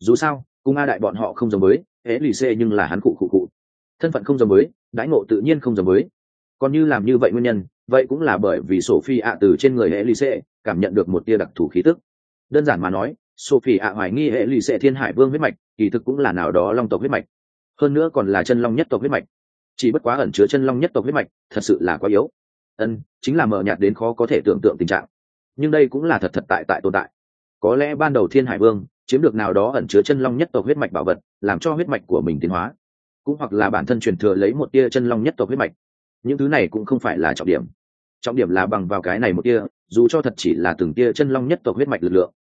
Dù sao, cùng a đại bọn họ không giống với, hệ lì xệ nhưng là hắn cụ cụ cụ. Thân phận không giống với đãi ngộ tự nhiên không giống với. Còn như làm như vậy nguyên nhân, vậy cũng là bởi vì sophie ạ từ trên người hệ lì sẽ cảm nhận được một tia đặc thù khí tức. Đơn giản mà nói, sophie ạ hoài nghi hệ lì sẽ thiên hải vương huyết mạch, kỳ thực cũng là nào đó long tộc huyết mạch. Hơn nữa còn là chân long nhất tộc huyết mạch. Chỉ bất quá ẩn chứa chân long nhất tộc huyết mạch, thật sự là quá yếu. Ân, chính là mờ nhạt đến khó có thể tưởng tượng tình trạng. Nhưng đây cũng là thật thật tại tại tồn tại. Có lẽ ban đầu thiên hải vương chiếm được nào đó ẩn chứa chân long nhất tộc huyết mạch bảo vật, làm cho huyết mạch của mình tiến hóa cũng hoặc là bản thân truyền thừa lấy một tia chân long nhất tộc huyết mạch. Những thứ này cũng không phải là trọng điểm. Trọng điểm là bằng vào cái này một tia, dù cho thật chỉ là từng tia chân long nhất tộc huyết mạch lực lượng.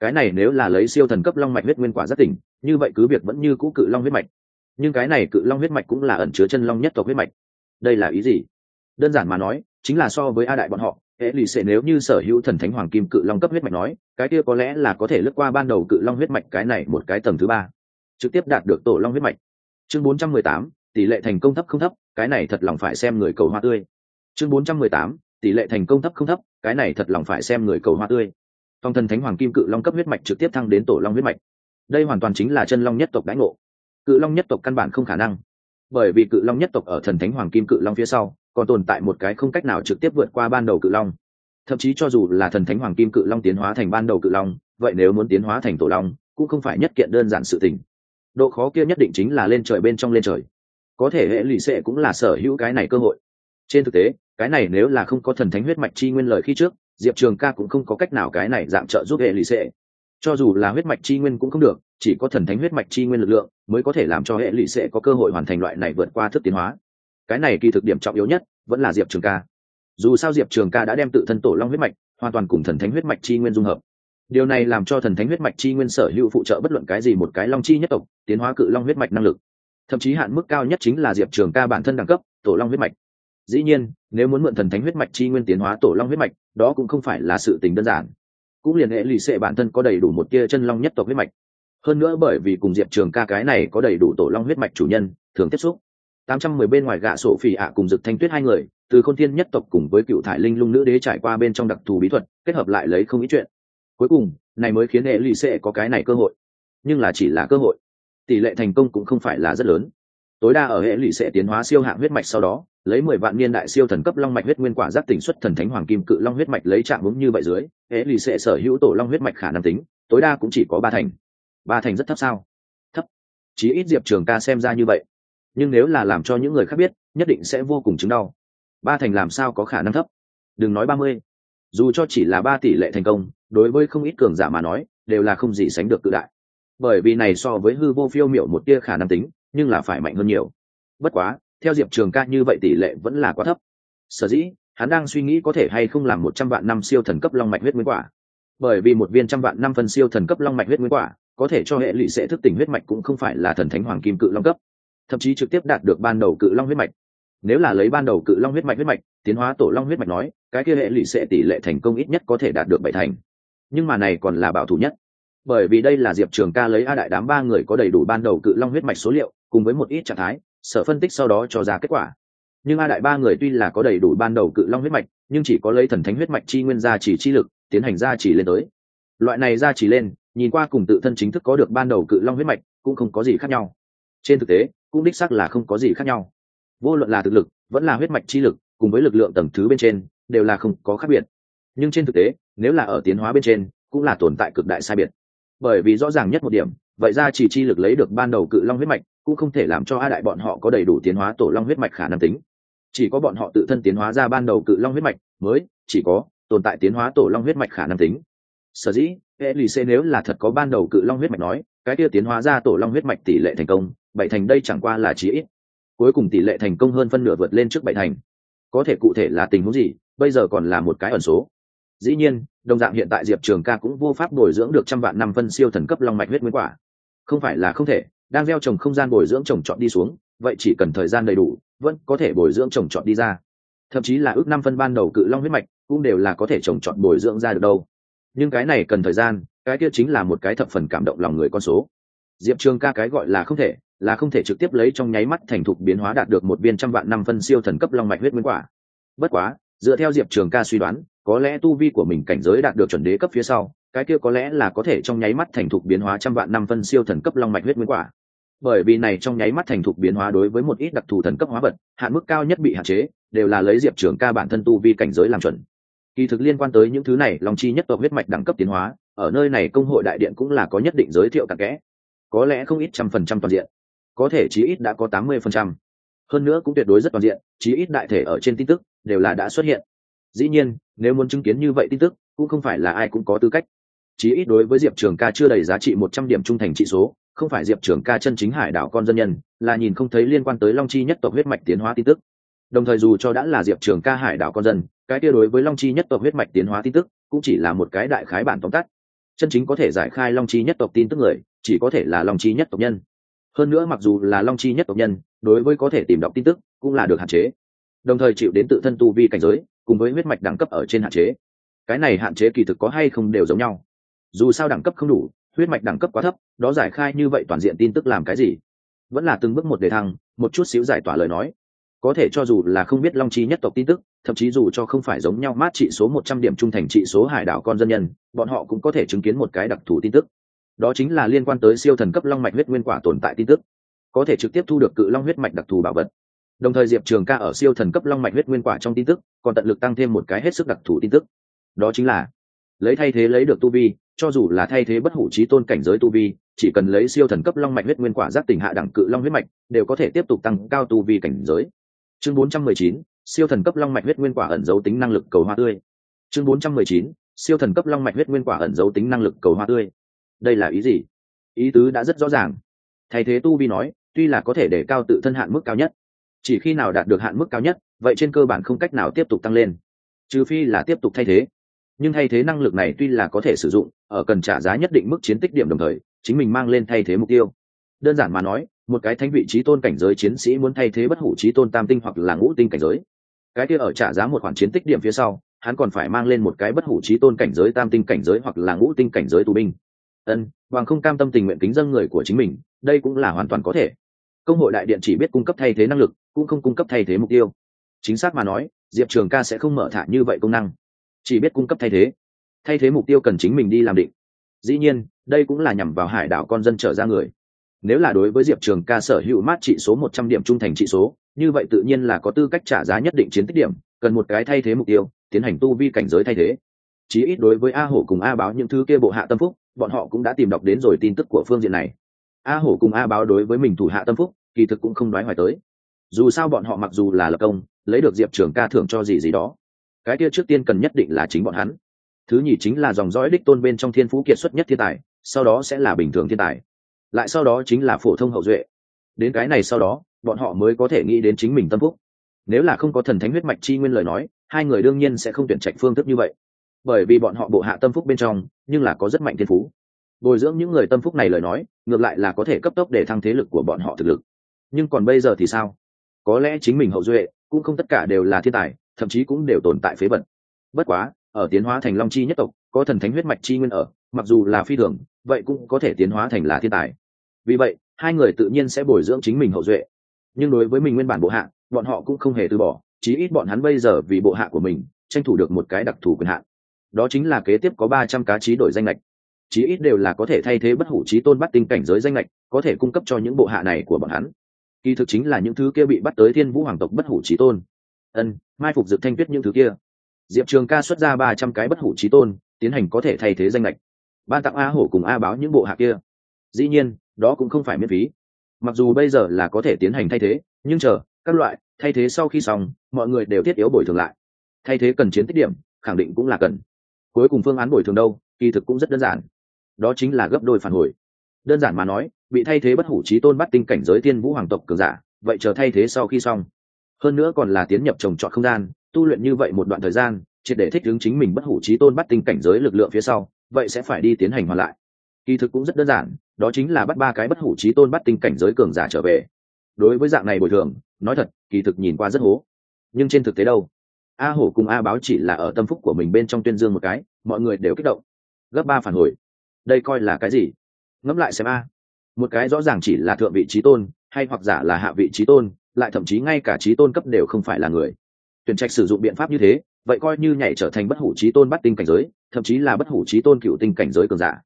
Cái này nếu là lấy siêu thần cấp long mạch huyết nguyên quả rất tỉnh, như vậy cứ việc vẫn như cũ cự long huyết mạch. Nhưng cái này cự long huyết mạch cũng là ẩn chứa chân long nhất tộc huyết mạch. Đây là ý gì? Đơn giản mà nói, chính là so với a đại bọn họ, hệ lì xệ nếu như sở hữu thần thánh hoàng kim cự long cấp huyết mạch nói, cái kia có lẽ là có thể lướt qua ban đầu cự long huyết mạch cái này một cái tầng thứ ba, trực tiếp đạt được tổ long huyết mạch chương 418, tỷ lệ thành công thấp không thấp cái này thật lòng phải xem người cầu hoa tươi. Chương 418, tỷ lệ thành công thấp không thấp cái này thật lòng phải xem người cầu hoa tươi. Phong thần thánh hoàng kim cự long cấp huyết mạch trực tiếp thăng đến tổ long huyết mạch. Đây hoàn toàn chính là chân long nhất tộc đãi ngộ. Cự long nhất tộc căn bản không khả năng. Bởi vì cự long nhất tộc ở thần thánh hoàng kim cự long phía sau còn tồn tại một cái không cách nào trực tiếp vượt qua ban đầu cự long. Thậm chí cho dù là thần thánh hoàng kim cự long tiến hóa thành ban đầu cự long vậy nếu muốn tiến hóa thành tổ long cũng không phải nhất kiện đơn giản sự tình độ khó kia nhất định chính là lên trời bên trong lên trời. Có thể hệ lụy sệ cũng là sở hữu cái này cơ hội. Trên thực tế, cái này nếu là không có thần thánh huyết mạch chi nguyên lời khi trước, diệp trường ca cũng không có cách nào cái này dạng trợ giúp hệ lụy sệ cho dù là huyết mạch chi nguyên cũng không được, chỉ có thần thánh huyết mạch chi nguyên lực lượng mới có thể làm cho hệ lụy sẽ có cơ hội hoàn thành loại này vượt qua thức tiến hóa. Cái này kỳ thực điểm trọng yếu nhất vẫn là diệp trường ca. Dù sao diệp trường ca đã đem tự thân tổ long huyết mạch hoàn toàn cùng thần thánh huyết mạch chi nguyên dung hợp điều này làm cho thần thánh huyết mạch chi nguyên sở hữu phụ trợ bất luận cái gì một cái long chi nhất tộc, tiến hóa cự long huyết mạch năng lực. Thậm chí hạn mức cao nhất chính là diệp trường ca bản thân đẳng cấp, tổ long huyết mạch. Dĩ nhiên, nếu muốn mượn thần thánh huyết mạch chi nguyên tiến hóa tổ long huyết mạch, đó cũng không phải là sự tình đơn giản. Cũng liền hệ lì xệ bản thân có đầy đủ một tia chân long nhất tộc huyết mạch. Hơn nữa bởi vì cùng diệp trường ca cái này có đầy đủ tổ long huyết mạch chủ nhân, thường tiếp xúc. Tám trăm mười bên ngoài gạ sổ phỉ ạ cùng dực thanh tuyết hai người, từ khôn thiên nhất tộc cùng với cựu thải linh lung nữ đế trải qua bên trong đặc thù bí thuật, kết hợp lại lấy không ít chuyện cuối cùng, này mới khiến hệ lì xệ có cái này cơ hội. Nhưng là chỉ là cơ hội. Tỷ lệ thành công cũng không phải là rất lớn. Tối đa ở hệ lụy sẽ tiến hóa siêu hạng huyết mạch sau đó, lấy mười vạn niên đại siêu thần cấp long mạch huyết nguyên quả giác tỉnh xuất thần thánh hoàng kim cự long huyết mạch lấy trạng đúng như vậy dưới, hệ lụy sẽ sở hữu tổ long huyết mạch khả năng tính, tối đa cũng chỉ có ba thành. Ba thành rất thấp sao? Thấp. Chí ít diệp trường ca xem ra như vậy. Nhưng nếu là làm cho những người khác biết, nhất định sẽ vô cùng chứng đau. Ba thành làm sao có khả năng thấp? Đừng nói ba mươi dù cho chỉ là ba tỷ lệ thành công, đối với không ít cường giả mà nói, đều là không gì sánh được cự đại. Bởi vì này so với hư vô phiêu miểu một tia khả năng tính, nhưng là phải mạnh hơn nhiều. Bất quá, theo diệp trường ca như vậy tỷ lệ vẫn là quá thấp. Sở dĩ, hắn đang suy nghĩ có thể hay không làm một trăm vạn năm siêu thần cấp long mạch huyết nguyên quả. Bởi vì một viên trăm vạn năm phân siêu thần cấp long mạch huyết nguyên quả, có thể cho hệ lụy sẽ thức tỉnh huyết mạch cũng không phải là thần thánh hoàng kim cự long cấp. Thậm chí trực tiếp đạt được ban đầu cự long huyết mạch. Nếu là lấy ban đầu cự long huyết mạch huyết mạch, tiến hóa tổ long huyết mạch nói cái kia hệ lụy sẽ tỷ lệ thành công ít nhất có thể đạt được bảy thành. Nhưng mà này còn là bảo thủ nhất. Bởi vì đây là diệp trường ca lấy a đại đám ba người có đầy đủ ban đầu cự long huyết mạch số liệu, cùng với một ít trạng thái, sở phân tích sau đó cho ra kết quả. Nhưng a đại ba người tuy là có đầy đủ ban đầu cự long huyết mạch, nhưng chỉ có lấy thần thánh huyết mạch chi nguyên gia chỉ chi lực, tiến hành gia chỉ lên tới. Loại này gia chỉ lên, nhìn qua cùng tự thân chính thức có được ban đầu cự long huyết mạch, cũng không có gì khác nhau. Trên thực tế, cũng đích xác là không có gì khác nhau. Vô luận là thực lực, vẫn là huyết mạch chi lực, cùng với lực lượng tầng thứ bên trên đều là không có khác biệt. Nhưng trên thực tế nếu là ở tiến hóa bên trên cũng là tồn tại cực đại sai biệt. Bởi vì rõ ràng nhất một điểm vậy ra chỉ chi lực lấy được ban đầu cự long huyết mạch cũng không thể làm cho a đại bọn họ có đầy đủ tiến hóa tổ long huyết mạch khả năng tính. Chỉ có bọn họ tự thân tiến hóa ra ban đầu cự long huyết mạch mới chỉ có tồn tại tiến hóa tổ long huyết mạch khả năng tính. Sở dĩ Elise nếu là thật có ban đầu cự long huyết mạch nói, cái kia tiến hóa ra tổ long huyết mạch tỷ lệ thành công, bảy thành đây chẳng qua là chí ít. cuối cùng tỷ lệ thành công hơn phân nửa vượt lên trước bảy thành. Có thể cụ thể là tình huống gì? Bây giờ còn là một cái ẩn số. Dĩ nhiên, đồng dạng hiện tại diệp trường ca cũng vô pháp bồi dưỡng được trăm vạn năm phân siêu thần cấp long mạch huyết nguyên quả. Không phải là không thể, đang gieo trồng không gian bồi dưỡng trồng trọt đi xuống, vậy chỉ cần thời gian đầy đủ, vẫn có thể bồi dưỡng trồng trọt đi ra. Thậm chí là ước năm phân ban đầu cự long huyết mạch cũng đều là có thể trồng trọt bồi dưỡng ra được đâu. Nhưng cái này cần thời gian, cái kia chính là một cái thập phần cảm động lòng người con số. Diệp trường ca cái gọi là không thể, là không thể trực tiếp lấy trong nháy mắt thành thục biến hóa đạt được một viên trăm vạn năm phân siêu thần cấp long mạch huyết nguyên quả. Bất quá dựa theo diệp trường ca suy đoán, có lẽ tu vi của mình cảnh giới đạt được chuẩn đế cấp phía sau, cái kia có lẽ là có thể trong nháy mắt thành thục biến hóa trăm vạn năm phân siêu thần cấp long mạch huyết nguyên quả. Bởi vì này trong nháy mắt thành thục biến hóa đối với một ít đặc thù thần cấp hóa vật, hạn mức cao nhất bị hạn chế, đều là lấy diệp trường ca bản thân tu vi cảnh giới làm chuẩn. Kỳ thực liên quan tới những thứ này, long chi nhất tộc huyết mạch đẳng cấp tiến hóa, ở nơi này công hội đại điện cũng là có nhất định giới thiệu cặn kẽ. Có lẽ không ít trăm phần trăm toàn diện. Có thể chí ít đã có tám mươi phần trăm hơn nữa cũng tuyệt đối rất toàn diện, chí ít đại thể ở trên tin tức đều là đã xuất hiện. Dĩ nhiên, nếu muốn chứng kiến như vậy tin tức, cũng không phải là ai cũng có tư cách. Chí ít đối với diệp trường ca chưa đầy giá trị một trăm điểm trung thành trị số, không phải diệp trường ca chân chính hải đảo con dân nhân, là nhìn không thấy liên quan tới long chi nhất tộc huyết mạch tiến hóa tin tức. Đồng thời dù cho đã là diệp trường ca hải đảo con dân, cái kia đối với long chi nhất tộc huyết mạch tiến hóa tin tức, cũng chỉ là một cái đại khái bản tóm tắt. Chân chính có thể giải khai long chi nhất tộc tin tức người, chỉ có thể là long chi nhất tộc nhân. Hơn nữa mặc dù là long chi nhất tộc nhân đối với có thể tìm đọc tin tức cũng là được hạn chế. Đồng thời chịu đến tự thân tu vi cảnh giới, cùng với huyết mạch đẳng cấp ở trên hạn chế. Cái này hạn chế kỳ thực có hay không đều giống nhau. Dù sao đẳng cấp không đủ, huyết mạch đẳng cấp quá thấp, đó giải khai như vậy toàn diện tin tức làm cái gì? Vẫn là từng bước một đề thăng, một chút xíu giải tỏa lời nói. Có thể cho dù là không biết long chi nhất tộc tin tức, thậm chí dù cho không phải giống nhau mát trị số một trăm điểm trung thành trị số hải đảo con dân nhân, bọn họ cũng có thể chứng kiến một cái đặc thù tin tức. Đó chính là liên quan tới siêu thần cấp long mạch huyết nguyên quả tồn tại tin tức có thể trực tiếp thu được cự long huyết mạch đặc thù bảo vật. Đồng thời diệp trường ca ở siêu thần cấp long mạch huyết nguyên quả trong tin tức còn tận lực tăng thêm một cái hết sức đặc thù tin tức. Đó chính là lấy thay thế lấy được tu vi cho dù là thay thế bất hủ trí tôn cảnh giới tu vi chỉ cần lấy siêu thần cấp long mạch huyết nguyên quả giác tỉnh hạ đẳng cự long huyết mạch đều có thể tiếp tục tăng cao tu vi cảnh giới. Chương 419, siêu thần cấp long mạch huyết nguyên quả ẩn dấu tính năng lực cầu hoa tươi. Chương 419, siêu thần cấp long mạch huyết nguyên quả ẩn dấu tính năng lực cầu hoa tươi. Đây là ý gì? Ý tứ đã rất rõ ràng. Thay thế tu vi nói tuy là có thể để cao tự thân hạn mức cao nhất, chỉ khi nào đạt được hạn mức cao nhất, vậy trên cơ bản không cách nào tiếp tục tăng lên, trừ phi là tiếp tục thay thế. Nhưng thay thế năng lực này tuy là có thể sử dụng, ở cần trả giá nhất định mức chiến tích điểm đồng thời, chính mình mang lên thay thế mục tiêu. Đơn giản mà nói, một cái thánh vị trí tôn cảnh giới chiến sĩ muốn thay thế bất hủ trí tôn tam tinh hoặc là ngũ tinh cảnh giới. Cái kia ở trả giá một khoản chiến tích điểm phía sau, hắn còn phải mang lên một cái bất hủ trí tôn cảnh giới, tam tinh cảnh giới hoặc là ngũ tinh cảnh giới tù binh. Ân hoàng không cam tâm tình nguyện kính dân người của chính mình, đây cũng là hoàn toàn có thể công hội đại điện chỉ biết cung cấp thay thế năng lực, cũng không cung cấp thay thế mục tiêu. Chính xác mà nói, diệp trường ca sẽ không mở thả như vậy công năng. Chỉ biết cung cấp thay thế. Thay thế mục tiêu cần chính mình đi làm định. Dĩ nhiên, đây cũng là nhằm vào hải đảo con dân trở ra người. Nếu là đối với diệp trường ca sở hữu mát trị số một trăm điểm trung thành trị số, như vậy tự nhiên là có tư cách trả giá nhất định chiến tích điểm, cần một cái thay thế mục tiêu, tiến hành tu vi cảnh giới thay thế. Chí ít đối với a hổ cùng a báo những thứ kia bộ hạ tâm phúc, bọn họ cũng đã tìm đọc đến rồi tin tức của phương diện này a hổ cùng a báo đối với mình thủ hạ tâm phúc, kỳ thực cũng không nói hoài tới. Dù sao bọn họ mặc dù là lập công, lấy được diệp trường ca thưởng cho gì gì đó. Cái kia trước tiên cần nhất định là chính bọn hắn. Thứ nhì chính là dòng dõi đích tôn bên trong thiên phú kiệt xuất nhất thiên tài, sau đó sẽ là bình thường thiên tài. Lại sau đó chính là phổ thông hậu duệ. Đến cái này sau đó, bọn họ mới có thể nghĩ đến chính mình tâm phúc. Nếu là không có thần thánh huyết mạch chi nguyên lời nói, hai người đương nhiên sẽ không tuyển trạch phương thức như vậy. Bởi vì bọn họ bộ hạ tâm phúc bên trong, nhưng là có rất mạnh thiên phú bồi dưỡng những người tâm phúc này lời nói, ngược lại là có thể cấp tốc để thăng thế lực của bọn họ thực lực. Nhưng còn bây giờ thì sao? Có lẽ chính mình hậu duệ cũng không tất cả đều là thiên tài, thậm chí cũng đều tồn tại phế vật. Bất quá, ở tiến hóa thành long chi nhất tộc, có thần thánh huyết mạch chi nguyên ở, mặc dù là phi thường, vậy cũng có thể tiến hóa thành là thiên tài. Vì vậy, hai người tự nhiên sẽ bồi dưỡng chính mình hậu duệ. Nhưng đối với mình nguyên bản bộ hạ, bọn họ cũng không hề từ bỏ, chí ít bọn hắn bây giờ vì bộ hạ của mình, tranh thủ được một cái đặc thù quyền hạn. Đó chính là kế tiếp có ba trăm cá trí đổi danh lệch chí ít đều là có thể thay thế bất hủ trí tôn bắt tinh cảnh giới danh lệch, có thể cung cấp cho những bộ hạ này của bọn hắn. Kỳ thực chính là những thứ kia bị bắt tới thiên vũ hoàng tộc bất hủ trí tôn. Ân, mai phục dực thanh tuyết những thứ kia. Diệp trường ca xuất ra ba trăm cái bất hủ trí tôn, tiến hành có thể thay thế danh lệch. Ban tặng a hổ cùng a báo những bộ hạ kia. Dĩ nhiên, đó cũng không phải miễn phí. Mặc dù bây giờ là có thể tiến hành thay thế, nhưng chờ, các loại, thay thế sau khi xong, mọi người đều thiết yếu bồi thường lại. Thay thế cần chiến tích điểm, khẳng định cũng là cần. Cuối cùng phương án bồi thường đâu, kỳ thực cũng rất đơn giản đó chính là gấp đôi phản hồi. Đơn giản mà nói, bị thay thế bất hủ trí tôn bắt tinh cảnh giới tiên vũ hoàng tộc cường giả, vậy chờ thay thế sau khi xong. Hơn nữa còn là tiến nhập trồng trọt không gian, tu luyện như vậy một đoạn thời gian, triệt để thích ứng chính mình bất hủ trí tôn bắt tinh cảnh giới lực lượng phía sau, vậy sẽ phải đi tiến hành hoàn lại. Kỳ thực cũng rất đơn giản, đó chính là bắt ba cái bất hủ trí tôn bắt tinh cảnh giới cường giả trở về. Đối với dạng này bồi thường, nói thật, kỳ thực nhìn qua rất hố. Nhưng trên thực tế đâu? A hổ cùng a báo chỉ là ở tâm phúc của mình bên trong tuyên dương một cái, mọi người đều kích động. Gấp ba phản hồi đây coi là cái gì? Ngẫm lại xem a. Một cái rõ ràng chỉ là thượng vị trí tôn, hay hoặc giả là hạ vị trí tôn, lại thậm chí ngay cả trí tôn cấp đều không phải là người. Tuyển trạch sử dụng biện pháp như thế, vậy coi như nhảy trở thành bất hủ trí tôn bắt tinh cảnh giới, thậm chí là bất hủ trí tôn cựu tinh cảnh giới cường giả.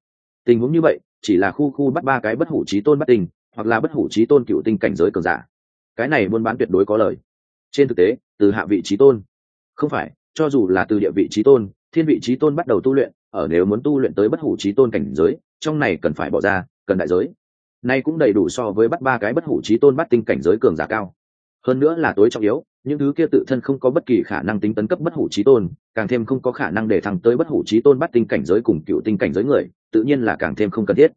Tình huống như vậy, chỉ là khu khu bắt ba cái bất hủ trí tôn bắt tinh, hoặc là bất hủ trí tôn cựu tinh cảnh giới cường giả. Cái này buôn bán tuyệt đối có lời. Trên thực tế, từ hạ vị trí tôn, không phải, cho dù là từ địa vị trí tôn, thiên vị trí tôn bắt đầu tu luyện ở nếu muốn tu luyện tới bất hủ trí tôn cảnh giới, trong này cần phải bỏ ra, cần đại giới. Nay cũng đầy đủ so với bắt ba cái bất hủ trí tôn bắt tinh cảnh giới cường giả cao. Hơn nữa là tối trọng yếu, những thứ kia tự thân không có bất kỳ khả năng tính tấn cấp bất hủ trí tôn, càng thêm không có khả năng để thăng tới bất hủ trí tôn bắt tinh cảnh giới cùng cựu tinh cảnh giới người, tự nhiên là càng thêm không cần thiết.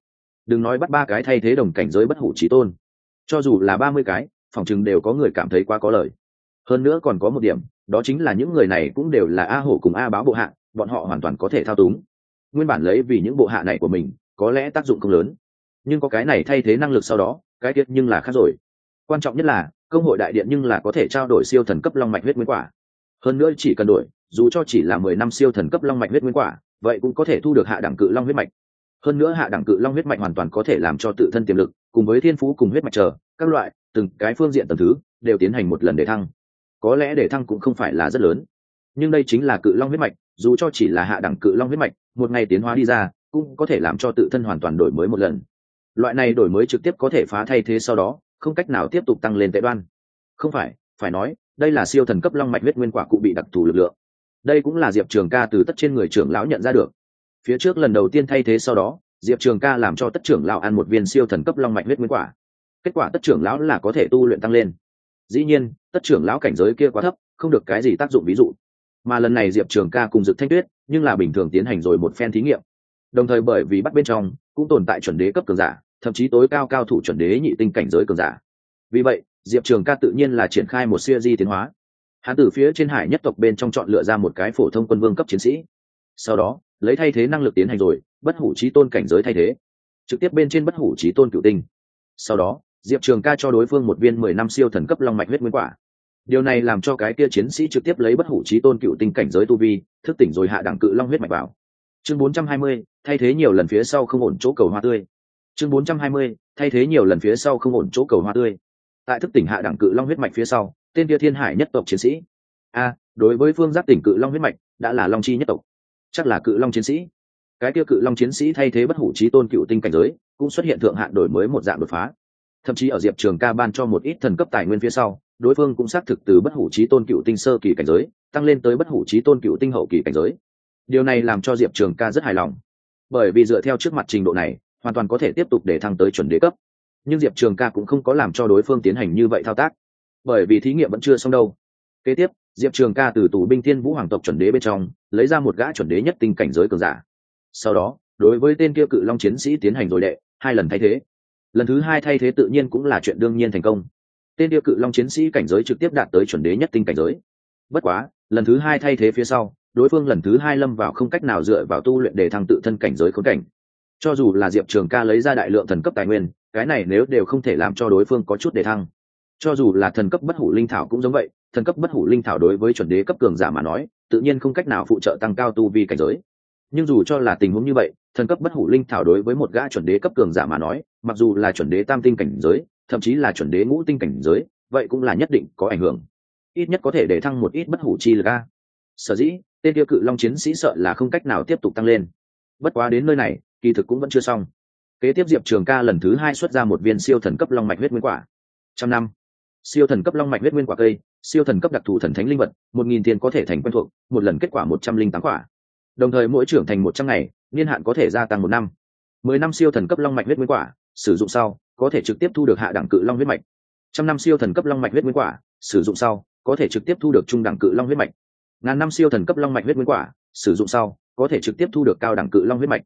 Đừng nói bắt ba cái thay thế đồng cảnh giới bất hủ trí tôn. Cho dù là ba mươi cái, phòng chừng đều có người cảm thấy quá có lời. Hơn nữa còn có một điểm, đó chính là những người này cũng đều là a hổ cùng a báo bộ hạ bọn họ hoàn toàn có thể thao túng. Nguyên bản lấy vì những bộ hạ này của mình, có lẽ tác dụng không lớn. Nhưng có cái này thay thế năng lực sau đó, cái tiết nhưng là khác rồi. Quan trọng nhất là, công hội đại điện nhưng là có thể trao đổi siêu thần cấp long mạch huyết nguyên quả. Hơn nữa chỉ cần đổi, dù cho chỉ là mười năm siêu thần cấp long mạch huyết nguyên quả, vậy cũng có thể thu được hạ đẳng cự long huyết mạch. Hơn nữa hạ đẳng cự long huyết mạch hoàn toàn có thể làm cho tự thân tiềm lực, cùng với thiên phú cùng huyết mạch chờ, các loại, từng cái phương diện tầm thứ, đều tiến hành một lần để thăng. Có lẽ để thăng cũng không phải là rất lớn. Nhưng đây chính là cự long huyết mạch dù cho chỉ là hạ đẳng cự long huyết mạch, một ngày tiến hóa đi ra, cũng có thể làm cho tự thân hoàn toàn đổi mới một lần. Loại này đổi mới trực tiếp có thể phá thay thế sau đó, không cách nào tiếp tục tăng lên tệ đoan. Không phải phải nói, đây là siêu thần cấp long mạch huyết nguyên quả cụ bị đặc thù lực lượng. Đây cũng là diệp trường ca từ tất trên người trưởng lão nhận ra được. Phía trước lần đầu tiên thay thế sau đó, diệp trường ca làm cho tất trưởng lão ăn một viên siêu thần cấp long mạch huyết nguyên quả. Kết quả tất trưởng lão là có thể tu luyện tăng lên. Dĩ nhiên, tất trưởng lão cảnh giới kia quá thấp, không được cái gì tác dụng ví dụ mà lần này diệp trường ca cùng dực thanh tuyết, nhưng là bình thường tiến hành rồi một phen thí nghiệm. Đồng thời bởi vì bắt bên trong, cũng tồn tại chuẩn đế cấp cường giả, thậm chí tối cao cao thủ chuẩn đế nhị tinh cảnh giới cường giả. Vì vậy, diệp trường ca tự nhiên là triển khai một siêu di tiến hóa. Hắn từ phía trên hải nhất tộc bên trong chọn lựa ra một cái phổ thông quân vương cấp chiến sĩ. Sau đó, lấy thay thế năng lực tiến hành rồi, bất hủ trí tôn cảnh giới thay thế. Trực tiếp bên trên bất hủ trí tôn cựu tinh. Sau đó, diệp trường ca cho đối phương một viên mười năm siêu thần cấp long mạch huyết nguyên quả điều này làm cho cái kia chiến sĩ trực tiếp lấy bất hủ trí tôn cựu tinh cảnh giới tu vi, thức tỉnh rồi hạ đẳng cự long huyết mạch vào. Chương bốn trăm hai mươi, thay thế nhiều lần phía sau không ổn chỗ cầu hoa tươi. Chương bốn trăm hai mươi, thay thế nhiều lần phía sau không ổn chỗ cầu hoa tươi. Tại thức tỉnh hạ đẳng cự long huyết mạch phía sau, tên kia thiên hải nhất tộc chiến sĩ. A, đối với phương giác tỉnh cự long huyết mạch, đã là long chi nhất tộc. Chắc là cự long chiến sĩ. Cái kia cự long chiến sĩ thay thế bất hủ trí tôn cựu tinh cảnh giới, cũng xuất hiện thượng hạn đổi mới một dạng đột phá. Thậm chí ở diệp trường ca ban cho một ít thần cấp tài nguyên phía sau đối phương cũng xác thực từ bất hủ trí tôn cựu tinh sơ kỳ cảnh giới, tăng lên tới bất hủ trí tôn cựu tinh hậu kỳ cảnh giới. Điều này làm cho diệp trường ca rất hài lòng. Bởi vì dựa theo trước mặt trình độ này, hoàn toàn có thể tiếp tục để thăng tới chuẩn đế cấp. Nhưng diệp trường ca cũng không có làm cho đối phương tiến hành như vậy thao tác. Bởi vì thí nghiệm vẫn chưa xong đâu. Kế tiếp, diệp trường ca từ tù binh thiên vũ hoàng tộc chuẩn đế bên trong, lấy ra một gã chuẩn đế nhất tinh cảnh giới cường giả. Sau đó, đối với tên kia cự long chiến sĩ tiến hành rồi đệ, hai lần thay thế. Lần thứ hai thay thế tự nhiên cũng là chuyện đương nhiên thành công tên địa cự long chiến sĩ cảnh giới trực tiếp đạt tới chuẩn đế nhất tinh cảnh giới. Bất quá, lần thứ hai thay thế phía sau, đối phương lần thứ hai lâm vào không cách nào dựa vào tu luyện để thăng tự thân cảnh giới khốn cảnh. Cho dù là diệp trường ca lấy ra đại lượng thần cấp tài nguyên, cái này nếu đều không thể làm cho đối phương có chút để thăng. Cho dù là thần cấp bất hủ linh thảo cũng giống vậy, thần cấp bất hủ linh thảo đối với chuẩn đế cấp cường giả mà nói, tự nhiên không cách nào phụ trợ tăng cao tu vi cảnh giới. Nhưng dù cho là tình huống như vậy, thần cấp bất hủ linh thảo đối với một gã chuẩn đế cấp cường giả mà nói, mặc dù là chuẩn đế tam tinh cảnh giới thậm chí là chuẩn đế ngũ tinh cảnh giới, vậy cũng là nhất định có ảnh hưởng. Ít nhất có thể để thăng một ít bất hủ chi lực a. Sở dĩ, tên tiêu cự long chiến sĩ sợ là không cách nào tiếp tục tăng lên. Bất quá đến nơi này, kỳ thực cũng vẫn chưa xong. Kế tiếp diệp trường ca lần thứ hai xuất ra một viên siêu thần cấp long mạch huyết nguyên quả. Trăm năm. Siêu thần cấp long mạch huyết nguyên quả cây, siêu thần cấp đặc thù thần thánh linh vật, một nghìn tiền có thể thành quen thuộc, một lần kết quả một trăm linh tám quả. Đồng thời mỗi trưởng thành một trăm ngày, niên hạn có thể gia tăng một năm. Mười năm siêu thần cấp long mạch huyết nguyên quả, sử dụng sau có thể trực tiếp thu được hạ đẳng cự long huyết mạch. Trăm năm siêu thần cấp long mạch huyết nguyên quả, sử dụng sau, có thể trực tiếp thu được trung đẳng cự long huyết mạch. Ngàn năm siêu thần cấp long mạch huyết nguyên quả, sử dụng sau, có thể trực tiếp thu được cao đẳng cự long huyết mạch.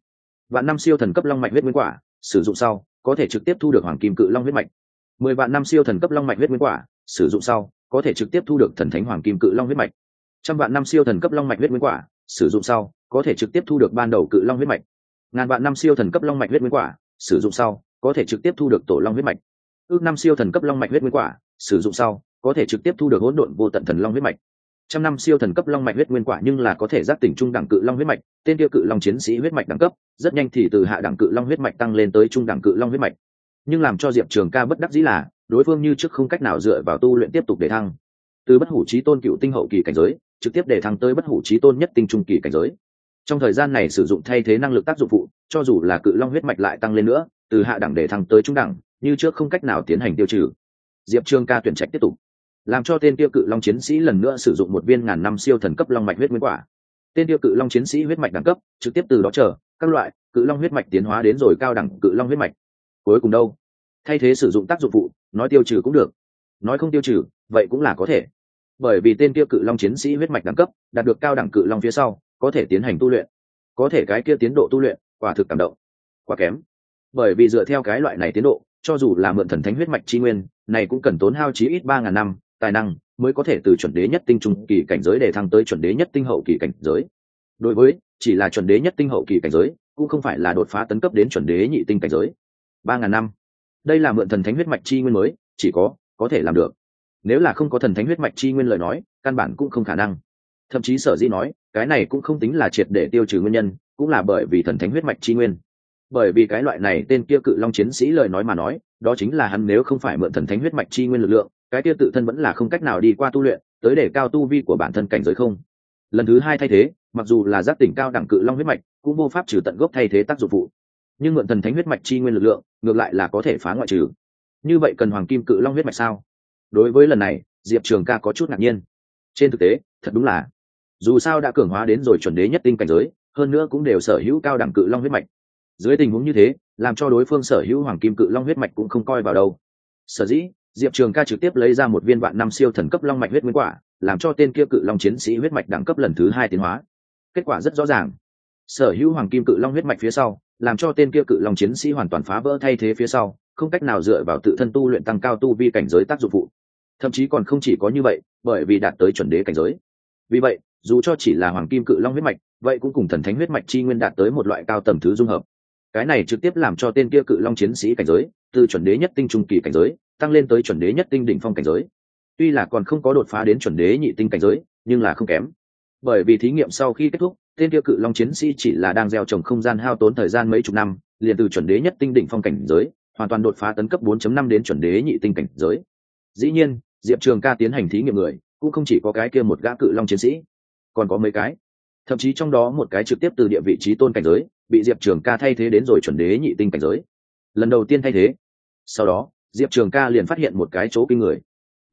Vạn năm siêu thần cấp long mạch huyết nguyên quả, sử dụng sau, có thể trực tiếp thu được hoàng kim cự long huyết mạch. Mười vạn năm siêu thần cấp long mạch huyết nguyên quả, sử dụng sau, có thể trực tiếp thu được thần thánh hoàng kim cự long huyết mạch. Trăm vạn năm siêu thần cấp long mạch huyết nguyên quả, sử dụng sau, có thể trực tiếp thu được ban đầu cự long huyết mạch. Ngàn vạn năm siêu thần cấp long mạch huyết nguyên quả, sử dụng sau có thể trực tiếp thu được tổ long huyết mạch. Ước năm siêu thần cấp long mạch huyết nguyên quả, sử dụng sau, có thể trực tiếp thu được hỗn độn vô tận thần long huyết mạch. Trăm năm siêu thần cấp long mạch huyết nguyên quả nhưng là có thể giác tỉnh trung đẳng cự long huyết mạch, tên tiêu cự long chiến sĩ huyết mạch đẳng cấp, rất nhanh thì từ hạ đẳng cự long huyết mạch tăng lên tới trung đẳng cự long huyết mạch. Nhưng làm cho diệp trường ca bất đắc dĩ là, đối phương như trước không cách nào dựa vào tu luyện tiếp tục để thăng. Từ bất hủ trí tôn cựu tinh hậu kỳ cảnh giới, trực tiếp để thăng tới bất hủ trí tôn nhất tinh trung kỳ cảnh giới. Trong thời gian này sử dụng thay thế năng lực tác dụng phụ, cho dù là cự long huyết mạch lại tăng lên nữa từ hạ đẳng để thăng tới trung đẳng, như trước không cách nào tiến hành tiêu trừ. Diệp Trương ca tuyển trạch tiếp tục. Làm cho tên tiêu cự long chiến sĩ lần nữa sử dụng một viên ngàn năm siêu thần cấp long mạch huyết nguyên quả. Tên tiêu cự long chiến sĩ huyết mạch đẳng cấp, trực tiếp từ đó chờ, các loại, cự long huyết mạch tiến hóa đến rồi cao đẳng cự long huyết mạch. Cuối cùng đâu? Thay thế sử dụng tác dụng phụ, nói tiêu trừ cũng được. Nói không tiêu trừ, vậy cũng là có thể. Bởi vì tên kia cự long chiến sĩ huyết mạch đẳng cấp, đạt được cao đẳng cự long phía sau, có thể tiến hành tu luyện. Có thể cái kia tiến độ tu luyện, quả thực cảm động. Quá kém bởi vì dựa theo cái loại này tiến độ, cho dù là mượn thần thánh huyết mạch chi nguyên, này cũng cần tốn hao chí ít ba ngàn năm tài năng mới có thể từ chuẩn đế nhất tinh trung kỳ cảnh giới để thăng tới chuẩn đế nhất tinh hậu kỳ cảnh giới. Đối với, chỉ là chuẩn đế nhất tinh hậu kỳ cảnh giới, cũng không phải là đột phá tấn cấp đến chuẩn đế nhị tinh cảnh giới. Ba ngàn năm. Đây là mượn thần thánh huyết mạch chi nguyên mới, chỉ có có thể làm được. Nếu là không có thần thánh huyết mạch chi nguyên lời nói, căn bản cũng không khả năng. Thậm chí sở dĩ nói, cái này cũng không tính là triệt để tiêu trừ nguyên nhân, cũng là bởi vì thần thánh huyết mạch chi nguyên bởi vì cái loại này tên kia cự long chiến sĩ lời nói mà nói, đó chính là hắn nếu không phải mượn thần thánh huyết mạch chi nguyên lực lượng, cái kia tự thân vẫn là không cách nào đi qua tu luyện, tới để cao tu vi của bản thân cảnh giới không. Lần thứ hai thay thế, mặc dù là giác tỉnh cao đẳng cự long huyết mạch, cũng vô pháp trừ tận gốc thay thế tác dụng phụ. Nhưng mượn thần thánh huyết mạch chi nguyên lực lượng, ngược lại là có thể phá ngoại trừ. Như vậy cần hoàng kim cự long huyết mạch sao? Đối với lần này, diệp trường ca có chút ngạc nhiên. Trên thực tế, thật đúng là, dù sao đã cường hóa đến rồi chuẩn đế nhất tinh cảnh giới, hơn nữa cũng đều sở hữu cao đẳng cự long huyết mạch dưới tình huống như thế, làm cho đối phương sở hữu hoàng kim cự long huyết mạch cũng không coi vào đâu. Sở dĩ, diệp trường ca trực tiếp lấy ra một viên vạn năm siêu thần cấp long mạch huyết nguyên quả, làm cho tên kia cự long chiến sĩ huyết mạch đẳng cấp lần thứ hai tiến hóa. Kết quả rất rõ ràng. Sở hữu hoàng kim cự long huyết mạch phía sau, làm cho tên kia cự long chiến sĩ hoàn toàn phá vỡ thay thế phía sau, không cách nào dựa vào tự thân tu luyện tăng cao tu vi cảnh giới tác dụng phụ. Thậm chí còn không chỉ có như vậy, bởi vì đạt tới chuẩn đế cảnh giới. Vì vậy, dù cho chỉ là hoàng kim cự long huyết mạch, vậy cũng cùng thần thánh huyết mạch chi nguyên đạt tới một loại cao tầm thứ dung hợp cái này trực tiếp làm cho tên kia cự long chiến sĩ cảnh giới, từ chuẩn đế nhất tinh trung kỳ cảnh giới, tăng lên tới chuẩn đế nhất tinh đỉnh phong cảnh giới. Tuy là còn không có đột phá đến chuẩn đế nhị tinh cảnh giới, nhưng là không kém. Bởi vì thí nghiệm sau khi kết thúc, tên kia cự long chiến sĩ chỉ là đang gieo trồng không gian hao tốn thời gian mấy chục năm, liền từ chuẩn đế nhất tinh đỉnh phong cảnh giới, hoàn toàn đột phá tấn cấp 4.5 đến chuẩn đế nhị tinh cảnh giới. Dĩ nhiên, diệp trường ca tiến hành thí nghiệm người, cũng không chỉ có cái kia một gã cự long chiến sĩ, còn có mấy cái thậm chí trong đó một cái trực tiếp từ địa vị trí tôn cảnh giới, bị diệp trường ca thay thế đến rồi chuẩn đế nhị tinh cảnh giới. Lần đầu tiên thay thế. Sau đó, diệp trường ca liền phát hiện một cái chỗ kinh người.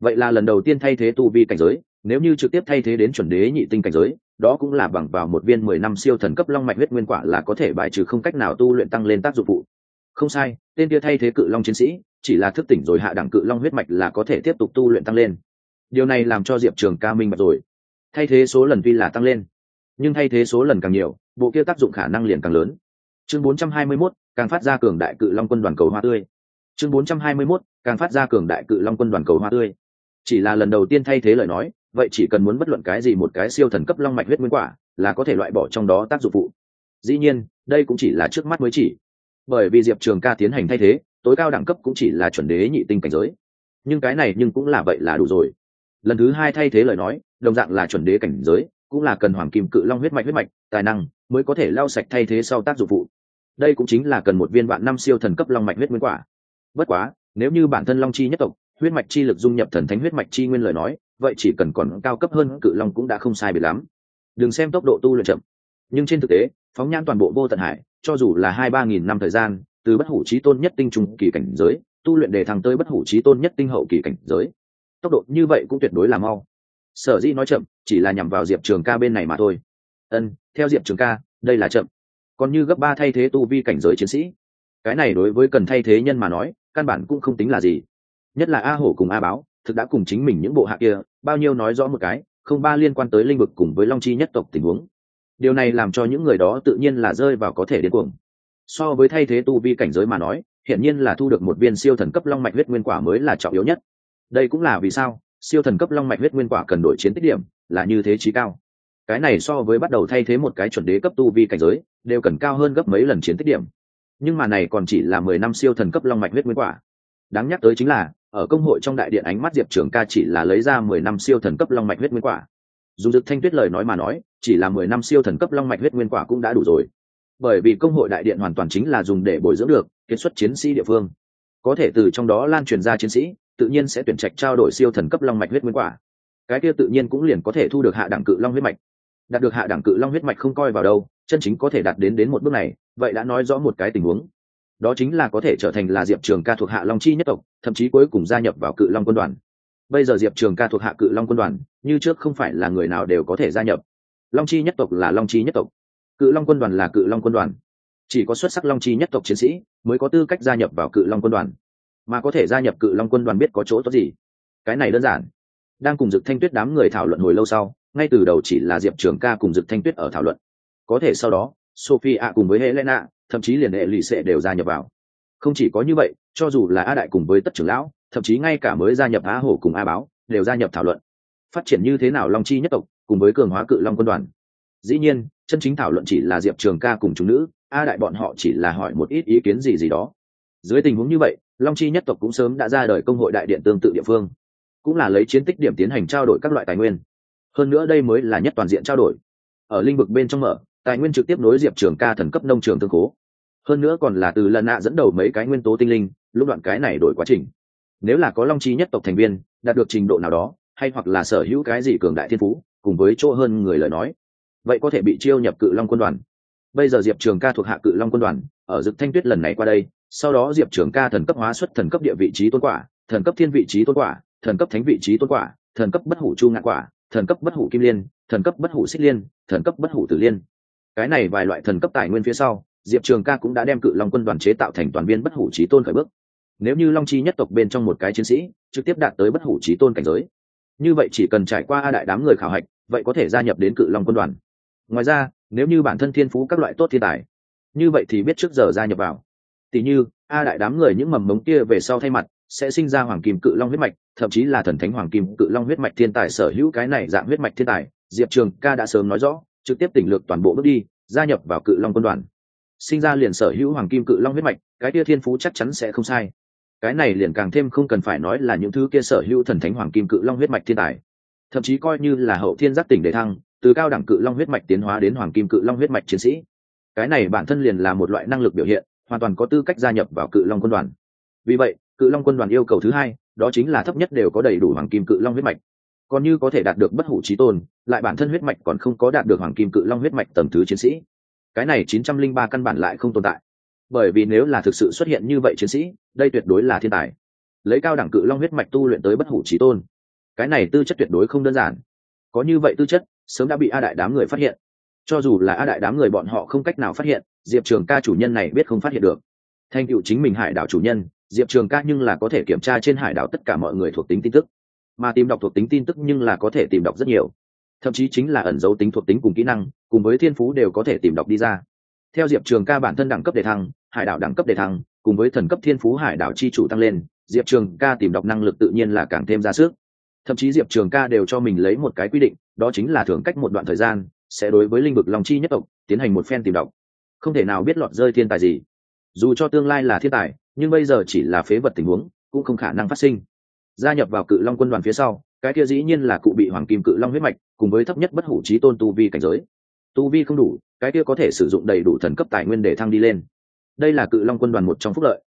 Vậy là lần đầu tiên thay thế tu vi cảnh giới, nếu như trực tiếp thay thế đến chuẩn đế nhị tinh cảnh giới, đó cũng là bằng vào một viên mười năm siêu thần cấp long mạch huyết nguyên quả là có thể bài trừ không cách nào tu luyện tăng lên tác dụng phụ. Không sai, tên kia thay thế cự long chiến sĩ, chỉ là thức tỉnh rồi hạ đẳng cự long huyết mạch là có thể tiếp tục tu luyện tăng lên. Điều này làm cho diệp trường ca minh bạch rồi. Thay thế số lần tuy là tăng lên nhưng thay thế số lần càng nhiều bộ kia tác dụng khả năng liền càng lớn. Chương 421, càng phát ra cường đại cự long quân đoàn cầu hoa tươi. Chương 421, càng phát ra cường đại cự long quân đoàn cầu hoa tươi. Chỉ là lần đầu tiên thay thế lời nói vậy chỉ cần muốn bất luận cái gì một cái siêu thần cấp long mạch huyết nguyên quả là có thể loại bỏ trong đó tác dụng phụ. Dĩ nhiên đây cũng chỉ là trước mắt mới chỉ. Bởi vì diệp trường ca tiến hành thay thế tối cao đẳng cấp cũng chỉ là chuẩn đế nhị tinh cảnh giới. Nhưng cái này nhưng cũng là vậy là đủ rồi. Lần thứ hai thay thế lời nói đồng dạng là chuẩn đế cảnh giới cũng là cần hoàng kim cự long huyết mạch huyết mạch, tài năng mới có thể lau sạch thay thế sau tác dụng phụ. Đây cũng chính là cần một viên vạn năm siêu thần cấp long mạch huyết nguyên quả. Bất quá, nếu như bản thân long chi nhất tộc, huyết mạch chi lực dung nhập thần thánh huyết mạch chi nguyên lời nói, vậy chỉ cần còn cao cấp hơn cự long cũng đã không sai biệt lắm. Đừng xem tốc độ tu luyện chậm. Nhưng trên thực tế, phóng nhan toàn bộ vô tận hải, cho dù là hai ba nghìn năm thời gian, từ bất hủ trí tôn nhất tinh trung kỳ cảnh giới, tu luyện để thăng tới bất hủ trí tôn nhất tinh hậu kỳ cảnh giới, tốc độ như vậy cũng tuyệt đối là mau sở dĩ nói chậm, chỉ là nhằm vào diệp trường ca bên này mà thôi. Ân, theo diệp trường ca, đây là chậm. Còn như gấp ba thay thế tu vi cảnh giới chiến sĩ. Cái này đối với cần thay thế nhân mà nói, căn bản cũng không tính là gì. Nhất là a hổ cùng a báo, thực đã cùng chính mình những bộ hạ kia, bao nhiêu nói rõ một cái, không ba liên quan tới linh vực cùng với long chi nhất tộc tình huống. Điều này làm cho những người đó tự nhiên là rơi vào có thể điên cuồng. So với thay thế tu vi cảnh giới mà nói hiện nhiên là thu được một viên siêu thần cấp long mạch huyết nguyên quả mới là trọng yếu nhất. Đây cũng là vì sao? Siêu thần cấp long mạch huyết nguyên quả cần đổi chiến tích điểm, là như thế trí cao. Cái này so với bắt đầu thay thế một cái chuẩn đế cấp tu vi cảnh giới, đều cần cao hơn gấp mấy lần chiến tích điểm. Nhưng mà này còn chỉ là mười năm siêu thần cấp long mạch huyết nguyên quả. Đáng nhắc tới chính là, ở công hội trong đại điện ánh mắt diệp trường ca chỉ là lấy ra mười năm siêu thần cấp long mạch huyết nguyên quả. Dùng dực thanh tuyết lời nói mà nói, chỉ là mười năm siêu thần cấp long mạch huyết nguyên quả cũng đã đủ rồi. Bởi vì công hội đại điện hoàn toàn chính là dùng để bồi dưỡng được kết xuất chiến sĩ địa phương. Có thể từ trong đó lan truyền ra chiến sĩ tự nhiên sẽ tuyển trạch trao đổi siêu thần cấp long mạch huyết nguyên quả. Cái kia tự nhiên cũng liền có thể thu được hạ đẳng cự long huyết mạch. Đạt được hạ đẳng cự long huyết mạch không coi vào đâu, chân chính có thể đạt đến đến một bước này, vậy đã nói rõ một cái tình huống. Đó chính là có thể trở thành là diệp trường ca thuộc hạ long chi nhất tộc, thậm chí cuối cùng gia nhập vào cự long quân đoàn. Bây giờ diệp trường ca thuộc hạ cự long quân đoàn, như trước không phải là người nào đều có thể gia nhập. Long chi nhất tộc là long chi nhất tộc. Cự long quân đoàn là cự long quân đoàn. Chỉ có xuất sắc long chi nhất tộc chiến sĩ mới có tư cách gia nhập vào cự long quân đoàn mà có thể gia nhập cự long quân đoàn biết có chỗ tốt gì. Cái này đơn giản. Đang cùng dực thanh tuyết đám người thảo luận hồi lâu sau, ngay từ đầu chỉ là diệp trường ca cùng dực thanh tuyết ở thảo luận. Có thể sau đó sophie a cùng với helena, thậm chí liền hệ lì xệ đều gia nhập vào. Không chỉ có như vậy, cho dù là a đại cùng với tất trưởng lão, thậm chí ngay cả mới gia nhập a hổ cùng a báo, đều gia nhập thảo luận. Phát triển như thế nào long chi nhất tộc, cùng với cường hóa cự long quân đoàn. Dĩ nhiên, chân chính thảo luận chỉ là diệp trường ca cùng chúng nữ, a đại bọn họ chỉ là hỏi một ít ý kiến gì gì đó. Dưới tình huống như vậy long chi nhất tộc cũng sớm đã ra đời công hội đại điện tương tự địa phương, cũng là lấy chiến tích điểm tiến hành trao đổi các loại tài nguyên. Hơn nữa đây mới là nhất toàn diện trao đổi. Ở linh vực bên trong mở, tài nguyên trực tiếp nối diệp trường ca thần cấp nông trường thương cố hơn nữa còn là từ lần nạ dẫn đầu mấy cái nguyên tố tinh linh, lúc đoạn cái này đổi quá trình. Nếu là có long chi nhất tộc thành viên, đạt được trình độ nào đó, hay hoặc là sở hữu cái gì cường đại thiên phú, cùng với chỗ hơn người lời nói, vậy có thể bị chiêu nhập cự long quân đoàn. Bây giờ diệp trường ca thuộc hạ cự long quân đoàn ở dực thanh tuyết lần này qua đây, sau đó diệp trường ca thần cấp hóa xuất, thần cấp địa vị trí tôn quả, thần cấp thiên vị trí tôn quả, thần cấp thánh vị trí tôn quả, thần cấp bất hủ chu ngạn quả, thần cấp bất hủ kim liên, thần cấp bất hủ xích liên, thần cấp bất hủ tử liên. Cái này vài loại thần cấp tài nguyên phía sau, diệp trường ca cũng đã đem cự long quân đoàn chế tạo thành toàn viên bất hủ trí tôn khởi bước. Nếu như long chi nhất tộc bên trong một cái chiến sĩ, trực tiếp đạt tới bất hủ trí tôn cảnh giới, như vậy chỉ cần trải qua a đại đám người khảo hạch, vậy có thể gia nhập đến cự long quân đoàn. Ngoài ra, nếu như bản thân thiên phú các loại tốt thiên tài như vậy thì biết trước giờ gia nhập vào. Tỷ như, a đại đám người những mầm mống kia về sau thay mặt, sẽ sinh ra hoàng kim cự long huyết mạch, thậm chí là thần thánh hoàng kim cự long huyết mạch thiên tài sở hữu cái này dạng huyết mạch thiên tài, diệp trường ca đã sớm nói rõ, trực tiếp tỉnh lược toàn bộ bước đi, gia nhập vào cự long quân đoàn. Sinh ra liền sở hữu hoàng kim cự long huyết mạch, cái kia thiên phú chắc chắn sẽ không sai. Cái này liền càng thêm không cần phải nói là những thứ kia sở hữu thần thánh hoàng kim cự long huyết mạch thiên tài. Thậm chí coi như là hậu thiên giác tỉnh đề thăng, từ cao đẳng cự long huyết mạch tiến hóa đến hoàng kim cự long huyết mạch chiến sĩ cái này bản thân liền là một loại năng lực biểu hiện, hoàn toàn có tư cách gia nhập vào cự long quân đoàn. Vì vậy, cự long quân đoàn yêu cầu thứ hai, đó chính là thấp nhất đều có đầy đủ hoàng kim cự long huyết mạch. Còn như có thể đạt được bất hủ trí tôn, lại bản thân huyết mạch còn không có đạt được hoàng kim cự long huyết mạch tầm thứ chiến sĩ. Cái này chín trăm linh ba căn bản lại không tồn tại. Bởi vì nếu là thực sự xuất hiện như vậy chiến sĩ, đây tuyệt đối là thiên tài. Lấy cao đẳng cự long huyết mạch tu luyện tới bất hủ trí tôn. Cái này tư chất tuyệt đối không đơn giản. Có như vậy tư chất, sớm đã bị a đại đám người phát hiện cho dù là a đại đám người bọn họ không cách nào phát hiện, diệp trường ca chủ nhân này biết không phát hiện được. Thành cựu chính mình hải đảo chủ nhân, diệp trường ca nhưng là có thể kiểm tra trên hải đảo tất cả mọi người thuộc tính tin tức. Mà tìm đọc thuộc tính tin tức nhưng là có thể tìm đọc rất nhiều. Thậm chí chính là ẩn dấu tính thuộc tính cùng kỹ năng, cùng với thiên phú đều có thể tìm đọc đi ra. Theo diệp trường ca bản thân đẳng cấp đề thăng, hải đảo đẳng cấp đề thăng, cùng với thần cấp thiên phú hải đảo chi chủ tăng lên, diệp trường ca tìm đọc năng lực tự nhiên là càng thêm ra sức. Thậm chí diệp trường ca đều cho mình lấy một cái quy định, đó chính là thường cách một đoạn thời gian sẽ đối với linh vực lòng chi nhất tộc tiến hành một phen tìm đọc. Không thể nào biết lọt rơi thiên tài gì. Dù cho tương lai là thiên tài, nhưng bây giờ chỉ là phế vật tình huống, cũng không khả năng phát sinh. Gia nhập vào cự long quân đoàn phía sau, cái kia dĩ nhiên là cụ bị hoàng kim cự long huyết mạch, cùng với thấp nhất bất hủ trí tôn tu vi cảnh giới. Tu vi không đủ, cái kia có thể sử dụng đầy đủ thần cấp tài nguyên để thăng đi lên. Đây là cự long quân đoàn một trong phúc lợi.